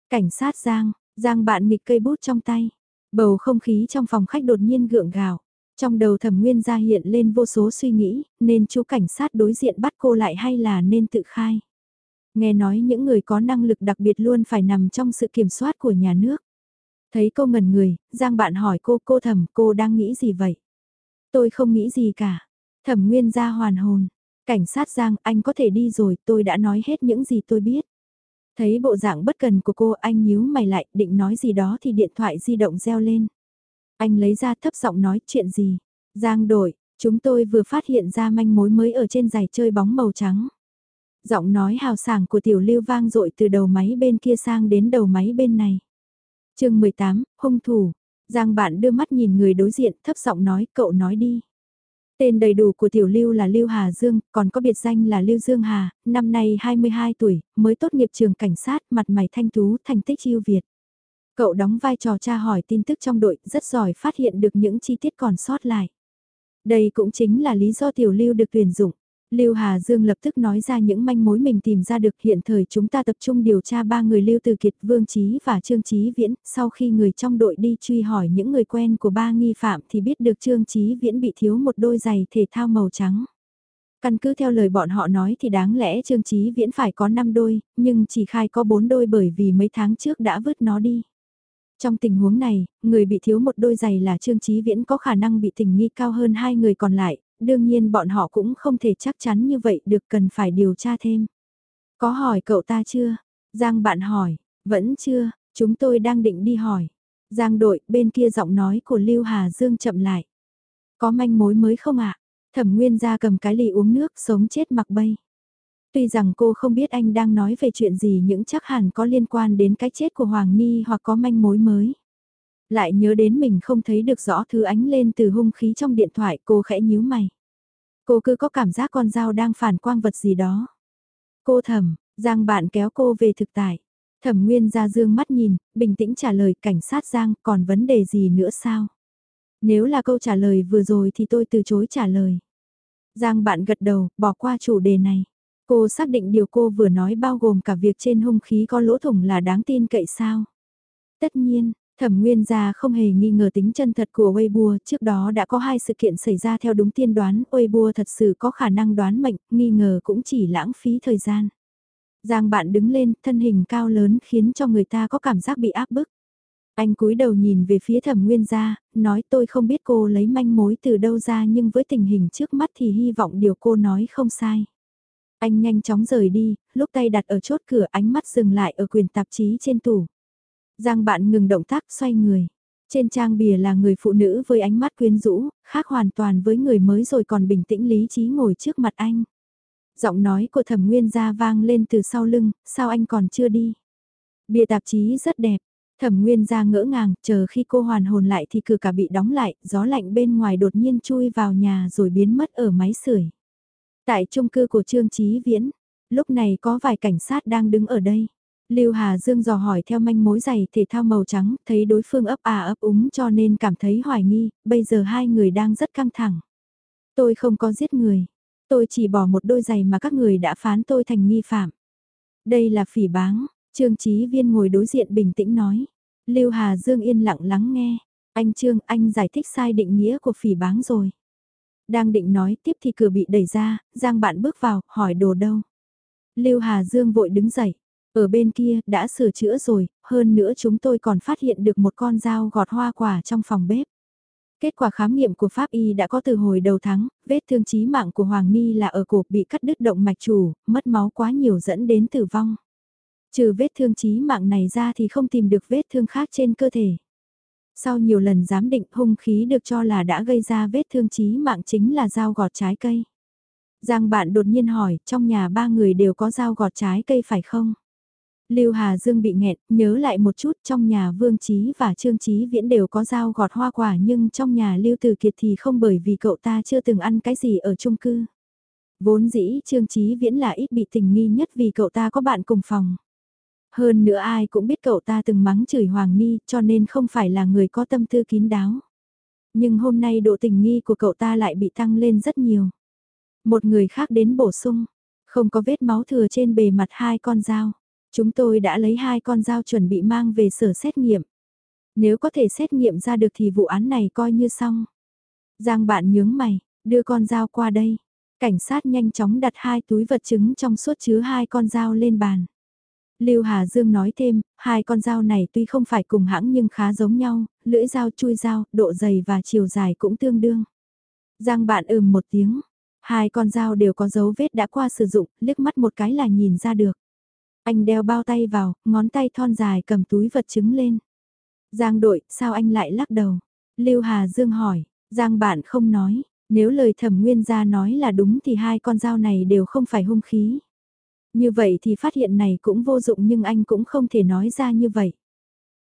Cảnh sát Giang, Giang bạn nghịch cây bút trong tay. Bầu không khí trong phòng khách đột nhiên gượng gạo. Trong đầu thẩm nguyên ra hiện lên vô số suy nghĩ, nên chú cảnh sát đối diện bắt cô lại hay là nên tự khai. Nghe nói những người có năng lực đặc biệt luôn phải nằm trong sự kiểm soát của nhà nước. Thấy cô ngẩn người, Giang bạn hỏi cô cô thẩm cô đang nghĩ gì vậy? Tôi không nghĩ gì cả. Thẩm nguyên ra hoàn hồn. Cảnh sát Giang anh có thể đi rồi tôi đã nói hết những gì tôi biết. Thấy bộ dạng bất cần của cô anh nhíu mày lại định nói gì đó thì điện thoại di động reo lên. Anh lấy ra thấp giọng nói chuyện gì. Giang đổi, chúng tôi vừa phát hiện ra manh mối mới ở trên giày chơi bóng màu trắng. Giọng nói hào sảng của tiểu lưu vang dội từ đầu máy bên kia sang đến đầu máy bên này. chương 18, hung thủ. Giang bạn đưa mắt nhìn người đối diện thấp giọng nói cậu nói đi. Tên đầy đủ của Tiểu Lưu là Lưu Hà Dương, còn có biệt danh là Lưu Dương Hà, năm nay 22 tuổi, mới tốt nghiệp trường cảnh sát, mặt mày thanh tú, thành tích yêu Việt. Cậu đóng vai trò tra hỏi tin tức trong đội, rất giỏi phát hiện được những chi tiết còn sót lại. Đây cũng chính là lý do Tiểu Lưu được tuyển dụng. Lưu Hà Dương lập tức nói ra những manh mối mình tìm ra được hiện thời chúng ta tập trung điều tra ba người Lưu Từ Kiệt, Vương Trí và Trương Trí Viễn, sau khi người trong đội đi truy hỏi những người quen của ba nghi phạm thì biết được Trương Trí Viễn bị thiếu một đôi giày thể thao màu trắng. Căn cứ theo lời bọn họ nói thì đáng lẽ Trương Trí Viễn phải có 5 đôi, nhưng chỉ khai có 4 đôi bởi vì mấy tháng trước đã vứt nó đi. Trong tình huống này, người bị thiếu một đôi giày là Trương Chí Viễn có khả năng bị tình nghi cao hơn hai người còn lại, đương nhiên bọn họ cũng không thể chắc chắn như vậy được cần phải điều tra thêm. Có hỏi cậu ta chưa? Giang bạn hỏi, vẫn chưa, chúng tôi đang định đi hỏi. Giang đội, bên kia giọng nói của Lưu Hà Dương chậm lại. Có manh mối mới không ạ? Thẩm Nguyên ra cầm cái ly uống nước sống chết mặc bay. Tuy rằng cô không biết anh đang nói về chuyện gì những chắc hẳn có liên quan đến cái chết của Hoàng Ni hoặc có manh mối mới. Lại nhớ đến mình không thấy được rõ thứ ánh lên từ hung khí trong điện thoại cô khẽ nhíu mày. Cô cứ có cảm giác con dao đang phản quang vật gì đó. Cô thầm, Giang bạn kéo cô về thực tại. Thẩm Nguyên ra dương mắt nhìn, bình tĩnh trả lời cảnh sát Giang còn vấn đề gì nữa sao? Nếu là câu trả lời vừa rồi thì tôi từ chối trả lời. Giang bạn gật đầu, bỏ qua chủ đề này. Cô xác định điều cô vừa nói bao gồm cả việc trên hung khí có lỗ thủng là đáng tin cậy sao? Tất nhiên, Thẩm Nguyên gia không hề nghi ngờ tính chân thật của Weibo, trước đó đã có hai sự kiện xảy ra theo đúng tiên đoán, Weibo thật sự có khả năng đoán mệnh, nghi ngờ cũng chỉ lãng phí thời gian. Giang bạn đứng lên, thân hình cao lớn khiến cho người ta có cảm giác bị áp bức. Anh cúi đầu nhìn về phía thẩm nguyên gia, nói tôi không biết cô lấy manh mối từ đâu ra nhưng với tình hình trước mắt thì hy vọng điều cô nói không sai. Anh nhanh chóng rời đi, lúc tay đặt ở chốt cửa ánh mắt dừng lại ở quyền tạp chí trên tủ. Giang bạn ngừng động tác xoay người. Trên trang bìa là người phụ nữ với ánh mắt quyến rũ, khác hoàn toàn với người mới rồi còn bình tĩnh lý trí ngồi trước mặt anh. Giọng nói của thẩm nguyên gia vang lên từ sau lưng, sao anh còn chưa đi? Bìa tạp chí rất đẹp, thẩm nguyên gia ngỡ ngàng, chờ khi cô hoàn hồn lại thì cửa cả bị đóng lại, gió lạnh bên ngoài đột nhiên chui vào nhà rồi biến mất ở máy sưởi. Tại chung cư của Trương Chí Viễn, lúc này có vài cảnh sát đang đứng ở đây. Lưu Hà Dương dò hỏi theo manh mối giày thể thao màu trắng, thấy đối phương ấp à ấp úng cho nên cảm thấy hoài nghi, bây giờ hai người đang rất căng thẳng. Tôi không có giết người, tôi chỉ bỏ một đôi giày mà các người đã phán tôi thành nghi phạm. Đây là phỉ báng, Trương Chí Viên ngồi đối diện bình tĩnh nói. Lưu Hà Dương yên lặng lắng nghe, anh Trương anh giải thích sai định nghĩa của phỉ báng rồi. Đang định nói tiếp thì cửa bị đẩy ra, Giang bạn bước vào, hỏi đồ đâu. Lưu Hà Dương vội đứng dậy, ở bên kia, đã sửa chữa rồi, hơn nữa chúng tôi còn phát hiện được một con dao gọt hoa quả trong phòng bếp. Kết quả khám nghiệm của Pháp Y đã có từ hồi đầu tháng, vết thương chí mạng của Hoàng Ni là ở cổ bị cắt đứt động mạch chủ, mất máu quá nhiều dẫn đến tử vong. Trừ vết thương chí mạng này ra thì không tìm được vết thương khác trên cơ thể. Sau nhiều lần giám định hung khí được cho là đã gây ra vết thương chí mạng chính là dao gọt trái cây. Giang bạn đột nhiên hỏi, trong nhà ba người đều có dao gọt trái cây phải không? Lưu Hà Dương bị nghẹn, nhớ lại một chút trong nhà Vương Trí và Trương Trí Viễn đều có dao gọt hoa quả nhưng trong nhà Lưu Từ Kiệt thì không bởi vì cậu ta chưa từng ăn cái gì ở chung cư. Vốn dĩ Trương Trí Viễn là ít bị tình nghi nhất vì cậu ta có bạn cùng phòng. Hơn nữa ai cũng biết cậu ta từng mắng chửi Hoàng Ni cho nên không phải là người có tâm tư kín đáo. Nhưng hôm nay độ tình nghi của cậu ta lại bị tăng lên rất nhiều. Một người khác đến bổ sung, không có vết máu thừa trên bề mặt hai con dao. Chúng tôi đã lấy hai con dao chuẩn bị mang về sở xét nghiệm. Nếu có thể xét nghiệm ra được thì vụ án này coi như xong. Giang bạn nhướng mày, đưa con dao qua đây. Cảnh sát nhanh chóng đặt hai túi vật chứng trong suốt chứa hai con dao lên bàn. Lưu Hà Dương nói thêm, hai con dao này tuy không phải cùng hãng nhưng khá giống nhau, lưỡi dao chui dao, độ dày và chiều dài cũng tương đương. Giang bạn ừm một tiếng, hai con dao đều có dấu vết đã qua sử dụng, liếc mắt một cái là nhìn ra được. Anh đeo bao tay vào, ngón tay thon dài cầm túi vật chứng lên. Giang đội, sao anh lại lắc đầu? Lưu Hà Dương hỏi, Giang bạn không nói, nếu lời thẩm nguyên gia nói là đúng thì hai con dao này đều không phải hung khí. Như vậy thì phát hiện này cũng vô dụng nhưng anh cũng không thể nói ra như vậy.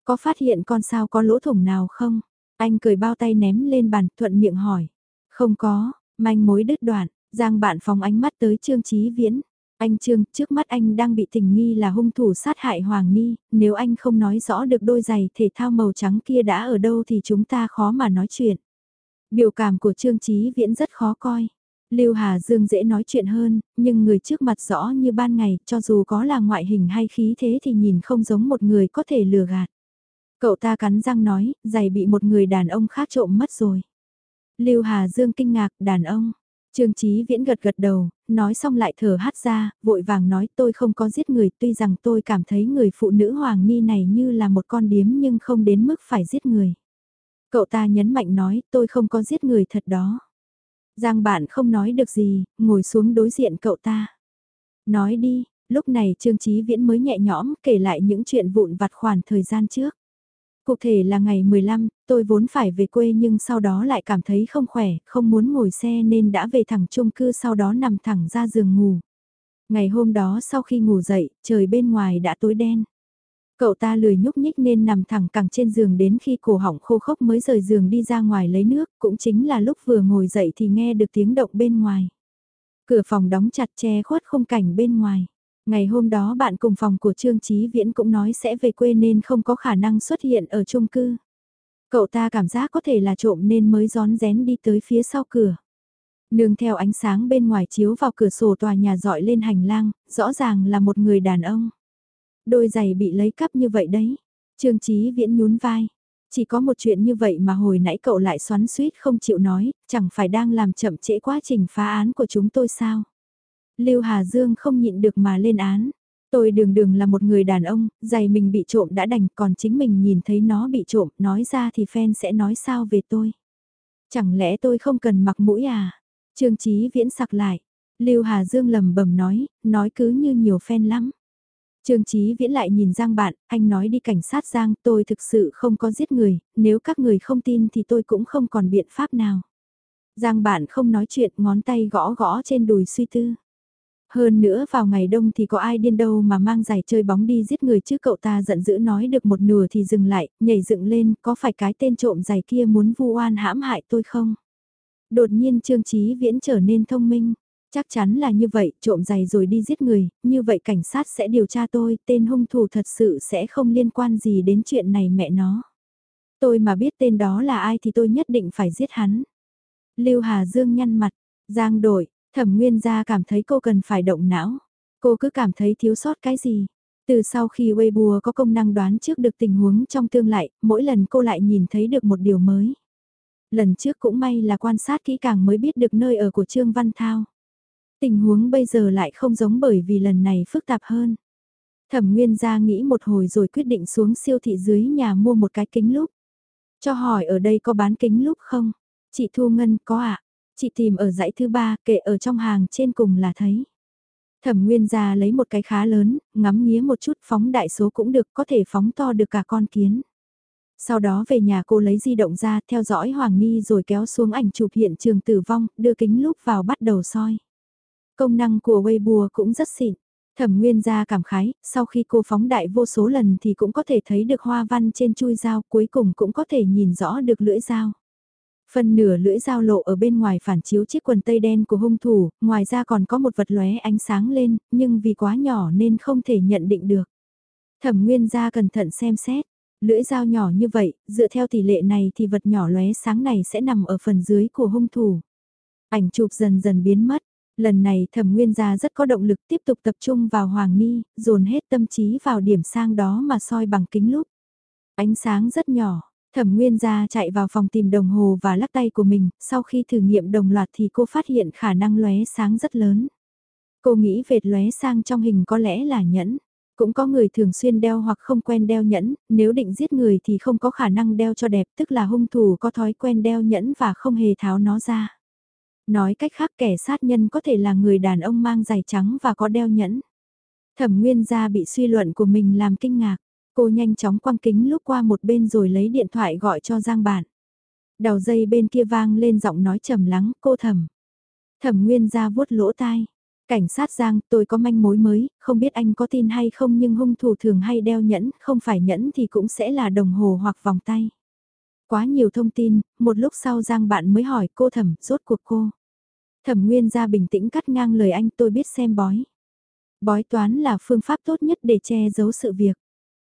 Có phát hiện con sao có lỗ thủng nào không? Anh cười bao tay ném lên bàn thuận miệng hỏi. Không có, manh mối đứt đoạn, Giang bạn phóng ánh mắt tới Trương Chí Viễn. Anh Trương, trước mắt anh đang bị tình nghi là hung thủ sát hại Hoàng Ni, nếu anh không nói rõ được đôi giày thể thao màu trắng kia đã ở đâu thì chúng ta khó mà nói chuyện. Biểu cảm của Trương Chí Viễn rất khó coi. Lưu Hà Dương dễ nói chuyện hơn, nhưng người trước mặt rõ như ban ngày, cho dù có là ngoại hình hay khí thế thì nhìn không giống một người có thể lừa gạt. Cậu ta cắn răng nói, giày bị một người đàn ông khác trộm mất rồi. Lưu Hà Dương kinh ngạc, đàn ông. Trương Chí Viễn gật gật đầu, nói xong lại thở hắt ra, vội vàng nói tôi không có giết người tuy rằng tôi cảm thấy người phụ nữ Hoàng Ni này như là một con điếm nhưng không đến mức phải giết người. Cậu ta nhấn mạnh nói tôi không có giết người thật đó. Giang bạn không nói được gì, ngồi xuống đối diện cậu ta. Nói đi, lúc này Trương Chí Viễn mới nhẹ nhõm kể lại những chuyện vụn vặt khoản thời gian trước. Cụ thể là ngày 15, tôi vốn phải về quê nhưng sau đó lại cảm thấy không khỏe, không muốn ngồi xe nên đã về thẳng chung cư sau đó nằm thẳng ra giường ngủ. Ngày hôm đó sau khi ngủ dậy, trời bên ngoài đã tối đen. Cậu ta lười nhúc nhích nên nằm thẳng cẳng trên giường đến khi cổ họng khô khốc mới rời giường đi ra ngoài lấy nước, cũng chính là lúc vừa ngồi dậy thì nghe được tiếng động bên ngoài. Cửa phòng đóng chặt che khuất khung cảnh bên ngoài. Ngày hôm đó bạn cùng phòng của Trương Chí Viễn cũng nói sẽ về quê nên không có khả năng xuất hiện ở chung cư. Cậu ta cảm giác có thể là trộm nên mới gión rén đi tới phía sau cửa. Nương theo ánh sáng bên ngoài chiếu vào cửa sổ tòa nhà dọi lên hành lang, rõ ràng là một người đàn ông. Đôi giày bị lấy cắp như vậy đấy. Trương Chí Viễn nhún vai. Chỉ có một chuyện như vậy mà hồi nãy cậu lại xoắn suýt không chịu nói, chẳng phải đang làm chậm trễ quá trình phá án của chúng tôi sao? Lưu Hà Dương không nhịn được mà lên án. Tôi đường đường là một người đàn ông, giày mình bị trộm đã đành, còn chính mình nhìn thấy nó bị trộm, nói ra thì fan sẽ nói sao về tôi. Chẳng lẽ tôi không cần mặc mũi à? Trương Chí Viễn sặc lại. Lưu Hà Dương lầm bầm nói, nói cứ như nhiều fan lắm. Trương Chí Viễn lại nhìn Giang bạn, anh nói đi cảnh sát Giang, tôi thực sự không có giết người, nếu các người không tin thì tôi cũng không còn biện pháp nào. Giang bạn không nói chuyện, ngón tay gõ gõ trên đùi suy tư. Hơn nữa vào ngày đông thì có ai điên đâu mà mang giày chơi bóng đi giết người chứ cậu ta giận dữ nói được một nửa thì dừng lại, nhảy dựng lên, có phải cái tên trộm giày kia muốn vu oan hãm hại tôi không? Đột nhiên Trương Chí Viễn trở nên thông minh. Chắc chắn là như vậy, trộm giày rồi đi giết người, như vậy cảnh sát sẽ điều tra tôi, tên hung thủ thật sự sẽ không liên quan gì đến chuyện này mẹ nó. Tôi mà biết tên đó là ai thì tôi nhất định phải giết hắn. Lưu Hà Dương nhăn mặt, giang đổi, thẩm nguyên gia cảm thấy cô cần phải động não. Cô cứ cảm thấy thiếu sót cái gì. Từ sau khi Weibo có công năng đoán trước được tình huống trong tương lai, mỗi lần cô lại nhìn thấy được một điều mới. Lần trước cũng may là quan sát kỹ càng mới biết được nơi ở của Trương Văn Thao. Tình huống bây giờ lại không giống bởi vì lần này phức tạp hơn. Thẩm Nguyên gia nghĩ một hồi rồi quyết định xuống siêu thị dưới nhà mua một cái kính lúp. Cho hỏi ở đây có bán kính lúp không? Chị Thu Ngân có ạ. À? Chị tìm ở dãy thứ ba, kệ ở trong hàng trên cùng là thấy. Thẩm Nguyên gia lấy một cái khá lớn, ngắm nghía một chút phóng đại số cũng được, có thể phóng to được cả con kiến. Sau đó về nhà cô lấy di động ra, theo dõi Hoàng Ni rồi kéo xuống ảnh chụp hiện trường tử vong, đưa kính lúp vào bắt đầu soi. Công năng của Weibo cũng rất xịn. Thẩm Nguyên gia cảm khái, sau khi cô phóng đại vô số lần thì cũng có thể thấy được hoa văn trên chui dao, cuối cùng cũng có thể nhìn rõ được lưỡi dao. Phần nửa lưỡi dao lộ ở bên ngoài phản chiếu chiếc quần tây đen của hung thủ, ngoài ra còn có một vật lóe ánh sáng lên, nhưng vì quá nhỏ nên không thể nhận định được. Thẩm Nguyên gia cẩn thận xem xét, lưỡi dao nhỏ như vậy, dựa theo tỷ lệ này thì vật nhỏ lóe sáng này sẽ nằm ở phần dưới của hung thủ. Ảnh chụp dần dần biến mất, Lần này thẩm nguyên gia rất có động lực tiếp tục tập trung vào Hoàng Ni, dồn hết tâm trí vào điểm sang đó mà soi bằng kính lúp. Ánh sáng rất nhỏ, thẩm nguyên gia chạy vào phòng tìm đồng hồ và lắc tay của mình, sau khi thử nghiệm đồng loạt thì cô phát hiện khả năng lóe sáng rất lớn. Cô nghĩ vệt lóe sang trong hình có lẽ là nhẫn. Cũng có người thường xuyên đeo hoặc không quen đeo nhẫn, nếu định giết người thì không có khả năng đeo cho đẹp, tức là hung thủ có thói quen đeo nhẫn và không hề tháo nó ra. Nói cách khác kẻ sát nhân có thể là người đàn ông mang giày trắng và có đeo nhẫn. Thẩm Nguyên gia bị suy luận của mình làm kinh ngạc. Cô nhanh chóng quăng kính lúc qua một bên rồi lấy điện thoại gọi cho Giang Bản. Đầu dây bên kia vang lên giọng nói trầm lắng, cô thẩm. Thẩm Nguyên gia vuốt lỗ tai. Cảnh sát Giang, tôi có manh mối mới, không biết anh có tin hay không nhưng hung thủ thường hay đeo nhẫn, không phải nhẫn thì cũng sẽ là đồng hồ hoặc vòng tay. Quá nhiều thông tin, một lúc sau Giang bạn mới hỏi cô thẩm, rốt cuộc cô. Thẩm Nguyên ra bình tĩnh cắt ngang lời anh tôi biết xem bói. Bói toán là phương pháp tốt nhất để che giấu sự việc.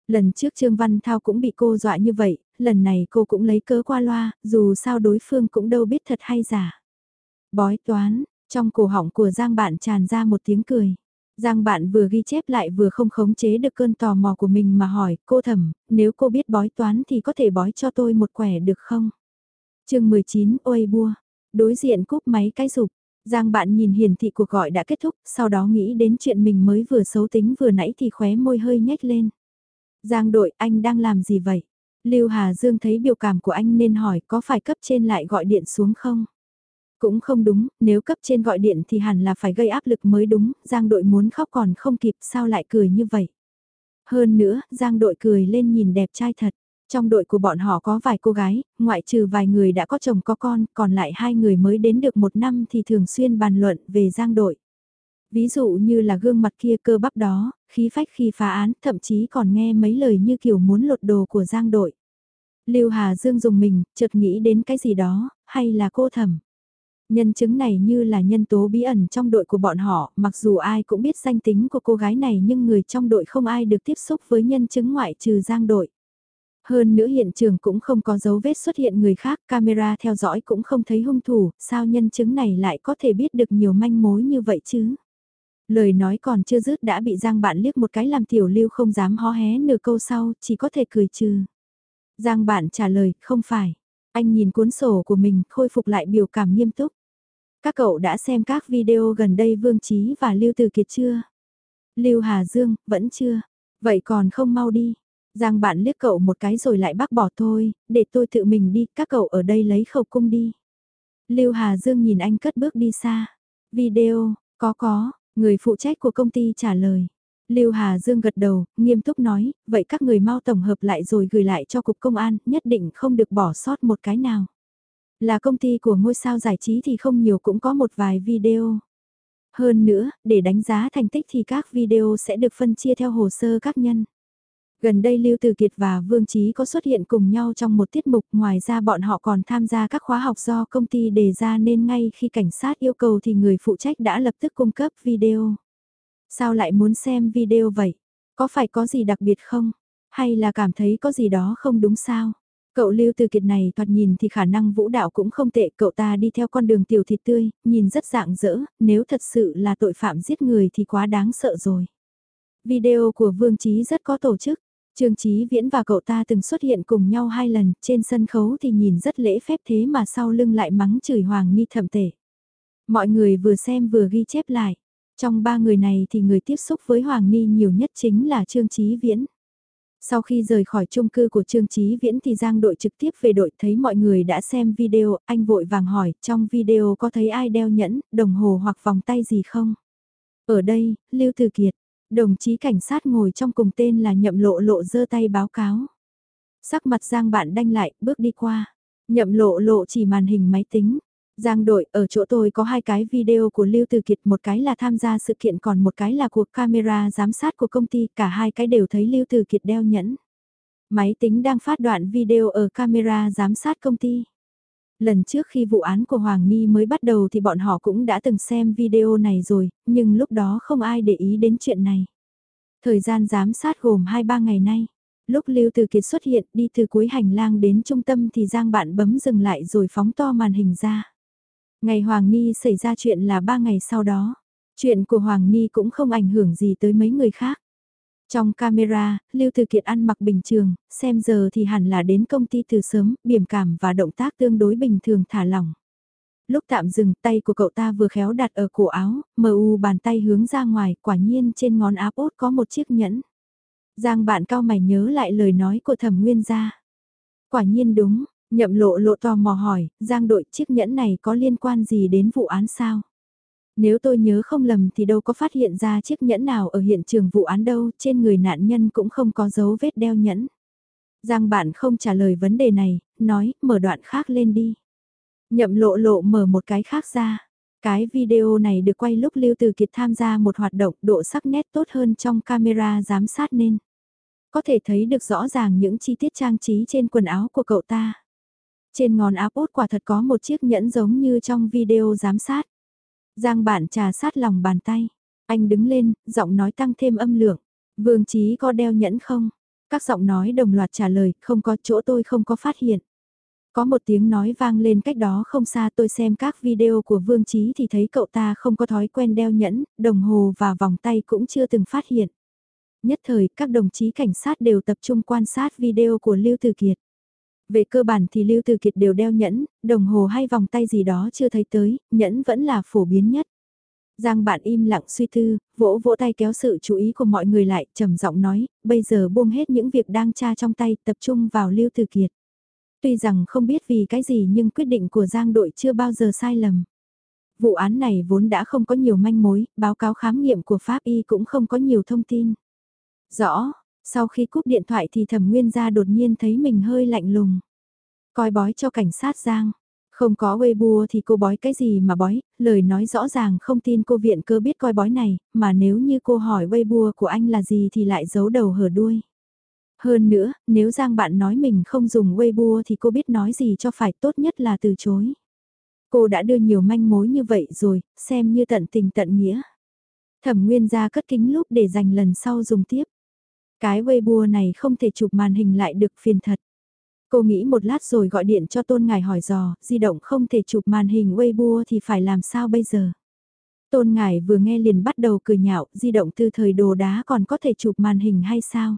Lần trước Trương Văn Thao cũng bị cô dọa như vậy, lần này cô cũng lấy cớ qua loa, dù sao đối phương cũng đâu biết thật hay giả. Bói toán, trong cổ họng của Giang bạn tràn ra một tiếng cười. Giang bạn vừa ghi chép lại vừa không khống chế được cơn tò mò của mình mà hỏi, cô thẩm, nếu cô biết bói toán thì có thể bói cho tôi một quẻ được không? chương 19, ôi bua, đối diện cúp máy cái dục Giang bạn nhìn hiển thị cuộc gọi đã kết thúc, sau đó nghĩ đến chuyện mình mới vừa xấu tính vừa nãy thì khóe môi hơi nhếch lên. Giang đội, anh đang làm gì vậy? Lưu Hà Dương thấy biểu cảm của anh nên hỏi có phải cấp trên lại gọi điện xuống không? Cũng không đúng, nếu cấp trên gọi điện thì hẳn là phải gây áp lực mới đúng, Giang đội muốn khóc còn không kịp sao lại cười như vậy. Hơn nữa, Giang đội cười lên nhìn đẹp trai thật. Trong đội của bọn họ có vài cô gái, ngoại trừ vài người đã có chồng có con, còn lại hai người mới đến được một năm thì thường xuyên bàn luận về Giang đội. Ví dụ như là gương mặt kia cơ bắp đó, khí phách khi phá án, thậm chí còn nghe mấy lời như kiểu muốn lột đồ của Giang đội. Lưu Hà Dương dùng mình, chợt nghĩ đến cái gì đó, hay là cô thẩm. Nhân chứng này như là nhân tố bí ẩn trong đội của bọn họ, mặc dù ai cũng biết danh tính của cô gái này nhưng người trong đội không ai được tiếp xúc với nhân chứng ngoại trừ giang đội. Hơn nữa hiện trường cũng không có dấu vết xuất hiện người khác, camera theo dõi cũng không thấy hung thủ, sao nhân chứng này lại có thể biết được nhiều manh mối như vậy chứ? Lời nói còn chưa dứt đã bị Giang bạn liếc một cái làm tiểu lưu không dám hó hé nửa câu sau, chỉ có thể cười trừ. Giang bạn trả lời, không phải. Anh nhìn cuốn sổ của mình, khôi phục lại biểu cảm nghiêm túc. Các cậu đã xem các video gần đây Vương Trí và Lưu Từ Kiệt chưa? Lưu Hà Dương, vẫn chưa. Vậy còn không mau đi. Giang bạn liếc cậu một cái rồi lại bác bỏ thôi, để tôi tự mình đi, các cậu ở đây lấy khẩu cung đi. Lưu Hà Dương nhìn anh cất bước đi xa. Video, có có, người phụ trách của công ty trả lời. Lưu Hà Dương gật đầu, nghiêm túc nói, vậy các người mau tổng hợp lại rồi gửi lại cho cục công an, nhất định không được bỏ sót một cái nào. Là công ty của ngôi sao giải trí thì không nhiều cũng có một vài video. Hơn nữa, để đánh giá thành tích thì các video sẽ được phân chia theo hồ sơ các nhân. Gần đây Lưu Từ Kiệt và Vương Chí có xuất hiện cùng nhau trong một tiết mục, ngoài ra bọn họ còn tham gia các khóa học do công ty đề ra nên ngay khi cảnh sát yêu cầu thì người phụ trách đã lập tức cung cấp video. Sao lại muốn xem video vậy? Có phải có gì đặc biệt không? Hay là cảm thấy có gì đó không đúng sao? Cậu Lưu Từ Kiệt này thoạt nhìn thì khả năng vũ đạo cũng không tệ, cậu ta đi theo con đường tiểu thịt tươi, nhìn rất dạng dỡ, nếu thật sự là tội phạm giết người thì quá đáng sợ rồi. Video của Vương Chí rất có tổ chức, Trương Chí Viễn và cậu ta từng xuất hiện cùng nhau hai lần, trên sân khấu thì nhìn rất lễ phép thế mà sau lưng lại mắng chửi Hoàng Ni thậm tệ. Mọi người vừa xem vừa ghi chép lại. Trong ba người này thì người tiếp xúc với Hoàng Ni nhiều nhất chính là Trương Chí Viễn. Sau khi rời khỏi chung cư của Trương Chí Viễn thì Giang đội trực tiếp về đội thấy mọi người đã xem video, anh vội vàng hỏi trong video có thấy ai đeo nhẫn, đồng hồ hoặc vòng tay gì không? Ở đây, Lưu Từ Kiệt, đồng chí cảnh sát ngồi trong cùng tên là nhậm lộ lộ giơ tay báo cáo. Sắc mặt Giang bạn đanh lại, bước đi qua. Nhậm lộ lộ chỉ màn hình máy tính, Giang đội, ở chỗ tôi có hai cái video của Lưu Từ Kiệt, một cái là tham gia sự kiện còn một cái là cuộc camera giám sát của công ty, cả hai cái đều thấy Lưu Từ Kiệt đeo nhẫn. Máy tính đang phát đoạn video ở camera giám sát công ty. Lần trước khi vụ án của Hoàng Ni mới bắt đầu thì bọn họ cũng đã từng xem video này rồi, nhưng lúc đó không ai để ý đến chuyện này. Thời gian giám sát gồm 2-3 ngày nay. Lúc Lưu Từ Kiệt xuất hiện đi từ cuối hành lang đến trung tâm thì Giang bạn bấm dừng lại rồi phóng to màn hình ra. Ngày Hoàng Ni xảy ra chuyện là ba ngày sau đó. Chuyện của Hoàng Ni cũng không ảnh hưởng gì tới mấy người khác. Trong camera, Lưu Từ Kiệt ăn mặc bình thường, xem giờ thì hẳn là đến công ty từ sớm, biểm cảm và động tác tương đối bình thường thả lỏng. Lúc tạm dừng tay của cậu ta vừa khéo đặt ở cổ áo, mờ u bàn tay hướng ra ngoài, quả nhiên trên ngón áp ốt có một chiếc nhẫn. Giang bạn cao mày nhớ lại lời nói của thẩm nguyên gia. Quả nhiên đúng, Nhậm lộ lộ tò mò hỏi, Giang đội chiếc nhẫn này có liên quan gì đến vụ án sao? Nếu tôi nhớ không lầm thì đâu có phát hiện ra chiếc nhẫn nào ở hiện trường vụ án đâu, trên người nạn nhân cũng không có dấu vết đeo nhẫn. Giang bạn không trả lời vấn đề này, nói, mở đoạn khác lên đi. Nhậm lộ lộ mở một cái khác ra. Cái video này được quay lúc Lưu Từ Kiệt tham gia một hoạt động độ sắc nét tốt hơn trong camera giám sát nên. Có thể thấy được rõ ràng những chi tiết trang trí trên quần áo của cậu ta. Trên ngón áp út quả thật có một chiếc nhẫn giống như trong video giám sát. Giang bản trà sát lòng bàn tay. Anh đứng lên, giọng nói tăng thêm âm lượng. Vương Chí có đeo nhẫn không? Các giọng nói đồng loạt trả lời, không có chỗ tôi không có phát hiện. Có một tiếng nói vang lên cách đó không xa tôi xem các video của Vương Chí thì thấy cậu ta không có thói quen đeo nhẫn, đồng hồ và vòng tay cũng chưa từng phát hiện. Nhất thời các đồng chí cảnh sát đều tập trung quan sát video của Lưu Từ Kiệt. Về cơ bản thì Lưu Từ Kiệt đều đeo nhẫn, đồng hồ hay vòng tay gì đó chưa thấy tới, nhẫn vẫn là phổ biến nhất. Giang bạn im lặng suy tư, vỗ vỗ tay kéo sự chú ý của mọi người lại, trầm giọng nói, bây giờ buông hết những việc đang tra trong tay, tập trung vào Lưu Từ Kiệt. Tuy rằng không biết vì cái gì nhưng quyết định của Giang đội chưa bao giờ sai lầm. Vụ án này vốn đã không có nhiều manh mối, báo cáo khám nghiệm của Pháp Y cũng không có nhiều thông tin. Rõ, sau khi cúp điện thoại thì thẩm nguyên gia đột nhiên thấy mình hơi lạnh lùng. Coi bói cho cảnh sát Giang. Không có Weibo thì cô bói cái gì mà bói, lời nói rõ ràng không tin cô viện cơ biết coi bói này, mà nếu như cô hỏi Weibo của anh là gì thì lại giấu đầu hở đuôi. Hơn nữa, nếu Giang bạn nói mình không dùng Weibo thì cô biết nói gì cho phải tốt nhất là từ chối. Cô đã đưa nhiều manh mối như vậy rồi, xem như tận tình tận nghĩa. Thẩm Nguyên ra cất kính lúc để dành lần sau dùng tiếp. Cái Weibo này không thể chụp màn hình lại được phiền thật. Cô nghĩ một lát rồi gọi điện cho Tôn Ngải hỏi dò, di động không thể chụp màn hình Weibo thì phải làm sao bây giờ? Tôn Ngải vừa nghe liền bắt đầu cười nhạo, di động từ thời đồ đá còn có thể chụp màn hình hay sao?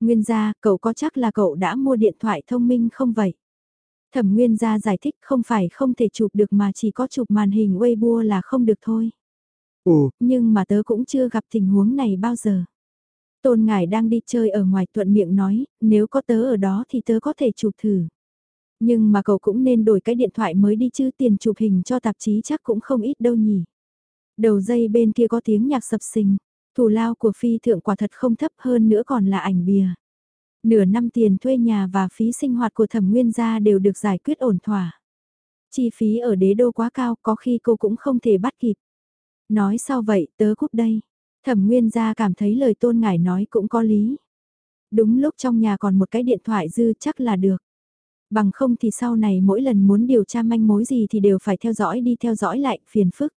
Nguyên gia, cậu có chắc là cậu đã mua điện thoại thông minh không vậy? Thẩm Nguyên gia giải thích không phải không thể chụp được mà chỉ có chụp màn hình Weibo là không được thôi. Ồ, nhưng mà tớ cũng chưa gặp tình huống này bao giờ. Tôn Ngải đang đi chơi ở ngoài thuận miệng nói, nếu có tớ ở đó thì tớ có thể chụp thử. Nhưng mà cậu cũng nên đổi cái điện thoại mới đi chứ tiền chụp hình cho tạp chí chắc cũng không ít đâu nhỉ. Đầu dây bên kia có tiếng nhạc sập sình. thủ lao của phi thượng quả thật không thấp hơn nữa còn là ảnh bìa. Nửa năm tiền thuê nhà và phí sinh hoạt của thẩm nguyên gia đều được giải quyết ổn thỏa. Chi phí ở đế đô quá cao có khi cô cũng không thể bắt kịp. Nói sao vậy tớ cúp đây. Thẩm nguyên gia cảm thấy lời tôn ngải nói cũng có lý. Đúng lúc trong nhà còn một cái điện thoại dư chắc là được. Bằng không thì sau này mỗi lần muốn điều tra manh mối gì thì đều phải theo dõi đi theo dõi lại, phiền phức.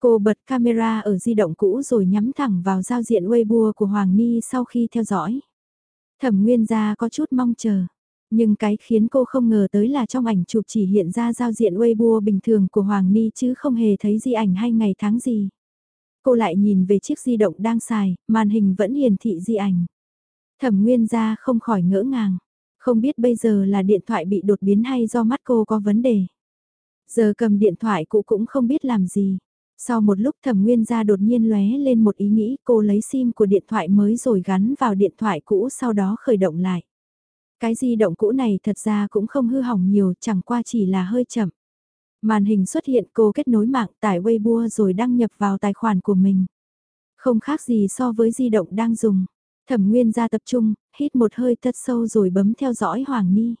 Cô bật camera ở di động cũ rồi nhắm thẳng vào giao diện Weibo của Hoàng Ni sau khi theo dõi. Thẩm Nguyên gia có chút mong chờ. Nhưng cái khiến cô không ngờ tới là trong ảnh chụp chỉ hiện ra giao diện Weibo bình thường của Hoàng Ni chứ không hề thấy di ảnh hay ngày tháng gì. Cô lại nhìn về chiếc di động đang xài, màn hình vẫn hiển thị di ảnh. Thẩm Nguyên gia không khỏi ngỡ ngàng. Không biết bây giờ là điện thoại bị đột biến hay do mắt cô có vấn đề. Giờ cầm điện thoại cũ cũng không biết làm gì. Sau một lúc thẩm nguyên gia đột nhiên lóe lên một ý nghĩ cô lấy sim của điện thoại mới rồi gắn vào điện thoại cũ sau đó khởi động lại. Cái di động cũ này thật ra cũng không hư hỏng nhiều chẳng qua chỉ là hơi chậm. Màn hình xuất hiện cô kết nối mạng tải Weibo rồi đăng nhập vào tài khoản của mình. Không khác gì so với di động đang dùng. Thẩm Nguyên ra tập trung, hít một hơi thật sâu rồi bấm theo dõi Hoàng Ni.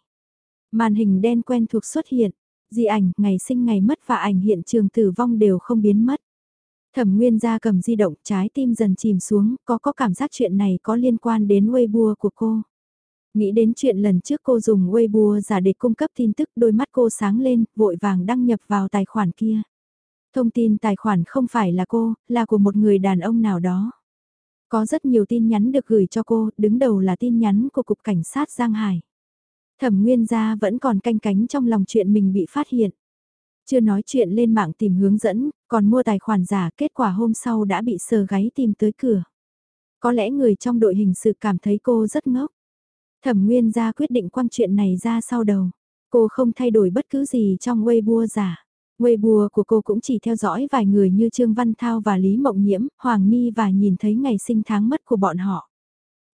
Màn hình đen quen thuộc xuất hiện, di ảnh, ngày sinh ngày mất và ảnh hiện trường tử vong đều không biến mất. Thẩm Nguyên ra cầm di động, trái tim dần chìm xuống, có có cảm giác chuyện này có liên quan đến Weibo của cô. Nghĩ đến chuyện lần trước cô dùng Weibo giả để cung cấp tin tức đôi mắt cô sáng lên, vội vàng đăng nhập vào tài khoản kia. Thông tin tài khoản không phải là cô, là của một người đàn ông nào đó. Có rất nhiều tin nhắn được gửi cho cô, đứng đầu là tin nhắn của Cục Cảnh sát Giang Hải. Thẩm Nguyên gia vẫn còn canh cánh trong lòng chuyện mình bị phát hiện. Chưa nói chuyện lên mạng tìm hướng dẫn, còn mua tài khoản giả kết quả hôm sau đã bị sờ gáy tìm tới cửa. Có lẽ người trong đội hình sự cảm thấy cô rất ngốc. Thẩm Nguyên gia quyết định quăng chuyện này ra sau đầu. Cô không thay đổi bất cứ gì trong Weibo giả. Weibo của cô cũng chỉ theo dõi vài người như Trương Văn Thao và Lý Mộng Nhiễm, Hoàng Ni và nhìn thấy ngày sinh tháng mất của bọn họ.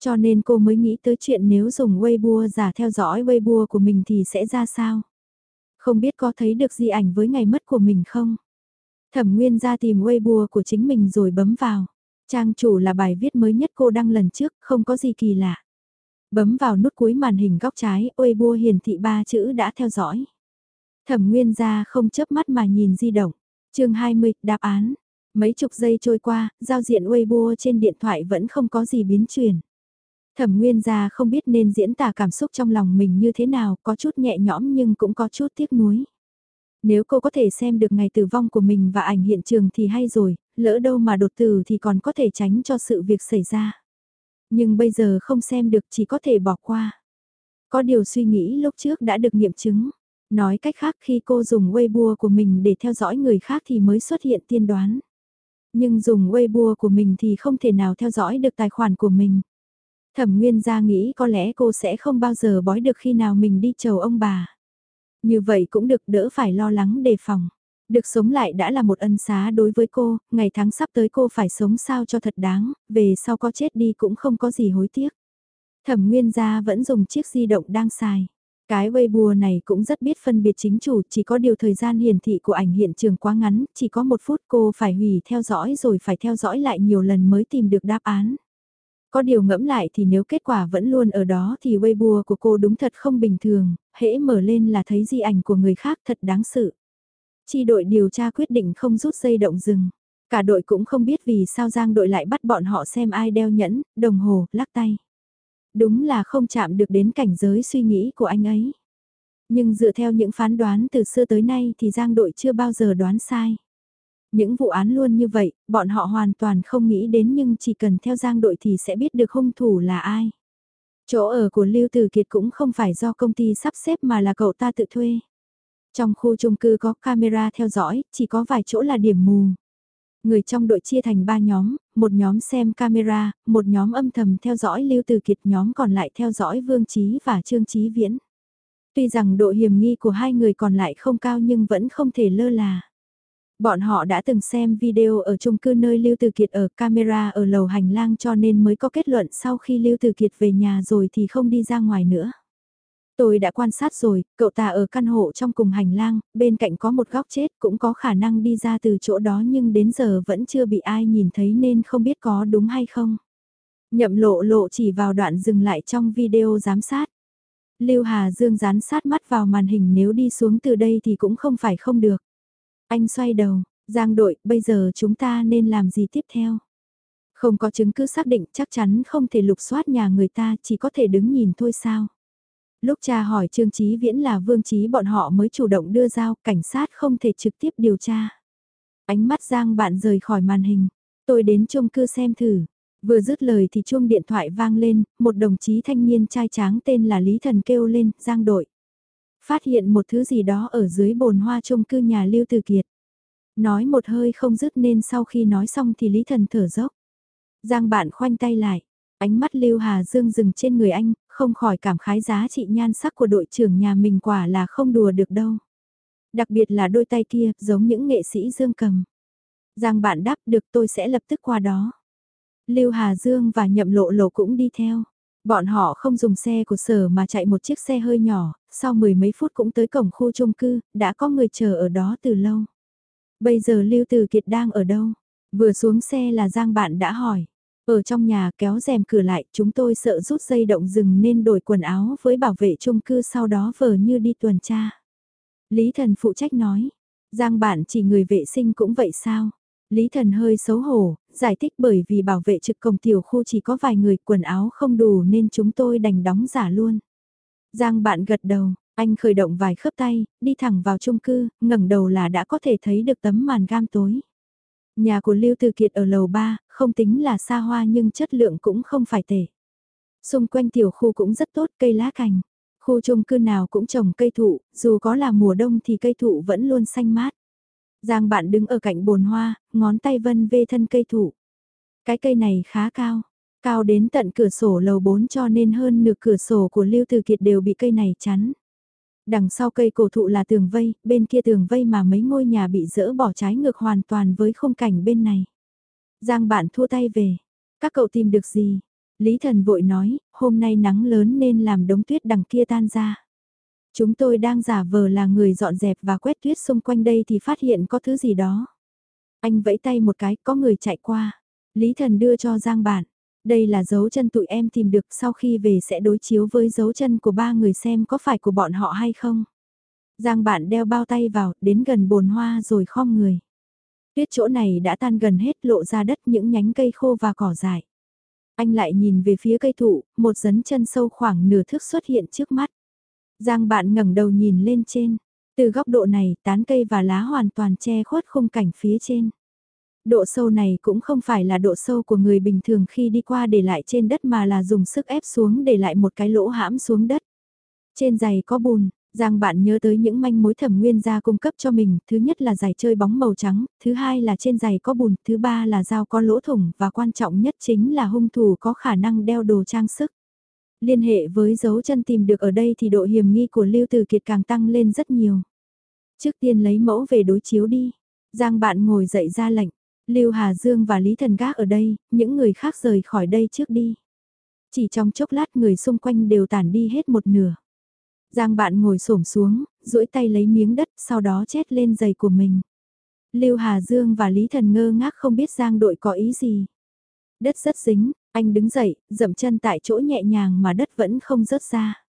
Cho nên cô mới nghĩ tới chuyện nếu dùng Weibo giả theo dõi Weibo của mình thì sẽ ra sao. Không biết có thấy được gì ảnh với ngày mất của mình không? Thẩm Nguyên ra tìm Weibo của chính mình rồi bấm vào. Trang chủ là bài viết mới nhất cô đăng lần trước, không có gì kỳ lạ. Bấm vào nút cuối màn hình góc trái, Weibo hiển thị ba chữ đã theo dõi. Thẩm Nguyên gia không chớp mắt mà nhìn di động. chương 20, đáp án. Mấy chục giây trôi qua, giao diện Weibo trên điện thoại vẫn không có gì biến chuyển. Thẩm Nguyên gia không biết nên diễn tả cảm xúc trong lòng mình như thế nào, có chút nhẹ nhõm nhưng cũng có chút tiếc nuối. Nếu cô có thể xem được ngày tử vong của mình và ảnh hiện trường thì hay rồi, lỡ đâu mà đột tử thì còn có thể tránh cho sự việc xảy ra. Nhưng bây giờ không xem được chỉ có thể bỏ qua. Có điều suy nghĩ lúc trước đã được nghiệm chứng. Nói cách khác khi cô dùng Weibo của mình để theo dõi người khác thì mới xuất hiện tiên đoán. Nhưng dùng Weibo của mình thì không thể nào theo dõi được tài khoản của mình. Thẩm Nguyên gia nghĩ có lẽ cô sẽ không bao giờ bói được khi nào mình đi chầu ông bà. Như vậy cũng được đỡ phải lo lắng đề phòng. Được sống lại đã là một ân xá đối với cô, ngày tháng sắp tới cô phải sống sao cho thật đáng, về sau có chết đi cũng không có gì hối tiếc. Thẩm Nguyên gia vẫn dùng chiếc di động đang xài. Cái Weibo này cũng rất biết phân biệt chính chủ, chỉ có điều thời gian hiển thị của ảnh hiện trường quá ngắn, chỉ có một phút cô phải hủy theo dõi rồi phải theo dõi lại nhiều lần mới tìm được đáp án. Có điều ngẫm lại thì nếu kết quả vẫn luôn ở đó thì Weibo của cô đúng thật không bình thường, hễ mở lên là thấy di ảnh của người khác thật đáng sự. Chi đội điều tra quyết định không rút dây động rừng. Cả đội cũng không biết vì sao Giang đội lại bắt bọn họ xem ai đeo nhẫn, đồng hồ, lắc tay. Đúng là không chạm được đến cảnh giới suy nghĩ của anh ấy. Nhưng dựa theo những phán đoán từ xưa tới nay thì Giang đội chưa bao giờ đoán sai. Những vụ án luôn như vậy, bọn họ hoàn toàn không nghĩ đến nhưng chỉ cần theo Giang đội thì sẽ biết được hung thủ là ai. Chỗ ở của Lưu Tử Kiệt cũng không phải do công ty sắp xếp mà là cậu ta tự thuê. Trong khu chung cư có camera theo dõi, chỉ có vài chỗ là điểm mù. Người trong đội chia thành ba nhóm, một nhóm xem camera, một nhóm âm thầm theo dõi Lưu Từ Kiệt, nhóm còn lại theo dõi Vương Trí và Trương Trí Viễn. Tuy rằng độ hiểm nghi của hai người còn lại không cao nhưng vẫn không thể lơ là. Bọn họ đã từng xem video ở chung cư nơi Lưu Từ Kiệt ở camera ở lầu hành lang cho nên mới có kết luận sau khi Lưu Từ Kiệt về nhà rồi thì không đi ra ngoài nữa. Tôi đã quan sát rồi, cậu ta ở căn hộ trong cùng hành lang, bên cạnh có một góc chết cũng có khả năng đi ra từ chỗ đó nhưng đến giờ vẫn chưa bị ai nhìn thấy nên không biết có đúng hay không. Nhậm lộ lộ chỉ vào đoạn dừng lại trong video giám sát. Lưu Hà Dương dán sát mắt vào màn hình nếu đi xuống từ đây thì cũng không phải không được. Anh xoay đầu, Giang đội, bây giờ chúng ta nên làm gì tiếp theo? Không có chứng cứ xác định chắc chắn không thể lục soát nhà người ta chỉ có thể đứng nhìn thôi sao? Lúc cha hỏi Trương Chí Viễn là Vương Chí bọn họ mới chủ động đưa giao cảnh sát không thể trực tiếp điều tra. Ánh mắt Giang bạn rời khỏi màn hình. Tôi đến chung cư xem thử. Vừa dứt lời thì chuông điện thoại vang lên, một đồng chí thanh niên trai tráng tên là Lý Thần kêu lên, Giang đội. Phát hiện một thứ gì đó ở dưới bồn hoa chung cư nhà Lưu Từ Kiệt. Nói một hơi không dứt nên sau khi nói xong thì Lý Thần thở dốc. Giang bạn khoanh tay lại, ánh mắt Lưu Hà Dương dừng trên người anh, không khỏi cảm khái giá trị nhan sắc của đội trưởng nhà mình quả là không đùa được đâu. Đặc biệt là đôi tay kia, giống những nghệ sĩ dương cầm. Giang bạn đáp được tôi sẽ lập tức qua đó. Lưu Hà Dương và Nhậm Lộ Lộ cũng đi theo. Bọn họ không dùng xe của sở mà chạy một chiếc xe hơi nhỏ, sau mười mấy phút cũng tới cổng khu chung cư, đã có người chờ ở đó từ lâu. Bây giờ Lưu Từ Kiệt đang ở đâu? Vừa xuống xe là Giang bạn đã hỏi. Ở trong nhà kéo rèm cửa lại, chúng tôi sợ rút dây động rừng nên đổi quần áo với bảo vệ chung cư sau đó vờ như đi tuần tra. Lý Thần phụ trách nói, Giang bạn chỉ người vệ sinh cũng vậy sao? Lý Thần hơi xấu hổ, giải thích bởi vì bảo vệ trực cổng tiểu khu chỉ có vài người quần áo không đủ nên chúng tôi đành đóng giả luôn. Giang bạn gật đầu, anh khởi động vài khớp tay, đi thẳng vào chung cư, ngẩng đầu là đã có thể thấy được tấm màn gam tối. Nhà của Lưu Từ Kiệt ở lầu 3, không tính là xa hoa nhưng chất lượng cũng không phải tệ. Xung quanh tiểu khu cũng rất tốt cây lá cành. Khu chung cư nào cũng trồng cây thụ, dù có là mùa đông thì cây thụ vẫn luôn xanh mát. Giang bạn đứng ở cạnh bồn hoa, ngón tay vân vê thân cây thụ. Cái cây này khá cao, cao đến tận cửa sổ lầu 4 cho nên hơn nửa cửa sổ của Lưu Từ Kiệt đều bị cây này chắn. Đằng sau cây cổ thụ là tường vây, bên kia tường vây mà mấy ngôi nhà bị dỡ bỏ trái ngược hoàn toàn với khung cảnh bên này. Giang bạn thua tay về. Các cậu tìm được gì? Lý thần vội nói, hôm nay nắng lớn nên làm đống tuyết đằng kia tan ra. Chúng tôi đang giả vờ là người dọn dẹp và quét tuyết xung quanh đây thì phát hiện có thứ gì đó. Anh vẫy tay một cái, có người chạy qua. Lý thần đưa cho Giang bạn. Đây là dấu chân tụi em tìm được sau khi về sẽ đối chiếu với dấu chân của ba người xem có phải của bọn họ hay không. Giang bạn đeo bao tay vào, đến gần bồn hoa rồi khom người. Tuyết chỗ này đã tan gần hết lộ ra đất những nhánh cây khô và cỏ dại. Anh lại nhìn về phía cây thụ, một dấn chân sâu khoảng nửa thước xuất hiện trước mắt. Giang bạn ngẩng đầu nhìn lên trên. Từ góc độ này, tán cây và lá hoàn toàn che khuất khung cảnh phía trên. Độ sâu này cũng không phải là độ sâu của người bình thường khi đi qua để lại trên đất mà là dùng sức ép xuống để lại một cái lỗ hãm xuống đất. Trên giày có bùn, Giang bạn nhớ tới những manh mối thẩm nguyên gia cung cấp cho mình, thứ nhất là giày chơi bóng màu trắng, thứ hai là trên giày có bùn, thứ ba là dao có lỗ thủng và quan trọng nhất chính là hung thủ có khả năng đeo đồ trang sức. Liên hệ với dấu chân tìm được ở đây thì độ hiểm nghi của Lưu Từ Kiệt càng tăng lên rất nhiều. Trước tiên lấy mẫu về đối chiếu đi. Giang bạn ngồi dậy ra lệnh. Lưu Hà Dương và Lý Thần Gác ở đây, những người khác rời khỏi đây trước đi. Chỉ trong chốc lát người xung quanh đều tản đi hết một nửa. Giang bạn ngồi xổm xuống, duỗi tay lấy miếng đất, sau đó chét lên giày của mình. Lưu Hà Dương và Lý Thần ngơ ngác không biết Giang đội có ý gì. Đất rất dính, anh đứng dậy, dậm chân tại chỗ nhẹ nhàng mà đất vẫn không rớt ra.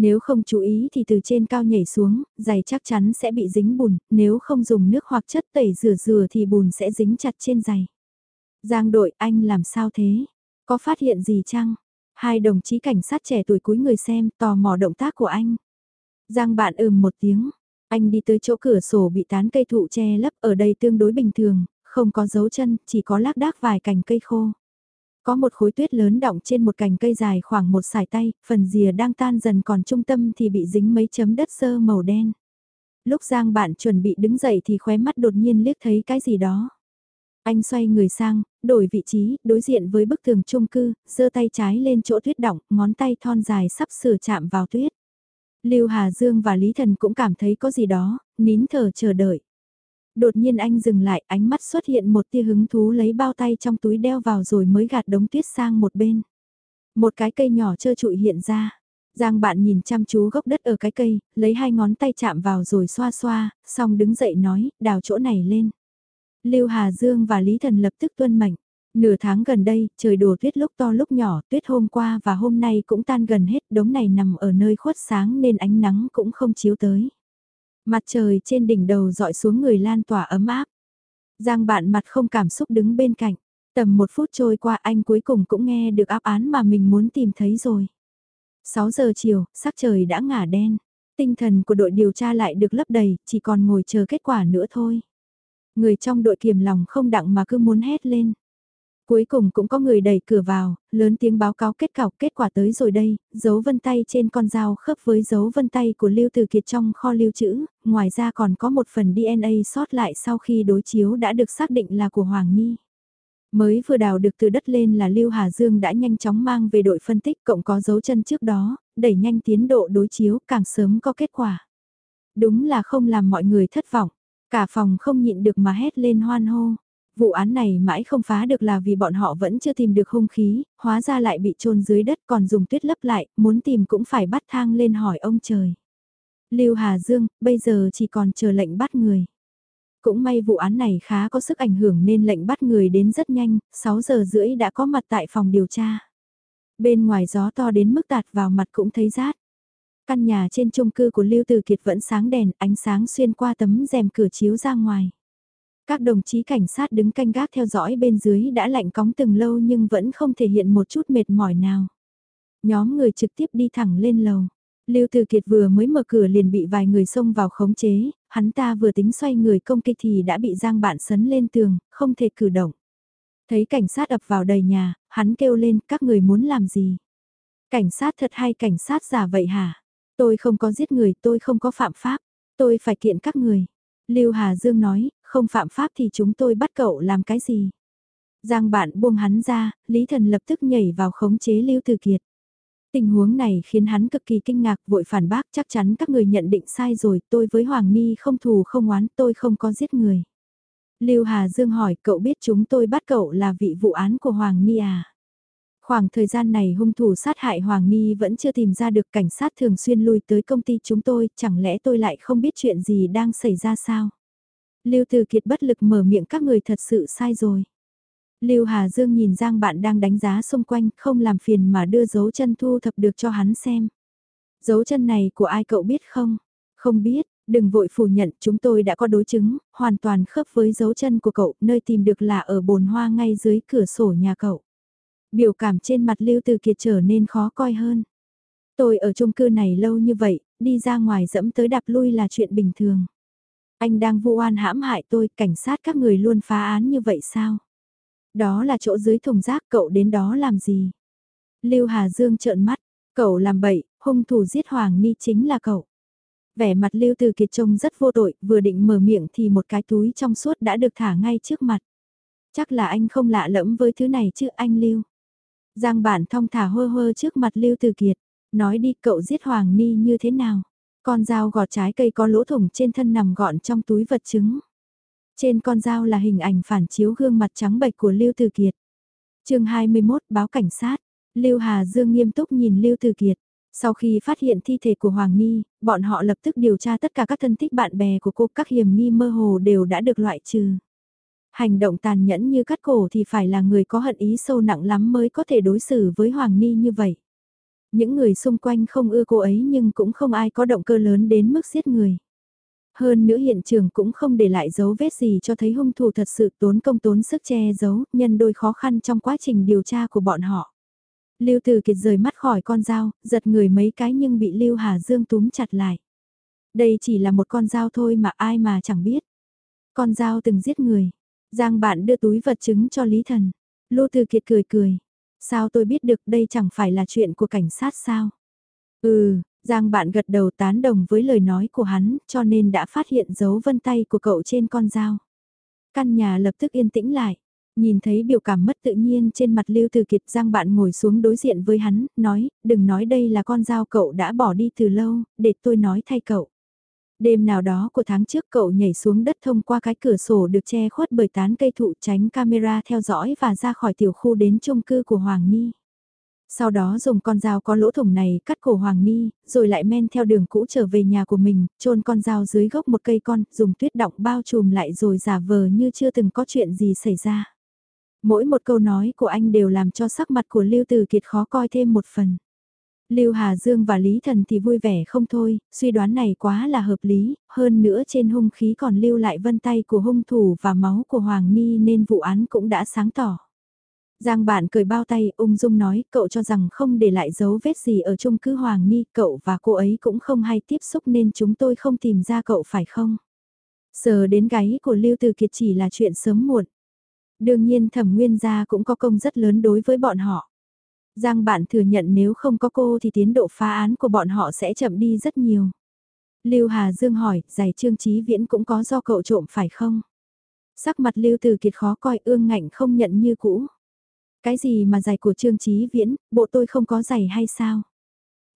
Nếu không chú ý thì từ trên cao nhảy xuống, giày chắc chắn sẽ bị dính bùn, nếu không dùng nước hoặc chất tẩy rửa rửa thì bùn sẽ dính chặt trên giày. Giang đội anh làm sao thế? Có phát hiện gì chăng? Hai đồng chí cảnh sát trẻ tuổi cuối người xem tò mò động tác của anh. Giang bạn ừm một tiếng, anh đi tới chỗ cửa sổ bị tán cây thụ che lấp ở đây tương đối bình thường, không có dấu chân, chỉ có lác đác vài cành cây khô. Có một khối tuyết lớn đọng trên một cành cây dài khoảng một sải tay, phần rìa đang tan dần còn trung tâm thì bị dính mấy chấm đất sơ màu đen. Lúc Giang bạn chuẩn bị đứng dậy thì khóe mắt đột nhiên liếc thấy cái gì đó. Anh xoay người sang, đổi vị trí, đối diện với bức tường chung cư, giơ tay trái lên chỗ tuyết động, ngón tay thon dài sắp sửa chạm vào tuyết. Lưu Hà Dương và Lý Thần cũng cảm thấy có gì đó, nín thở chờ đợi. Đột nhiên anh dừng lại, ánh mắt xuất hiện một tia hứng thú lấy bao tay trong túi đeo vào rồi mới gạt đống tuyết sang một bên. Một cái cây nhỏ trơ trụi hiện ra. Giang bạn nhìn chăm chú gốc đất ở cái cây, lấy hai ngón tay chạm vào rồi xoa xoa, xong đứng dậy nói, đào chỗ này lên. Lưu Hà Dương và Lý Thần lập tức tuân mệnh. Nửa tháng gần đây, trời đổ tuyết lúc to lúc nhỏ, tuyết hôm qua và hôm nay cũng tan gần hết, đống này nằm ở nơi khuất sáng nên ánh nắng cũng không chiếu tới. Mặt trời trên đỉnh đầu dọi xuống người lan tỏa ấm áp. Giang bạn mặt không cảm xúc đứng bên cạnh. Tầm một phút trôi qua anh cuối cùng cũng nghe được áp án mà mình muốn tìm thấy rồi. 6 giờ chiều, sắc trời đã ngả đen. Tinh thần của đội điều tra lại được lấp đầy, chỉ còn ngồi chờ kết quả nữa thôi. Người trong đội kiềm lòng không đặng mà cứ muốn hét lên. Cuối cùng cũng có người đẩy cửa vào, lớn tiếng báo cáo kết cọc kết quả tới rồi đây, dấu vân tay trên con dao khớp với dấu vân tay của Lưu Từ Kiệt trong kho lưu trữ, ngoài ra còn có một phần DNA sót lại sau khi đối chiếu đã được xác định là của Hoàng Nhi. Mới vừa đào được từ đất lên là Lưu Hà Dương đã nhanh chóng mang về đội phân tích cộng có dấu chân trước đó, đẩy nhanh tiến độ đối chiếu càng sớm có kết quả. Đúng là không làm mọi người thất vọng, cả phòng không nhịn được mà hét lên hoan hô. Vụ án này mãi không phá được là vì bọn họ vẫn chưa tìm được hung khí, hóa ra lại bị chôn dưới đất còn dùng tuyết lấp lại, muốn tìm cũng phải bắt thang lên hỏi ông trời. Lưu Hà Dương, bây giờ chỉ còn chờ lệnh bắt người. Cũng may vụ án này khá có sức ảnh hưởng nên lệnh bắt người đến rất nhanh, 6 giờ rưỡi đã có mặt tại phòng điều tra. Bên ngoài gió to đến mức tạt vào mặt cũng thấy rát. Căn nhà trên chung cư của Lưu Từ Kiệt vẫn sáng đèn, ánh sáng xuyên qua tấm rèm cửa chiếu ra ngoài. Các đồng chí cảnh sát đứng canh gác theo dõi bên dưới đã lạnh cóng từng lâu nhưng vẫn không thể hiện một chút mệt mỏi nào. Nhóm người trực tiếp đi thẳng lên lầu. Lưu Từ Kiệt vừa mới mở cửa liền bị vài người xông vào khống chế, hắn ta vừa tính xoay người công kích thì đã bị Giang Bạn sấn lên tường, không thể cử động. Thấy cảnh sát ập vào đầy nhà, hắn kêu lên các người muốn làm gì? Cảnh sát thật hay cảnh sát giả vậy hả? Tôi không có giết người, tôi không có phạm pháp, tôi phải kiện các người. Lưu Hà Dương nói, không phạm pháp thì chúng tôi bắt cậu làm cái gì? Giang bạn buông hắn ra, Lý Thần lập tức nhảy vào khống chế Lưu Từ Kiệt. Tình huống này khiến hắn cực kỳ kinh ngạc vội phản bác chắc chắn các người nhận định sai rồi, tôi với Hoàng Ni không thù không oán, tôi không có giết người. Lưu Hà Dương hỏi cậu biết chúng tôi bắt cậu là vị vụ án của Hoàng Ni à? Khoảng thời gian này hung thủ sát hại Hoàng Ni vẫn chưa tìm ra được cảnh sát thường xuyên lui tới công ty chúng tôi, chẳng lẽ tôi lại không biết chuyện gì đang xảy ra sao? Lưu Từ Kiệt bất lực mở miệng các người thật sự sai rồi. Lưu Hà Dương nhìn Giang bạn đang đánh giá xung quanh, không làm phiền mà đưa dấu chân thu thập được cho hắn xem. Dấu chân này của ai cậu biết không? Không biết, đừng vội phủ nhận, chúng tôi đã có đối chứng, hoàn toàn khớp với dấu chân của cậu, nơi tìm được là ở bồn hoa ngay dưới cửa sổ nhà cậu. Biểu cảm trên mặt Lưu Từ Kiệt trở nên khó coi hơn. Tôi ở chung cư này lâu như vậy, đi ra ngoài dẫm tới đạp lui là chuyện bình thường. Anh đang vu oan hãm hại tôi, cảnh sát các người luôn phá án như vậy sao? Đó là chỗ dưới thùng rác cậu đến đó làm gì? Lưu Hà Dương trợn mắt, cậu làm bậy, hung thủ giết Hoàng Ni chính là cậu. Vẻ mặt Lưu Từ Kiệt trông rất vô tội, vừa định mở miệng thì một cái túi trong suốt đã được thả ngay trước mặt. Chắc là anh không lạ lẫm với thứ này chứ anh Lưu. Giang bản thong thả hơ hơ trước mặt Lưu Từ Kiệt, nói đi cậu giết Hoàng Ni như thế nào? Con dao gọt trái cây có lỗ thủng trên thân nằm gọn trong túi vật chứng. Trên con dao là hình ảnh phản chiếu gương mặt trắng bệch của Lưu Từ Kiệt. chương 21 báo cảnh sát, Lưu Hà Dương nghiêm túc nhìn Lưu Từ Kiệt. Sau khi phát hiện thi thể của Hoàng Ni, bọn họ lập tức điều tra tất cả các thân thích bạn bè của cô, các hiểm nghi mơ hồ đều đã được loại trừ. Hành động tàn nhẫn như cắt cổ thì phải là người có hận ý sâu nặng lắm mới có thể đối xử với Hoàng Ni như vậy. Những người xung quanh không ưa cô ấy nhưng cũng không ai có động cơ lớn đến mức giết người. Hơn nữa hiện trường cũng không để lại dấu vết gì cho thấy hung thủ thật sự tốn công tốn sức che giấu, nhân đôi khó khăn trong quá trình điều tra của bọn họ. Lưu Từ Kiệt rời mắt khỏi con dao, giật người mấy cái nhưng bị Lưu Hà Dương túm chặt lại. Đây chỉ là một con dao thôi mà ai mà chẳng biết. Con dao từng giết người. Giang bạn đưa túi vật chứng cho Lý Thần. Lưu Từ Kiệt cười cười. Sao tôi biết được đây chẳng phải là chuyện của cảnh sát sao? Ừ, Giang bạn gật đầu tán đồng với lời nói của hắn, cho nên đã phát hiện dấu vân tay của cậu trên con dao. Căn nhà lập tức yên tĩnh lại. Nhìn thấy biểu cảm mất tự nhiên trên mặt Lưu Từ Kiệt Giang bạn ngồi xuống đối diện với hắn, nói, đừng nói đây là con dao cậu đã bỏ đi từ lâu, để tôi nói thay cậu. Đêm nào đó của tháng trước cậu nhảy xuống đất thông qua cái cửa sổ được che khuất bởi tán cây thụ tránh camera theo dõi và ra khỏi tiểu khu đến chung cư của Hoàng Ni. Sau đó dùng con dao có lỗ thủng này cắt cổ Hoàng Ni, rồi lại men theo đường cũ trở về nhà của mình, chôn con dao dưới gốc một cây con, dùng tuyết động bao trùm lại rồi giả vờ như chưa từng có chuyện gì xảy ra. Mỗi một câu nói của anh đều làm cho sắc mặt của Lưu Từ Kiệt khó coi thêm một phần. Lưu Hà Dương và Lý Thần thì vui vẻ không thôi, suy đoán này quá là hợp lý, hơn nữa trên hung khí còn lưu lại vân tay của hung thủ và máu của Hoàng Ni nên vụ án cũng đã sáng tỏ. Giang bạn cười bao tay, ung dung nói, cậu cho rằng không để lại dấu vết gì ở chung cư Hoàng Ni, cậu và cô ấy cũng không hay tiếp xúc nên chúng tôi không tìm ra cậu phải không? Sờ đến gáy của Lưu Từ Kiệt chỉ là chuyện sớm muộn. Đương nhiên thẩm nguyên gia cũng có công rất lớn đối với bọn họ. Giang bạn thừa nhận nếu không có cô thì tiến độ phá án của bọn họ sẽ chậm đi rất nhiều. Lưu Hà Dương hỏi, giải trương trí viễn cũng có do cậu trộm phải không? Sắc mặt Lưu Từ Kiệt khó coi ương ngạnh không nhận như cũ. Cái gì mà giày của Trương Chí Viễn, bộ tôi không có giày hay sao?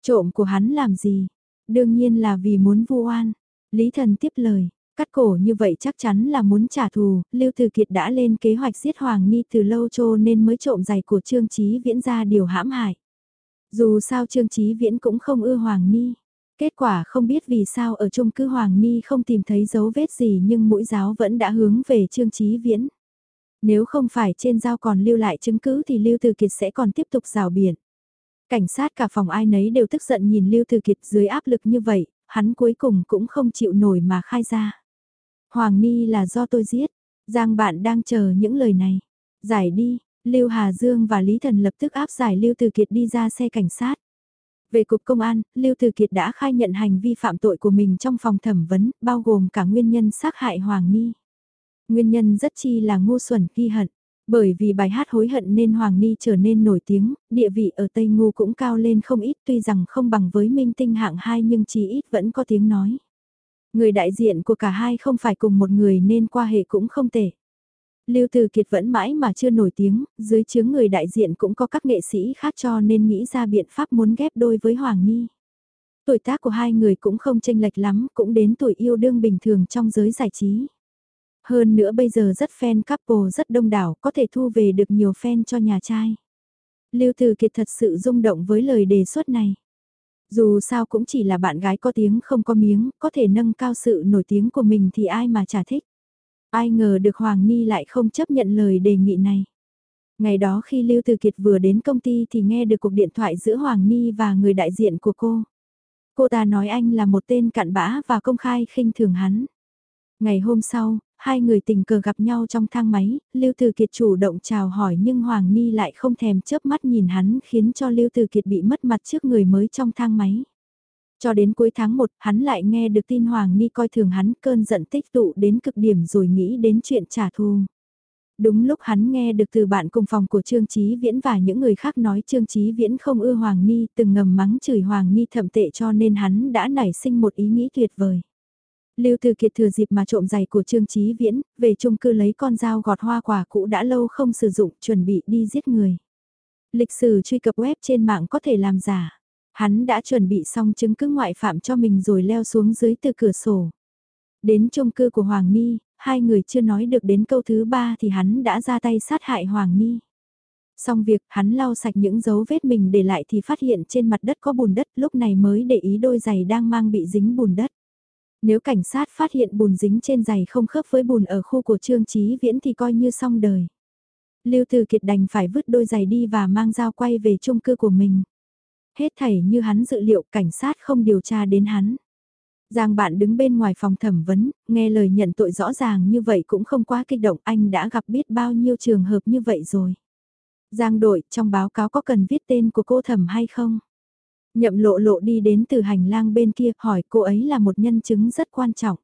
Trộm của hắn làm gì? Đương nhiên là vì muốn vu oan. Lý Thần tiếp lời, cắt cổ như vậy chắc chắn là muốn trả thù, Lưu Từ Kiệt đã lên kế hoạch giết Hoàng Nhi từ lâu cho nên mới trộm giày của Trương Chí Viễn ra điều hãm hại. Dù sao Trương Chí Viễn cũng không ưa Hoàng Nhi. Kết quả không biết vì sao ở chung cư Hoàng Ni không tìm thấy dấu vết gì nhưng mũi giáo vẫn đã hướng về Trương Chí Viễn. Nếu không phải trên dao còn lưu lại chứng cứ thì Lưu Từ Kiệt sẽ còn tiếp tục rào biển. Cảnh sát cả phòng ai nấy đều tức giận nhìn Lưu Từ Kiệt dưới áp lực như vậy, hắn cuối cùng cũng không chịu nổi mà khai ra. Hoàng Ni là do tôi giết, Giang bạn đang chờ những lời này. Giải đi, Lưu Hà Dương và Lý Thần lập tức áp giải Lưu Từ Kiệt đi ra xe cảnh sát. Về cục công an, Lưu Từ Kiệt đã khai nhận hành vi phạm tội của mình trong phòng thẩm vấn, bao gồm cả nguyên nhân sát hại Hoàng Ni. Nguyên nhân rất chi là ngu xuẩn ghi hận. Bởi vì bài hát hối hận nên Hoàng Ni trở nên nổi tiếng, địa vị ở Tây Ngu cũng cao lên không ít tuy rằng không bằng với minh tinh hạng 2 nhưng chỉ ít vẫn có tiếng nói. Người đại diện của cả hai không phải cùng một người nên qua hệ cũng không tệ. Lưu Từ Kiệt vẫn mãi mà chưa nổi tiếng, dưới chướng người đại diện cũng có các nghệ sĩ khác cho nên nghĩ ra biện pháp muốn ghép đôi với Hoàng Nhi. Tuổi tác của hai người cũng không chênh lệch lắm, cũng đến tuổi yêu đương bình thường trong giới giải trí. Hơn nữa bây giờ rất fan couple rất đông đảo, có thể thu về được nhiều fan cho nhà trai. Lưu Từ Kiệt thật sự rung động với lời đề xuất này. Dù sao cũng chỉ là bạn gái có tiếng không có miếng, có thể nâng cao sự nổi tiếng của mình thì ai mà chả thích. Ai ngờ được Hoàng Ni lại không chấp nhận lời đề nghị này. Ngày đó khi Lưu Từ Kiệt vừa đến công ty thì nghe được cuộc điện thoại giữa Hoàng Ni và người đại diện của cô. Cô ta nói anh là một tên cặn bã và công khai khinh thường hắn. Ngày hôm sau, hai người tình cờ gặp nhau trong thang máy, Lưu Từ Kiệt chủ động chào hỏi nhưng Hoàng Ni lại không thèm chớp mắt nhìn hắn khiến cho Lưu Từ Kiệt bị mất mặt trước người mới trong thang máy. Cho đến cuối tháng 1, hắn lại nghe được tin Hoàng Ni coi thường hắn cơn giận tích tụ đến cực điểm rồi nghĩ đến chuyện trả thù. Đúng lúc hắn nghe được từ bạn cùng phòng của Trương Chí Viễn và những người khác nói Trương Chí Viễn không ưa Hoàng Ni từng ngầm mắng chửi Hoàng Ni thậm tệ cho nên hắn đã nảy sinh một ý nghĩ tuyệt vời. Lưu Từ Kiệt thừa dịp mà trộm giày của Trương Chí Viễn, về chung cư lấy con dao gọt hoa quả cũ đã lâu không sử dụng, chuẩn bị đi giết người. Lịch sử truy cập web trên mạng có thể làm giả. Hắn đã chuẩn bị xong chứng cứ ngoại phạm cho mình rồi leo xuống dưới từ cửa sổ. Đến chung cư của Hoàng Ni, hai người chưa nói được đến câu thứ ba thì hắn đã ra tay sát hại Hoàng Ni. Xong việc hắn lau sạch những dấu vết mình để lại thì phát hiện trên mặt đất có bùn đất lúc này mới để ý đôi giày đang mang bị dính bùn đất. Nếu cảnh sát phát hiện bùn dính trên giày không khớp với bùn ở khu của Trương Chí Viễn thì coi như xong đời. Lưu Từ Kiệt đành phải vứt đôi giày đi và mang dao quay về chung cư của mình. Hết thảy như hắn dự liệu cảnh sát không điều tra đến hắn. Giang bạn đứng bên ngoài phòng thẩm vấn, nghe lời nhận tội rõ ràng như vậy cũng không quá kích động anh đã gặp biết bao nhiêu trường hợp như vậy rồi. Giang đội trong báo cáo có cần viết tên của cô thẩm hay không? Nhậm lộ lộ đi đến từ hành lang bên kia hỏi cô ấy là một nhân chứng rất quan trọng.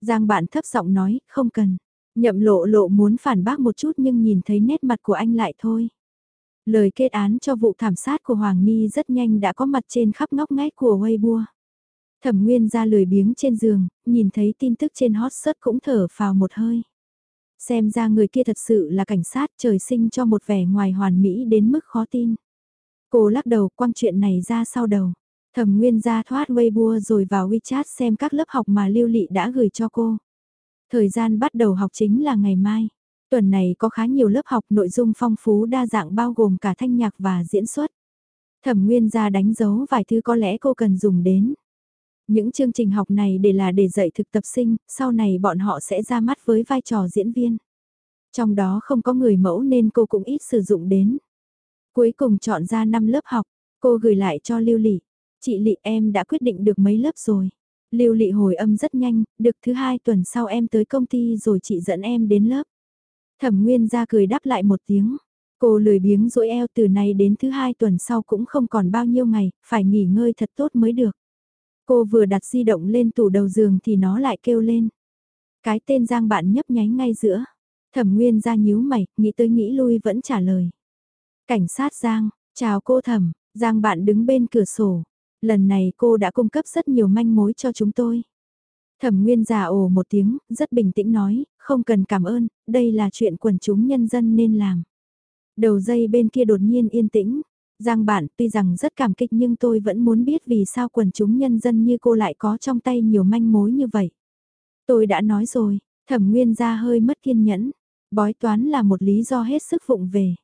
Giang bạn thấp giọng nói, không cần. Nhậm lộ lộ muốn phản bác một chút nhưng nhìn thấy nét mặt của anh lại thôi. Lời kết án cho vụ thảm sát của Hoàng Ni rất nhanh đã có mặt trên khắp ngóc ngách của Weibo. Thẩm Nguyên ra lười biếng trên giường, nhìn thấy tin tức trên hot search cũng thở phào một hơi. Xem ra người kia thật sự là cảnh sát trời sinh cho một vẻ ngoài hoàn mỹ đến mức khó tin. Cô lắc đầu quăng chuyện này ra sau đầu. Thẩm Nguyên ra thoát Weibo rồi vào WeChat xem các lớp học mà Lưu Lị đã gửi cho cô. Thời gian bắt đầu học chính là ngày mai. Tuần này có khá nhiều lớp học nội dung phong phú đa dạng bao gồm cả thanh nhạc và diễn xuất. Thẩm Nguyên ra đánh dấu vài thứ có lẽ cô cần dùng đến. Những chương trình học này để là để dạy thực tập sinh, sau này bọn họ sẽ ra mắt với vai trò diễn viên. Trong đó không có người mẫu nên cô cũng ít sử dụng đến. Cuối cùng chọn ra 5 lớp học, cô gửi lại cho Lưu Lị. Chị Lị em đã quyết định được mấy lớp rồi. Lưu Lị hồi âm rất nhanh, được thứ hai tuần sau em tới công ty rồi chị dẫn em đến lớp. Thẩm Nguyên ra cười đáp lại một tiếng. Cô lười biếng rỗi eo từ nay đến thứ hai tuần sau cũng không còn bao nhiêu ngày, phải nghỉ ngơi thật tốt mới được. Cô vừa đặt di động lên tủ đầu giường thì nó lại kêu lên. Cái tên Giang bạn nhấp nháy ngay giữa. Thẩm Nguyên ra nhíu mày, nghĩ tới nghĩ lui vẫn trả lời. Cảnh sát Giang, chào cô Thẩm, Giang bạn đứng bên cửa sổ. Lần này cô đã cung cấp rất nhiều manh mối cho chúng tôi. Thẩm Nguyên già ồ một tiếng, rất bình tĩnh nói, không cần cảm ơn, đây là chuyện quần chúng nhân dân nên làm. Đầu dây bên kia đột nhiên yên tĩnh. Giang bạn tuy rằng rất cảm kích nhưng tôi vẫn muốn biết vì sao quần chúng nhân dân như cô lại có trong tay nhiều manh mối như vậy. Tôi đã nói rồi, thẩm nguyên ra hơi mất kiên nhẫn. Bói toán là một lý do hết sức vụng về.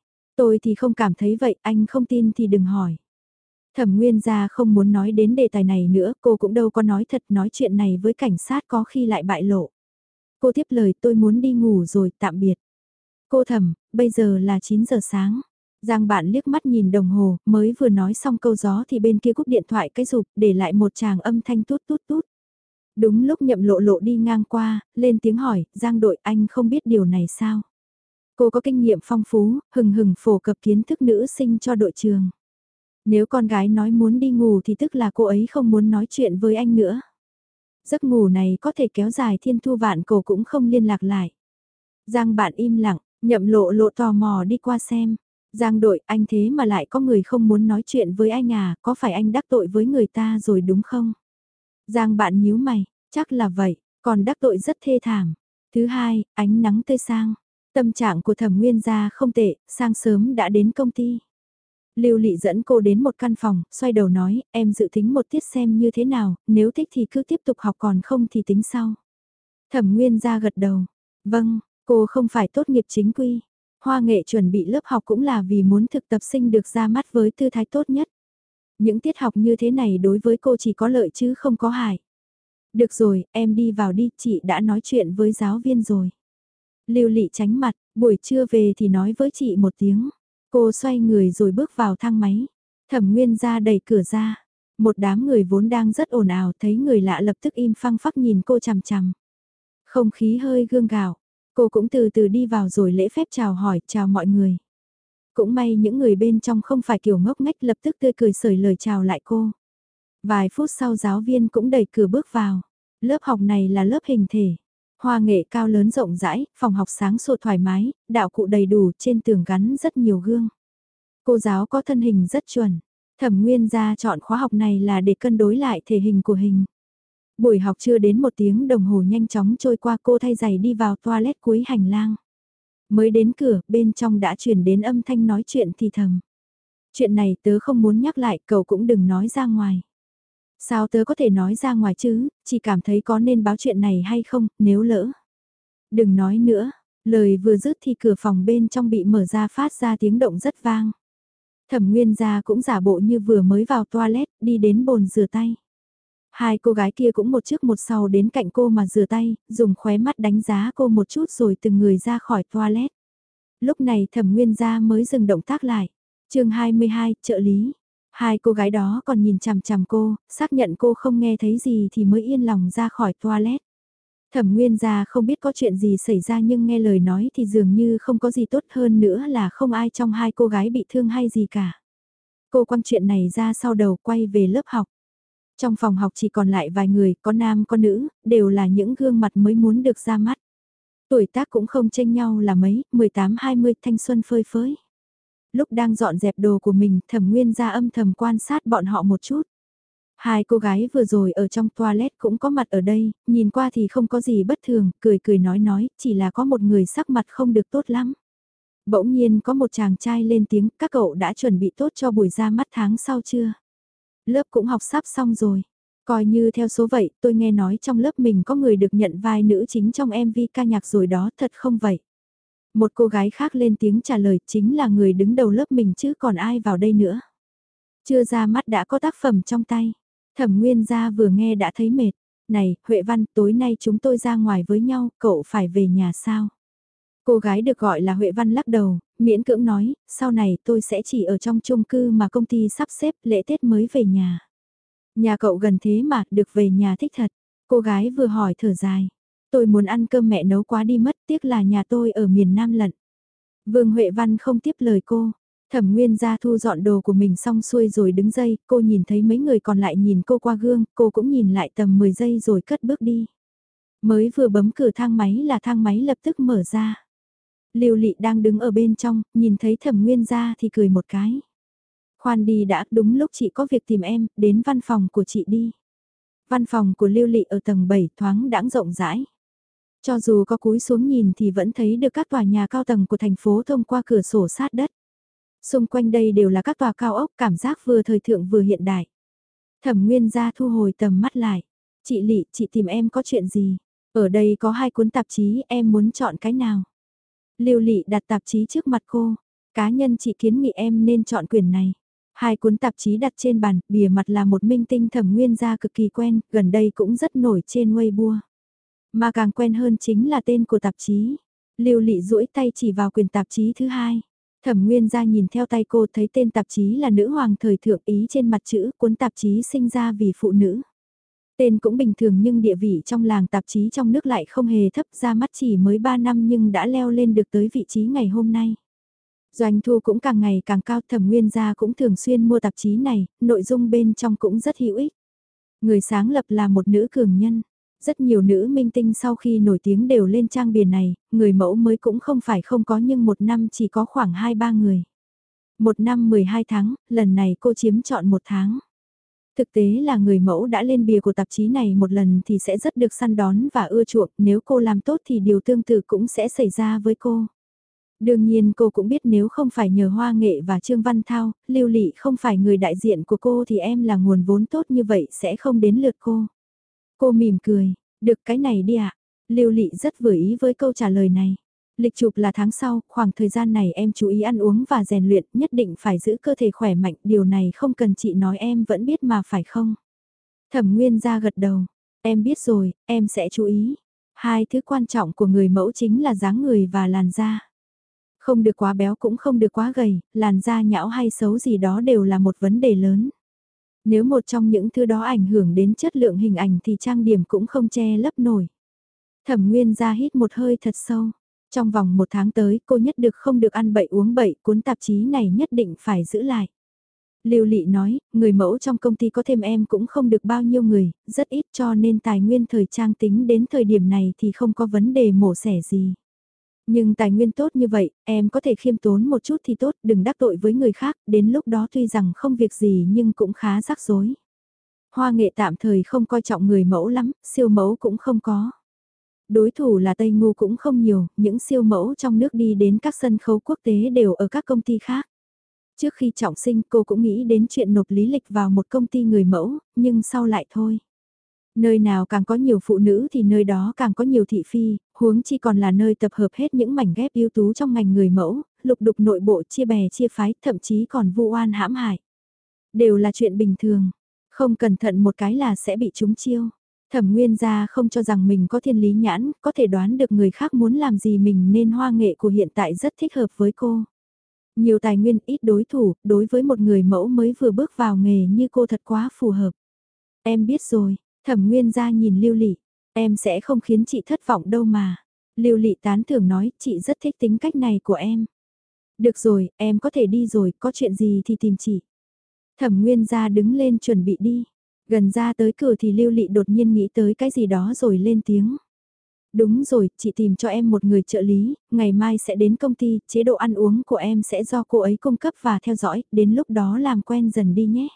Tôi thì không cảm thấy vậy, anh không tin thì đừng hỏi. Thẩm Nguyên gia không muốn nói đến đề tài này nữa, cô cũng đâu có nói thật nói chuyện này với cảnh sát có khi lại bại lộ. Cô tiếp lời tôi muốn đi ngủ rồi, tạm biệt. Cô thẩm, bây giờ là 9 giờ sáng. Giang bạn liếc mắt nhìn đồng hồ, mới vừa nói xong câu gió thì bên kia cúp điện thoại cái rụp, để lại một tràng âm thanh tút tút tút. Đúng lúc nhậm lộ lộ đi ngang qua, lên tiếng hỏi, Giang đội anh không biết điều này sao? Cô có kinh nghiệm phong phú, hừng hừng phổ cập kiến thức nữ sinh cho đội trường. Nếu con gái nói muốn đi ngủ thì tức là cô ấy không muốn nói chuyện với anh nữa. Giấc ngủ này có thể kéo dài thiên thu vạn cổ cũng không liên lạc lại. Giang bạn im lặng, nhậm lộ lộ tò mò đi qua xem. Giang đội anh thế mà lại có người không muốn nói chuyện với anh à, có phải anh đắc tội với người ta rồi đúng không? Giang bạn nhíu mày, chắc là vậy, còn đắc tội rất thê thảm. Thứ hai, ánh nắng tươi sang. Tâm trạng của thẩm nguyên gia không tệ, sang sớm đã đến công ty. Lưu Lị dẫn cô đến một căn phòng, xoay đầu nói, em dự tính một tiết xem như thế nào, nếu thích thì cứ tiếp tục học còn không thì tính sau. Thẩm Nguyên ra gật đầu, vâng, cô không phải tốt nghiệp chính quy. Hoa nghệ chuẩn bị lớp học cũng là vì muốn thực tập sinh được ra mắt với tư thái tốt nhất. Những tiết học như thế này đối với cô chỉ có lợi chứ không có hại. Được rồi, em đi vào đi, chị đã nói chuyện với giáo viên rồi. Lưu Lị tránh mặt, buổi trưa về thì nói với chị một tiếng. Cô xoay người rồi bước vào thang máy. Thẩm Nguyên ra đẩy cửa ra. Một đám người vốn đang rất ồn ào thấy người lạ lập tức im phăng phắc nhìn cô chằm chằm. Không khí hơi gương gạo. Cô cũng từ từ đi vào rồi lễ phép chào hỏi chào mọi người. Cũng may những người bên trong không phải kiểu ngốc ngách lập tức tươi cười sởi lời chào lại cô. Vài phút sau giáo viên cũng đẩy cửa bước vào. Lớp học này là lớp hình thể. Hoa nghệ cao lớn rộng rãi, phòng học sáng sủa thoải mái, đạo cụ đầy đủ, trên tường gắn rất nhiều gương. Cô giáo có thân hình rất chuẩn. Thẩm Nguyên ra chọn khóa học này là để cân đối lại thể hình của hình. Buổi học chưa đến một tiếng đồng hồ nhanh chóng trôi qua cô thay giày đi vào toilet cuối hành lang. Mới đến cửa, bên trong đã chuyển đến âm thanh nói chuyện thì thầm. Chuyện này tớ không muốn nhắc lại, cậu cũng đừng nói ra ngoài. Sao tớ có thể nói ra ngoài chứ, chỉ cảm thấy có nên báo chuyện này hay không, nếu lỡ. Đừng nói nữa, lời vừa dứt thì cửa phòng bên trong bị mở ra phát ra tiếng động rất vang. Thẩm Nguyên gia cũng giả bộ như vừa mới vào toilet, đi đến bồn rửa tay. Hai cô gái kia cũng một trước một sau đến cạnh cô mà rửa tay, dùng khóe mắt đánh giá cô một chút rồi từng người ra khỏi toilet. Lúc này thẩm nguyên gia mới dừng động tác lại. chương 22, trợ lý. Hai cô gái đó còn nhìn chằm chằm cô, xác nhận cô không nghe thấy gì thì mới yên lòng ra khỏi toilet. Thẩm Nguyên gia không biết có chuyện gì xảy ra nhưng nghe lời nói thì dường như không có gì tốt hơn nữa là không ai trong hai cô gái bị thương hay gì cả. Cô quăng chuyện này ra sau đầu quay về lớp học. Trong phòng học chỉ còn lại vài người, có nam có nữ, đều là những gương mặt mới muốn được ra mắt. Tuổi tác cũng không chênh nhau là mấy, 18-20 thanh xuân phơi phới lúc đang dọn dẹp đồ của mình thẩm nguyên ra âm thầm quan sát bọn họ một chút. Hai cô gái vừa rồi ở trong toilet cũng có mặt ở đây, nhìn qua thì không có gì bất thường, cười cười nói nói, chỉ là có một người sắc mặt không được tốt lắm. Bỗng nhiên có một chàng trai lên tiếng, các cậu đã chuẩn bị tốt cho buổi ra mắt tháng sau chưa? Lớp cũng học sắp xong rồi. Coi như theo số vậy, tôi nghe nói trong lớp mình có người được nhận vai nữ chính trong MV ca nhạc rồi đó, thật không vậy? Một cô gái khác lên tiếng trả lời chính là người đứng đầu lớp mình chứ còn ai vào đây nữa. Chưa ra mắt đã có tác phẩm trong tay. Thẩm Nguyên gia vừa nghe đã thấy mệt. Này, Huệ Văn, tối nay chúng tôi ra ngoài với nhau, cậu phải về nhà sao? Cô gái được gọi là Huệ Văn lắc đầu, miễn cưỡng nói, sau này tôi sẽ chỉ ở trong chung cư mà công ty sắp xếp lễ Tết mới về nhà. Nhà cậu gần thế mà, được về nhà thích thật. Cô gái vừa hỏi thở dài. Tôi muốn ăn cơm mẹ nấu quá đi mất, tiếc là nhà tôi ở miền Nam lận. Vương Huệ Văn không tiếp lời cô. Thẩm Nguyên ra thu dọn đồ của mình xong xuôi rồi đứng dây, cô nhìn thấy mấy người còn lại nhìn cô qua gương, cô cũng nhìn lại tầm 10 giây rồi cất bước đi. Mới vừa bấm cửa thang máy là thang máy lập tức mở ra. Lưu Lị đang đứng ở bên trong, nhìn thấy Thẩm Nguyên ra thì cười một cái. Khoan đi đã, đúng lúc chị có việc tìm em, đến văn phòng của chị đi. Văn phòng của Lưu Lị ở tầng 7 thoáng đãng rộng rãi. Cho dù có cúi xuống nhìn thì vẫn thấy được các tòa nhà cao tầng của thành phố thông qua cửa sổ sát đất. Xung quanh đây đều là các tòa cao ốc cảm giác vừa thời thượng vừa hiện đại. Thẩm Nguyên ra thu hồi tầm mắt lại. Chị Lị, chị tìm em có chuyện gì? Ở đây có hai cuốn tạp chí, em muốn chọn cái nào? Lưu Lị đặt tạp chí trước mặt cô. Cá nhân chị kiến nghị em nên chọn quyển này. Hai cuốn tạp chí đặt trên bàn, bìa mặt là một minh tinh thẩm nguyên gia cực kỳ quen, gần đây cũng rất nổi trên Weibo. Mà càng quen hơn chính là tên của tạp chí. Lưu Lị duỗi tay chỉ vào quyển tạp chí thứ hai. Thẩm Nguyên gia nhìn theo tay cô thấy tên tạp chí là nữ hoàng thời thượng ý trên mặt chữ cuốn tạp chí sinh ra vì phụ nữ. Tên cũng bình thường nhưng địa vị trong làng tạp chí trong nước lại không hề thấp ra mắt chỉ mới 3 năm nhưng đã leo lên được tới vị trí ngày hôm nay. Doanh thu cũng càng ngày càng cao thẩm nguyên gia cũng thường xuyên mua tạp chí này, nội dung bên trong cũng rất hữu ích. Người sáng lập là một nữ cường nhân. Rất nhiều nữ minh tinh sau khi nổi tiếng đều lên trang bìa này, người mẫu mới cũng không phải không có nhưng một năm chỉ có khoảng 2-3 người. Một năm 12 tháng, lần này cô chiếm chọn một tháng. Thực tế là người mẫu đã lên bìa của tạp chí này một lần thì sẽ rất được săn đón và ưa chuộng, nếu cô làm tốt thì điều tương tự cũng sẽ xảy ra với cô. Đương nhiên cô cũng biết nếu không phải nhờ Hoa Nghệ và Trương Văn Thao, Lưu Lị không phải người đại diện của cô thì em là nguồn vốn tốt như vậy sẽ không đến lượt cô. Cô mỉm cười, được cái này đi ạ. À? Lưu Lị rất vừa ý với câu trả lời này. Lịch chụp là tháng sau, khoảng thời gian này em chú ý ăn uống và rèn luyện, nhất định phải giữ cơ thể khỏe mạnh, điều này không cần chị nói em vẫn biết mà phải không? Thẩm Nguyên ra gật đầu, em biết rồi, em sẽ chú ý. Hai thứ quan trọng của người mẫu chính là dáng người và làn da. Không được quá béo cũng không được quá gầy, làn da nhão hay xấu gì đó đều là một vấn đề lớn. Nếu một trong những thứ đó ảnh hưởng đến chất lượng hình ảnh thì trang điểm cũng không che lấp nổi. Thẩm Nguyên ra hít một hơi thật sâu. Trong vòng một tháng tới cô nhất được không được ăn bậy uống bậy, cuốn tạp chí này nhất định phải giữ lại. Lưu Lị nói, người mẫu trong công ty có thêm em cũng không được bao nhiêu người, rất ít cho nên tài nguyên thời trang tính đến thời điểm này thì không có vấn đề mổ xẻ gì. Nhưng tài nguyên tốt như vậy, em có thể khiêm tốn một chút thì tốt, đừng đắc tội với người khác, đến lúc đó tuy rằng không việc gì nhưng cũng khá rắc rối. Hoa nghệ tạm thời không coi trọng người mẫu lắm, siêu mẫu cũng không có. Đối thủ là Tây Ngu cũng không nhiều, những siêu mẫu trong nước đi đến các sân khấu quốc tế đều ở các công ty khác. Trước khi trọng sinh cô cũng nghĩ đến chuyện nộp lý lịch vào một công ty người mẫu, nhưng sau lại thôi. Nơi nào càng có nhiều phụ nữ thì nơi đó càng có nhiều thị phi, huống chi còn là nơi tập hợp hết những mảnh ghép ưu tú trong ngành người mẫu, lục đục nội bộ chia bè chia phái, thậm chí còn vu oan hãm hại. Đều là chuyện bình thường, không cẩn thận một cái là sẽ bị trúng chiêu. Thẩm Nguyên gia không cho rằng mình có thiên lý nhãn, có thể đoán được người khác muốn làm gì mình nên hoa nghệ của hiện tại rất thích hợp với cô. Nhiều tài nguyên ít đối thủ, đối với một người mẫu mới vừa bước vào nghề như cô thật quá phù hợp. Em biết rồi, thẩm nguyên gia nhìn lưu lị, em sẽ không khiến chị thất vọng đâu mà. Lưu lị tán thưởng nói, chị rất thích tính cách này của em. Được rồi, em có thể đi rồi, có chuyện gì thì tìm chị. Thẩm nguyên gia đứng lên chuẩn bị đi. Gần ra tới cửa thì Lưu Lị đột nhiên nghĩ tới cái gì đó rồi lên tiếng. Đúng rồi, chị tìm cho em một người trợ lý, ngày mai sẽ đến công ty, chế độ ăn uống của em sẽ do cô ấy cung cấp và theo dõi, đến lúc đó làm quen dần đi nhé.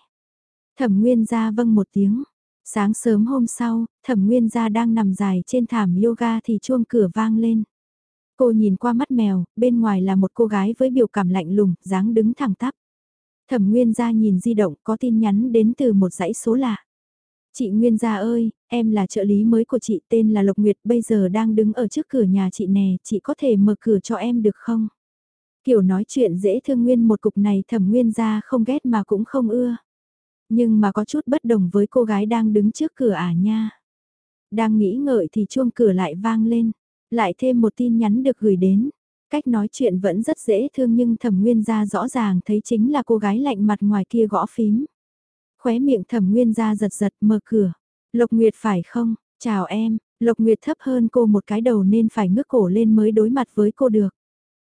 Thẩm Nguyên gia vâng một tiếng. Sáng sớm hôm sau, Thẩm Nguyên gia đang nằm dài trên thảm yoga thì chuông cửa vang lên. Cô nhìn qua mắt mèo, bên ngoài là một cô gái với biểu cảm lạnh lùng, dáng đứng thẳng tắp. Thẩm Nguyên gia nhìn di động có tin nhắn đến từ một dãy số lạ. Chị Nguyên gia ơi, em là trợ lý mới của chị tên là Lộc Nguyệt bây giờ đang đứng ở trước cửa nhà chị nè, chị có thể mở cửa cho em được không? Kiểu nói chuyện dễ thương nguyên một cục này thẩm nguyên gia không ghét mà cũng không ưa. Nhưng mà có chút bất đồng với cô gái đang đứng trước cửa à nha. Đang nghĩ ngợi thì chuông cửa lại vang lên. Lại thêm một tin nhắn được gửi đến. Cách nói chuyện vẫn rất dễ thương nhưng thẩm nguyên gia rõ ràng thấy chính là cô gái lạnh mặt ngoài kia gõ phím. Khóe miệng thẩm nguyên gia giật giật mở cửa. Lộc Nguyệt phải không? Chào em, Lộc Nguyệt thấp hơn cô một cái đầu nên phải ngước cổ lên mới đối mặt với cô được.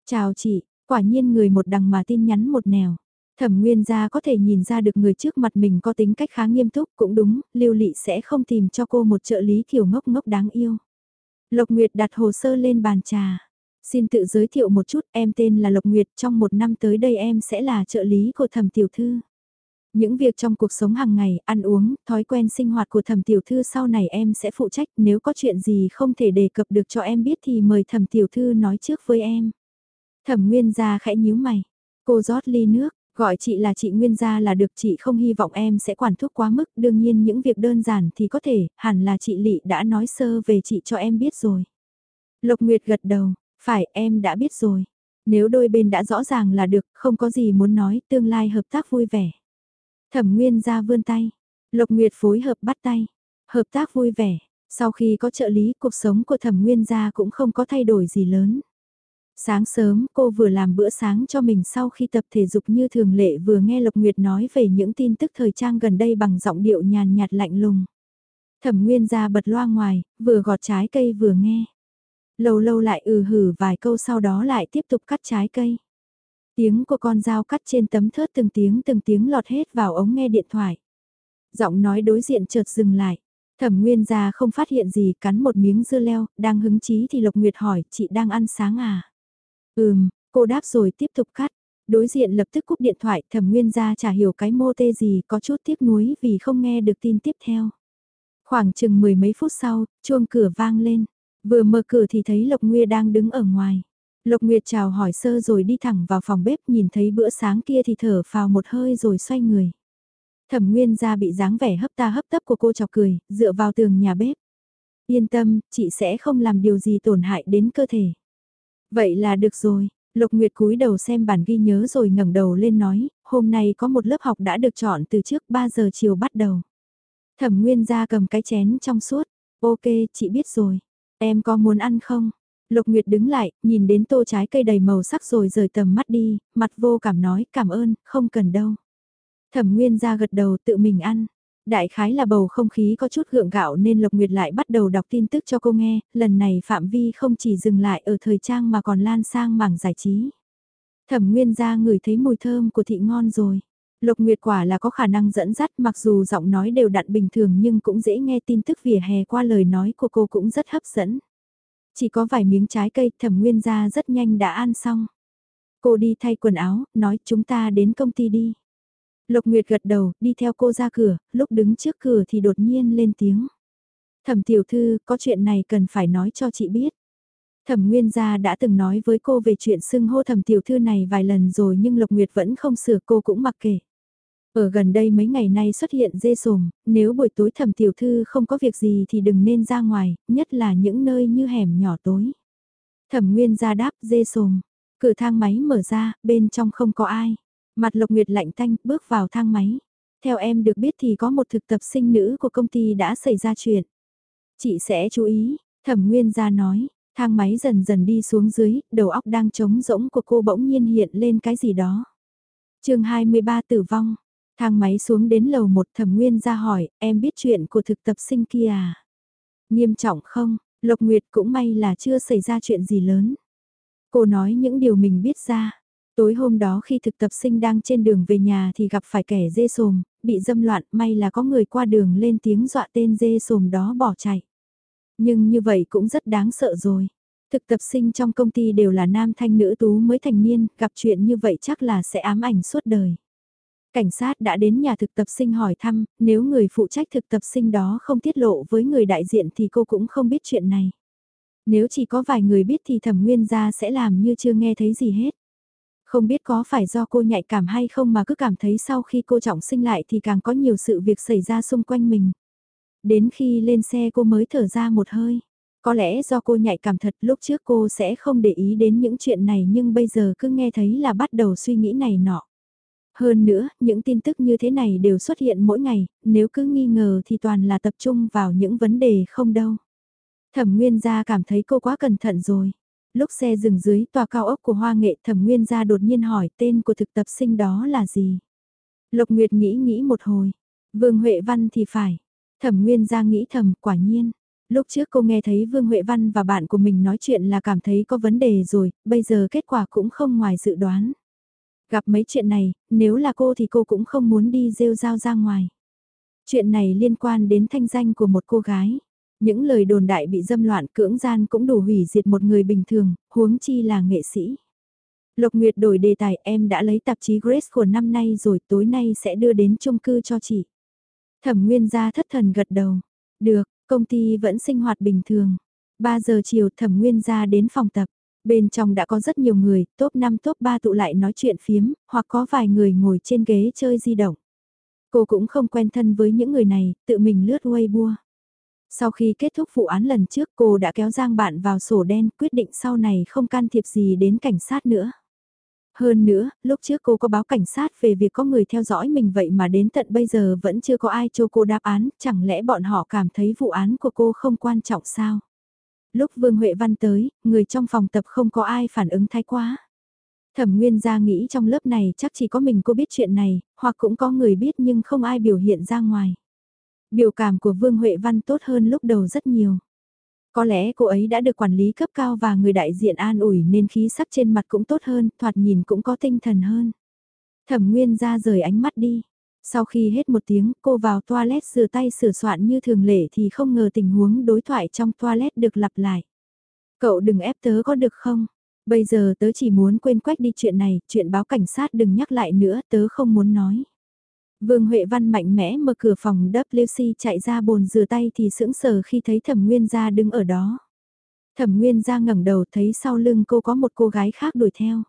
Chào chị, quả nhiên người một đằng mà tin nhắn một nẻo. Thẩm Nguyên gia có thể nhìn ra được người trước mặt mình có tính cách khá nghiêm túc cũng đúng, Lưu Lị sẽ không tìm cho cô một trợ lý kiểu ngốc ngốc đáng yêu. Lộc Nguyệt đặt hồ sơ lên bàn trà. Xin tự giới thiệu một chút, em tên là Lộc Nguyệt, trong một năm tới đây em sẽ là trợ lý của thẩm tiểu thư. Những việc trong cuộc sống hàng ngày, ăn uống, thói quen sinh hoạt của thẩm tiểu thư sau này em sẽ phụ trách, nếu có chuyện gì không thể đề cập được cho em biết thì mời thẩm tiểu thư nói trước với em. Thẩm Nguyên gia khẽ nhíu mày, cô rót ly nước, Gọi chị là chị Nguyên gia là được chị không hy vọng em sẽ quản thúc quá mức, đương nhiên những việc đơn giản thì có thể, hẳn là chị Lị đã nói sơ về chị cho em biết rồi. Lộc Nguyệt gật đầu, phải em đã biết rồi. Nếu đôi bên đã rõ ràng là được, không có gì muốn nói, tương lai hợp tác vui vẻ. Thẩm Nguyên ra vươn tay, Lộc Nguyệt phối hợp bắt tay, hợp tác vui vẻ. Sau khi có trợ lý, cuộc sống của Thẩm Nguyên gia cũng không có thay đổi gì lớn. Sáng sớm cô vừa làm bữa sáng cho mình sau khi tập thể dục như thường lệ vừa nghe Lộc Nguyệt nói về những tin tức thời trang gần đây bằng giọng điệu nhàn nhạt lạnh lùng. Thẩm Nguyên ra bật loa ngoài, vừa gọt trái cây vừa nghe. Lâu lâu lại ừ hử vài câu sau đó lại tiếp tục cắt trái cây. Tiếng của con dao cắt trên tấm thớt từng tiếng từng tiếng lọt hết vào ống nghe điện thoại. Giọng nói đối diện chợt dừng lại. Thẩm Nguyên ra không phát hiện gì cắn một miếng dưa leo, đang hứng chí thì Lộc Nguyệt hỏi chị đang ăn sáng à? Ừm, cô đáp rồi tiếp tục cắt. Đối diện lập tức cúp điện thoại thẩm nguyên ra chả hiểu cái mô tê gì có chút tiếc nuối vì không nghe được tin tiếp theo. Khoảng chừng mười mấy phút sau, chuông cửa vang lên. Vừa mở cửa thì thấy Lộc Nguyệt đang đứng ở ngoài. Lộc Nguyệt chào hỏi sơ rồi đi thẳng vào phòng bếp nhìn thấy bữa sáng kia thì thở phào một hơi rồi xoay người. Thẩm Nguyên ra bị dáng vẻ hấp ta hấp tấp của cô chọc cười, dựa vào tường nhà bếp. Yên tâm, chị sẽ không làm điều gì tổn hại đến cơ thể. Vậy là được rồi, Lục Nguyệt cúi đầu xem bản ghi nhớ rồi ngẩng đầu lên nói, hôm nay có một lớp học đã được chọn từ trước 3 giờ chiều bắt đầu. Thẩm Nguyên ra cầm cái chén trong suốt, ok chị biết rồi, em có muốn ăn không? Lục Nguyệt đứng lại, nhìn đến tô trái cây đầy màu sắc rồi rời tầm mắt đi, mặt vô cảm nói cảm ơn, không cần đâu. Thẩm Nguyên ra gật đầu tự mình ăn. Đại khái là bầu không khí có chút gượng gạo nên Lộc Nguyệt lại bắt đầu đọc tin tức cho cô nghe, lần này phạm vi không chỉ dừng lại ở thời trang mà còn lan sang mảng giải trí. Thẩm Nguyên ra ngửi thấy mùi thơm của thị ngon rồi. Lộc Nguyệt quả là có khả năng dẫn dắt mặc dù giọng nói đều đặn bình thường nhưng cũng dễ nghe tin tức vỉa hè qua lời nói của cô cũng rất hấp dẫn. Chỉ có vài miếng trái cây thẩm nguyên ra rất nhanh đã ăn xong. Cô đi thay quần áo, nói chúng ta đến công ty đi. Lục Nguyệt gật đầu, đi theo cô ra cửa, lúc đứng trước cửa thì đột nhiên lên tiếng. Thẩm tiểu thư, có chuyện này cần phải nói cho chị biết. Thẩm Nguyên gia đã từng nói với cô về chuyện xưng hô thẩm tiểu thư này vài lần rồi nhưng Lục Nguyệt vẫn không sửa cô cũng mặc kệ. Ở gần đây mấy ngày nay xuất hiện dê sồm, nếu buổi tối thẩm tiểu thư không có việc gì thì đừng nên ra ngoài, nhất là những nơi như hẻm nhỏ tối. Thẩm Nguyên gia đáp dê sồm, cửa thang máy mở ra, bên trong không có ai. Mặt Lộc Nguyệt lạnh thanh bước vào thang máy. Theo em được biết thì có một thực tập sinh nữ của công ty đã xảy ra chuyện. Chị sẽ chú ý, thẩm nguyên gia nói, thang máy dần dần đi xuống dưới, đầu óc đang trống rỗng của cô bỗng nhiên hiện lên cái gì đó. chương 23 tử vong, thang máy xuống đến lầu một thẩm nguyên gia hỏi, em biết chuyện của thực tập sinh kia à? Nghiêm trọng không? Lộc Nguyệt cũng may là chưa xảy ra chuyện gì lớn. Cô nói những điều mình biết ra. Tối hôm đó khi thực tập sinh đang trên đường về nhà thì gặp phải kẻ dê sồm, bị dâm loạn, may là có người qua đường lên tiếng dọa tên dê sồm đó bỏ chạy. Nhưng như vậy cũng rất đáng sợ rồi. Thực tập sinh trong công ty đều là nam thanh nữ tú mới thành niên, gặp chuyện như vậy chắc là sẽ ám ảnh suốt đời. Cảnh sát đã đến nhà thực tập sinh hỏi thăm, nếu người phụ trách thực tập sinh đó không tiết lộ với người đại diện thì cô cũng không biết chuyện này. Nếu chỉ có vài người biết thì thẩm nguyên gia sẽ làm như chưa nghe thấy gì hết. Không biết có phải do cô nhạy cảm hay không mà cứ cảm thấy sau khi cô trọng sinh lại thì càng có nhiều sự việc xảy ra xung quanh mình. Đến khi lên xe cô mới thở ra một hơi. Có lẽ do cô nhạy cảm thật lúc trước cô sẽ không để ý đến những chuyện này nhưng bây giờ cứ nghe thấy là bắt đầu suy nghĩ này nọ. Hơn nữa, những tin tức như thế này đều xuất hiện mỗi ngày, nếu cứ nghi ngờ thì toàn là tập trung vào những vấn đề không đâu. Thẩm Nguyên gia cảm thấy cô quá cẩn thận rồi. Lúc xe dừng dưới tòa cao ốc của Hoa Nghệ Thẩm Nguyên gia đột nhiên hỏi tên của thực tập sinh đó là gì. Lộc Nguyệt nghĩ nghĩ một hồi. Vương Huệ Văn thì phải. Thẩm Nguyên gia nghĩ thầm quả nhiên. Lúc trước cô nghe thấy Vương Huệ Văn và bạn của mình nói chuyện là cảm thấy có vấn đề rồi, bây giờ kết quả cũng không ngoài dự đoán. Gặp mấy chuyện này, nếu là cô thì cô cũng không muốn đi rêu rao ra ngoài. Chuyện này liên quan đến thanh danh của một cô gái. Những lời đồn đại bị dâm loạn cưỡng gian cũng đủ hủy diệt một người bình thường, huống chi là nghệ sĩ. Lộc Nguyệt đổi đề tài em đã lấy tạp chí Grace của năm nay rồi tối nay sẽ đưa đến chung cư cho chị. Thẩm Nguyên gia thất thần gật đầu. Được, công ty vẫn sinh hoạt bình thường. 3 giờ chiều Thẩm Nguyên gia đến phòng tập. Bên trong đã có rất nhiều người, top 5 top 3 tụ lại nói chuyện phiếm, hoặc có vài người ngồi trên ghế chơi di động. Cô cũng không quen thân với những người này, tự mình lướt Weibo. Sau khi kết thúc vụ án lần trước cô đã kéo Giang bạn vào sổ đen quyết định sau này không can thiệp gì đến cảnh sát nữa. Hơn nữa, lúc trước cô có báo cảnh sát về việc có người theo dõi mình vậy mà đến tận bây giờ vẫn chưa có ai cho cô đáp án, chẳng lẽ bọn họ cảm thấy vụ án của cô không quan trọng sao? Lúc Vương Huệ Văn tới, người trong phòng tập không có ai phản ứng thái quá. Thẩm Nguyên gia nghĩ trong lớp này chắc chỉ có mình cô biết chuyện này, hoặc cũng có người biết nhưng không ai biểu hiện ra ngoài. Biểu cảm của Vương Huệ Văn tốt hơn lúc đầu rất nhiều. Có lẽ cô ấy đã được quản lý cấp cao và người đại diện an ủi nên khí sắc trên mặt cũng tốt hơn, thoạt nhìn cũng có tinh thần hơn. Thẩm Nguyên ra rời ánh mắt đi. Sau khi hết một tiếng, cô vào toilet rửa tay sửa soạn như thường lệ thì không ngờ tình huống đối thoại trong toilet được lặp lại. Cậu đừng ép tớ có được không? Bây giờ tớ chỉ muốn quên quách đi chuyện này, chuyện báo cảnh sát đừng nhắc lại nữa, tớ không muốn nói. Vương Huệ Văn mạnh mẽ mở cửa phòng WC chạy ra bồn rửa tay thì sững sờ khi thấy Thẩm Nguyên Gia đứng ở đó. Thẩm Nguyên Gia ngẩng đầu thấy sau lưng cô có một cô gái khác đuổi theo.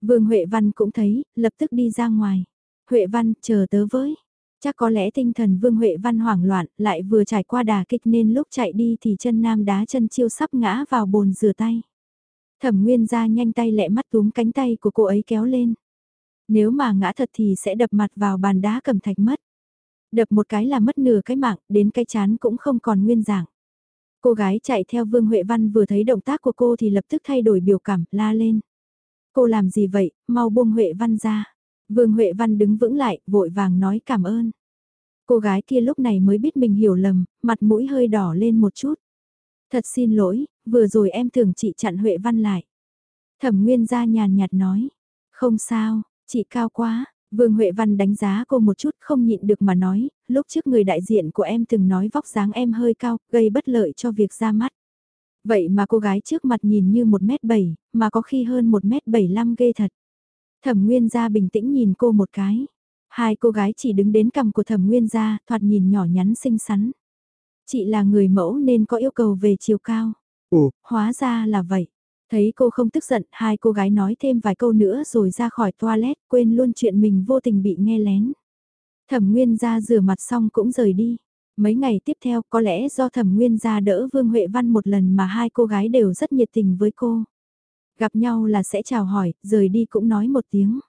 Vương Huệ Văn cũng thấy, lập tức đi ra ngoài. Huệ Văn, chờ tớ với. Chắc có lẽ tinh thần Vương Huệ Văn hoảng loạn, lại vừa trải qua đà kích nên lúc chạy đi thì chân nam đá chân chiêu sắp ngã vào bồn rửa tay. Thẩm Nguyên Gia nhanh tay lẹ mắt túm cánh tay của cô ấy kéo lên. Nếu mà ngã thật thì sẽ đập mặt vào bàn đá cầm thạch mất. Đập một cái là mất nửa cái mạng, đến cái chán cũng không còn nguyên dạng. Cô gái chạy theo Vương Huệ Văn vừa thấy động tác của cô thì lập tức thay đổi biểu cảm, la lên. Cô làm gì vậy, mau buông Huệ Văn ra. Vương Huệ Văn đứng vững lại, vội vàng nói cảm ơn. Cô gái kia lúc này mới biết mình hiểu lầm, mặt mũi hơi đỏ lên một chút. Thật xin lỗi, vừa rồi em tưởng chị chặn Huệ Văn lại. Thẩm Nguyên ra nhàn nhạt nói. Không sao, Chị cao quá, Vương Huệ Văn đánh giá cô một chút không nhịn được mà nói, lúc trước người đại diện của em từng nói vóc dáng em hơi cao, gây bất lợi cho việc ra mắt. Vậy mà cô gái trước mặt nhìn như 1m7, mà có khi hơn 1m75 ghê thật. Thẩm Nguyên gia bình tĩnh nhìn cô một cái. Hai cô gái chỉ đứng đến cằm của Thẩm Nguyên gia, thoạt nhìn nhỏ nhắn xinh xắn. Chị là người mẫu nên có yêu cầu về chiều cao. Ồ, hóa ra là vậy. Thấy cô không tức giận, hai cô gái nói thêm vài câu nữa rồi ra khỏi toilet, quên luôn chuyện mình vô tình bị nghe lén. Thẩm Nguyên ra rửa mặt xong cũng rời đi. Mấy ngày tiếp theo có lẽ do Thẩm Nguyên ra đỡ Vương Huệ Văn một lần mà hai cô gái đều rất nhiệt tình với cô. Gặp nhau là sẽ chào hỏi, rời đi cũng nói một tiếng.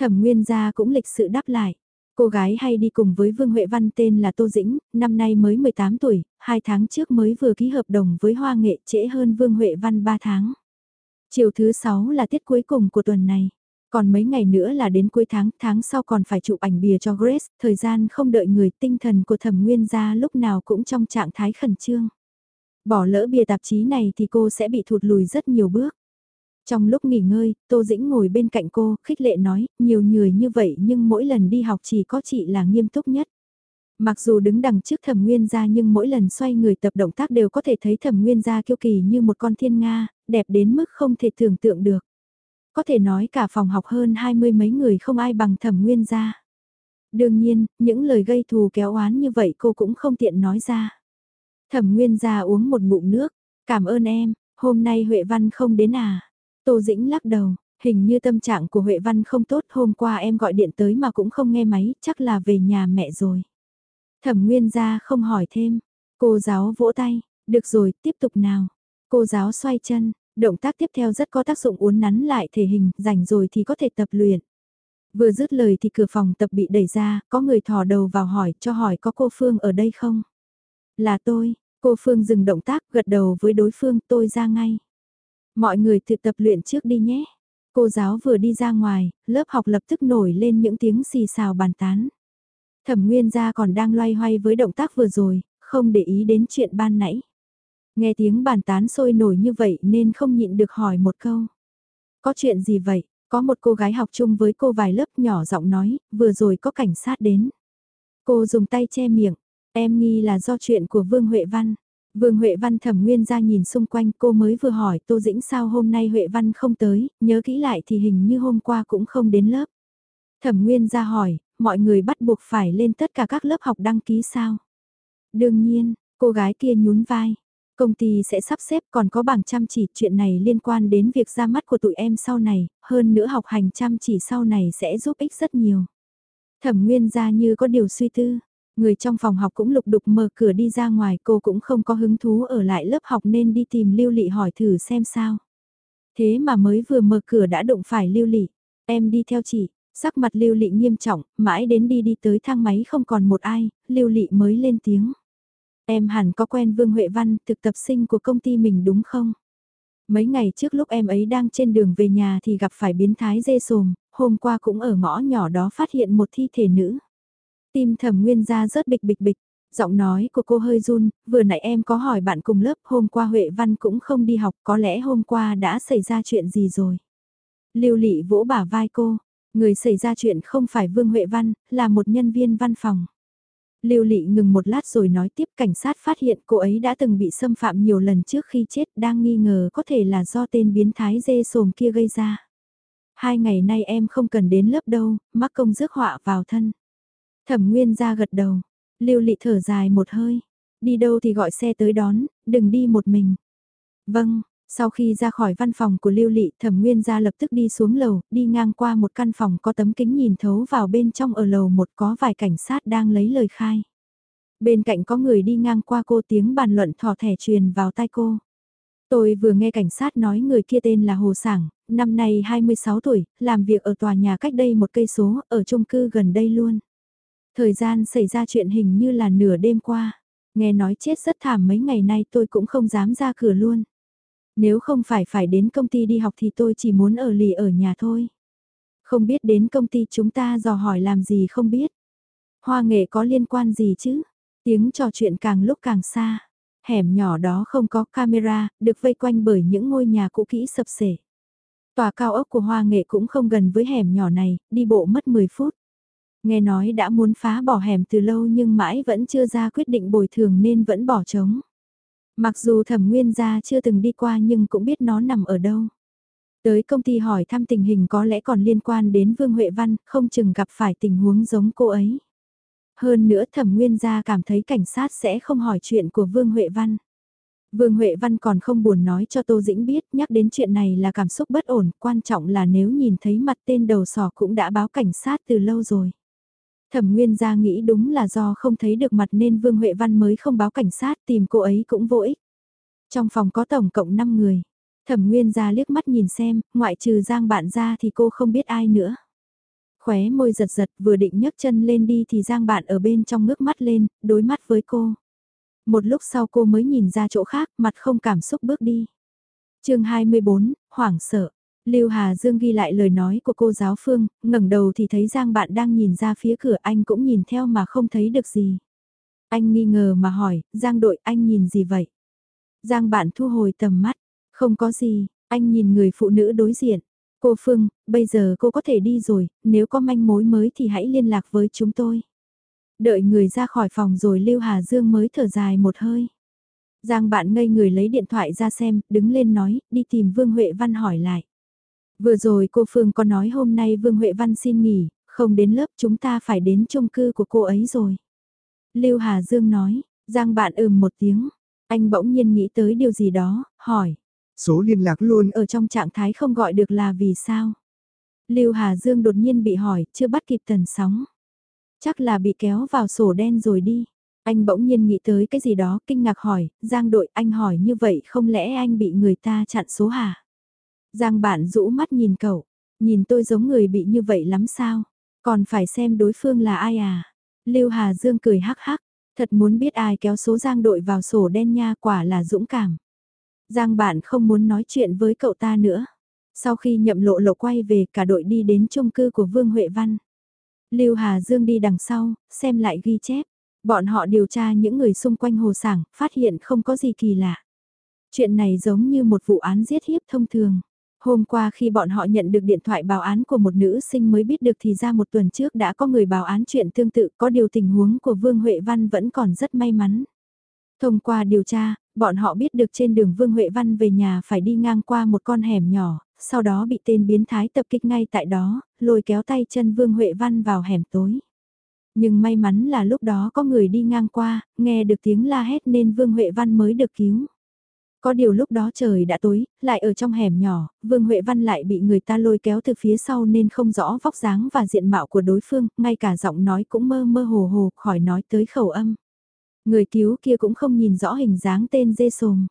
Thẩm Nguyên gia cũng lịch sự đáp lại. Cô gái hay đi cùng với Vương Huệ Văn tên là Tô Dĩnh, năm nay mới 18 tuổi, hai tháng trước mới vừa ký hợp đồng với Hoa Nghệ trễ hơn Vương Huệ Văn 3 tháng. Chiều thứ 6 là tiết cuối cùng của tuần này. Còn mấy ngày nữa là đến cuối tháng, tháng sau còn phải chụp ảnh bìa cho Grace, thời gian không đợi người tinh thần của thẩm nguyên gia lúc nào cũng trong trạng thái khẩn trương. Bỏ lỡ bìa tạp chí này thì cô sẽ bị thụt lùi rất nhiều bước. Trong lúc nghỉ ngơi, Tô Dĩnh ngồi bên cạnh cô, khích lệ nói, nhiều người như vậy nhưng mỗi lần đi học chỉ có chị là nghiêm túc nhất. Mặc dù đứng đằng trước thẩm nguyên gia nhưng mỗi lần xoay người tập động tác đều có thể thấy thẩm nguyên gia kiêu kỳ như một con thiên nga, đẹp đến mức không thể tưởng tượng được. Có thể nói cả phòng học hơn hai mươi mấy người không ai bằng thẩm nguyên gia. Đương nhiên, những lời gây thù kéo oán như vậy cô cũng không tiện nói ra. Thẩm nguyên gia uống một ngụm nước, cảm ơn em, hôm nay Huệ Văn không đến à. Tô Dĩnh lắc đầu, hình như tâm trạng của Huệ Văn không tốt hôm qua em gọi điện tới mà cũng không nghe máy, chắc là về nhà mẹ rồi. Thẩm Nguyên gia không hỏi thêm, cô giáo vỗ tay, Được rồi, tiếp tục nào. Cô giáo xoay chân, động tác tiếp theo rất có tác dụng uốn nắn lại thể hình, rảnh rồi thì có thể tập luyện. Vừa dứt lời thì cửa phòng tập bị đẩy ra, có người thò đầu vào hỏi, cho hỏi có cô Phương ở đây không? Là tôi, cô Phương dừng động tác, gật đầu với đối phương, tôi ra ngay. Mọi người tự tập luyện trước đi nhé. Cô giáo vừa đi ra ngoài, lớp học lập tức nổi lên những tiếng xì xào bàn tán. Thẩm Nguyên gia còn đang loay hoay với động tác vừa rồi, không để ý đến chuyện ban nãy. Nghe tiếng bàn tán sôi nổi như vậy nên không nhịn được hỏi một câu. Có chuyện gì vậy? Có một cô gái học chung với cô vài lớp nhỏ giọng nói, vừa rồi có cảnh sát đến. Cô dùng tay che miệng, em nghi là do chuyện của Vương Huệ Văn. Vương Huệ Văn thẩm nguyên ra nhìn xung quanh cô mới vừa hỏi Tô Dĩnh sao hôm nay Huệ Văn không tới, nhớ kỹ lại thì hình như hôm qua cũng không đến lớp. Thẩm nguyên ra hỏi, mọi người bắt buộc phải lên tất cả các lớp học đăng ký sao? Đương nhiên, cô gái kia nhún vai. Công ty sẽ sắp xếp còn có bảng chăm chỉ chuyện này liên quan đến việc ra mắt của tụi em sau này, hơn nữa học hành chăm chỉ sau này sẽ giúp ích rất nhiều. Thẩm nguyên ra như có điều suy tư, người trong phòng học cũng lục đục mở cửa đi ra ngoài cô cũng không có hứng thú ở lại lớp học nên đi tìm lưu lị hỏi thử xem sao. Thế mà mới vừa mở cửa đã đụng phải lưu lị, em đi theo chị, sắc mặt lưu lị nghiêm trọng, mãi đến đi đi tới thang máy không còn một ai, lưu lị mới lên tiếng. Em hẳn có quen Vương Huệ Văn, thực tập sinh của công ty mình đúng không? Mấy ngày trước lúc em ấy đang trên đường về nhà thì gặp phải biến thái dê sồm, hôm qua cũng ở ngõ nhỏ đó phát hiện một thi thể nữ. Tim thẩm nguyên ra rớt bịch bịch bịch, giọng nói của cô hơi run, vừa nãy em có hỏi bạn cùng lớp hôm qua Huệ Văn cũng không đi học, có lẽ hôm qua đã xảy ra chuyện gì rồi. Lưu lị vỗ bả vai cô, người xảy ra chuyện không phải Vương Huệ Văn, là một nhân viên văn phòng. Lưu Lị ngừng một lát rồi nói tiếp cảnh sát phát hiện cô ấy đã từng bị xâm phạm nhiều lần trước khi chết đang nghi ngờ có thể là do tên biến thái dê sồm kia gây ra. Hai ngày nay em không cần đến lớp đâu, mắc công rước họa vào thân. Thẩm Nguyên ra gật đầu, Lưu Lị thở dài một hơi, đi đâu thì gọi xe tới đón, đừng đi một mình. Vâng, sau khi ra khỏi văn phòng của Lưu Lị, Thẩm Nguyên ra lập tức đi xuống lầu, đi ngang qua một căn phòng có tấm kính nhìn thấu vào bên trong ở lầu một có vài cảnh sát đang lấy lời khai. Bên cạnh có người đi ngang qua cô tiếng bàn luận thỏ thẻ truyền vào tai cô. Tôi vừa nghe cảnh sát nói người kia tên là Hồ Sảng, năm nay 26 tuổi, làm việc ở tòa nhà cách đây một cây số, ở chung cư gần đây luôn. Thời gian xảy ra chuyện hình như là nửa đêm qua. Nghe nói chết rất thảm mấy ngày nay tôi cũng không dám ra cửa luôn. Nếu không phải phải đến công ty đi học thì tôi chỉ muốn ở lì ở nhà thôi. Không biết đến công ty chúng ta dò hỏi làm gì không biết. Hoa nghệ có liên quan gì chứ? Tiếng trò chuyện càng lúc càng xa. Hẻm nhỏ đó không có camera, được vây quanh bởi những ngôi nhà cũ kỹ sập sể. Tòa cao ốc của Hoa Nghệ cũng không gần với hẻm nhỏ này, đi bộ mất 10 phút. Nghe nói đã muốn phá bỏ hẻm từ lâu nhưng mãi vẫn chưa ra quyết định bồi thường nên vẫn bỏ trống. Mặc dù thẩm nguyên gia chưa từng đi qua nhưng cũng biết nó nằm ở đâu. Tới công ty hỏi thăm tình hình có lẽ còn liên quan đến Vương Huệ Văn, không chừng gặp phải tình huống giống cô ấy. Hơn nữa thẩm nguyên gia cảm thấy cảnh sát sẽ không hỏi chuyện của Vương Huệ Văn. Vương Huệ Văn còn không buồn nói cho Tô Dĩnh biết nhắc đến chuyện này là cảm xúc bất ổn, quan trọng là nếu nhìn thấy mặt tên đầu sò cũng đã báo cảnh sát từ lâu rồi. Thẩm Nguyên gia nghĩ đúng là do không thấy được mặt nên Vương Huệ Văn mới không báo cảnh sát tìm cô ấy cũng vô ích. Trong phòng có tổng cộng 5 người. Thẩm Nguyên gia liếc mắt nhìn xem, ngoại trừ Giang bạn ra thì cô không biết ai nữa. Khóe môi giật giật vừa định nhấc chân lên đi thì Giang bạn ở bên trong ngước mắt lên, đối mắt với cô. Một lúc sau cô mới nhìn ra chỗ khác, mặt không cảm xúc bước đi. chương 24, hoảng sợ. Lưu Hà Dương ghi lại lời nói của cô giáo Phương, ngẩng đầu thì thấy Giang bạn đang nhìn ra phía cửa anh cũng nhìn theo mà không thấy được gì. Anh nghi ngờ mà hỏi, Giang đội anh nhìn gì vậy? Giang bạn thu hồi tầm mắt, không có gì, anh nhìn người phụ nữ đối diện. Cô Phương, bây giờ cô có thể đi rồi, nếu có manh mối mới thì hãy liên lạc với chúng tôi. Đợi người ra khỏi phòng rồi Lưu Hà Dương mới thở dài một hơi. Giang bạn ngây người lấy điện thoại ra xem, đứng lên nói, đi tìm Vương Huệ Văn hỏi lại. Vừa rồi cô Phương có nói hôm nay Vương Huệ Văn xin nghỉ, không đến lớp chúng ta phải đến chung cư của cô ấy rồi. Lưu Hà Dương nói, Giang bạn ừm một tiếng, anh bỗng nhiên nghĩ tới điều gì đó, hỏi. Số liên lạc luôn ở trong trạng thái không gọi được là vì sao? Lưu Hà Dương đột nhiên bị hỏi, chưa bắt kịp tần sóng. Chắc là bị kéo vào sổ đen rồi đi. Anh bỗng nhiên nghĩ tới cái gì đó, kinh ngạc hỏi, Giang đội anh hỏi như vậy không lẽ anh bị người ta chặn số hả? Giang bạn rũ mắt nhìn cậu, nhìn tôi giống người bị như vậy lắm sao? Còn phải xem đối phương là ai à? Lưu Hà Dương cười hắc hắc, thật muốn biết ai kéo số Giang đội vào sổ đen nha quả là dũng cảm. Giang bạn không muốn nói chuyện với cậu ta nữa. Sau khi nhậm lộ lộ quay về cả đội đi đến chung cư của Vương Huệ Văn. Lưu Hà Dương đi đằng sau, xem lại ghi chép. Bọn họ điều tra những người xung quanh hồ sảng, phát hiện không có gì kỳ lạ. Chuyện này giống như một vụ án giết hiếp thông thường. Hôm qua khi bọn họ nhận được điện thoại báo án của một nữ sinh mới biết được thì ra một tuần trước đã có người báo án chuyện tương tự có điều tình huống của Vương Huệ Văn vẫn còn rất may mắn. Thông qua điều tra, bọn họ biết được trên đường Vương Huệ Văn về nhà phải đi ngang qua một con hẻm nhỏ, sau đó bị tên biến thái tập kích ngay tại đó, lôi kéo tay chân Vương Huệ Văn vào hẻm tối. Nhưng may mắn là lúc đó có người đi ngang qua, nghe được tiếng la hét nên Vương Huệ Văn mới được cứu. Có điều lúc đó trời đã tối, lại ở trong hẻm nhỏ, Vương Huệ Văn lại bị người ta lôi kéo từ phía sau nên không rõ vóc dáng và diện mạo của đối phương, ngay cả giọng nói cũng mơ mơ hồ hồ, khỏi nói tới khẩu âm. Người cứu kia cũng không nhìn rõ hình dáng tên dê sồm.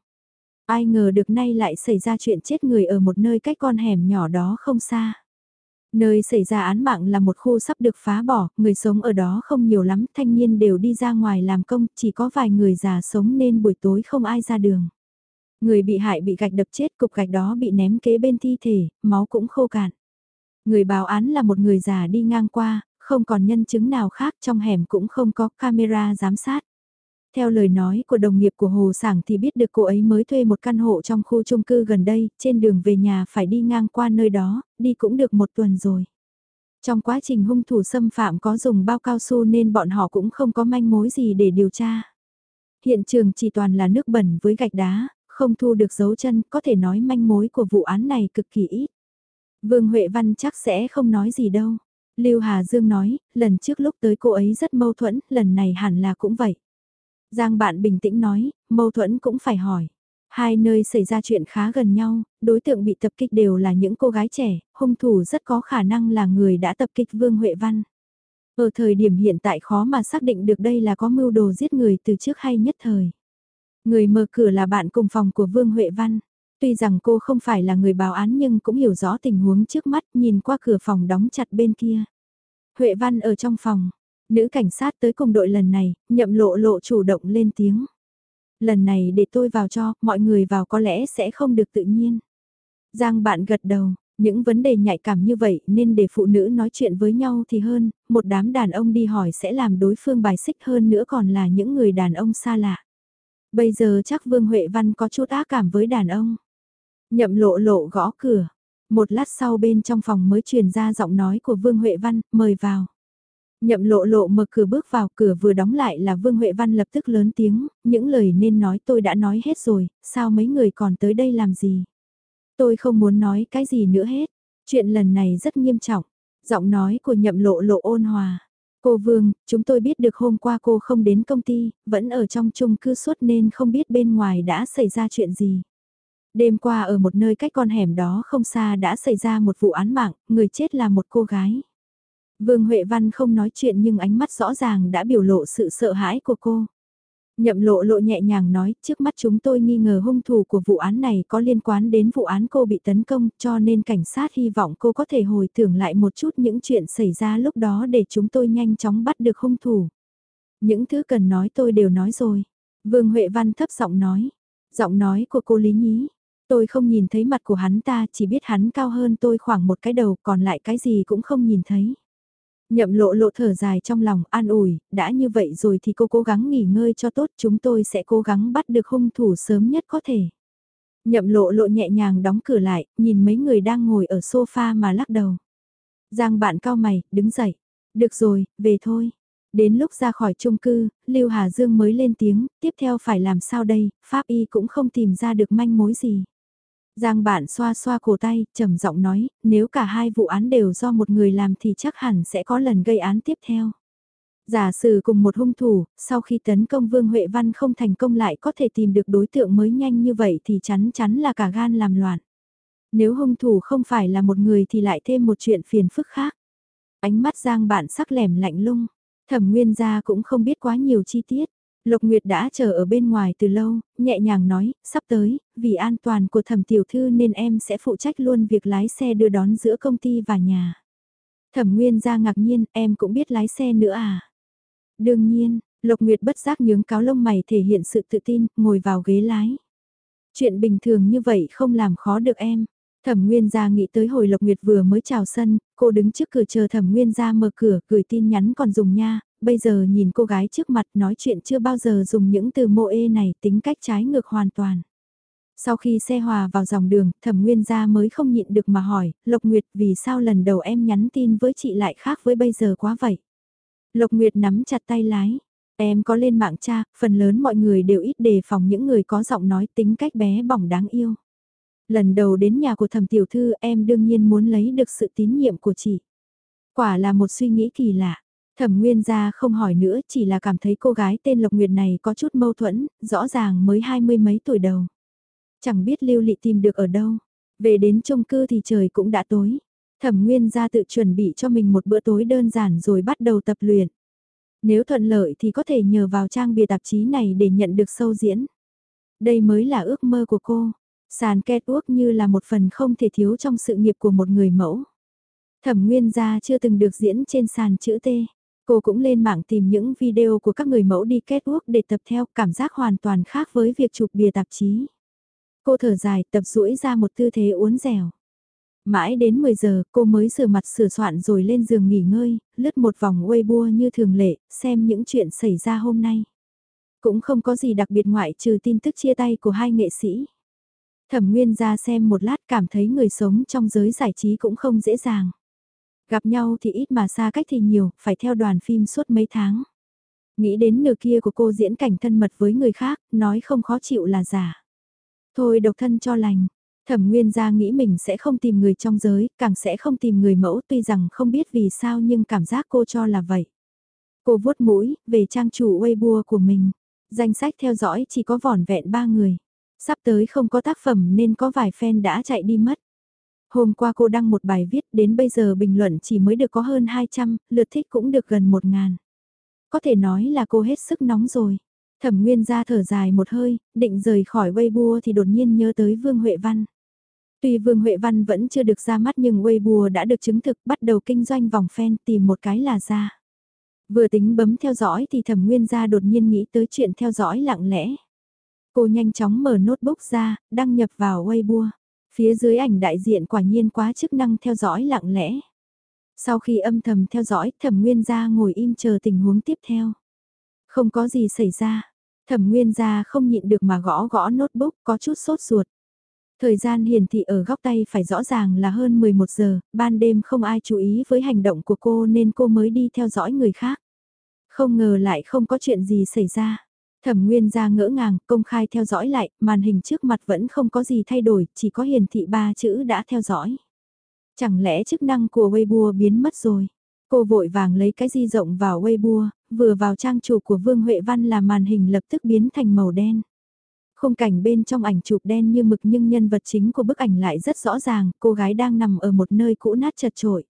Ai ngờ được nay lại xảy ra chuyện chết người ở một nơi cách con hẻm nhỏ đó không xa. Nơi xảy ra án mạng là một khu sắp được phá bỏ, người sống ở đó không nhiều lắm, thanh niên đều đi ra ngoài làm công, chỉ có vài người già sống nên buổi tối không ai ra đường. Người bị hại bị gạch đập chết, cục gạch đó bị ném kế bên thi thể, máu cũng khô cạn. Người báo án là một người già đi ngang qua, không còn nhân chứng nào khác trong hẻm cũng không có camera giám sát. Theo lời nói của đồng nghiệp của Hồ Sảng thì biết được cô ấy mới thuê một căn hộ trong khu chung cư gần đây, trên đường về nhà phải đi ngang qua nơi đó, đi cũng được một tuần rồi. Trong quá trình hung thủ xâm phạm có dùng bao cao su nên bọn họ cũng không có manh mối gì để điều tra. Hiện trường chỉ toàn là nước bẩn với gạch đá, không thu được dấu chân, có thể nói manh mối của vụ án này cực kỳ ít. Vương Huệ Văn chắc sẽ không nói gì đâu. Lưu Hà Dương nói, lần trước lúc tới cô ấy rất mâu thuẫn, lần này hẳn là cũng vậy. Giang bạn bình tĩnh nói, mâu thuẫn cũng phải hỏi. Hai nơi xảy ra chuyện khá gần nhau, đối tượng bị tập kích đều là những cô gái trẻ, hung thủ rất có khả năng là người đã tập kích Vương Huệ Văn. Ở thời điểm hiện tại khó mà xác định được đây là có mưu đồ giết người từ trước hay nhất thời. Người mở cửa là bạn cùng phòng của Vương Huệ Văn. Tuy rằng cô không phải là người báo án nhưng cũng hiểu rõ tình huống trước mắt nhìn qua cửa phòng đóng chặt bên kia. Huệ Văn ở trong phòng, Nữ cảnh sát tới cùng đội lần này, nhậm lộ lộ chủ động lên tiếng. Lần này để tôi vào cho, mọi người vào có lẽ sẽ không được tự nhiên. Giang bạn gật đầu, những vấn đề nhạy cảm như vậy nên để phụ nữ nói chuyện với nhau thì hơn, một đám đàn ông đi hỏi sẽ làm đối phương bài xích hơn nữa còn là những người đàn ông xa lạ. Bây giờ chắc Vương Huệ Văn có chút ác cảm với đàn ông. Nhậm lộ lộ gõ cửa. Một lát sau bên trong phòng mới truyền ra giọng nói của Vương Huệ Văn, mời vào. Nhậm lộ lộ mở cửa bước vào cửa vừa đóng lại là Vương Huệ Văn lập tức lớn tiếng, những lời nên nói tôi đã nói hết rồi, sao mấy người còn tới đây làm gì? Tôi không muốn nói cái gì nữa hết, chuyện lần này rất nghiêm trọng, giọng nói của nhậm lộ lộ ôn hòa. Cô Vương, chúng tôi biết được hôm qua cô không đến công ty, vẫn ở trong chung cư suốt nên không biết bên ngoài đã xảy ra chuyện gì. Đêm qua ở một nơi cách con hẻm đó không xa đã xảy ra một vụ án mạng, người chết là một cô gái. Vương Huệ Văn không nói chuyện nhưng ánh mắt rõ ràng đã biểu lộ sự sợ hãi của cô. Nhậm lộ lộ nhẹ nhàng nói, trước mắt chúng tôi nghi ngờ hung thủ của vụ án này có liên quan đến vụ án cô bị tấn công cho nên cảnh sát hy vọng cô có thể hồi tưởng lại một chút những chuyện xảy ra lúc đó để chúng tôi nhanh chóng bắt được hung thủ. Những thứ cần nói tôi đều nói rồi. Vương Huệ Văn thấp giọng nói. Giọng nói của cô Lý Nhí. Tôi không nhìn thấy mặt của hắn ta chỉ biết hắn cao hơn tôi khoảng một cái đầu còn lại cái gì cũng không nhìn thấy. Nhậm lộ lộ thở dài trong lòng an ủi, đã như vậy rồi thì cô cố gắng nghỉ ngơi cho tốt chúng tôi sẽ cố gắng bắt được hung thủ sớm nhất có thể. Nhậm lộ lộ nhẹ nhàng đóng cửa lại, nhìn mấy người đang ngồi ở sofa mà lắc đầu. Giang bạn cao mày, đứng dậy. Được rồi, về thôi. Đến lúc ra khỏi chung cư, Lưu Hà Dương mới lên tiếng, tiếp theo phải làm sao đây, Pháp Y cũng không tìm ra được manh mối gì. Giang bạn xoa xoa cổ tay, trầm giọng nói, nếu cả hai vụ án đều do một người làm thì chắc hẳn sẽ có lần gây án tiếp theo. Giả sử cùng một hung thủ, sau khi tấn công Vương Huệ Văn không thành công lại có thể tìm được đối tượng mới nhanh như vậy thì chắn chắn là cả gan làm loạn. Nếu hung thủ không phải là một người thì lại thêm một chuyện phiền phức khác. Ánh mắt Giang bạn sắc lẻm lạnh lung, thẩm nguyên gia cũng không biết quá nhiều chi tiết. Lộc Nguyệt đã chờ ở bên ngoài từ lâu, nhẹ nhàng nói, sắp tới, vì an toàn của thẩm tiểu thư nên em sẽ phụ trách luôn việc lái xe đưa đón giữa công ty và nhà. Thẩm Nguyên ra ngạc nhiên, em cũng biết lái xe nữa à? Đương nhiên, Lộc Nguyệt bất giác nhướng cáo lông mày thể hiện sự tự tin, ngồi vào ghế lái. Chuyện bình thường như vậy không làm khó được em. Thẩm Nguyên gia nghĩ tới hồi Lộc Nguyệt vừa mới chào sân, cô đứng trước cửa chờ Thẩm Nguyên gia mở cửa, gửi tin nhắn còn dùng nha, bây giờ nhìn cô gái trước mặt nói chuyện chưa bao giờ dùng những từ mô ê này tính cách trái ngược hoàn toàn. Sau khi xe hòa vào dòng đường, Thẩm Nguyên gia mới không nhịn được mà hỏi, Lộc Nguyệt vì sao lần đầu em nhắn tin với chị lại khác với bây giờ quá vậy? Lộc Nguyệt nắm chặt tay lái, Em có lên mạng cha, phần lớn mọi người đều ít đề phòng những người có giọng nói tính cách bé bỏng đáng yêu. Lần đầu đến nhà của thẩm tiểu thư em đương nhiên muốn lấy được sự tín nhiệm của chị. Quả là một suy nghĩ kỳ lạ. Thẩm Nguyên gia không hỏi nữa chỉ là cảm thấy cô gái tên Lộc Nguyệt này có chút mâu thuẫn, rõ ràng mới hai mươi mấy tuổi đầu. Chẳng biết lưu lị tìm được ở đâu. Về đến chung cư thì trời cũng đã tối. Thẩm Nguyên gia tự chuẩn bị cho mình một bữa tối đơn giản rồi bắt đầu tập luyện. Nếu thuận lợi thì có thể nhờ vào trang bìa tạp chí này để nhận được sâu diễn. Đây mới là ước mơ của cô. Sàn kết uốc như là một phần không thể thiếu trong sự nghiệp của một người mẫu. Thẩm Nguyên gia chưa từng được diễn trên sàn chữ T. Cô cũng lên mạng tìm những video của các người mẫu đi kết quốc để tập theo cảm giác hoàn toàn khác với việc chụp bìa tạp chí. Cô thở dài tập duỗi ra một tư thế uốn dẻo. Mãi đến 10 giờ cô mới sửa mặt sửa soạn rồi lên giường nghỉ ngơi, lướt một vòng Weibo như thường lệ, xem những chuyện xảy ra hôm nay. Cũng không có gì đặc biệt ngoại trừ tin tức chia tay của hai nghệ sĩ. Thẩm Nguyên ra xem một lát cảm thấy người sống trong giới giải trí cũng không dễ dàng. Gặp nhau thì ít mà xa cách thì nhiều, phải theo đoàn phim suốt mấy tháng. Nghĩ đến nửa kia của cô diễn cảnh thân mật với người khác, nói không khó chịu là giả. Thôi độc thân cho lành, Thẩm Nguyên gia nghĩ mình sẽ không tìm người trong giới, càng sẽ không tìm người mẫu tuy rằng không biết vì sao nhưng cảm giác cô cho là vậy. Cô vuốt mũi, về trang chủ Weibo của mình. Danh sách theo dõi chỉ có vỏn vẹn ba người. Sắp tới không có tác phẩm nên có vài fan đã chạy đi mất. Hôm qua cô đăng một bài viết đến bây giờ bình luận chỉ mới được có hơn 200, lượt thích cũng được gần 1 ngàn. Có thể nói là cô hết sức nóng rồi. Thẩm Nguyên ra thở dài một hơi, định rời khỏi Weibo thì đột nhiên nhớ tới Vương Huệ Văn. Tuy Vương Huệ Văn vẫn chưa được ra mắt nhưng Weibo đã được chứng thực bắt đầu kinh doanh vòng fan tìm một cái là ra. Vừa tính bấm theo dõi thì thẩm nguyên gia đột nhiên nghĩ tới chuyện theo dõi lặng lẽ. Cô nhanh chóng mở notebook ra, đăng nhập vào Weibo. Phía dưới ảnh đại diện quả nhiên quá chức năng theo dõi lặng lẽ. Sau khi âm thầm theo dõi, thẩm nguyên gia ngồi im chờ tình huống tiếp theo. Không có gì xảy ra. Thẩm nguyên gia không nhịn được mà gõ gõ notebook có chút sốt ruột. Thời gian hiển thị ở góc tay phải rõ ràng là hơn 11 giờ, ban đêm không ai chú ý với hành động của cô nên cô mới đi theo dõi người khác. Không ngờ lại không có chuyện gì xảy ra. Thẩm Nguyên ra ngỡ ngàng, công khai theo dõi lại, màn hình trước mặt vẫn không có gì thay đổi, chỉ có hiển thị ba chữ đã theo dõi. Chẳng lẽ chức năng của Weibo biến mất rồi? Cô vội vàng lấy cái di rộng vào Weibo, vừa vào trang chủ của Vương Huệ Văn là màn hình lập tức biến thành màu đen. Khung cảnh bên trong ảnh chụp đen như mực nhưng nhân vật chính của bức ảnh lại rất rõ ràng, cô gái đang nằm ở một nơi cũ nát chật trội.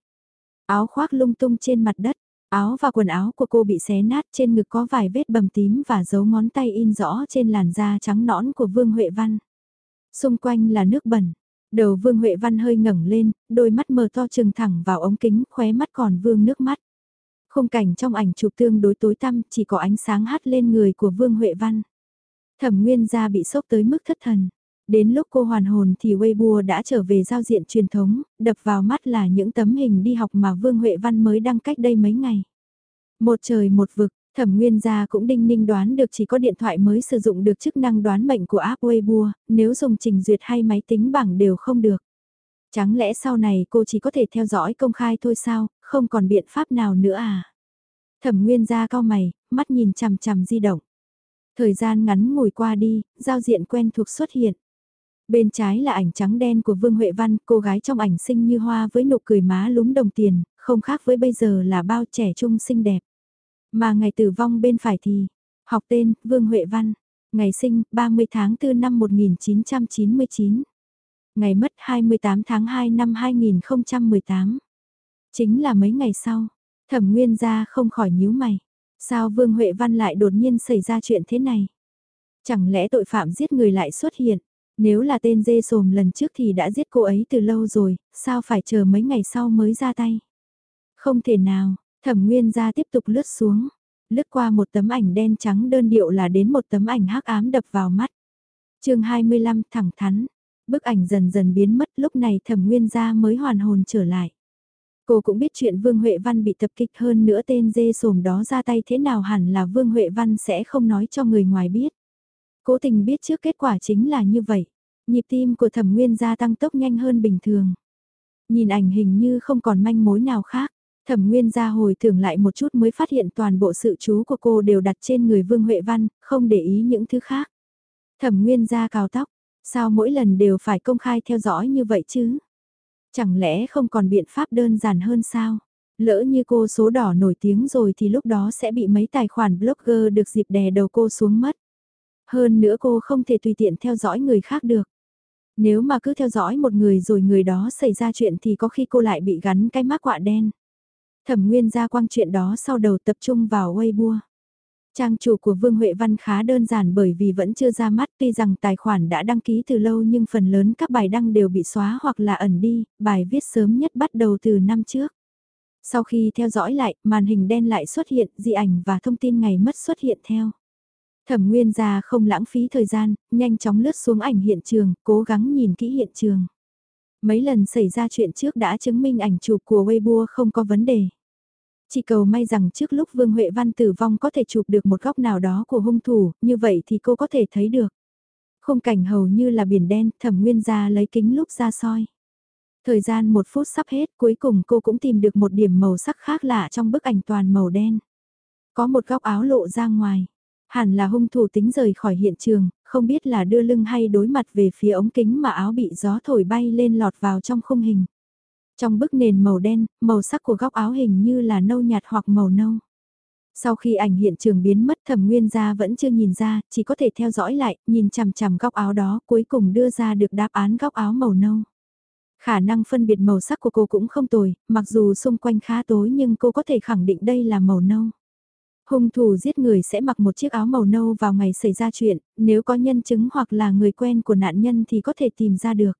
Áo khoác lung tung trên mặt đất, áo và quần áo của cô bị xé nát trên ngực có vài vết bầm tím và dấu ngón tay in rõ trên làn da trắng nõn của Vương Huệ Văn. Xung quanh là nước bẩn. Đầu Vương Huệ Văn hơi ngẩng lên, đôi mắt mờ to trừng thẳng vào ống kính, khóe mắt còn vương nước mắt. Khung cảnh trong ảnh chụp tương đối tối tăm, chỉ có ánh sáng hắt lên người của Vương Huệ Văn. Thẩm Nguyên gia bị sốc tới mức thất thần. Đến lúc cô hoàn hồn thì Weibo đã trở về giao diện truyền thống, đập vào mắt là những tấm hình đi học mà Vương Huệ Văn mới đăng cách đây mấy ngày. Một trời một vực, Thẩm Nguyên gia cũng đinh ninh đoán được chỉ có điện thoại mới sử dụng được chức năng đoán mệnh của app Weibo, nếu dùng trình duyệt hay máy tính bảng đều không được. Chẳng lẽ sau này cô chỉ có thể theo dõi công khai thôi sao, không còn biện pháp nào nữa à? Thẩm Nguyên gia cao mày, mắt nhìn chằm chằm di động. Thời gian ngắn ngồi qua đi, giao diện quen thuộc xuất hiện. Bên trái là ảnh trắng đen của Vương Huệ Văn, cô gái trong ảnh xinh như hoa với nụ cười má lúm đồng tiền, không khác với bây giờ là bao trẻ trung xinh đẹp. Mà ngày tử vong bên phải thì, học tên, Vương Huệ Văn, ngày sinh, 30 tháng 4 năm 1999, ngày mất 28 tháng 2 năm 2018. Chính là mấy ngày sau, thẩm nguyên gia không khỏi nhíu mày. Sao Vương Huệ Văn lại đột nhiên xảy ra chuyện thế này? Chẳng lẽ tội phạm giết người lại xuất hiện? Nếu là tên dê sồm lần trước thì đã giết cô ấy từ lâu rồi, sao phải chờ mấy ngày sau mới ra tay? Không thể nào, thẩm nguyên ra tiếp tục lướt xuống, lướt qua một tấm ảnh đen trắng đơn điệu là đến một tấm ảnh hắc ám đập vào mắt. chương 25 thẳng thắn, bức ảnh dần dần biến mất lúc này thẩm nguyên gia mới hoàn hồn trở lại. Cô cũng biết chuyện Vương Huệ Văn bị tập kích hơn nữa tên dê sồm đó ra tay thế nào hẳn là Vương Huệ Văn sẽ không nói cho người ngoài biết. Cố tình biết trước kết quả chính là như vậy. Nhịp tim của thẩm nguyên gia tăng tốc nhanh hơn bình thường. Nhìn ảnh hình như không còn manh mối nào khác. Thẩm Nguyên gia hồi tưởng lại một chút mới phát hiện toàn bộ sự chú của cô đều đặt trên người Vương Huệ Văn, không để ý những thứ khác. Thẩm Nguyên gia cào tóc, sao mỗi lần đều phải công khai theo dõi như vậy chứ? Chẳng lẽ không còn biện pháp đơn giản hơn sao? Lỡ như cô số đỏ nổi tiếng rồi thì lúc đó sẽ bị mấy tài khoản blogger được dịp đè đầu cô xuống mất. Hơn nữa cô không thể tùy tiện theo dõi người khác được. Nếu mà cứ theo dõi một người rồi người đó xảy ra chuyện thì có khi cô lại bị gắn cái mác quạ đen. Thẩm Nguyên ra quang chuyện đó sau đầu tập trung vào Weibo. Trang chủ của Vương Huệ Văn khá đơn giản bởi vì vẫn chưa ra mắt tuy rằng tài khoản đã đăng ký từ lâu nhưng phần lớn các bài đăng đều bị xóa hoặc là ẩn đi, bài viết sớm nhất bắt đầu từ năm trước. Sau khi theo dõi lại, màn hình đen lại xuất hiện, dị ảnh và thông tin ngày mất xuất hiện theo. Thẩm Nguyên ra không lãng phí thời gian, nhanh chóng lướt xuống ảnh hiện trường, cố gắng nhìn kỹ hiện trường. Mấy lần xảy ra chuyện trước đã chứng minh ảnh chụp của Weibo không có vấn đề. Chỉ cầu may rằng trước lúc Vương Huệ Văn tử vong có thể chụp được một góc nào đó của hung thủ, như vậy thì cô có thể thấy được. Khung cảnh hầu như là biển đen, thẩm nguyên ra lấy kính lúc ra soi. Thời gian một phút sắp hết, cuối cùng cô cũng tìm được một điểm màu sắc khác lạ trong bức ảnh toàn màu đen. Có một góc áo lộ ra ngoài. Hẳn là hung thủ tính rời khỏi hiện trường, không biết là đưa lưng hay đối mặt về phía ống kính mà áo bị gió thổi bay lên lọt vào trong khung hình. Trong bức nền màu đen, màu sắc của góc áo hình như là nâu nhạt hoặc màu nâu. Sau khi ảnh hiện trường biến mất thẩm nguyên gia vẫn chưa nhìn ra, chỉ có thể theo dõi lại, nhìn chằm chằm góc áo đó, cuối cùng đưa ra được đáp án góc áo màu nâu. Khả năng phân biệt màu sắc của cô cũng không tồi, mặc dù xung quanh khá tối nhưng cô có thể khẳng định đây là màu nâu. Hung thủ giết người sẽ mặc một chiếc áo màu nâu vào ngày xảy ra chuyện, nếu có nhân chứng hoặc là người quen của nạn nhân thì có thể tìm ra được.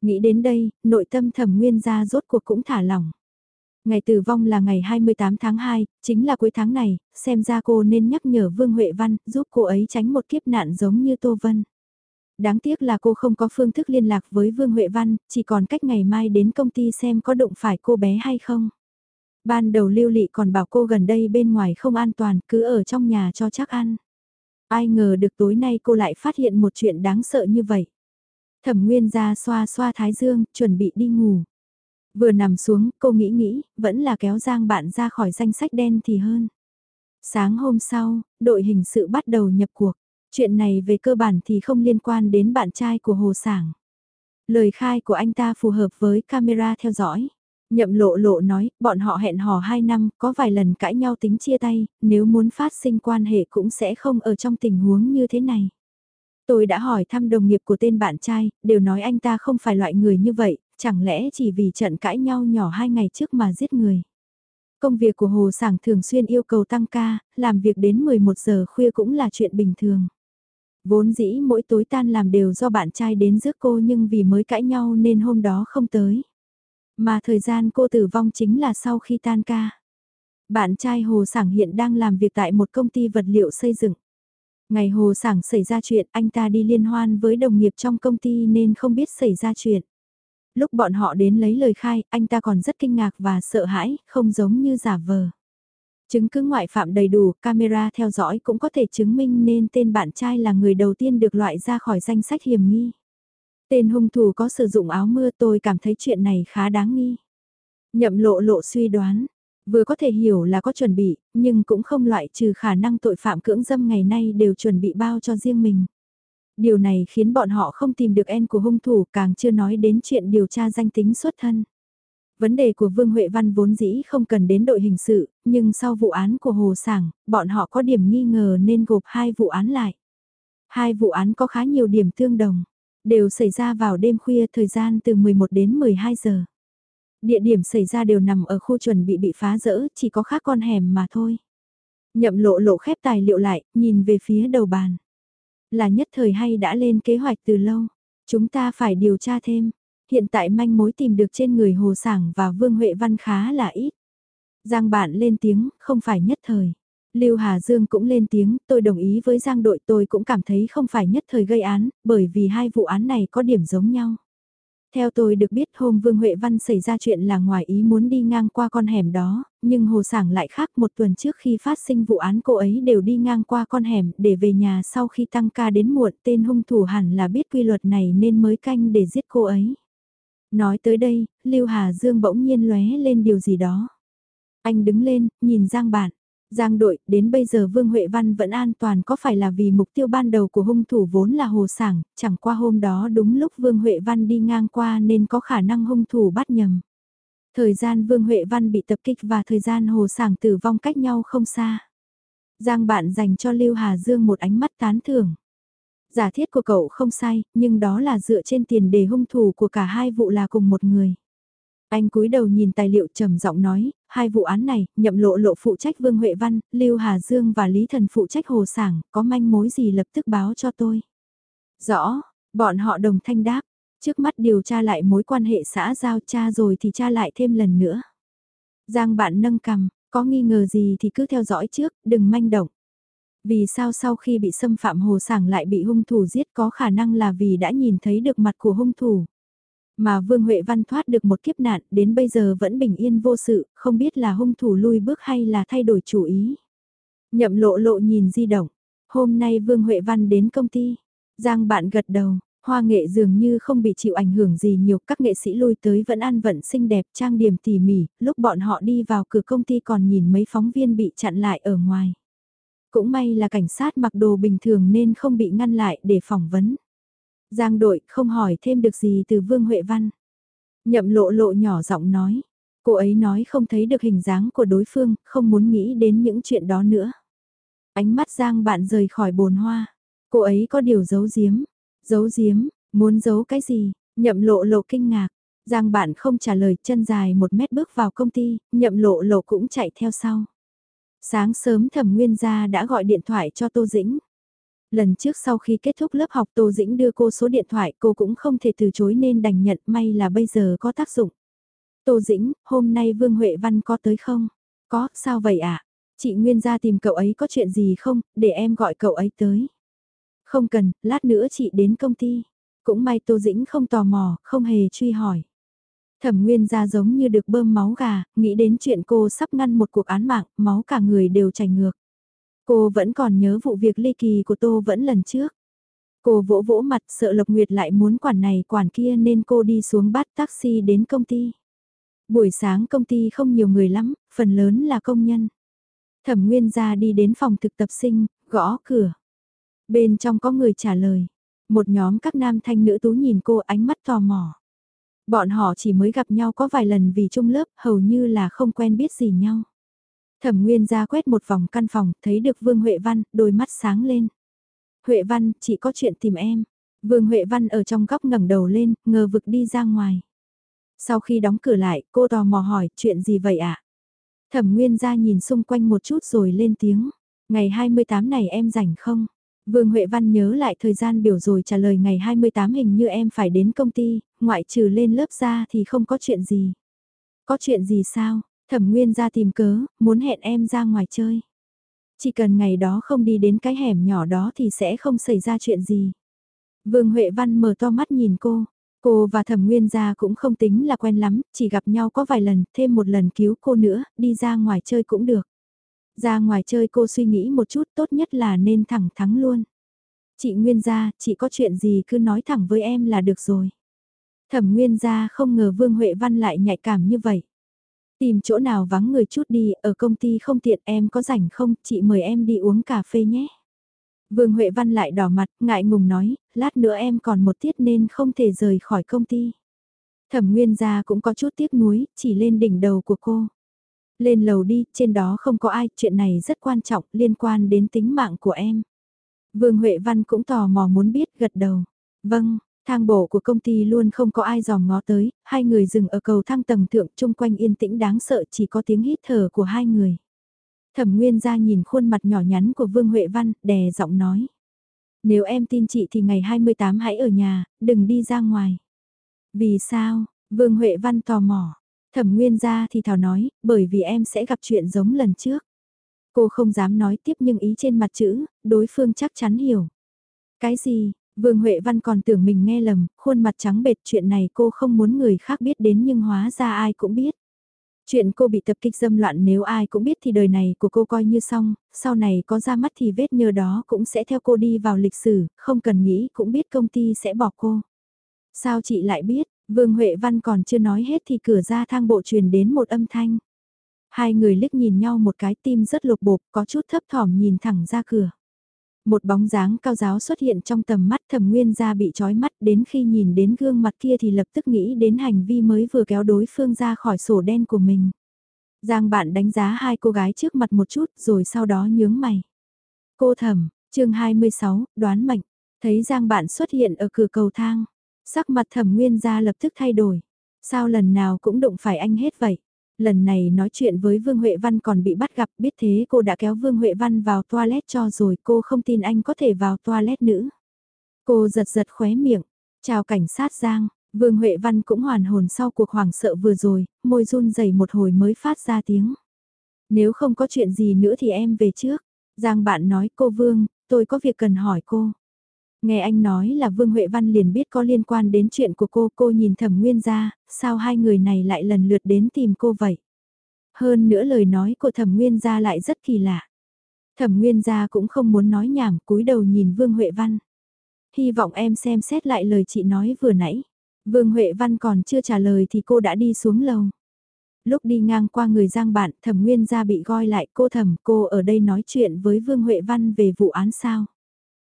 Nghĩ đến đây, nội tâm thẩm nguyên gia rốt cuộc cũng thả lỏng. Ngày tử vong là ngày 28 tháng 2, chính là cuối tháng này, xem ra cô nên nhắc nhở Vương Huệ Văn giúp cô ấy tránh một kiếp nạn giống như Tô Vân. Đáng tiếc là cô không có phương thức liên lạc với Vương Huệ Văn, chỉ còn cách ngày mai đến công ty xem có đụng phải cô bé hay không. Ban đầu lưu lị còn bảo cô gần đây bên ngoài không an toàn, cứ ở trong nhà cho chắc ăn. Ai ngờ được tối nay cô lại phát hiện một chuyện đáng sợ như vậy. Thẩm Nguyên ra xoa xoa thái dương, chuẩn bị đi ngủ. Vừa nằm xuống, cô nghĩ nghĩ, vẫn là kéo Giang bạn ra khỏi danh sách đen thì hơn. Sáng hôm sau, đội hình sự bắt đầu nhập cuộc. Chuyện này về cơ bản thì không liên quan đến bạn trai của Hồ Sảng. Lời khai của anh ta phù hợp với camera theo dõi. Nhậm lộ lộ nói, bọn họ hẹn hò 2 năm, có vài lần cãi nhau tính chia tay, nếu muốn phát sinh quan hệ cũng sẽ không ở trong tình huống như thế này. Tôi đã hỏi thăm đồng nghiệp của tên bạn trai, đều nói anh ta không phải loại người như vậy, chẳng lẽ chỉ vì trận cãi nhau nhỏ hai ngày trước mà giết người. Công việc của Hồ Sảng thường xuyên yêu cầu tăng ca, làm việc đến 11 giờ khuya cũng là chuyện bình thường. Vốn dĩ mỗi tối tan làm đều do bạn trai đến rước cô nhưng vì mới cãi nhau nên hôm đó không tới. Mà thời gian cô tử vong chính là sau khi tan ca. Bạn trai Hồ Sảng hiện đang làm việc tại một công ty vật liệu xây dựng. Ngày Hồ Sảng xảy ra chuyện anh ta đi liên hoan với đồng nghiệp trong công ty nên không biết xảy ra chuyện. Lúc bọn họ đến lấy lời khai, anh ta còn rất kinh ngạc và sợ hãi, không giống như giả vờ. Chứng cứ ngoại phạm đầy đủ, camera theo dõi cũng có thể chứng minh nên tên bạn trai là người đầu tiên được loại ra khỏi danh sách hiểm nghi. Tên hung thủ có sử dụng áo mưa tôi cảm thấy chuyện này khá đáng nghi. Nhậm lộ lộ suy đoán, vừa có thể hiểu là có chuẩn bị, nhưng cũng không loại trừ khả năng tội phạm cưỡng dâm ngày nay đều chuẩn bị bao cho riêng mình. Điều này khiến bọn họ không tìm được en của hung thủ càng chưa nói đến chuyện điều tra danh tính xuất thân. Vấn đề của Vương Huệ Văn vốn dĩ không cần đến đội hình sự, nhưng sau vụ án của Hồ Sảng, bọn họ có điểm nghi ngờ nên gộp hai vụ án lại. Hai vụ án có khá nhiều điểm tương đồng, đều xảy ra vào đêm khuya thời gian từ 11 đến 12 giờ. Địa điểm xảy ra đều nằm ở khu chuẩn bị bị phá rỡ, chỉ có khác con hẻm mà thôi. Nhậm lộ lộ khép tài liệu lại, nhìn về phía đầu bàn. Là nhất thời hay đã lên kế hoạch từ lâu. Chúng ta phải điều tra thêm. Hiện tại manh mối tìm được trên người Hồ Sảng và Vương Huệ Văn khá là ít. Giang bạn lên tiếng, không phải nhất thời. Lưu Hà Dương cũng lên tiếng, tôi đồng ý với Giang đội tôi cũng cảm thấy không phải nhất thời gây án, bởi vì hai vụ án này có điểm giống nhau. Theo tôi được biết hôm Vương Huệ Văn xảy ra chuyện là ngoài ý muốn đi ngang qua con hẻm đó, nhưng Hồ Sảng lại khác một tuần trước khi phát sinh vụ án cô ấy đều đi ngang qua con hẻm để về nhà sau khi tăng ca đến muộn tên hung thủ hẳn là biết quy luật này nên mới canh để giết cô ấy. Nói tới đây, Lưu Hà Dương bỗng nhiên lóe lên điều gì đó. Anh đứng lên, nhìn Giang bạn. Giang đội, đến bây giờ Vương Huệ Văn vẫn an toàn có phải là vì mục tiêu ban đầu của hung thủ vốn là Hồ Sảng, chẳng qua hôm đó đúng lúc Vương Huệ Văn đi ngang qua nên có khả năng hung thủ bắt nhầm. Thời gian Vương Huệ Văn bị tập kích và thời gian Hồ Sảng tử vong cách nhau không xa. Giang bạn dành cho Lưu Hà Dương một ánh mắt tán thưởng. Giả thiết của cậu không sai, nhưng đó là dựa trên tiền đề hung thủ của cả hai vụ là cùng một người. Anh cúi đầu nhìn tài liệu trầm giọng nói, hai vụ án này, nhậm lộ lộ phụ trách Vương Huệ Văn, Lưu Hà Dương và Lý Thần phụ trách Hồ Sảng, có manh mối gì lập tức báo cho tôi. Rõ, bọn họ đồng thanh đáp, trước mắt điều tra lại mối quan hệ xã giao cha rồi thì tra lại thêm lần nữa. Giang bạn nâng cầm, có nghi ngờ gì thì cứ theo dõi trước, đừng manh động. Vì sao sau khi bị xâm phạm hồ sảng lại bị hung thủ giết có khả năng là vì đã nhìn thấy được mặt của hung thủ. Mà Vương Huệ Văn thoát được một kiếp nạn đến bây giờ vẫn bình yên vô sự, không biết là hung thủ lui bước hay là thay đổi chủ ý. Nhậm lộ lộ nhìn di động, hôm nay Vương Huệ Văn đến công ty, Giang bạn gật đầu, hoa nghệ dường như không bị chịu ảnh hưởng gì nhiều, các nghệ sĩ lui tới vẫn ăn vận xinh đẹp trang điểm tỉ mỉ, lúc bọn họ đi vào cửa công ty còn nhìn mấy phóng viên bị chặn lại ở ngoài. Cũng may là cảnh sát mặc đồ bình thường nên không bị ngăn lại để phỏng vấn. Giang đội không hỏi thêm được gì từ Vương Huệ Văn. Nhậm lộ lộ nhỏ giọng nói. Cô ấy nói không thấy được hình dáng của đối phương, không muốn nghĩ đến những chuyện đó nữa. Ánh mắt Giang bạn rời khỏi bồn hoa. Cô ấy có điều giấu giếm. Giấu giếm, muốn giấu cái gì? Nhậm lộ lộ kinh ngạc. Giang bạn không trả lời chân dài một mét bước vào công ty, nhậm lộ lộ cũng chạy theo sau. Sáng sớm thẩm nguyên gia đã gọi điện thoại cho Tô Dĩnh. Lần trước sau khi kết thúc lớp học Tô Dĩnh đưa cô số điện thoại cô cũng không thể từ chối nên đành nhận may là bây giờ có tác dụng. Tô Dĩnh, hôm nay Vương Huệ Văn có tới không? Có, sao vậy ạ? À? Chị Nguyên ra tìm cậu ấy có chuyện gì không, để em gọi cậu ấy tới. Không cần, lát nữa chị đến công ty. Cũng may Tô Dĩnh không tò mò, không hề truy hỏi. Thẩm Nguyên ra giống như được bơm máu gà, nghĩ đến chuyện cô sắp ngăn một cuộc án mạng, máu cả người đều chảy ngược. Cô vẫn còn nhớ vụ việc ly kỳ của Tô vẫn lần trước. Cô vỗ vỗ mặt sợ Lộc Nguyệt lại muốn quản này quản kia nên cô đi xuống bắt taxi đến công ty. Buổi sáng công ty không nhiều người lắm, phần lớn là công nhân. Thẩm Nguyên ra đi đến phòng thực tập sinh, gõ cửa. Bên trong có người trả lời. Một nhóm các nam thanh nữ tú nhìn cô ánh mắt tò mò. Bọn họ chỉ mới gặp nhau có vài lần vì chung lớp, hầu như là không quen biết gì nhau. Thẩm Nguyên ra quét một vòng căn phòng, thấy được Vương Huệ Văn, đôi mắt sáng lên. Huệ Văn, chị có chuyện tìm em. Vương Huệ Văn ở trong góc ngẩng đầu lên, ngờ vực đi ra ngoài. Sau khi đóng cửa lại, cô tò mò hỏi, chuyện gì vậy ạ? À? Thẩm Nguyên ra nhìn xung quanh một chút rồi lên tiếng. Ngày 28 này em rảnh không? Vương Huệ Văn nhớ lại thời gian biểu rồi trả lời ngày 28 hình như em phải đến công ty, ngoại trừ lên lớp ra thì không có chuyện gì. Có chuyện gì sao? Thẩm Nguyên ra tìm cớ, muốn hẹn em ra ngoài chơi. Chỉ cần ngày đó không đi đến cái hẻm nhỏ đó thì sẽ không xảy ra chuyện gì. Vương Huệ Văn mở to mắt nhìn cô. Cô và Thẩm Nguyên gia cũng không tính là quen lắm, chỉ gặp nhau có vài lần, thêm một lần cứu cô nữa, đi ra ngoài chơi cũng được. Ra ngoài chơi cô suy nghĩ một chút tốt nhất là nên thẳng thắng luôn. Chị Nguyên gia, chị có chuyện gì cứ nói thẳng với em là được rồi. Thẩm Nguyên gia không ngờ Vương Huệ Văn lại nhạy cảm như vậy. Tìm chỗ nào vắng người chút đi, ở công ty không tiện em có rảnh không, chị mời em đi uống cà phê nhé. Vương Huệ Văn lại đỏ mặt, ngại ngùng nói, lát nữa em còn một tiết nên không thể rời khỏi công ty. Thẩm Nguyên gia cũng có chút tiếc nuối, chỉ lên đỉnh đầu của cô. Lên lầu đi, trên đó không có ai, chuyện này rất quan trọng, liên quan đến tính mạng của em. Vương Huệ Văn cũng tò mò muốn biết, gật đầu. Vâng, Thang bộ của công ty luôn không có ai dòm ngó tới, hai người dừng ở cầu thang tầng thượng chung quanh yên tĩnh đáng sợ chỉ có tiếng hít thở của hai người. Thẩm Nguyên ra nhìn khuôn mặt nhỏ nhắn của Vương Huệ Văn, đè giọng nói. Nếu em tin chị thì ngày 28 hãy ở nhà, đừng đi ra ngoài. Vì sao? Vương Huệ Văn tò mò. Thẩm Nguyên ra thì thảo nói, bởi vì em sẽ gặp chuyện giống lần trước. Cô không dám nói tiếp nhưng ý trên mặt chữ, đối phương chắc chắn hiểu. Cái gì? Vương Huệ Văn còn tưởng mình nghe lầm, khuôn mặt trắng bệt chuyện này cô không muốn người khác biết đến nhưng hóa ra ai cũng biết. Chuyện cô bị tập kích dâm loạn nếu ai cũng biết thì đời này của cô coi như xong, sau này có ra mắt thì vết nhơ đó cũng sẽ theo cô đi vào lịch sử, không cần nghĩ cũng biết công ty sẽ bỏ cô. Sao chị lại biết, Vương Huệ Văn còn chưa nói hết thì cửa ra thang bộ truyền đến một âm thanh. Hai người liếc nhìn nhau một cái tim rất lục bộp có chút thấp thỏm nhìn thẳng ra cửa. Một bóng dáng cao giáo xuất hiện trong tầm mắt thẩm nguyên ra bị trói mắt đến khi nhìn đến gương mặt kia thì lập tức nghĩ đến hành vi mới vừa kéo đối phương ra khỏi sổ đen của mình. Giang bạn đánh giá hai cô gái trước mặt một chút rồi sau đó nhướng mày. Cô thẩm, chương 26, đoán mệnh, thấy Giang bạn xuất hiện ở cửa cầu thang. Sắc mặt thẩm nguyên ra lập tức thay đổi. Sao lần nào cũng đụng phải anh hết vậy? Lần này nói chuyện với Vương Huệ Văn còn bị bắt gặp biết thế cô đã kéo Vương Huệ Văn vào toilet cho rồi cô không tin anh có thể vào toilet nữa Cô giật giật khóe miệng, chào cảnh sát Giang, Vương Huệ Văn cũng hoàn hồn sau cuộc hoảng sợ vừa rồi, môi run rẩy một hồi mới phát ra tiếng. Nếu không có chuyện gì nữa thì em về trước. Giang bạn nói cô Vương, tôi có việc cần hỏi cô. Nghe anh nói là Vương Huệ Văn liền biết có liên quan đến chuyện của cô, cô nhìn thẩm nguyên ra, sao hai người này lại lần lượt đến tìm cô vậy? Hơn nữa lời nói của thẩm nguyên gia lại rất kỳ lạ. Thẩm nguyên gia cũng không muốn nói nhảm, cúi đầu nhìn Vương Huệ Văn. Hy vọng em xem xét lại lời chị nói vừa nãy. Vương Huệ Văn còn chưa trả lời thì cô đã đi xuống lầu. Lúc đi ngang qua người giang bạn, thẩm nguyên gia bị gọi lại cô thẩm cô ở đây nói chuyện với Vương Huệ Văn về vụ án sao.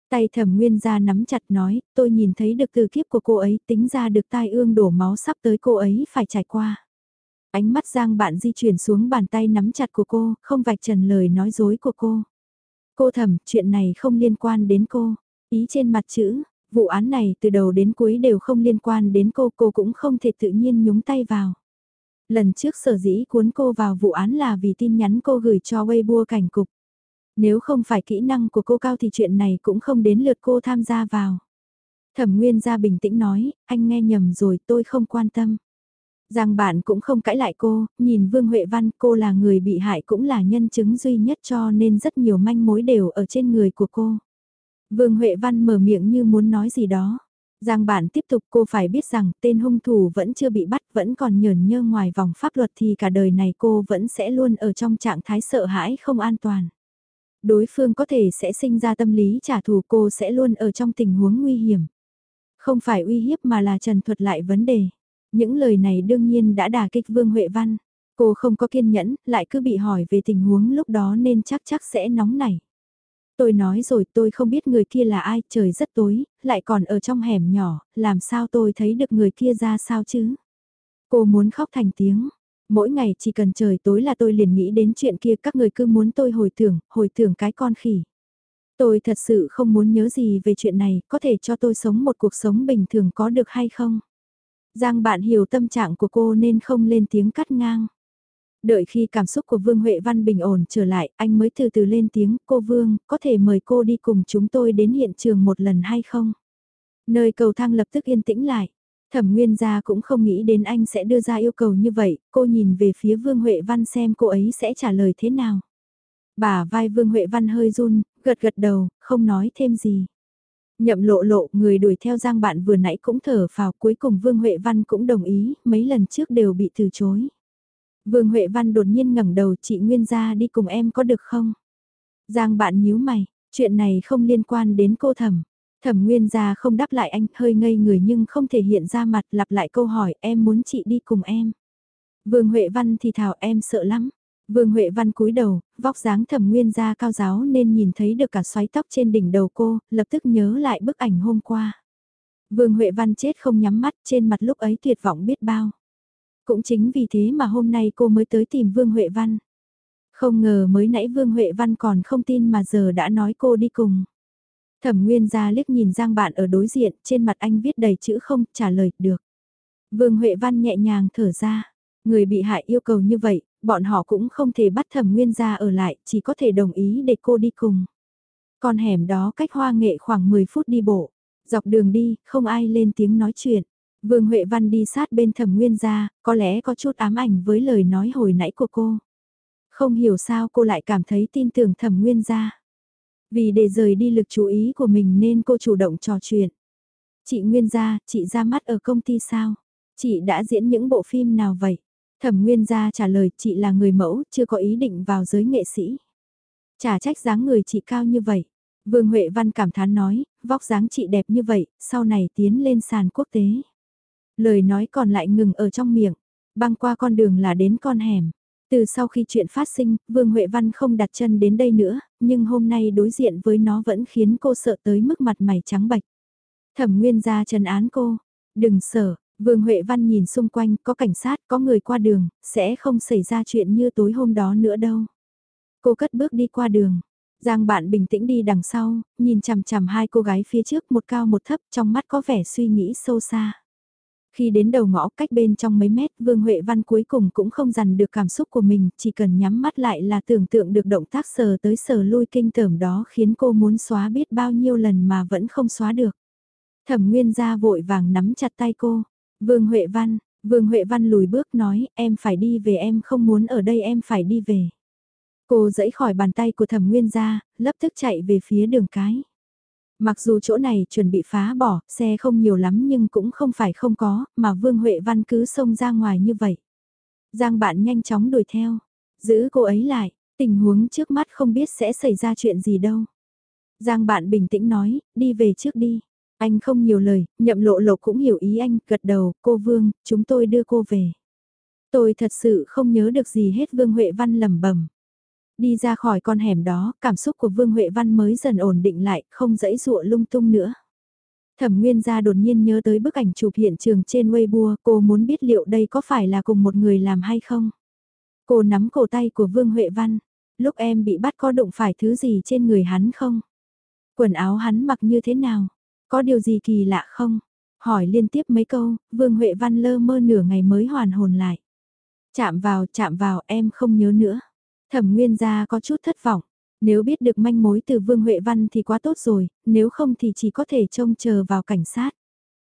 Tay thẩm nguyên ra nắm chặt nói, tôi nhìn thấy được từ kiếp của cô ấy tính ra được tai ương đổ máu sắp tới cô ấy phải trải qua. Ánh mắt giang bạn di chuyển xuống bàn tay nắm chặt của cô, không vạch trần lời nói dối của cô. Cô thẩm, chuyện này không liên quan đến cô. Ý trên mặt chữ, vụ án này từ đầu đến cuối đều không liên quan đến cô, cô cũng không thể tự nhiên nhúng tay vào. Lần trước sở dĩ cuốn cô vào vụ án là vì tin nhắn cô gửi cho Weibo cảnh cục. Nếu không phải kỹ năng của cô cao thì chuyện này cũng không đến lượt cô tham gia vào. Thẩm Nguyên ra bình tĩnh nói, anh nghe nhầm rồi tôi không quan tâm. Giang bạn cũng không cãi lại cô, nhìn Vương Huệ Văn cô là người bị hại cũng là nhân chứng duy nhất cho nên rất nhiều manh mối đều ở trên người của cô. Vương Huệ Văn mở miệng như muốn nói gì đó. Giang bản tiếp tục cô phải biết rằng tên hung thủ vẫn chưa bị bắt vẫn còn nhờn nhơ ngoài vòng pháp luật thì cả đời này cô vẫn sẽ luôn ở trong trạng thái sợ hãi không an toàn đối phương có thể sẽ sinh ra tâm lý trả thù cô sẽ luôn ở trong tình huống nguy hiểm. Không phải uy hiếp mà là trần thuật lại vấn đề. Những lời này đương nhiên đã đả kích Vương Huệ Văn. Cô không có kiên nhẫn, lại cứ bị hỏi về tình huống lúc đó nên chắc chắc sẽ nóng nảy. Tôi nói rồi tôi không biết người kia là ai, trời rất tối, lại còn ở trong hẻm nhỏ, làm sao tôi thấy được người kia ra sao chứ? Cô muốn khóc thành tiếng, Mỗi ngày chỉ cần trời tối là tôi liền nghĩ đến chuyện kia các người cứ muốn tôi hồi tưởng, hồi tưởng cái con khỉ. Tôi thật sự không muốn nhớ gì về chuyện này, có thể cho tôi sống một cuộc sống bình thường có được hay không? Giang bạn hiểu tâm trạng của cô nên không lên tiếng cắt ngang. Đợi khi cảm xúc của Vương Huệ Văn bình ổn trở lại, anh mới từ từ lên tiếng, cô Vương, có thể mời cô đi cùng chúng tôi đến hiện trường một lần hay không? Nơi cầu thang lập tức yên tĩnh lại. Thẩm Nguyên gia cũng không nghĩ đến anh sẽ đưa ra yêu cầu như vậy, cô nhìn về phía Vương Huệ Văn xem cô ấy sẽ trả lời thế nào. Bà vai Vương Huệ Văn hơi run, gật gật đầu, không nói thêm gì. Nhậm lộ lộ, người đuổi theo Giang bạn vừa nãy cũng thở phào cuối cùng Vương Huệ Văn cũng đồng ý, mấy lần trước đều bị từ chối. Vương Huệ Văn đột nhiên ngẩng đầu chị Nguyên gia đi cùng em có được không? Giang bạn nhíu mày, chuyện này không liên quan đến cô thẩm. Thẩm Nguyên gia không đáp lại anh, hơi ngây người nhưng không thể hiện ra mặt, lặp lại câu hỏi, em muốn chị đi cùng em. Vương Huệ Văn thì thảo em sợ lắm. Vương Huệ Văn cúi đầu, vóc dáng Thẩm Nguyên gia cao giáo nên nhìn thấy được cả xoáy tóc trên đỉnh đầu cô, lập tức nhớ lại bức ảnh hôm qua. Vương Huệ Văn chết không nhắm mắt, trên mặt lúc ấy tuyệt vọng biết bao. Cũng chính vì thế mà hôm nay cô mới tới tìm Vương Huệ Văn. Không ngờ mới nãy Vương Huệ Văn còn không tin mà giờ đã nói cô đi cùng. Thẩm Nguyên ra liếc nhìn Giang bạn ở đối diện, trên mặt anh viết đầy chữ không, trả lời, được. Vương Huệ Văn nhẹ nhàng thở ra. Người bị hại yêu cầu như vậy, bọn họ cũng không thể bắt thẩm nguyên gia ở lại, chỉ có thể đồng ý để cô đi cùng. Con hẻm đó cách hoa nghệ khoảng 10 phút đi bộ. Dọc đường đi, không ai lên tiếng nói chuyện. Vương Huệ Văn đi sát bên thẩm nguyên gia, có lẽ có chút ám ảnh với lời nói hồi nãy của cô. Không hiểu sao cô lại cảm thấy tin tưởng thẩm nguyên gia. Vì để rời đi lực chú ý của mình nên cô chủ động trò chuyện. Chị Nguyên gia, chị ra mắt ở công ty sao? Chị đã diễn những bộ phim nào vậy? Thẩm Nguyên gia trả lời chị là người mẫu, chưa có ý định vào giới nghệ sĩ. Chả trách dáng người chị cao như vậy. Vương Huệ Văn cảm thán nói, vóc dáng chị đẹp như vậy, sau này tiến lên sàn quốc tế. Lời nói còn lại ngừng ở trong miệng, băng qua con đường là đến con hẻm. Từ sau khi chuyện phát sinh, Vương Huệ Văn không đặt chân đến đây nữa, nhưng hôm nay đối diện với nó vẫn khiến cô sợ tới mức mặt mày trắng bạch. Thẩm Nguyên gia trần án cô, đừng sợ, Vương Huệ Văn nhìn xung quanh, có cảnh sát, có người qua đường, sẽ không xảy ra chuyện như tối hôm đó nữa đâu. Cô cất bước đi qua đường. Giang bạn bình tĩnh đi đằng sau, nhìn chằm chằm hai cô gái phía trước một cao một thấp trong mắt có vẻ suy nghĩ sâu xa. Khi đến đầu ngõ cách bên trong mấy mét Vương Huệ Văn cuối cùng cũng không dằn được cảm xúc của mình, chỉ cần nhắm mắt lại là tưởng tượng được động tác sờ tới sờ lui kinh tởm đó khiến cô muốn xóa biết bao nhiêu lần mà vẫn không xóa được. Thẩm Nguyên gia vội vàng nắm chặt tay cô. Vương Huệ Văn, Vương Huệ Văn lùi bước nói em phải đi về em không muốn ở đây em phải đi về. Cô dẫy khỏi bàn tay của thẩm nguyên gia, lập tức chạy về phía đường cái. Mặc dù chỗ này chuẩn bị phá bỏ, xe không nhiều lắm nhưng cũng không phải không có, mà Vương Huệ Văn cứ xông ra ngoài như vậy. Giang bạn nhanh chóng đuổi theo, giữ cô ấy lại, tình huống trước mắt không biết sẽ xảy ra chuyện gì đâu. Giang bạn bình tĩnh nói, đi về trước đi. Anh không nhiều lời, nhậm lộ lộ cũng hiểu ý anh, gật đầu, cô Vương, chúng tôi đưa cô về. Tôi thật sự không nhớ được gì hết Vương Huệ Văn lẩm bẩm. Đi ra khỏi con hẻm đó, cảm xúc của Vương Huệ Văn mới dần ổn định lại, không dãy dụa lung tung nữa. Thẩm Nguyên gia đột nhiên nhớ tới bức ảnh chụp hiện trường trên Weibo, cô muốn biết liệu đây có phải là cùng một người làm hay không. Cô nắm cổ tay của Vương Huệ Văn, lúc em bị bắt có đụng phải thứ gì trên người hắn không? Quần áo hắn mặc như thế nào? Có điều gì kỳ lạ không? Hỏi liên tiếp mấy câu, Vương Huệ Văn lơ mơ nửa ngày mới hoàn hồn lại. Chạm vào, chạm vào, em không nhớ nữa. Thẩm Nguyên gia có chút thất vọng. Nếu biết được manh mối từ Vương Huệ Văn thì quá tốt rồi, nếu không thì chỉ có thể trông chờ vào cảnh sát.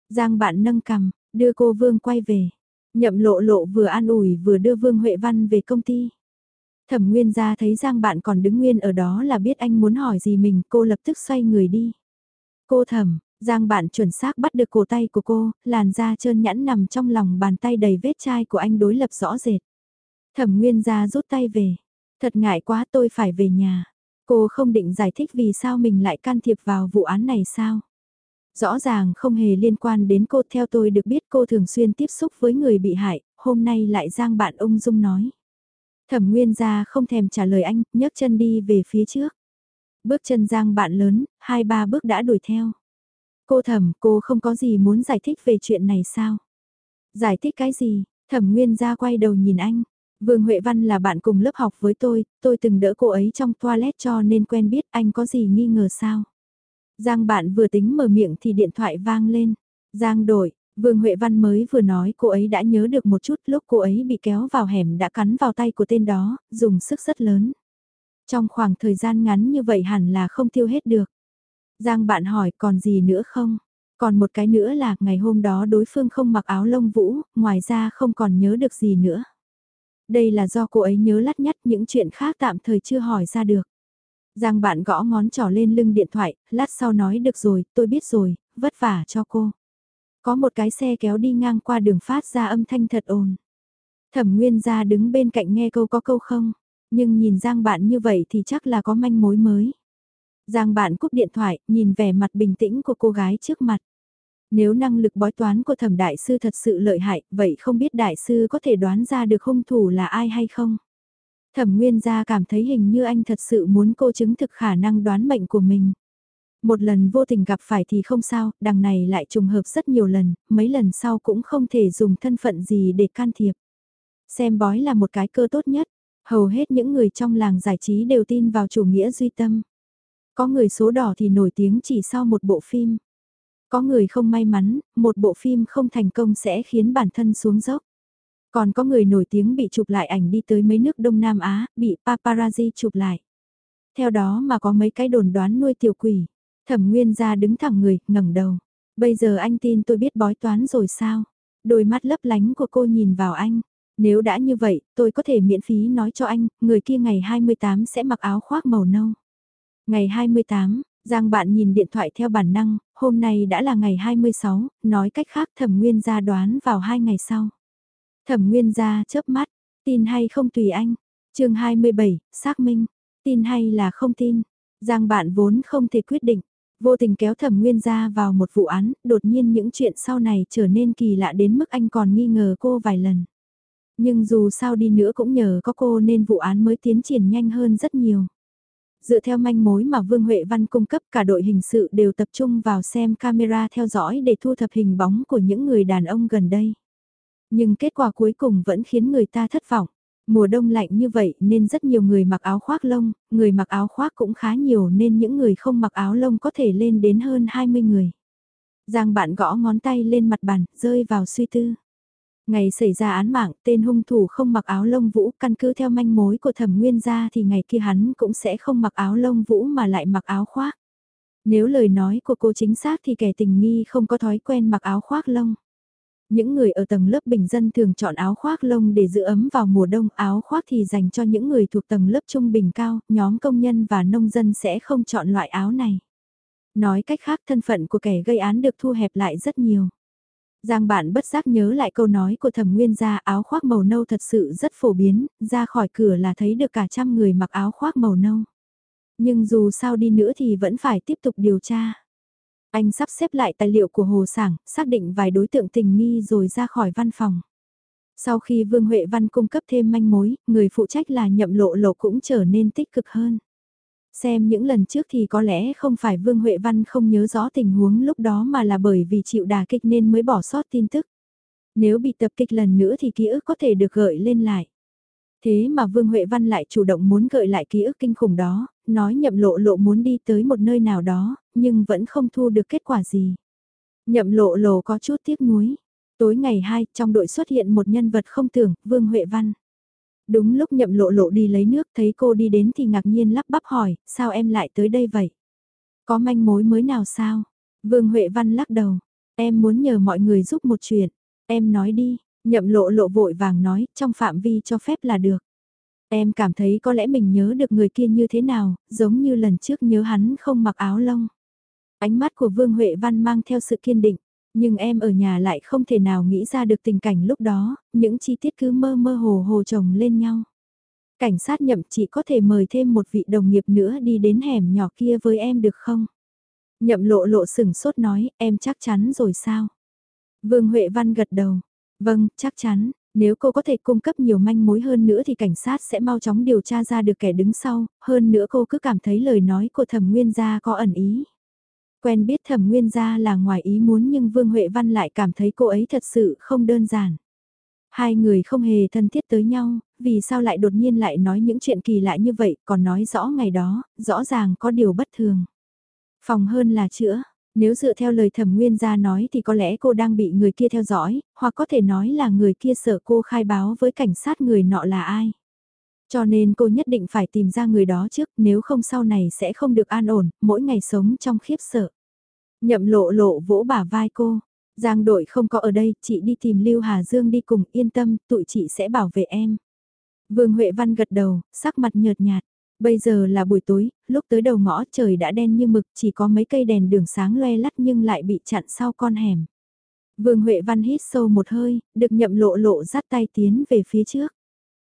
Giang bạn nâng cầm, đưa cô Vương quay về. Nhậm lộ lộ vừa an ủi vừa đưa Vương Huệ Văn về công ty. Thẩm Nguyên gia thấy Giang bạn còn đứng nguyên ở đó là biết anh muốn hỏi gì mình, cô lập tức xoay người đi. Cô thẩm, Giang bạn chuẩn xác bắt được cổ tay của cô, làn da trơn nhẵn nằm trong lòng bàn tay đầy vết chai của anh đối lập rõ rệt. Thẩm Nguyên gia rút tay về. Thật ngại quá tôi phải về nhà. Cô không định giải thích vì sao mình lại can thiệp vào vụ án này sao? Rõ ràng không hề liên quan đến cô theo tôi được biết cô thường xuyên tiếp xúc với người bị hại, hôm nay lại giang bạn ông dung nói. Thẩm Nguyên gia không thèm trả lời anh, nhấc chân đi về phía trước. Bước chân giang bạn lớn, hai ba bước đã đuổi theo. Cô thẩm, cô không có gì muốn giải thích về chuyện này sao? Giải thích cái gì? Thẩm Nguyên gia quay đầu nhìn anh. Vương Huệ Văn là bạn cùng lớp học với tôi, tôi từng đỡ cô ấy trong toilet cho nên quen biết anh có gì nghi ngờ sao. Giang bạn vừa tính mở miệng thì điện thoại vang lên. Giang đổi, Vương Huệ Văn mới vừa nói cô ấy đã nhớ được một chút lúc cô ấy bị kéo vào hẻm đã cắn vào tay của tên đó, dùng sức rất lớn. Trong khoảng thời gian ngắn như vậy hẳn là không tiêu hết được. Giang bạn hỏi còn gì nữa không? Còn một cái nữa là ngày hôm đó đối phương không mặc áo lông vũ, ngoài ra không còn nhớ được gì nữa. Đây là do cô ấy nhớ lắt nhắt những chuyện khác tạm thời chưa hỏi ra được. Giang bạn gõ ngón trỏ lên lưng điện thoại, lát sau nói được rồi, tôi biết rồi, vất vả cho cô. Có một cái xe kéo đi ngang qua đường phát ra âm thanh thật ồn. Thẩm Nguyên ra đứng bên cạnh nghe câu có câu không, nhưng nhìn Giang bạn như vậy thì chắc là có manh mối mới. Giang bạn cúp điện thoại, nhìn vẻ mặt bình tĩnh của cô gái trước mặt. Nếu năng lực bói toán của thẩm đại sư thật sự lợi hại, vậy không biết đại sư có thể đoán ra được hung thủ là ai hay không? Thẩm Nguyên gia cảm thấy hình như anh thật sự muốn cô chứng thực khả năng đoán mệnh của mình. Một lần vô tình gặp phải thì không sao, đằng này lại trùng hợp rất nhiều lần, mấy lần sau cũng không thể dùng thân phận gì để can thiệp. Xem bói là một cái cơ tốt nhất, hầu hết những người trong làng giải trí đều tin vào chủ nghĩa duy tâm. Có người số đỏ thì nổi tiếng chỉ sau một bộ phim. Có người không may mắn, một bộ phim không thành công sẽ khiến bản thân xuống dốc. Còn có người nổi tiếng bị chụp lại ảnh đi tới mấy nước Đông Nam Á, bị paparazzi chụp lại. Theo đó mà có mấy cái đồn đoán nuôi tiểu quỷ. Thẩm Nguyên ra đứng thẳng người, ngẩng đầu. Bây giờ anh tin tôi biết bói toán rồi sao? Đôi mắt lấp lánh của cô nhìn vào anh. Nếu đã như vậy, tôi có thể miễn phí nói cho anh, người kia ngày 28 sẽ mặc áo khoác màu nâu. Ngày 28, Giang bạn nhìn điện thoại theo bản năng, hôm nay đã là ngày 26, nói cách khác thẩm nguyên gia đoán vào hai ngày sau. Thẩm nguyên gia chớp mắt, tin hay không tùy anh. chương 27, xác minh, tin hay là không tin. Giang bạn vốn không thể quyết định, vô tình kéo thẩm nguyên gia vào một vụ án, đột nhiên những chuyện sau này trở nên kỳ lạ đến mức anh còn nghi ngờ cô vài lần. Nhưng dù sao đi nữa cũng nhờ có cô nên vụ án mới tiến triển nhanh hơn rất nhiều. Dựa theo manh mối mà Vương Huệ Văn cung cấp cả đội hình sự đều tập trung vào xem camera theo dõi để thu thập hình bóng của những người đàn ông gần đây. Nhưng kết quả cuối cùng vẫn khiến người ta thất vọng. Mùa đông lạnh như vậy nên rất nhiều người mặc áo khoác lông, người mặc áo khoác cũng khá nhiều nên những người không mặc áo lông có thể lên đến hơn 20 người. Giang bạn gõ ngón tay lên mặt bàn, rơi vào suy tư. Ngày xảy ra án mạng, tên hung thủ không mặc áo lông vũ, căn cứ theo manh mối của thẩm nguyên gia thì ngày kia hắn cũng sẽ không mặc áo lông vũ mà lại mặc áo khoác. Nếu lời nói của cô chính xác thì kẻ tình nghi không có thói quen mặc áo khoác lông. Những người ở tầng lớp bình dân thường chọn áo khoác lông để giữ ấm vào mùa đông, áo khoác thì dành cho những người thuộc tầng lớp trung bình cao, nhóm công nhân và nông dân sẽ không chọn loại áo này. Nói cách khác thân phận của kẻ gây án được thu hẹp lại rất nhiều. Giang bạn bất giác nhớ lại câu nói của thẩm nguyên gia áo khoác màu nâu thật sự rất phổ biến, ra khỏi cửa là thấy được cả trăm người mặc áo khoác màu nâu. Nhưng dù sao đi nữa thì vẫn phải tiếp tục điều tra. Anh sắp xếp lại tài liệu của Hồ Sảng, xác định vài đối tượng tình nghi rồi ra khỏi văn phòng. Sau khi Vương Huệ Văn cung cấp thêm manh mối, người phụ trách là nhậm lộ lộ cũng trở nên tích cực hơn. Xem những lần trước thì có lẽ không phải Vương Huệ Văn không nhớ rõ tình huống lúc đó mà là bởi vì chịu đà kích nên mới bỏ sót tin tức. Nếu bị tập kích lần nữa thì ký ức có thể được gợi lên lại. Thế mà Vương Huệ Văn lại chủ động muốn gợi lại ký ức kinh khủng đó, nói nhậm lộ lộ muốn đi tới một nơi nào đó, nhưng vẫn không thu được kết quả gì. Nhậm lộ lộ có chút tiếc nuối. Tối ngày 2, trong đội xuất hiện một nhân vật không tưởng, Vương Huệ Văn. Đúng lúc nhậm lộ lộ đi lấy nước thấy cô đi đến thì ngạc nhiên lắp bắp hỏi, sao em lại tới đây vậy? Có manh mối mới nào sao? Vương Huệ Văn lắc đầu, em muốn nhờ mọi người giúp một chuyện. Em nói đi, nhậm lộ lộ vội vàng nói, trong phạm vi cho phép là được. Em cảm thấy có lẽ mình nhớ được người kia như thế nào, giống như lần trước nhớ hắn không mặc áo lông. Ánh mắt của Vương Huệ Văn mang theo sự kiên định. Nhưng em ở nhà lại không thể nào nghĩ ra được tình cảnh lúc đó, những chi tiết cứ mơ mơ hồ hồ chồng lên nhau. Cảnh sát nhậm chỉ có thể mời thêm một vị đồng nghiệp nữa đi đến hẻm nhỏ kia với em được không? Nhậm lộ lộ sửng sốt nói, em chắc chắn rồi sao? Vương Huệ Văn gật đầu. Vâng, chắc chắn, nếu cô có thể cung cấp nhiều manh mối hơn nữa thì cảnh sát sẽ mau chóng điều tra ra được kẻ đứng sau, hơn nữa cô cứ cảm thấy lời nói của thẩm nguyên gia có ẩn ý. Quen biết thẩm nguyên gia là ngoài ý muốn nhưng Vương Huệ Văn lại cảm thấy cô ấy thật sự không đơn giản. Hai người không hề thân thiết tới nhau, vì sao lại đột nhiên lại nói những chuyện kỳ lạ như vậy, còn nói rõ ngày đó, rõ ràng có điều bất thường. Phòng hơn là chữa, nếu dựa theo lời thẩm nguyên gia nói thì có lẽ cô đang bị người kia theo dõi, hoặc có thể nói là người kia sợ cô khai báo với cảnh sát người nọ là ai. Cho nên cô nhất định phải tìm ra người đó trước, nếu không sau này sẽ không được an ổn, mỗi ngày sống trong khiếp sợ. Nhậm lộ lộ vỗ bả vai cô. Giang đội không có ở đây, chị đi tìm Lưu Hà Dương đi cùng, yên tâm, tụi chị sẽ bảo vệ em. Vương Huệ Văn gật đầu, sắc mặt nhợt nhạt. Bây giờ là buổi tối, lúc tới đầu ngõ trời đã đen như mực, chỉ có mấy cây đèn đường sáng loe lắt nhưng lại bị chặn sau con hẻm. Vương Huệ Văn hít sâu một hơi, được nhậm lộ lộ dắt tay tiến về phía trước.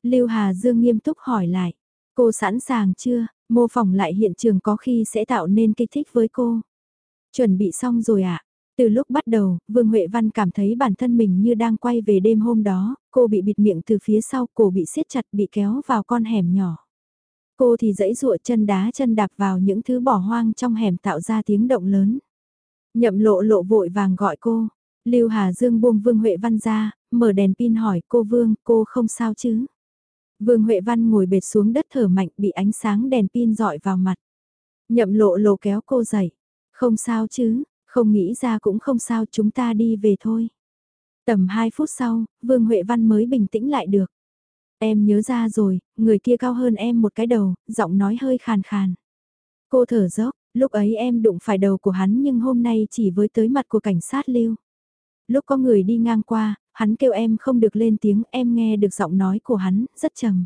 Lưu Hà Dương nghiêm túc hỏi lại, cô sẵn sàng chưa, mô phỏng lại hiện trường có khi sẽ tạo nên kích thích với cô. Chuẩn bị xong rồi ạ. À? Từ lúc bắt đầu, Vương Huệ Văn cảm thấy bản thân mình như đang quay về đêm hôm đó, cô bị bịt miệng từ phía sau, cổ bị siết chặt bị kéo vào con hẻm nhỏ. Cô thì dẫy dụa chân đá chân đạp vào những thứ bỏ hoang trong hẻm tạo ra tiếng động lớn. Nhậm lộ lộ vội vàng gọi cô. Lưu Hà Dương buông Vương Huệ Văn ra, mở đèn pin hỏi cô Vương, cô không sao chứ? Vương Huệ Văn ngồi bệt xuống đất thở mạnh bị ánh sáng đèn pin dọi vào mặt. Nhậm lộ lộ kéo cô dậy. Không sao chứ, không nghĩ ra cũng không sao chúng ta đi về thôi. Tầm 2 phút sau, Vương Huệ Văn mới bình tĩnh lại được. Em nhớ ra rồi, người kia cao hơn em một cái đầu, giọng nói hơi khàn khàn. Cô thở dốc, lúc ấy em đụng phải đầu của hắn nhưng hôm nay chỉ với tới mặt của cảnh sát lưu. Lúc có người đi ngang qua, hắn kêu em không được lên tiếng, em nghe được giọng nói của hắn, rất trầm.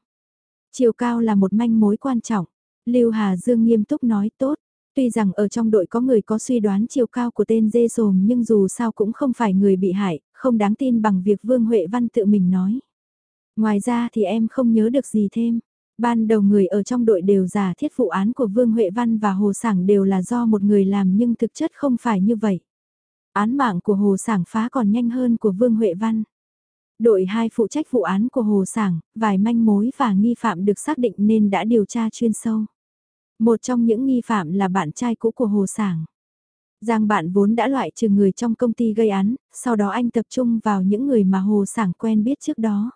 Chiều cao là một manh mối quan trọng. Lưu Hà Dương nghiêm túc nói tốt. Tuy rằng ở trong đội có người có suy đoán chiều cao của tên dê sồm nhưng dù sao cũng không phải người bị hại, không đáng tin bằng việc Vương Huệ Văn tự mình nói. Ngoài ra thì em không nhớ được gì thêm. Ban đầu người ở trong đội đều giả thiết vụ án của Vương Huệ Văn và Hồ Sảng đều là do một người làm nhưng thực chất không phải như vậy. Án mạng của Hồ Sảng phá còn nhanh hơn của Vương Huệ Văn. Đội 2 phụ trách vụ án của Hồ Sảng, vài manh mối và nghi phạm được xác định nên đã điều tra chuyên sâu. Một trong những nghi phạm là bạn trai cũ của Hồ Sảng. Giang bạn vốn đã loại trừ người trong công ty gây án, sau đó anh tập trung vào những người mà Hồ Sảng quen biết trước đó.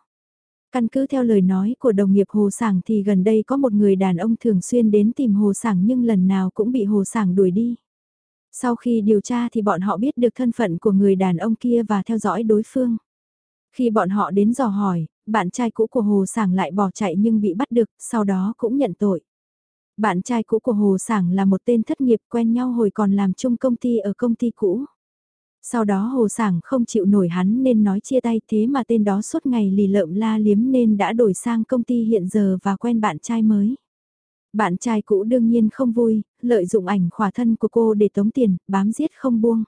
Căn cứ theo lời nói của đồng nghiệp Hồ Sảng thì gần đây có một người đàn ông thường xuyên đến tìm Hồ Sảng nhưng lần nào cũng bị Hồ Sảng đuổi đi. Sau khi điều tra thì bọn họ biết được thân phận của người đàn ông kia và theo dõi đối phương. Khi bọn họ đến dò hỏi, bạn trai cũ của Hồ Sảng lại bỏ chạy nhưng bị bắt được, sau đó cũng nhận tội. Bạn trai cũ của Hồ Sảng là một tên thất nghiệp quen nhau hồi còn làm chung công ty ở công ty cũ. Sau đó Hồ Sảng không chịu nổi hắn nên nói chia tay thế mà tên đó suốt ngày lì lợm la liếm nên đã đổi sang công ty hiện giờ và quen bạn trai mới. Bạn trai cũ đương nhiên không vui, lợi dụng ảnh khỏa thân của cô để tống tiền, bám giết không buông.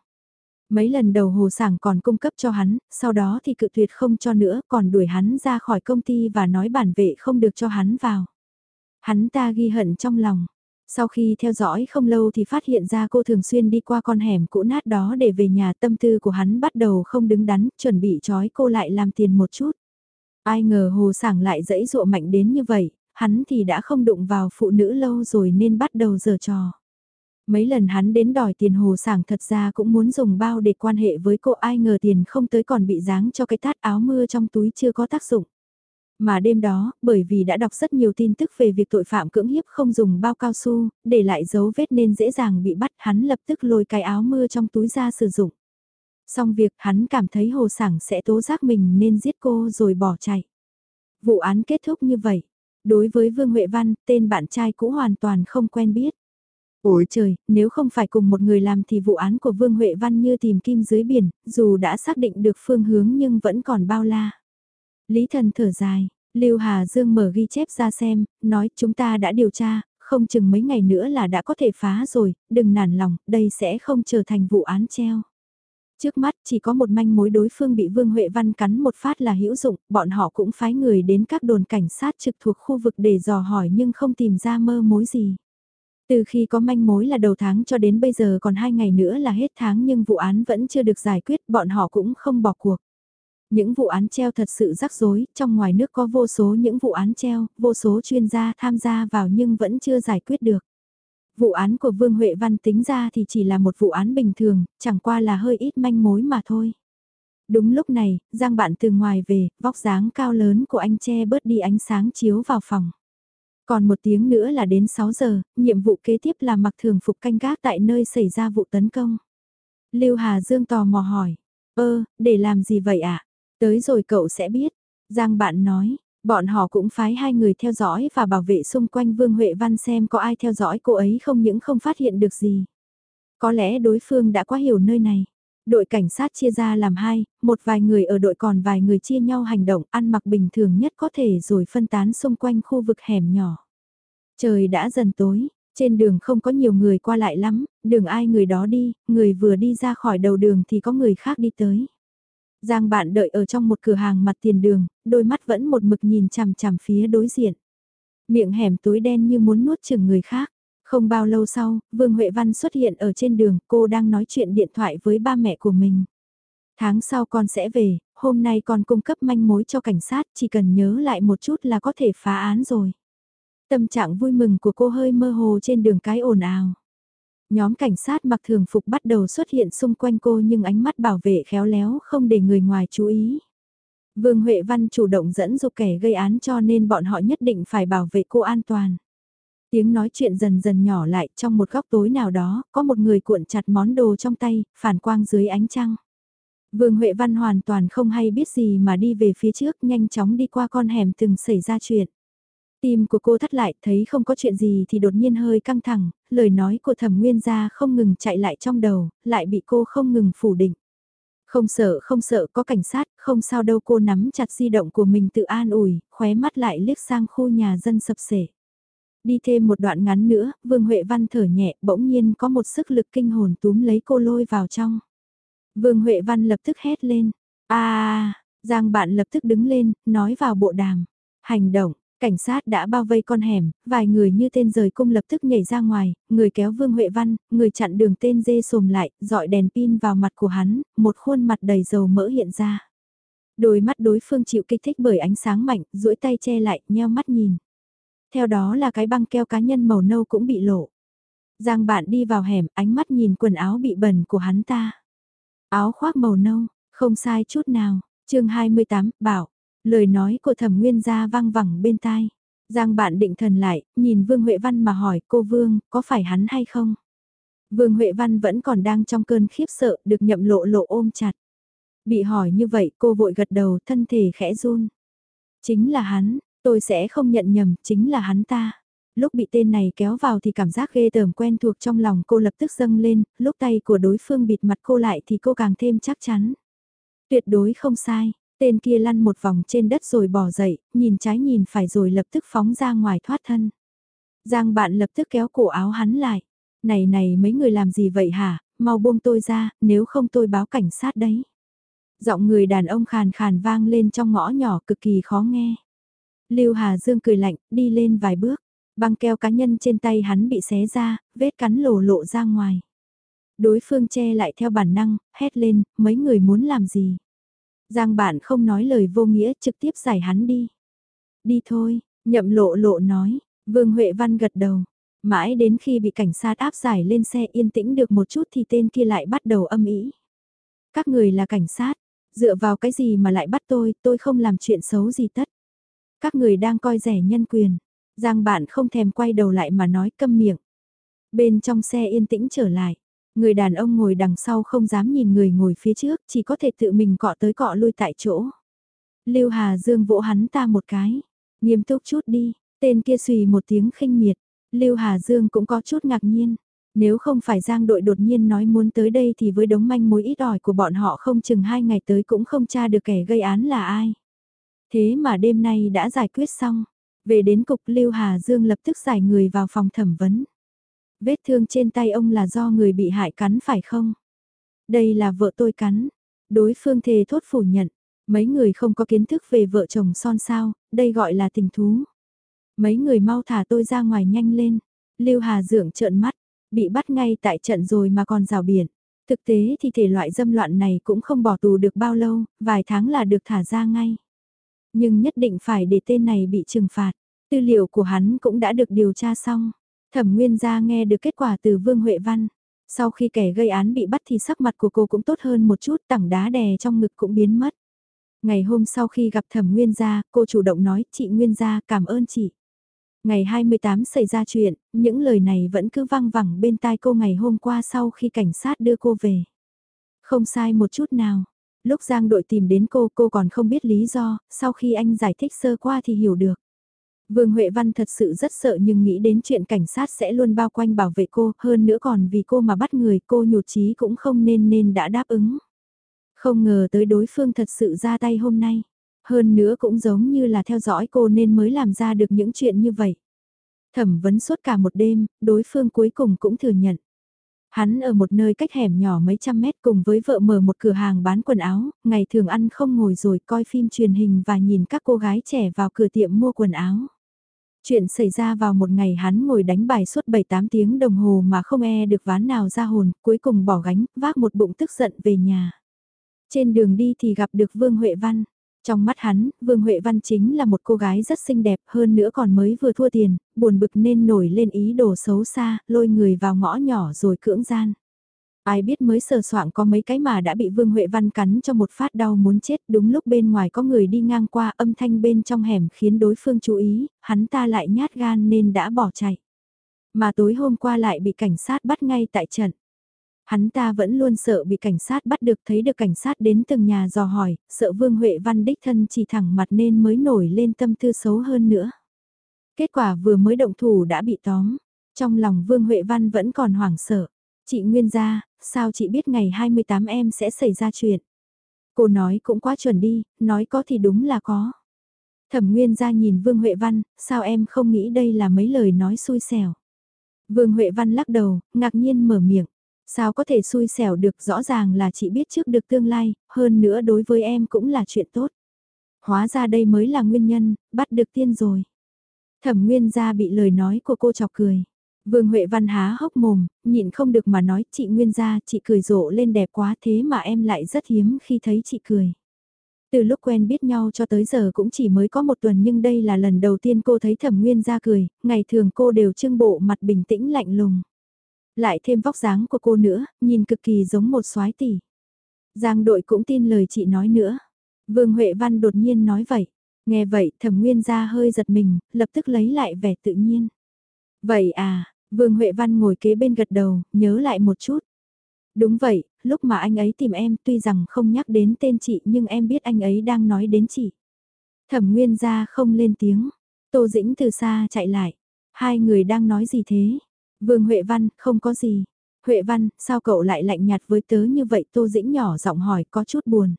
Mấy lần đầu hồ sảng còn cung cấp cho hắn, sau đó thì cự tuyệt không cho nữa, còn đuổi hắn ra khỏi công ty và nói bản vệ không được cho hắn vào. Hắn ta ghi hận trong lòng. Sau khi theo dõi không lâu thì phát hiện ra cô thường xuyên đi qua con hẻm cũ nát đó để về nhà tâm tư của hắn bắt đầu không đứng đắn, chuẩn bị trói cô lại làm tiền một chút. Ai ngờ hồ sảng lại dẫy dụa mạnh đến như vậy, hắn thì đã không đụng vào phụ nữ lâu rồi nên bắt đầu giở trò. Mấy lần hắn đến đòi tiền hồ sảng thật ra cũng muốn dùng bao để quan hệ với cô ai ngờ tiền không tới còn bị dáng cho cái tát áo mưa trong túi chưa có tác dụng. Mà đêm đó, bởi vì đã đọc rất nhiều tin tức về việc tội phạm cưỡng hiếp không dùng bao cao su, để lại dấu vết nên dễ dàng bị bắt hắn lập tức lôi cái áo mưa trong túi ra sử dụng. Xong việc hắn cảm thấy hồ sảng sẽ tố giác mình nên giết cô rồi bỏ chạy. Vụ án kết thúc như vậy. Đối với Vương Huệ Văn, tên bạn trai cũ hoàn toàn không quen biết. Ôi trời, nếu không phải cùng một người làm thì vụ án của Vương Huệ Văn như tìm kim dưới biển, dù đã xác định được phương hướng nhưng vẫn còn bao la. Lý thần thở dài, Lưu Hà Dương mở ghi chép ra xem, nói chúng ta đã điều tra, không chừng mấy ngày nữa là đã có thể phá rồi, đừng nản lòng, đây sẽ không trở thành vụ án treo. Trước mắt chỉ có một manh mối đối phương bị Vương Huệ Văn cắn một phát là hữu dụng, bọn họ cũng phái người đến các đồn cảnh sát trực thuộc khu vực để dò hỏi nhưng không tìm ra mơ mối gì. Từ khi có manh mối là đầu tháng cho đến bây giờ còn hai ngày nữa là hết tháng nhưng vụ án vẫn chưa được giải quyết, bọn họ cũng không bỏ cuộc. Những vụ án treo thật sự rắc rối, trong ngoài nước có vô số những vụ án treo, vô số chuyên gia tham gia vào nhưng vẫn chưa giải quyết được. Vụ án của Vương Huệ Văn tính ra thì chỉ là một vụ án bình thường, chẳng qua là hơi ít manh mối mà thôi. Đúng lúc này, Giang bạn từ ngoài về, vóc dáng cao lớn của anh che bớt đi ánh sáng chiếu vào phòng. Còn một tiếng nữa là đến 6 giờ, nhiệm vụ kế tiếp là mặc thường phục canh gác tại nơi xảy ra vụ tấn công. Lưu Hà Dương tò mò hỏi, ơ, để làm gì vậy ạ? À? Tới rồi cậu sẽ biết. Giang bạn nói, bọn họ cũng phái hai người theo dõi và bảo vệ xung quanh Vương Huệ Văn xem có ai theo dõi cô ấy không những không phát hiện được gì. Có lẽ đối phương đã quá hiểu nơi này. Đội cảnh sát chia ra làm hai, một vài người ở đội còn vài người chia nhau hành động ăn mặc bình thường nhất có thể rồi phân tán xung quanh khu vực hẻm nhỏ. Trời đã dần tối, trên đường không có nhiều người qua lại lắm, đường ai người đó đi, người vừa đi ra khỏi đầu đường thì có người khác đi tới. Giang bạn đợi ở trong một cửa hàng mặt tiền đường, đôi mắt vẫn một mực nhìn chằm chằm phía đối diện. Miệng hẻm tối đen như muốn nuốt chừng người khác. Không bao lâu sau, Vương Huệ Văn xuất hiện ở trên đường, cô đang nói chuyện điện thoại với ba mẹ của mình. Tháng sau con sẽ về, hôm nay con cung cấp manh mối cho cảnh sát, chỉ cần nhớ lại một chút là có thể phá án rồi. Tâm trạng vui mừng của cô hơi mơ hồ trên đường cái ồn ào. Nhóm cảnh sát mặc thường phục bắt đầu xuất hiện xung quanh cô nhưng ánh mắt bảo vệ khéo léo không để người ngoài chú ý. Vương Huệ Văn chủ động dẫn dụ kẻ gây án cho nên bọn họ nhất định phải bảo vệ cô an toàn. Tiếng nói chuyện dần dần nhỏ lại trong một góc tối nào đó, có một người cuộn chặt món đồ trong tay, phản quang dưới ánh trăng. Vương Huệ Văn hoàn toàn không hay biết gì mà đi về phía trước nhanh chóng đi qua con hẻm từng xảy ra chuyện. Tim của cô thắt lại thấy không có chuyện gì thì đột nhiên hơi căng thẳng, lời nói của thẩm nguyên gia không ngừng chạy lại trong đầu, lại bị cô không ngừng phủ định. Không sợ không sợ có cảnh sát, không sao đâu cô nắm chặt di động của mình tự an ủi, khóe mắt lại liếc sang khu nhà dân sập sể. Đi thêm một đoạn ngắn nữa, Vương Huệ Văn thở nhẹ, bỗng nhiên có một sức lực kinh hồn túm lấy cô lôi vào trong. Vương Huệ Văn lập tức hét lên. a Giang bạn lập tức đứng lên, nói vào bộ đàm. Hành động, cảnh sát đã bao vây con hẻm, vài người như tên rời cung lập tức nhảy ra ngoài, người kéo Vương Huệ Văn, người chặn đường tên dê sồm lại, dọi đèn pin vào mặt của hắn, một khuôn mặt đầy dầu mỡ hiện ra. Đôi mắt đối phương chịu kích thích bởi ánh sáng mạnh, duỗi tay che lại, nheo mắt nhìn. Theo đó là cái băng keo cá nhân màu nâu cũng bị lộ. Giang bạn đi vào hẻm, ánh mắt nhìn quần áo bị bẩn của hắn ta. Áo khoác màu nâu, không sai chút nào. chương 28, bảo, lời nói của thẩm nguyên gia vang vẳng bên tai. Giang bạn định thần lại, nhìn Vương Huệ Văn mà hỏi cô Vương, có phải hắn hay không? Vương Huệ Văn vẫn còn đang trong cơn khiếp sợ, được nhậm lộ lộ ôm chặt. Bị hỏi như vậy cô vội gật đầu thân thể khẽ run. Chính là hắn, tôi sẽ không nhận nhầm, chính là hắn ta. Lúc bị tên này kéo vào thì cảm giác ghê tởm quen thuộc trong lòng cô lập tức dâng lên, lúc tay của đối phương bịt mặt cô lại thì cô càng thêm chắc chắn. Tuyệt đối không sai, tên kia lăn một vòng trên đất rồi bỏ dậy, nhìn trái nhìn phải rồi lập tức phóng ra ngoài thoát thân. Giang bạn lập tức kéo cổ áo hắn lại. Này này mấy người làm gì vậy hả, mau buông tôi ra, nếu không tôi báo cảnh sát đấy. Giọng người đàn ông khàn khàn vang lên trong ngõ nhỏ cực kỳ khó nghe. Lưu Hà Dương cười lạnh, đi lên vài bước. Băng keo cá nhân trên tay hắn bị xé ra, vết cắn lổ lộ ra ngoài. Đối phương che lại theo bản năng, hét lên, mấy người muốn làm gì. Giang bạn không nói lời vô nghĩa trực tiếp giải hắn đi. Đi thôi, nhậm lộ lộ nói, Vương Huệ Văn gật đầu. Mãi đến khi bị cảnh sát áp giải lên xe yên tĩnh được một chút thì tên kia lại bắt đầu âm ý. Các người là cảnh sát, dựa vào cái gì mà lại bắt tôi, tôi không làm chuyện xấu gì tất. Các người đang coi rẻ nhân quyền, Giang bạn không thèm quay đầu lại mà nói câm miệng. Bên trong xe yên tĩnh trở lại, người đàn ông ngồi đằng sau không dám nhìn người ngồi phía trước, chỉ có thể tự mình cọ tới cọ lui tại chỗ. Lưu Hà Dương vỗ hắn ta một cái, nghiêm túc chút đi, tên kia xùy một tiếng khinh miệt, Lưu Hà Dương cũng có chút ngạc nhiên. Nếu không phải Giang đội đột nhiên nói muốn tới đây thì với đống manh mối ít ỏi của bọn họ không chừng hai ngày tới cũng không tra được kẻ gây án là ai. Thế mà đêm nay đã giải quyết xong. Về đến cục Lưu Hà Dương lập tức giải người vào phòng thẩm vấn. Vết thương trên tay ông là do người bị hại cắn phải không? Đây là vợ tôi cắn. Đối phương thề thốt phủ nhận. Mấy người không có kiến thức về vợ chồng son sao, đây gọi là tình thú. Mấy người mau thả tôi ra ngoài nhanh lên. Lưu Hà Dưỡng trợn mắt, bị bắt ngay tại trận rồi mà còn rào biển. Thực tế thì thể loại dâm loạn này cũng không bỏ tù được bao lâu, vài tháng là được thả ra ngay. Nhưng nhất định phải để tên này bị trừng phạt. Tư liệu của hắn cũng đã được điều tra xong. Thẩm Nguyên gia nghe được kết quả từ Vương Huệ Văn. Sau khi kẻ gây án bị bắt thì sắc mặt của cô cũng tốt hơn một chút, tảng đá đè trong ngực cũng biến mất. Ngày hôm sau khi gặp Thẩm Nguyên gia, cô chủ động nói, chị Nguyên gia cảm ơn chị. Ngày 28 xảy ra chuyện, những lời này vẫn cứ văng vẳng bên tai cô ngày hôm qua sau khi cảnh sát đưa cô về. Không sai một chút nào. Lúc Giang đội tìm đến cô, cô còn không biết lý do, sau khi anh giải thích sơ qua thì hiểu được. Vương Huệ Văn thật sự rất sợ nhưng nghĩ đến chuyện cảnh sát sẽ luôn bao quanh bảo vệ cô, hơn nữa còn vì cô mà bắt người cô nhụt chí cũng không nên nên đã đáp ứng. Không ngờ tới đối phương thật sự ra tay hôm nay. Hơn nữa cũng giống như là theo dõi cô nên mới làm ra được những chuyện như vậy. Thẩm vấn suốt cả một đêm, đối phương cuối cùng cũng thừa nhận. Hắn ở một nơi cách hẻm nhỏ mấy trăm mét cùng với vợ mở một cửa hàng bán quần áo, ngày thường ăn không ngồi rồi coi phim truyền hình và nhìn các cô gái trẻ vào cửa tiệm mua quần áo. Chuyện xảy ra vào một ngày hắn ngồi đánh bài suốt 7-8 tiếng đồng hồ mà không e được ván nào ra hồn, cuối cùng bỏ gánh, vác một bụng tức giận về nhà. Trên đường đi thì gặp được Vương Huệ Văn. Trong mắt hắn, Vương Huệ Văn chính là một cô gái rất xinh đẹp hơn nữa còn mới vừa thua tiền, buồn bực nên nổi lên ý đồ xấu xa, lôi người vào ngõ nhỏ rồi cưỡng gian. Ai biết mới sờ soạn có mấy cái mà đã bị Vương Huệ Văn cắn cho một phát đau muốn chết đúng lúc bên ngoài có người đi ngang qua âm thanh bên trong hẻm khiến đối phương chú ý, hắn ta lại nhát gan nên đã bỏ chạy. Mà tối hôm qua lại bị cảnh sát bắt ngay tại trận. Hắn ta vẫn luôn sợ bị cảnh sát bắt được thấy được cảnh sát đến từng nhà dò hỏi, sợ Vương Huệ Văn đích thân chỉ thẳng mặt nên mới nổi lên tâm tư xấu hơn nữa. Kết quả vừa mới động thủ đã bị tóm, trong lòng Vương Huệ Văn vẫn còn hoảng sợ. Chị Nguyên gia, sao chị biết ngày 28 em sẽ xảy ra chuyện? Cô nói cũng quá chuẩn đi, nói có thì đúng là có. Thẩm Nguyên gia nhìn Vương Huệ Văn, sao em không nghĩ đây là mấy lời nói xui xẻo? Vương Huệ Văn lắc đầu, ngạc nhiên mở miệng. Sao có thể xui xẻo được rõ ràng là chị biết trước được tương lai, hơn nữa đối với em cũng là chuyện tốt. Hóa ra đây mới là nguyên nhân, bắt được tiên rồi. Thẩm Nguyên gia bị lời nói của cô chọc cười. Vương Huệ Văn há hốc mồm, nhịn không được mà nói chị Nguyên gia chị cười rộ lên đẹp quá thế mà em lại rất hiếm khi thấy chị cười. Từ lúc quen biết nhau cho tới giờ cũng chỉ mới có một tuần nhưng đây là lần đầu tiên cô thấy thẩm nguyên ra cười, ngày thường cô đều trưng bộ mặt bình tĩnh lạnh lùng. Lại thêm vóc dáng của cô nữa, nhìn cực kỳ giống một soái tỷ. Giang đội cũng tin lời chị nói nữa. Vương Huệ Văn đột nhiên nói vậy. Nghe vậy thẩm nguyên ra hơi giật mình, lập tức lấy lại vẻ tự nhiên. Vậy à, Vương Huệ Văn ngồi kế bên gật đầu, nhớ lại một chút. Đúng vậy, lúc mà anh ấy tìm em tuy rằng không nhắc đến tên chị nhưng em biết anh ấy đang nói đến chị. Thẩm Nguyên ra không lên tiếng, Tô Dĩnh từ xa chạy lại. Hai người đang nói gì thế? Vương Huệ Văn, không có gì. Huệ Văn, sao cậu lại lạnh nhạt với tớ như vậy? Tô Dĩnh nhỏ giọng hỏi có chút buồn.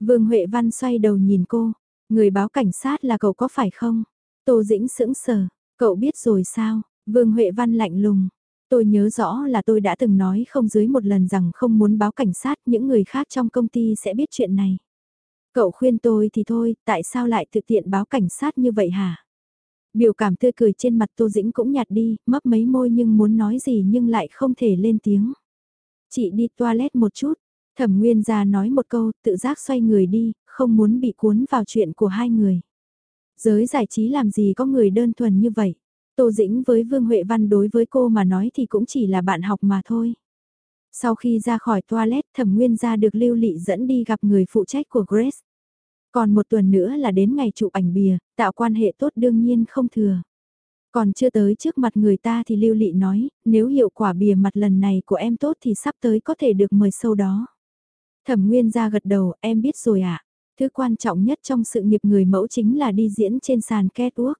Vương Huệ Văn xoay đầu nhìn cô. Người báo cảnh sát là cậu có phải không? Tô Dĩnh sững sờ. Cậu biết rồi sao? Vương Huệ Văn lạnh lùng. Tôi nhớ rõ là tôi đã từng nói không dưới một lần rằng không muốn báo cảnh sát những người khác trong công ty sẽ biết chuyện này. Cậu khuyên tôi thì thôi, tại sao lại thực tiện báo cảnh sát như vậy hả? Biểu cảm tươi cười trên mặt Tô Dĩnh cũng nhạt đi, mấp mấy môi nhưng muốn nói gì nhưng lại không thể lên tiếng. Chị đi toilet một chút, thẩm nguyên ra nói một câu, tự giác xoay người đi, không muốn bị cuốn vào chuyện của hai người. Giới giải trí làm gì có người đơn thuần như vậy. Tô Dĩnh với Vương Huệ Văn đối với cô mà nói thì cũng chỉ là bạn học mà thôi. Sau khi ra khỏi toilet thẩm nguyên ra được lưu lị dẫn đi gặp người phụ trách của Grace. Còn một tuần nữa là đến ngày chụp ảnh bìa, tạo quan hệ tốt đương nhiên không thừa. Còn chưa tới trước mặt người ta thì lưu lị nói, nếu hiệu quả bìa mặt lần này của em tốt thì sắp tới có thể được mời sâu đó. Thẩm Nguyên ra gật đầu, em biết rồi ạ. À? Thứ quan trọng nhất trong sự nghiệp người mẫu chính là đi diễn trên sàn catwalk.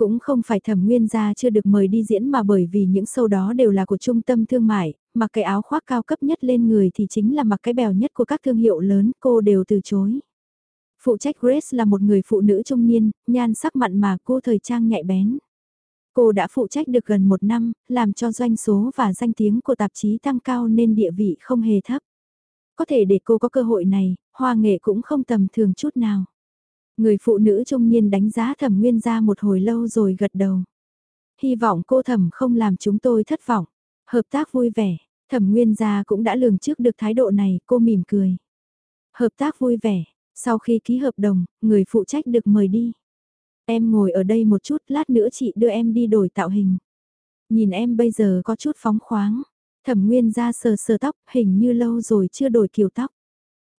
Cũng không phải thẩm nguyên gia chưa được mời đi diễn mà bởi vì những show đó đều là của trung tâm thương mại, mặc cái áo khoác cao cấp nhất lên người thì chính là mặc cái bèo nhất của các thương hiệu lớn, cô đều từ chối. Phụ trách Grace là một người phụ nữ trung niên, nhan sắc mặn mà cô thời trang nhạy bén. Cô đã phụ trách được gần một năm, làm cho doanh số và danh tiếng của tạp chí tăng cao nên địa vị không hề thấp. Có thể để cô có cơ hội này, hoa nghệ cũng không tầm thường chút nào. Người phụ nữ trung niên đánh giá thẩm nguyên ra một hồi lâu rồi gật đầu. Hy vọng cô thẩm không làm chúng tôi thất vọng. Hợp tác vui vẻ, thẩm nguyên gia cũng đã lường trước được thái độ này, cô mỉm cười. Hợp tác vui vẻ, sau khi ký hợp đồng, người phụ trách được mời đi. Em ngồi ở đây một chút, lát nữa chị đưa em đi đổi tạo hình. Nhìn em bây giờ có chút phóng khoáng. Thẩm nguyên ra sờ sờ tóc, hình như lâu rồi chưa đổi kiểu tóc.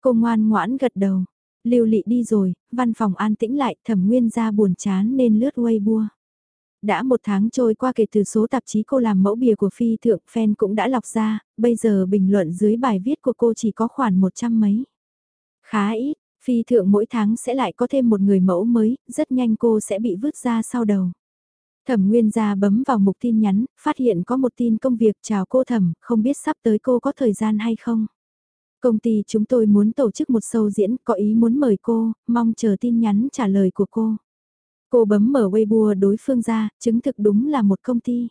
Cô ngoan ngoãn gật đầu, Lưu Lị đi rồi, văn phòng an tĩnh lại, thẩm nguyên ra buồn chán nên lướt Weibo. Đã một tháng trôi qua kể từ số tạp chí cô làm mẫu bìa của phi thượng fan cũng đã lọc ra, bây giờ bình luận dưới bài viết của cô chỉ có khoảng một trăm mấy. Khá ít, phi thượng mỗi tháng sẽ lại có thêm một người mẫu mới, rất nhanh cô sẽ bị vứt ra sau đầu. Thẩm Nguyên gia bấm vào mục tin nhắn, phát hiện có một tin công việc chào cô Thẩm, không biết sắp tới cô có thời gian hay không. Công ty chúng tôi muốn tổ chức một show diễn, có ý muốn mời cô, mong chờ tin nhắn trả lời của cô. Cô bấm mở Weibo đối phương ra, chứng thực đúng là một công ty.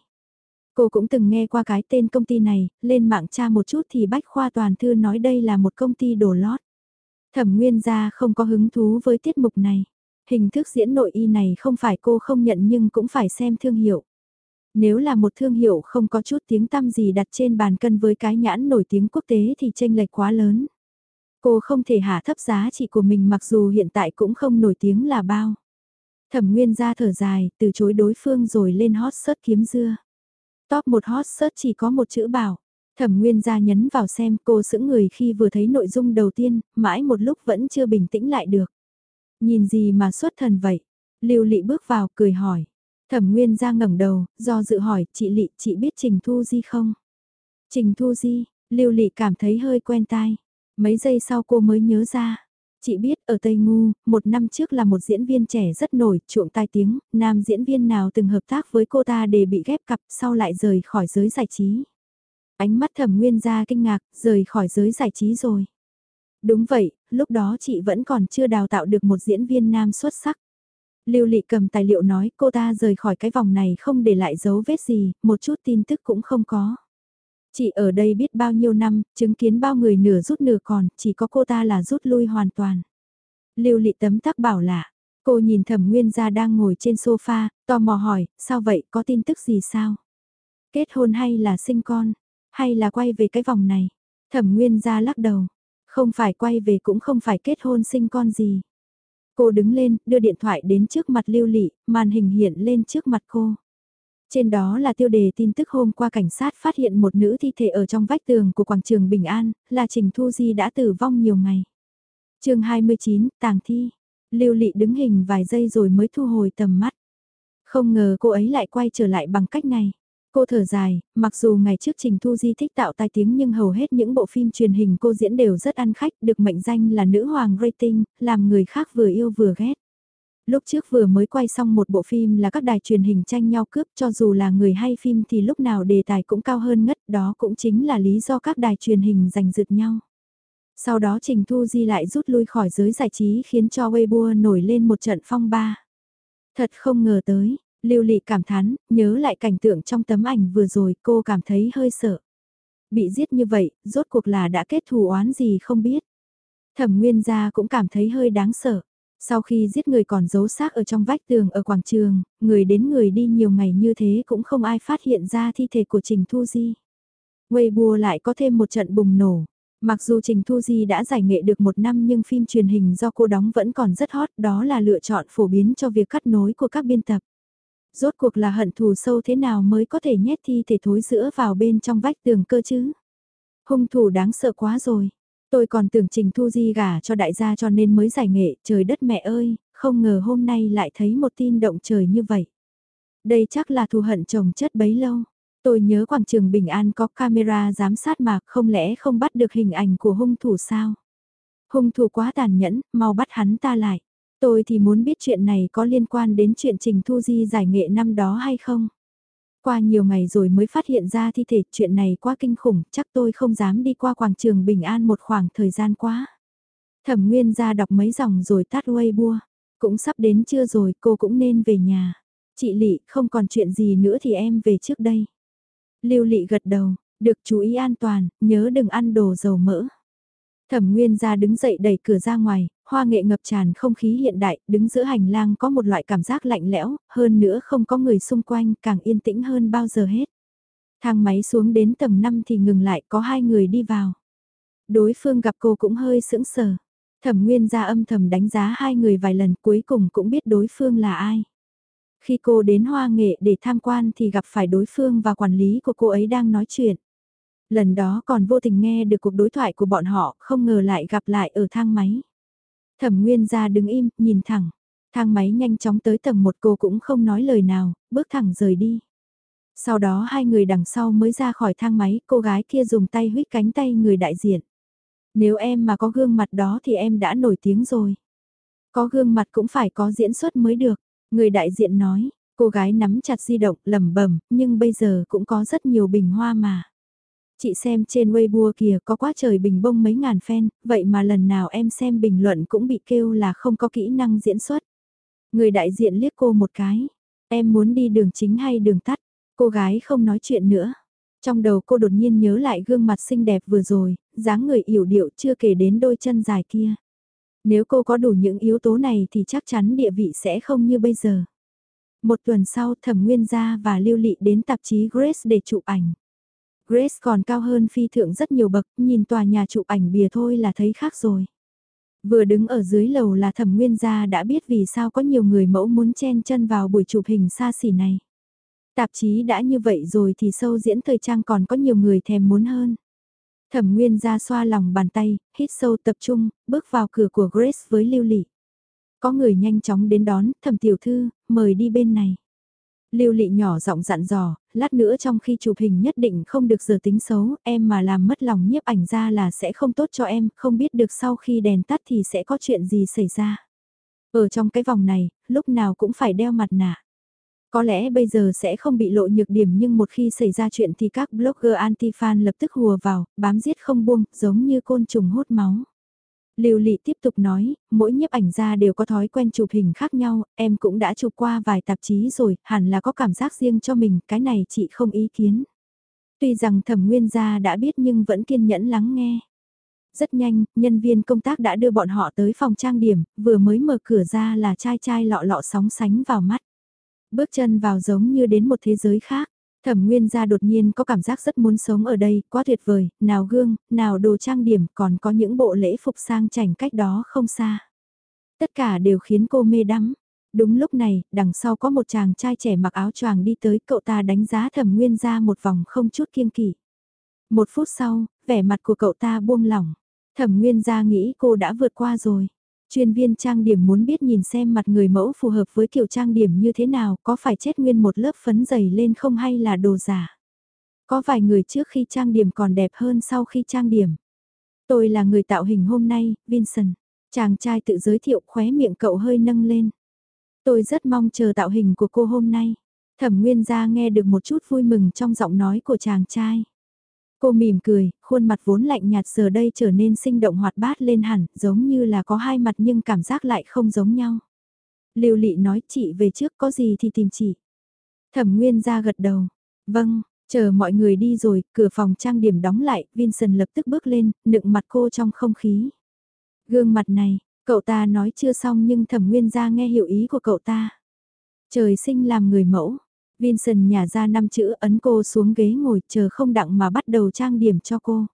Cô cũng từng nghe qua cái tên công ty này, lên mạng tra một chút thì Bách Khoa Toàn Thư nói đây là một công ty đổ lót. Thẩm Nguyên gia không có hứng thú với tiết mục này. Hình thức diễn nội y này không phải cô không nhận nhưng cũng phải xem thương hiệu. Nếu là một thương hiệu không có chút tiếng tăm gì đặt trên bàn cân với cái nhãn nổi tiếng quốc tế thì tranh lệch quá lớn. Cô không thể hạ thấp giá trị của mình mặc dù hiện tại cũng không nổi tiếng là bao. Thẩm Nguyên ra thở dài, từ chối đối phương rồi lên hot search kiếm dưa. Top một hot search chỉ có một chữ bảo. Thẩm Nguyên ra nhấn vào xem cô sững người khi vừa thấy nội dung đầu tiên, mãi một lúc vẫn chưa bình tĩnh lại được. Nhìn gì mà xuất thần vậy? Lưu Lị bước vào cười hỏi. Thẩm Nguyên ra ngẩng đầu, do dự hỏi, chị Lị, chị biết Trình Thu Di không? Trình Thu Di, Lưu Lị cảm thấy hơi quen tai. Mấy giây sau cô mới nhớ ra. Chị biết ở Tây Ngu, một năm trước là một diễn viên trẻ rất nổi, chuộng tai tiếng, nam diễn viên nào từng hợp tác với cô ta để bị ghép cặp sau lại rời khỏi giới giải trí. Ánh mắt thẩm nguyên ra kinh ngạc, rời khỏi giới giải trí rồi. Đúng vậy, lúc đó chị vẫn còn chưa đào tạo được một diễn viên nam xuất sắc. Lưu Lị cầm tài liệu nói cô ta rời khỏi cái vòng này không để lại dấu vết gì, một chút tin tức cũng không có. Chị ở đây biết bao nhiêu năm, chứng kiến bao người nửa rút nửa còn, chỉ có cô ta là rút lui hoàn toàn. Lưu Lị tấm tắc bảo lạ, cô nhìn thẩm nguyên gia đang ngồi trên sofa, tò mò hỏi, sao vậy, có tin tức gì sao? Kết hôn hay là sinh con, hay là quay về cái vòng này? Thẩm nguyên gia lắc đầu, không phải quay về cũng không phải kết hôn sinh con gì. Cô đứng lên, đưa điện thoại đến trước mặt lưu lị, màn hình hiện lên trước mặt cô. Trên đó là tiêu đề tin tức hôm qua cảnh sát phát hiện một nữ thi thể ở trong vách tường của quảng trường Bình An, là Trình Thu Di đã tử vong nhiều ngày. chương 29, tàng thi. Lưu lị đứng hình vài giây rồi mới thu hồi tầm mắt. Không ngờ cô ấy lại quay trở lại bằng cách này. Cô thở dài, mặc dù ngày trước Trình Thu Di thích tạo tai tiếng nhưng hầu hết những bộ phim truyền hình cô diễn đều rất ăn khách, được mệnh danh là nữ hoàng rating, làm người khác vừa yêu vừa ghét. Lúc trước vừa mới quay xong một bộ phim là các đài truyền hình tranh nhau cướp cho dù là người hay phim thì lúc nào đề tài cũng cao hơn ngất đó cũng chính là lý do các đài truyền hình giành giật nhau. Sau đó Trình Thu Di lại rút lui khỏi giới giải trí khiến cho Weibo nổi lên một trận phong ba. Thật không ngờ tới, Lưu Lị cảm thán, nhớ lại cảnh tượng trong tấm ảnh vừa rồi cô cảm thấy hơi sợ. Bị giết như vậy, rốt cuộc là đã kết thù oán gì không biết. Thẩm Nguyên gia cũng cảm thấy hơi đáng sợ. Sau khi giết người còn giấu xác ở trong vách tường ở quảng trường, người đến người đi nhiều ngày như thế cũng không ai phát hiện ra thi thể của Trình Thu Di. Weibo lại có thêm một trận bùng nổ. Mặc dù Trình Thu Di đã giải nghệ được một năm nhưng phim truyền hình do cô đóng vẫn còn rất hot đó là lựa chọn phổ biến cho việc cắt nối của các biên tập. Rốt cuộc là hận thù sâu thế nào mới có thể nhét thi thể thối giữa vào bên trong vách tường cơ chứ? Hung thủ đáng sợ quá rồi. Tôi còn tưởng Trình Thu Di gả cho đại gia cho nên mới giải nghệ, trời đất mẹ ơi, không ngờ hôm nay lại thấy một tin động trời như vậy. Đây chắc là thù hận chồng chất bấy lâu. Tôi nhớ quảng trường Bình An có camera giám sát mà không lẽ không bắt được hình ảnh của hung thủ sao? Hung thủ quá tàn nhẫn, mau bắt hắn ta lại. Tôi thì muốn biết chuyện này có liên quan đến chuyện Trình Thu Di giải nghệ năm đó hay không. Qua nhiều ngày rồi mới phát hiện ra thi thể chuyện này quá kinh khủng, chắc tôi không dám đi qua quảng trường Bình An một khoảng thời gian quá. Thẩm Nguyên ra đọc mấy dòng rồi tắt bua Cũng sắp đến trưa rồi cô cũng nên về nhà. Chị Lị không còn chuyện gì nữa thì em về trước đây. Lưu Lị gật đầu, được chú ý an toàn, nhớ đừng ăn đồ dầu mỡ. Thẩm Nguyên ra đứng dậy đẩy cửa ra ngoài, hoa nghệ ngập tràn không khí hiện đại, đứng giữa hành lang có một loại cảm giác lạnh lẽo, hơn nữa không có người xung quanh, càng yên tĩnh hơn bao giờ hết. Thang máy xuống đến tầng 5 thì ngừng lại, có hai người đi vào. Đối phương gặp cô cũng hơi sững sờ. Thẩm Nguyên ra âm thầm đánh giá hai người vài lần cuối cùng cũng biết đối phương là ai. Khi cô đến hoa nghệ để tham quan thì gặp phải đối phương và quản lý của cô ấy đang nói chuyện. Lần đó còn vô tình nghe được cuộc đối thoại của bọn họ, không ngờ lại gặp lại ở thang máy. Thẩm Nguyên ra đứng im, nhìn thẳng. Thang máy nhanh chóng tới tầng một cô cũng không nói lời nào, bước thẳng rời đi. Sau đó hai người đằng sau mới ra khỏi thang máy, cô gái kia dùng tay huyết cánh tay người đại diện. Nếu em mà có gương mặt đó thì em đã nổi tiếng rồi. Có gương mặt cũng phải có diễn xuất mới được, người đại diện nói, cô gái nắm chặt di động lẩm bẩm nhưng bây giờ cũng có rất nhiều bình hoa mà. Chị xem trên Weibo kìa có quá trời bình bông mấy ngàn fan, vậy mà lần nào em xem bình luận cũng bị kêu là không có kỹ năng diễn xuất. Người đại diện liếc cô một cái, em muốn đi đường chính hay đường tắt, cô gái không nói chuyện nữa. Trong đầu cô đột nhiên nhớ lại gương mặt xinh đẹp vừa rồi, dáng người yểu điệu chưa kể đến đôi chân dài kia. Nếu cô có đủ những yếu tố này thì chắc chắn địa vị sẽ không như bây giờ. Một tuần sau Thẩm Nguyên Gia và Lưu Lị đến tạp chí Grace để chụp ảnh. Grace còn cao hơn phi thượng rất nhiều bậc, nhìn tòa nhà chụp ảnh bìa thôi là thấy khác rồi. Vừa đứng ở dưới lầu là thẩm nguyên gia đã biết vì sao có nhiều người mẫu muốn chen chân vào buổi chụp hình xa xỉ này. Tạp chí đã như vậy rồi thì sâu diễn thời trang còn có nhiều người thèm muốn hơn. Thẩm nguyên gia xoa lòng bàn tay, hít sâu tập trung, bước vào cửa của Grace với lưu lị. Có người nhanh chóng đến đón, thẩm tiểu thư, mời đi bên này. Lưu Lị nhỏ giọng dặn dò, lát nữa trong khi chụp hình nhất định không được giờ tính xấu, em mà làm mất lòng nhiếp ảnh ra là sẽ không tốt cho em, không biết được sau khi đèn tắt thì sẽ có chuyện gì xảy ra. Ở trong cái vòng này, lúc nào cũng phải đeo mặt nạ. Có lẽ bây giờ sẽ không bị lộ nhược điểm nhưng một khi xảy ra chuyện thì các blogger anti-fan lập tức hùa vào, bám giết không buông, giống như côn trùng hút máu. Lưu Lị tiếp tục nói, mỗi nhiếp ảnh gia đều có thói quen chụp hình khác nhau, em cũng đã chụp qua vài tạp chí rồi, hẳn là có cảm giác riêng cho mình, cái này chị không ý kiến. Tuy rằng thẩm nguyên gia đã biết nhưng vẫn kiên nhẫn lắng nghe. Rất nhanh, nhân viên công tác đã đưa bọn họ tới phòng trang điểm, vừa mới mở cửa ra là trai trai lọ lọ sóng sánh vào mắt. Bước chân vào giống như đến một thế giới khác. Thẩm Nguyên gia đột nhiên có cảm giác rất muốn sống ở đây, quá tuyệt vời, nào gương, nào đồ trang điểm, còn có những bộ lễ phục sang chảnh cách đó không xa. Tất cả đều khiến cô mê đắm. Đúng lúc này, đằng sau có một chàng trai trẻ mặc áo choàng đi tới, cậu ta đánh giá Thẩm Nguyên gia một vòng không chút kiêng kỵ. Một phút sau, vẻ mặt của cậu ta buông lỏng. Thẩm Nguyên gia nghĩ cô đã vượt qua rồi. Chuyên viên trang điểm muốn biết nhìn xem mặt người mẫu phù hợp với kiểu trang điểm như thế nào, có phải chết nguyên một lớp phấn dày lên không hay là đồ giả. Có vài người trước khi trang điểm còn đẹp hơn sau khi trang điểm. Tôi là người tạo hình hôm nay, Vincent. Chàng trai tự giới thiệu khóe miệng cậu hơi nâng lên. Tôi rất mong chờ tạo hình của cô hôm nay. Thẩm Nguyên gia nghe được một chút vui mừng trong giọng nói của chàng trai. Cô mỉm cười, khuôn mặt vốn lạnh nhạt giờ đây trở nên sinh động hoạt bát lên hẳn, giống như là có hai mặt nhưng cảm giác lại không giống nhau. Lưu Lị nói chị về trước có gì thì tìm chị. Thẩm Nguyên ra gật đầu. Vâng, chờ mọi người đi rồi, cửa phòng trang điểm đóng lại, Vincent lập tức bước lên, nựng mặt cô trong không khí. Gương mặt này, cậu ta nói chưa xong nhưng Thẩm Nguyên ra nghe hiểu ý của cậu ta. Trời sinh làm người mẫu, Vincent nhả ra năm chữ ấn cô xuống ghế ngồi chờ không đặng mà bắt đầu trang điểm cho cô.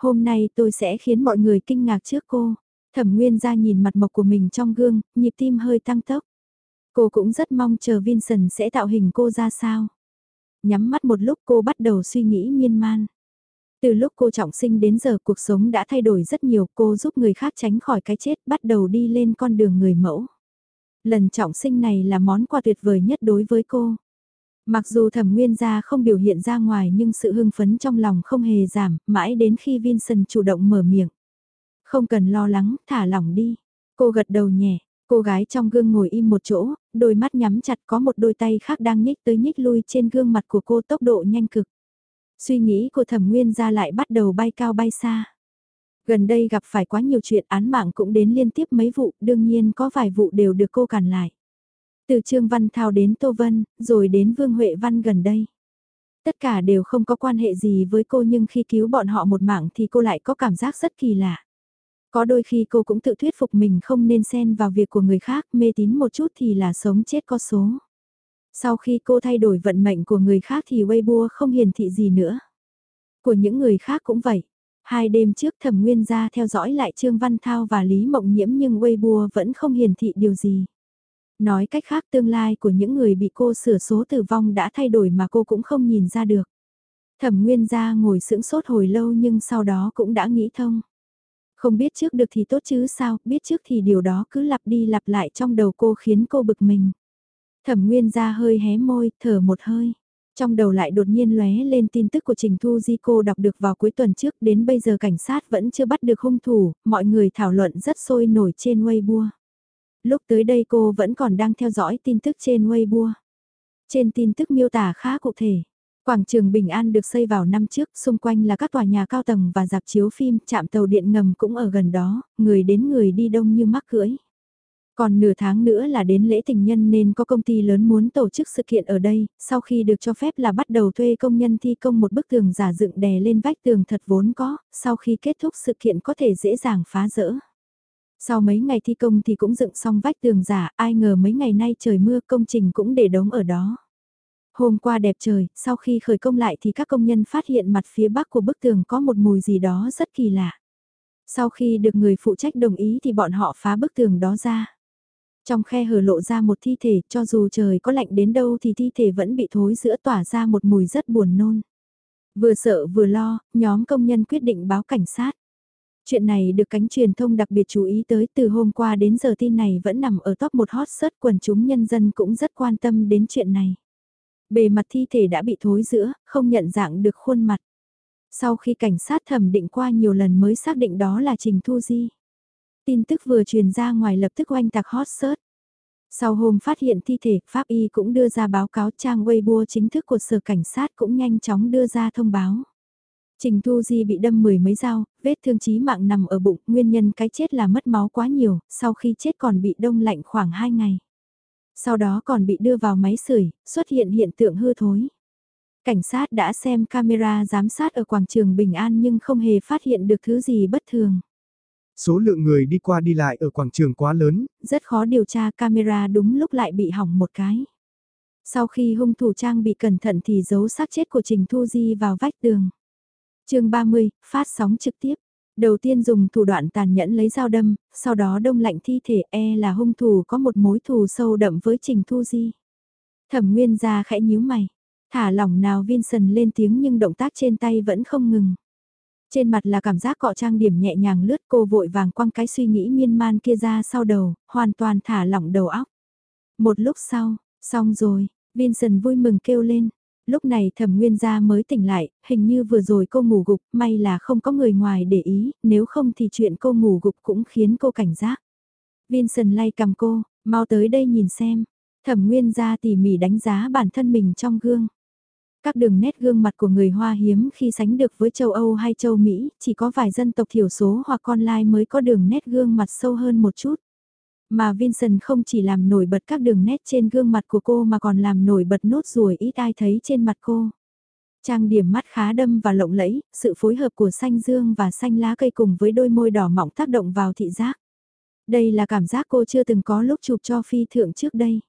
Hôm nay tôi sẽ khiến mọi người kinh ngạc trước cô. Thẩm Nguyên ra nhìn mặt mộc của mình trong gương, nhịp tim hơi tăng tốc. Cô cũng rất mong chờ Vincent sẽ tạo hình cô ra sao. Nhắm mắt một lúc cô bắt đầu suy nghĩ miên man. Từ lúc cô trọng sinh đến giờ cuộc sống đã thay đổi rất nhiều cô giúp người khác tránh khỏi cái chết bắt đầu đi lên con đường người mẫu. Lần trọng sinh này là món quà tuyệt vời nhất đối với cô. Mặc dù thẩm nguyên gia không biểu hiện ra ngoài nhưng sự hưng phấn trong lòng không hề giảm, mãi đến khi Vincent chủ động mở miệng. Không cần lo lắng, thả lỏng đi. Cô gật đầu nhẹ, cô gái trong gương ngồi im một chỗ, đôi mắt nhắm chặt có một đôi tay khác đang nhích tới nhích lui trên gương mặt của cô tốc độ nhanh cực. Suy nghĩ của thẩm nguyên gia lại bắt đầu bay cao bay xa. Gần đây gặp phải quá nhiều chuyện án mạng cũng đến liên tiếp mấy vụ, đương nhiên có vài vụ đều được cô cản lại. Từ Trương Văn Thao đến Tô Vân, rồi đến Vương Huệ Văn gần đây. Tất cả đều không có quan hệ gì với cô nhưng khi cứu bọn họ một mạng thì cô lại có cảm giác rất kỳ lạ. Có đôi khi cô cũng tự thuyết phục mình không nên xen vào việc của người khác, mê tín một chút thì là sống chết có số. Sau khi cô thay đổi vận mệnh của người khác thì Weibo không hiển thị gì nữa. Của những người khác cũng vậy. Hai đêm trước thẩm nguyên ra theo dõi lại Trương Văn Thao và Lý Mộng Nhiễm nhưng Weibo vẫn không hiển thị điều gì. Nói cách khác tương lai của những người bị cô sửa số tử vong đã thay đổi mà cô cũng không nhìn ra được. Thẩm Nguyên gia ngồi sững sốt hồi lâu nhưng sau đó cũng đã nghĩ thông. Không biết trước được thì tốt chứ sao, biết trước thì điều đó cứ lặp đi lặp lại trong đầu cô khiến cô bực mình. Thẩm Nguyên gia hơi hé môi, thở một hơi. Trong đầu lại đột nhiên lóe lên tin tức của Trình Thu Di cô đọc được vào cuối tuần trước đến bây giờ cảnh sát vẫn chưa bắt được hung thủ, mọi người thảo luận rất sôi nổi trên Weibo. Lúc tới đây cô vẫn còn đang theo dõi tin tức trên Weibo. Trên tin tức miêu tả khá cụ thể. Quảng trường Bình An được xây vào năm trước, xung quanh là các tòa nhà cao tầng và dạp chiếu phim, trạm tàu điện ngầm cũng ở gần đó, người đến người đi đông như mắc cưỡi. Còn nửa tháng nữa là đến lễ tình nhân nên có công ty lớn muốn tổ chức sự kiện ở đây, sau khi được cho phép là bắt đầu thuê công nhân thi công một bức tường giả dựng đè lên vách tường thật vốn có, sau khi kết thúc sự kiện có thể dễ dàng phá rỡ. Sau mấy ngày thi công thì cũng dựng xong vách tường giả, ai ngờ mấy ngày nay trời mưa công trình cũng để đống ở đó. Hôm qua đẹp trời, sau khi khởi công lại thì các công nhân phát hiện mặt phía bắc của bức tường có một mùi gì đó rất kỳ lạ. Sau khi được người phụ trách đồng ý thì bọn họ phá bức tường đó ra. Trong khe hở lộ ra một thi thể, cho dù trời có lạnh đến đâu thì thi thể vẫn bị thối giữa tỏa ra một mùi rất buồn nôn. Vừa sợ vừa lo, nhóm công nhân quyết định báo cảnh sát. Chuyện này được cánh truyền thông đặc biệt chú ý tới từ hôm qua đến giờ tin này vẫn nằm ở top một hot search quần chúng nhân dân cũng rất quan tâm đến chuyện này. Bề mặt thi thể đã bị thối giữa, không nhận dạng được khuôn mặt. Sau khi cảnh sát thẩm định qua nhiều lần mới xác định đó là Trình Thu Di. Tin tức vừa truyền ra ngoài lập tức oanh tạc hot search. Sau hôm phát hiện thi thể, Pháp Y cũng đưa ra báo cáo trang Weibo chính thức của sở cảnh sát cũng nhanh chóng đưa ra thông báo. Trình Thu Di bị đâm mười mấy dao, vết thương chí mạng nằm ở bụng, nguyên nhân cái chết là mất máu quá nhiều, sau khi chết còn bị đông lạnh khoảng 2 ngày. Sau đó còn bị đưa vào máy sưởi, xuất hiện hiện tượng hư thối. Cảnh sát đã xem camera giám sát ở quảng trường Bình An nhưng không hề phát hiện được thứ gì bất thường. Số lượng người đi qua đi lại ở quảng trường quá lớn. Rất khó điều tra camera đúng lúc lại bị hỏng một cái. Sau khi hung thủ trang bị cẩn thận thì giấu xác chết của Trình Thu Di vào vách tường chương 30, phát sóng trực tiếp. Đầu tiên dùng thủ đoạn tàn nhẫn lấy dao đâm, sau đó đông lạnh thi thể e là hung thủ có một mối thù sâu đậm với Trình Thu Di. Thẩm Nguyên ra khẽ nhíu mày. Thả lỏng nào Vincent lên tiếng nhưng động tác trên tay vẫn không ngừng. Trên mặt là cảm giác cọ trang điểm nhẹ nhàng lướt cô vội vàng quăng cái suy nghĩ miên man kia ra sau đầu, hoàn toàn thả lỏng đầu óc. Một lúc sau, xong rồi, Vincent vui mừng kêu lên. Lúc này thẩm nguyên gia mới tỉnh lại, hình như vừa rồi cô ngủ gục, may là không có người ngoài để ý, nếu không thì chuyện cô ngủ gục cũng khiến cô cảnh giác. Vincent lay cầm cô, mau tới đây nhìn xem. Thẩm nguyên gia tỉ mỉ đánh giá bản thân mình trong gương. Các đường nét gương mặt của người Hoa hiếm khi sánh được với châu Âu hay châu Mỹ, chỉ có vài dân tộc thiểu số hoặc con lai mới có đường nét gương mặt sâu hơn một chút. Mà Vincent không chỉ làm nổi bật các đường nét trên gương mặt của cô mà còn làm nổi bật nốt ruồi ít ai thấy trên mặt cô. Trang điểm mắt khá đâm và lộng lẫy, sự phối hợp của xanh dương và xanh lá cây cùng với đôi môi đỏ mỏng tác động vào thị giác. Đây là cảm giác cô chưa từng có lúc chụp cho phi thượng trước đây.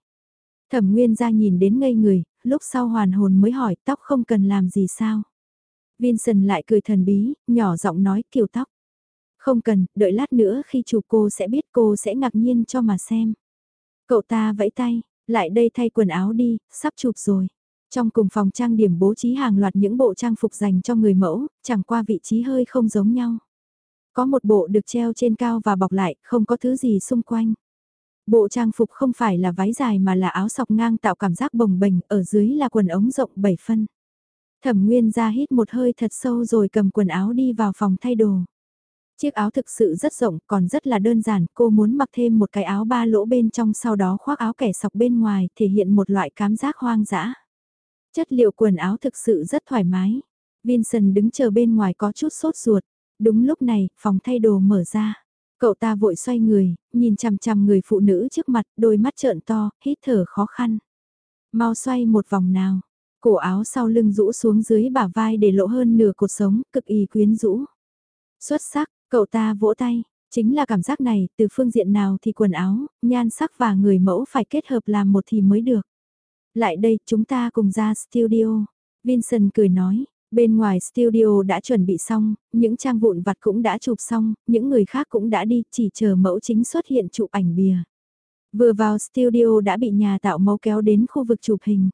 Thẩm Nguyên ra nhìn đến ngây người, lúc sau hoàn hồn mới hỏi tóc không cần làm gì sao. Vincent lại cười thần bí, nhỏ giọng nói kiểu tóc. Không cần, đợi lát nữa khi chụp cô sẽ biết cô sẽ ngạc nhiên cho mà xem. Cậu ta vẫy tay, lại đây thay quần áo đi, sắp chụp rồi. Trong cùng phòng trang điểm bố trí hàng loạt những bộ trang phục dành cho người mẫu, chẳng qua vị trí hơi không giống nhau. Có một bộ được treo trên cao và bọc lại, không có thứ gì xung quanh. Bộ trang phục không phải là váy dài mà là áo sọc ngang tạo cảm giác bồng bềnh, ở dưới là quần ống rộng 7 phân. Thẩm Nguyên ra hít một hơi thật sâu rồi cầm quần áo đi vào phòng thay đồ. Chiếc áo thực sự rất rộng, còn rất là đơn giản, cô muốn mặc thêm một cái áo ba lỗ bên trong sau đó khoác áo kẻ sọc bên ngoài, thể hiện một loại cảm giác hoang dã. Chất liệu quần áo thực sự rất thoải mái. Vincent đứng chờ bên ngoài có chút sốt ruột. Đúng lúc này, phòng thay đồ mở ra. Cậu ta vội xoay người, nhìn chằm chằm người phụ nữ trước mặt, đôi mắt trợn to, hít thở khó khăn. Mau xoay một vòng nào. Cổ áo sau lưng rũ xuống dưới bả vai để lộ hơn nửa cột sống, cực kỳ quyến rũ. Xuất sắc, cậu ta vỗ tay, chính là cảm giác này, từ phương diện nào thì quần áo, nhan sắc và người mẫu phải kết hợp làm một thì mới được. Lại đây, chúng ta cùng ra studio. Vincent cười nói, Bên ngoài studio đã chuẩn bị xong, những trang vụn vặt cũng đã chụp xong, những người khác cũng đã đi, chỉ chờ mẫu chính xuất hiện chụp ảnh bìa. Vừa vào studio đã bị nhà tạo mẫu kéo đến khu vực chụp hình.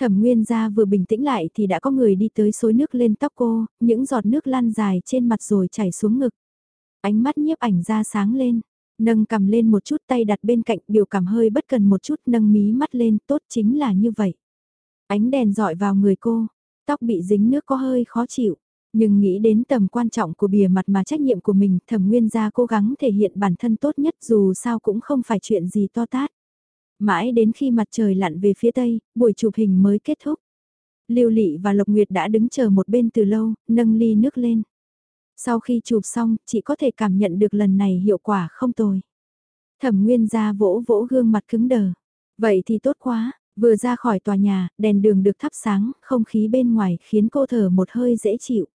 Thẩm Nguyên gia vừa bình tĩnh lại thì đã có người đi tới xối nước lên tóc cô, những giọt nước lan dài trên mặt rồi chảy xuống ngực. Ánh mắt nhiếp ảnh ra sáng lên, nâng cầm lên một chút tay đặt bên cạnh biểu cảm hơi bất cần một chút nâng mí mắt lên tốt chính là như vậy. Ánh đèn dọi vào người cô, Tóc bị dính nước có hơi khó chịu, nhưng nghĩ đến tầm quan trọng của bìa mặt mà trách nhiệm của mình, thẩm nguyên gia cố gắng thể hiện bản thân tốt nhất dù sao cũng không phải chuyện gì to tát. Mãi đến khi mặt trời lặn về phía tây, buổi chụp hình mới kết thúc. Lưu Lị và Lộc Nguyệt đã đứng chờ một bên từ lâu, nâng ly nước lên. Sau khi chụp xong, chị có thể cảm nhận được lần này hiệu quả không tồi. Thẩm Nguyên gia vỗ vỗ gương mặt cứng đờ. Vậy thì tốt quá, Vừa ra khỏi tòa nhà, đèn đường được thắp sáng, không khí bên ngoài khiến cô thở một hơi dễ chịu.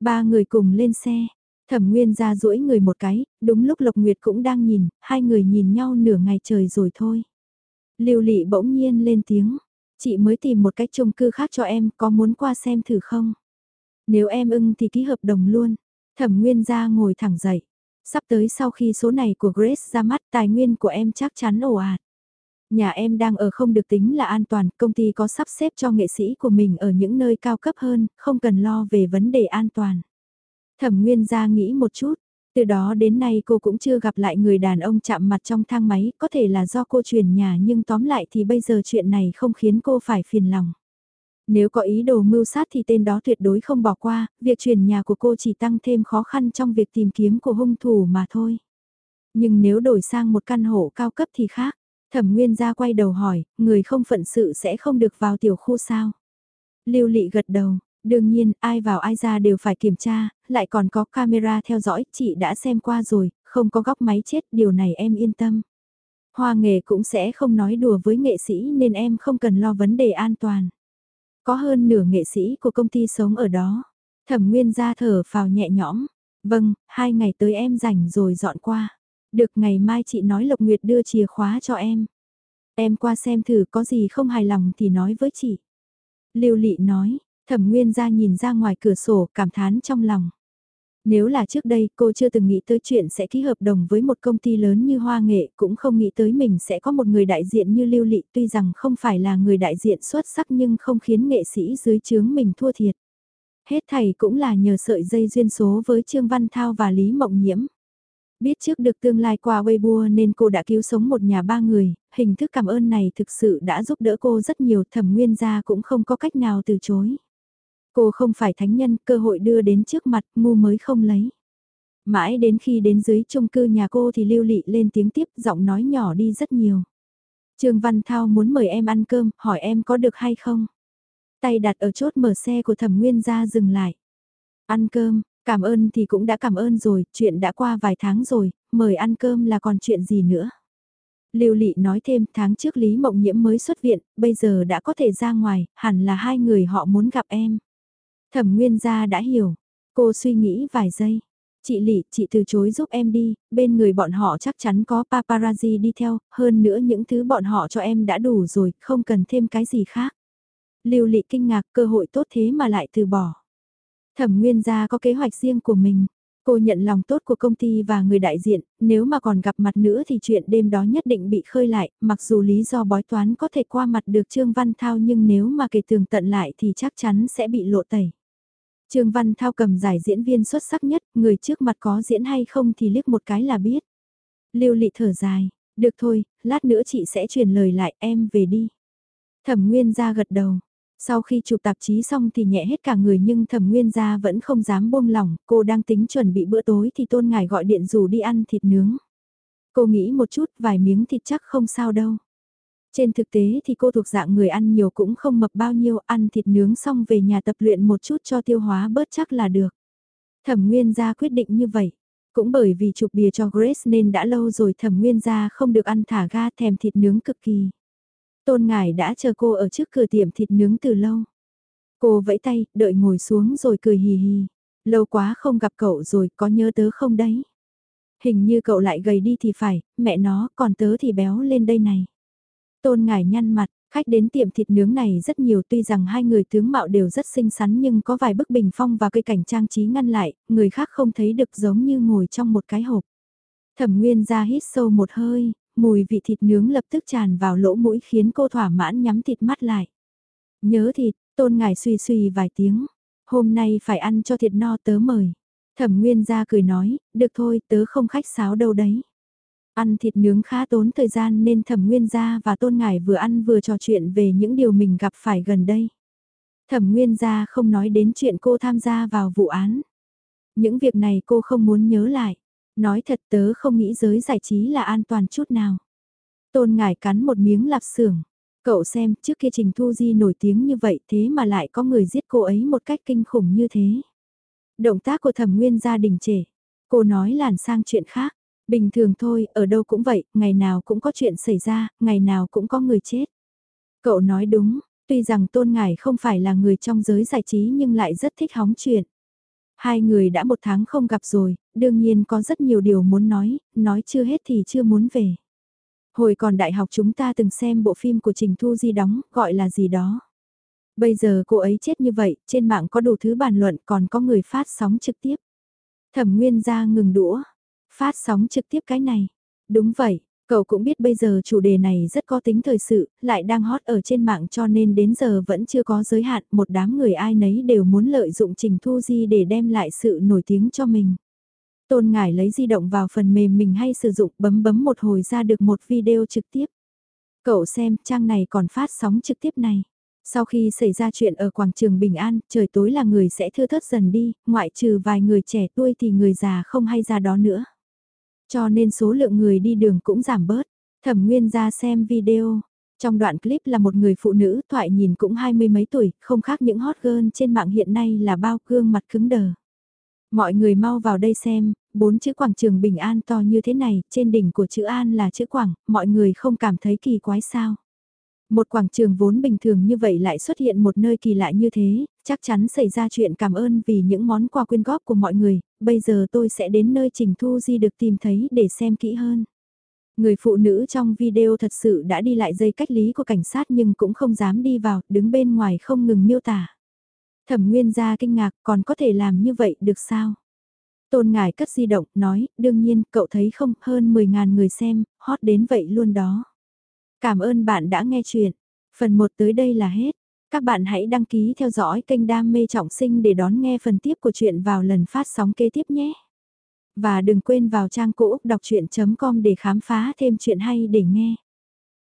Ba người cùng lên xe, thẩm nguyên ra duỗi người một cái, đúng lúc Lộc Nguyệt cũng đang nhìn, hai người nhìn nhau nửa ngày trời rồi thôi. Lưu lị bỗng nhiên lên tiếng, chị mới tìm một cách chung cư khác cho em, có muốn qua xem thử không? Nếu em ưng thì ký hợp đồng luôn. Thẩm nguyên ra ngồi thẳng dậy. Sắp tới sau khi số này của Grace ra mắt tài nguyên của em chắc chắn ồ ạt. Nhà em đang ở không được tính là an toàn, công ty có sắp xếp cho nghệ sĩ của mình ở những nơi cao cấp hơn, không cần lo về vấn đề an toàn. Thẩm Nguyên ra nghĩ một chút, từ đó đến nay cô cũng chưa gặp lại người đàn ông chạm mặt trong thang máy, có thể là do cô chuyển nhà nhưng tóm lại thì bây giờ chuyện này không khiến cô phải phiền lòng. Nếu có ý đồ mưu sát thì tên đó tuyệt đối không bỏ qua, việc chuyển nhà của cô chỉ tăng thêm khó khăn trong việc tìm kiếm của hung thủ mà thôi. Nhưng nếu đổi sang một căn hộ cao cấp thì khác. Thẩm Nguyên ra quay đầu hỏi, người không phận sự sẽ không được vào tiểu khu sao? Lưu Lị gật đầu, đương nhiên, ai vào ai ra đều phải kiểm tra, lại còn có camera theo dõi, chị đã xem qua rồi, không có góc máy chết, điều này em yên tâm. Hoa nghề cũng sẽ không nói đùa với nghệ sĩ nên em không cần lo vấn đề an toàn. Có hơn nửa nghệ sĩ của công ty sống ở đó. Thẩm Nguyên ra thở phào nhẹ nhõm. Vâng, hai ngày tới em rảnh rồi dọn qua. Được ngày mai chị nói Lộc Nguyệt đưa chìa khóa cho em. Em qua xem thử có gì không hài lòng thì nói với chị. Lưu Lị nói, Thẩm Nguyên ra nhìn ra ngoài cửa sổ cảm thán trong lòng. Nếu là trước đây cô chưa từng nghĩ tới chuyện sẽ ký hợp đồng với một công ty lớn như Hoa Nghệ, cũng không nghĩ tới mình sẽ có một người đại diện như Lưu Lị tuy rằng không phải là người đại diện xuất sắc nhưng không khiến nghệ sĩ dưới chướng mình thua thiệt. Hết thầy cũng là nhờ sợi dây duyên số với Trương Văn Thao và Lý Mộng Nhiễm. Biết trước được tương lai qua Weibo nên cô đã cứu sống một nhà ba người, hình thức cảm ơn này thực sự đã giúp đỡ cô rất nhiều thẩm nguyên gia cũng không có cách nào từ chối. Cô không phải thánh nhân, cơ hội đưa đến trước mặt, ngu mới không lấy. Mãi đến khi đến dưới chung cư nhà cô thì lưu lị lên tiếng tiếp, giọng nói nhỏ đi rất nhiều. Trương Văn Thao muốn mời em ăn cơm, hỏi em có được hay không? Tay đặt ở chốt mở xe của thẩm nguyên ra dừng lại. Ăn cơm, cảm ơn thì cũng đã cảm ơn rồi, chuyện đã qua vài tháng rồi, mời ăn cơm là còn chuyện gì nữa. Lưu Lị nói thêm tháng trước Lý Mộng Nhiễm mới xuất viện, bây giờ đã có thể ra ngoài, hẳn là hai người họ muốn gặp em. Thẩm Nguyên gia đã hiểu. Cô suy nghĩ vài giây. Chị Lị, chị từ chối giúp em đi, bên người bọn họ chắc chắn có paparazzi đi theo, hơn nữa những thứ bọn họ cho em đã đủ rồi, không cần thêm cái gì khác. Lưu Lị kinh ngạc cơ hội tốt thế mà lại từ bỏ. Thẩm Nguyên gia có kế hoạch riêng của mình. Cô nhận lòng tốt của công ty và người đại diện, nếu mà còn gặp mặt nữa thì chuyện đêm đó nhất định bị khơi lại, mặc dù lý do bói toán có thể qua mặt được Trương Văn Thao nhưng nếu mà kể tường tận lại thì chắc chắn sẽ bị lộ tẩy. Trương Văn Thao cầm giải diễn viên xuất sắc nhất, người trước mặt có diễn hay không thì liếc một cái là biết. Lưu Lị thở dài, được thôi, lát nữa chị sẽ truyền lời lại em về đi. Thẩm Nguyên ra gật đầu. Sau khi chụp tạp chí xong thì nhẹ hết cả người nhưng thẩm nguyên gia vẫn không dám buông lỏng, cô đang tính chuẩn bị bữa tối thì tôn ngài gọi điện rủ đi ăn thịt nướng. Cô nghĩ một chút vài miếng thịt chắc không sao đâu. Trên thực tế thì cô thuộc dạng người ăn nhiều cũng không mập bao nhiêu, ăn thịt nướng xong về nhà tập luyện một chút cho tiêu hóa bớt chắc là được. Thẩm Nguyên gia quyết định như vậy. Cũng bởi vì chụp bìa cho Grace nên đã lâu rồi Thẩm Nguyên gia không được ăn thả ga thèm thịt nướng cực kỳ. Tôn Ngải đã chờ cô ở trước cửa tiệm thịt nướng từ lâu. Cô vẫy tay, đợi ngồi xuống rồi cười hì hì. Lâu quá không gặp cậu rồi, có nhớ tớ không đấy? Hình như cậu lại gầy đi thì phải, mẹ nó, còn tớ thì béo lên đây này. Tôn Ngải nhăn mặt, khách đến tiệm thịt nướng này rất nhiều tuy rằng hai người tướng mạo đều rất xinh xắn nhưng có vài bức bình phong và cây cảnh trang trí ngăn lại, người khác không thấy được giống như ngồi trong một cái hộp. Thẩm Nguyên ra hít sâu một hơi, mùi vị thịt nướng lập tức tràn vào lỗ mũi khiến cô thỏa mãn nhắm thịt mắt lại. Nhớ thịt, tôn ngài suy suy vài tiếng, hôm nay phải ăn cho thịt no tớ mời. Thẩm Nguyên ra cười nói, được thôi tớ không khách sáo đâu đấy. Ăn thịt nướng khá tốn thời gian nên Thẩm Nguyên gia và Tôn Ngải vừa ăn vừa trò chuyện về những điều mình gặp phải gần đây. Thẩm Nguyên gia không nói đến chuyện cô tham gia vào vụ án. Những việc này cô không muốn nhớ lại. Nói thật tớ không nghĩ giới giải trí là an toàn chút nào. Tôn ngải cắn một miếng lạp xưởng. Cậu xem, trước kia Trình Thu Di nổi tiếng như vậy thế mà lại có người giết cô ấy một cách kinh khủng như thế. Động tác của thẩm nguyên gia đình trễ. Cô nói làn sang chuyện khác. Bình thường thôi, ở đâu cũng vậy, ngày nào cũng có chuyện xảy ra, ngày nào cũng có người chết. Cậu nói đúng, tuy rằng Tôn Ngải không phải là người trong giới giải trí nhưng lại rất thích hóng chuyện. Hai người đã một tháng không gặp rồi, đương nhiên có rất nhiều điều muốn nói, nói chưa hết thì chưa muốn về. Hồi còn đại học chúng ta từng xem bộ phim của Trình Thu Di đóng, gọi là gì đó. Bây giờ cô ấy chết như vậy, trên mạng có đủ thứ bàn luận còn có người phát sóng trực tiếp. Thẩm Nguyên ra ngừng đũa, phát sóng trực tiếp cái này. Đúng vậy, Cậu cũng biết bây giờ chủ đề này rất có tính thời sự, lại đang hot ở trên mạng cho nên đến giờ vẫn chưa có giới hạn, một đám người ai nấy đều muốn lợi dụng Trình Thu Di để đem lại sự nổi tiếng cho mình. Tôn Ngải lấy di động vào phần mềm mình hay sử dụng bấm bấm một hồi ra được một video trực tiếp. Cậu xem trang này còn phát sóng trực tiếp này. Sau khi xảy ra chuyện ở quảng trường Bình An, trời tối là người sẽ thưa thớt dần đi, ngoại trừ vài người trẻ tuổi thì người già không hay ra đó nữa. Cho nên số lượng người đi đường cũng giảm bớt. Thẩm Nguyên ra xem video. Trong đoạn clip là một người phụ nữ thoại nhìn cũng hai mươi mấy tuổi, không khác những hot girl trên mạng hiện nay là bao gương mặt cứng đờ. Mọi người mau vào đây xem, bốn chữ quảng trường Bình An to như thế này, trên đỉnh của chữ An là chữ Quảng, mọi người không cảm thấy kỳ quái sao. Một quảng trường vốn bình thường như vậy lại xuất hiện một nơi kỳ lạ như thế, chắc chắn xảy ra chuyện cảm ơn vì những món quà quyên góp của mọi người, bây giờ tôi sẽ đến nơi Trình Thu Di được tìm thấy để xem kỹ hơn. Người phụ nữ trong video thật sự đã đi lại dây cách lý của cảnh sát nhưng cũng không dám đi vào, đứng bên ngoài không ngừng miêu tả. Thẩm Nguyên ra kinh ngạc còn có thể làm như vậy được sao? Tôn Ngải cất di động, nói, đương nhiên, cậu thấy không, hơn 10.000 người xem, hot đến vậy luôn đó. Cảm ơn bạn đã nghe chuyện. Phần 1 tới đây là hết. Các bạn hãy đăng ký theo dõi kênh Đam Mê Trọng Sinh để đón nghe phần tiếp của chuyện vào lần phát sóng kế tiếp nhé. Và đừng quên vào trang cũ đọc chuyện.com để khám phá thêm chuyện hay để nghe.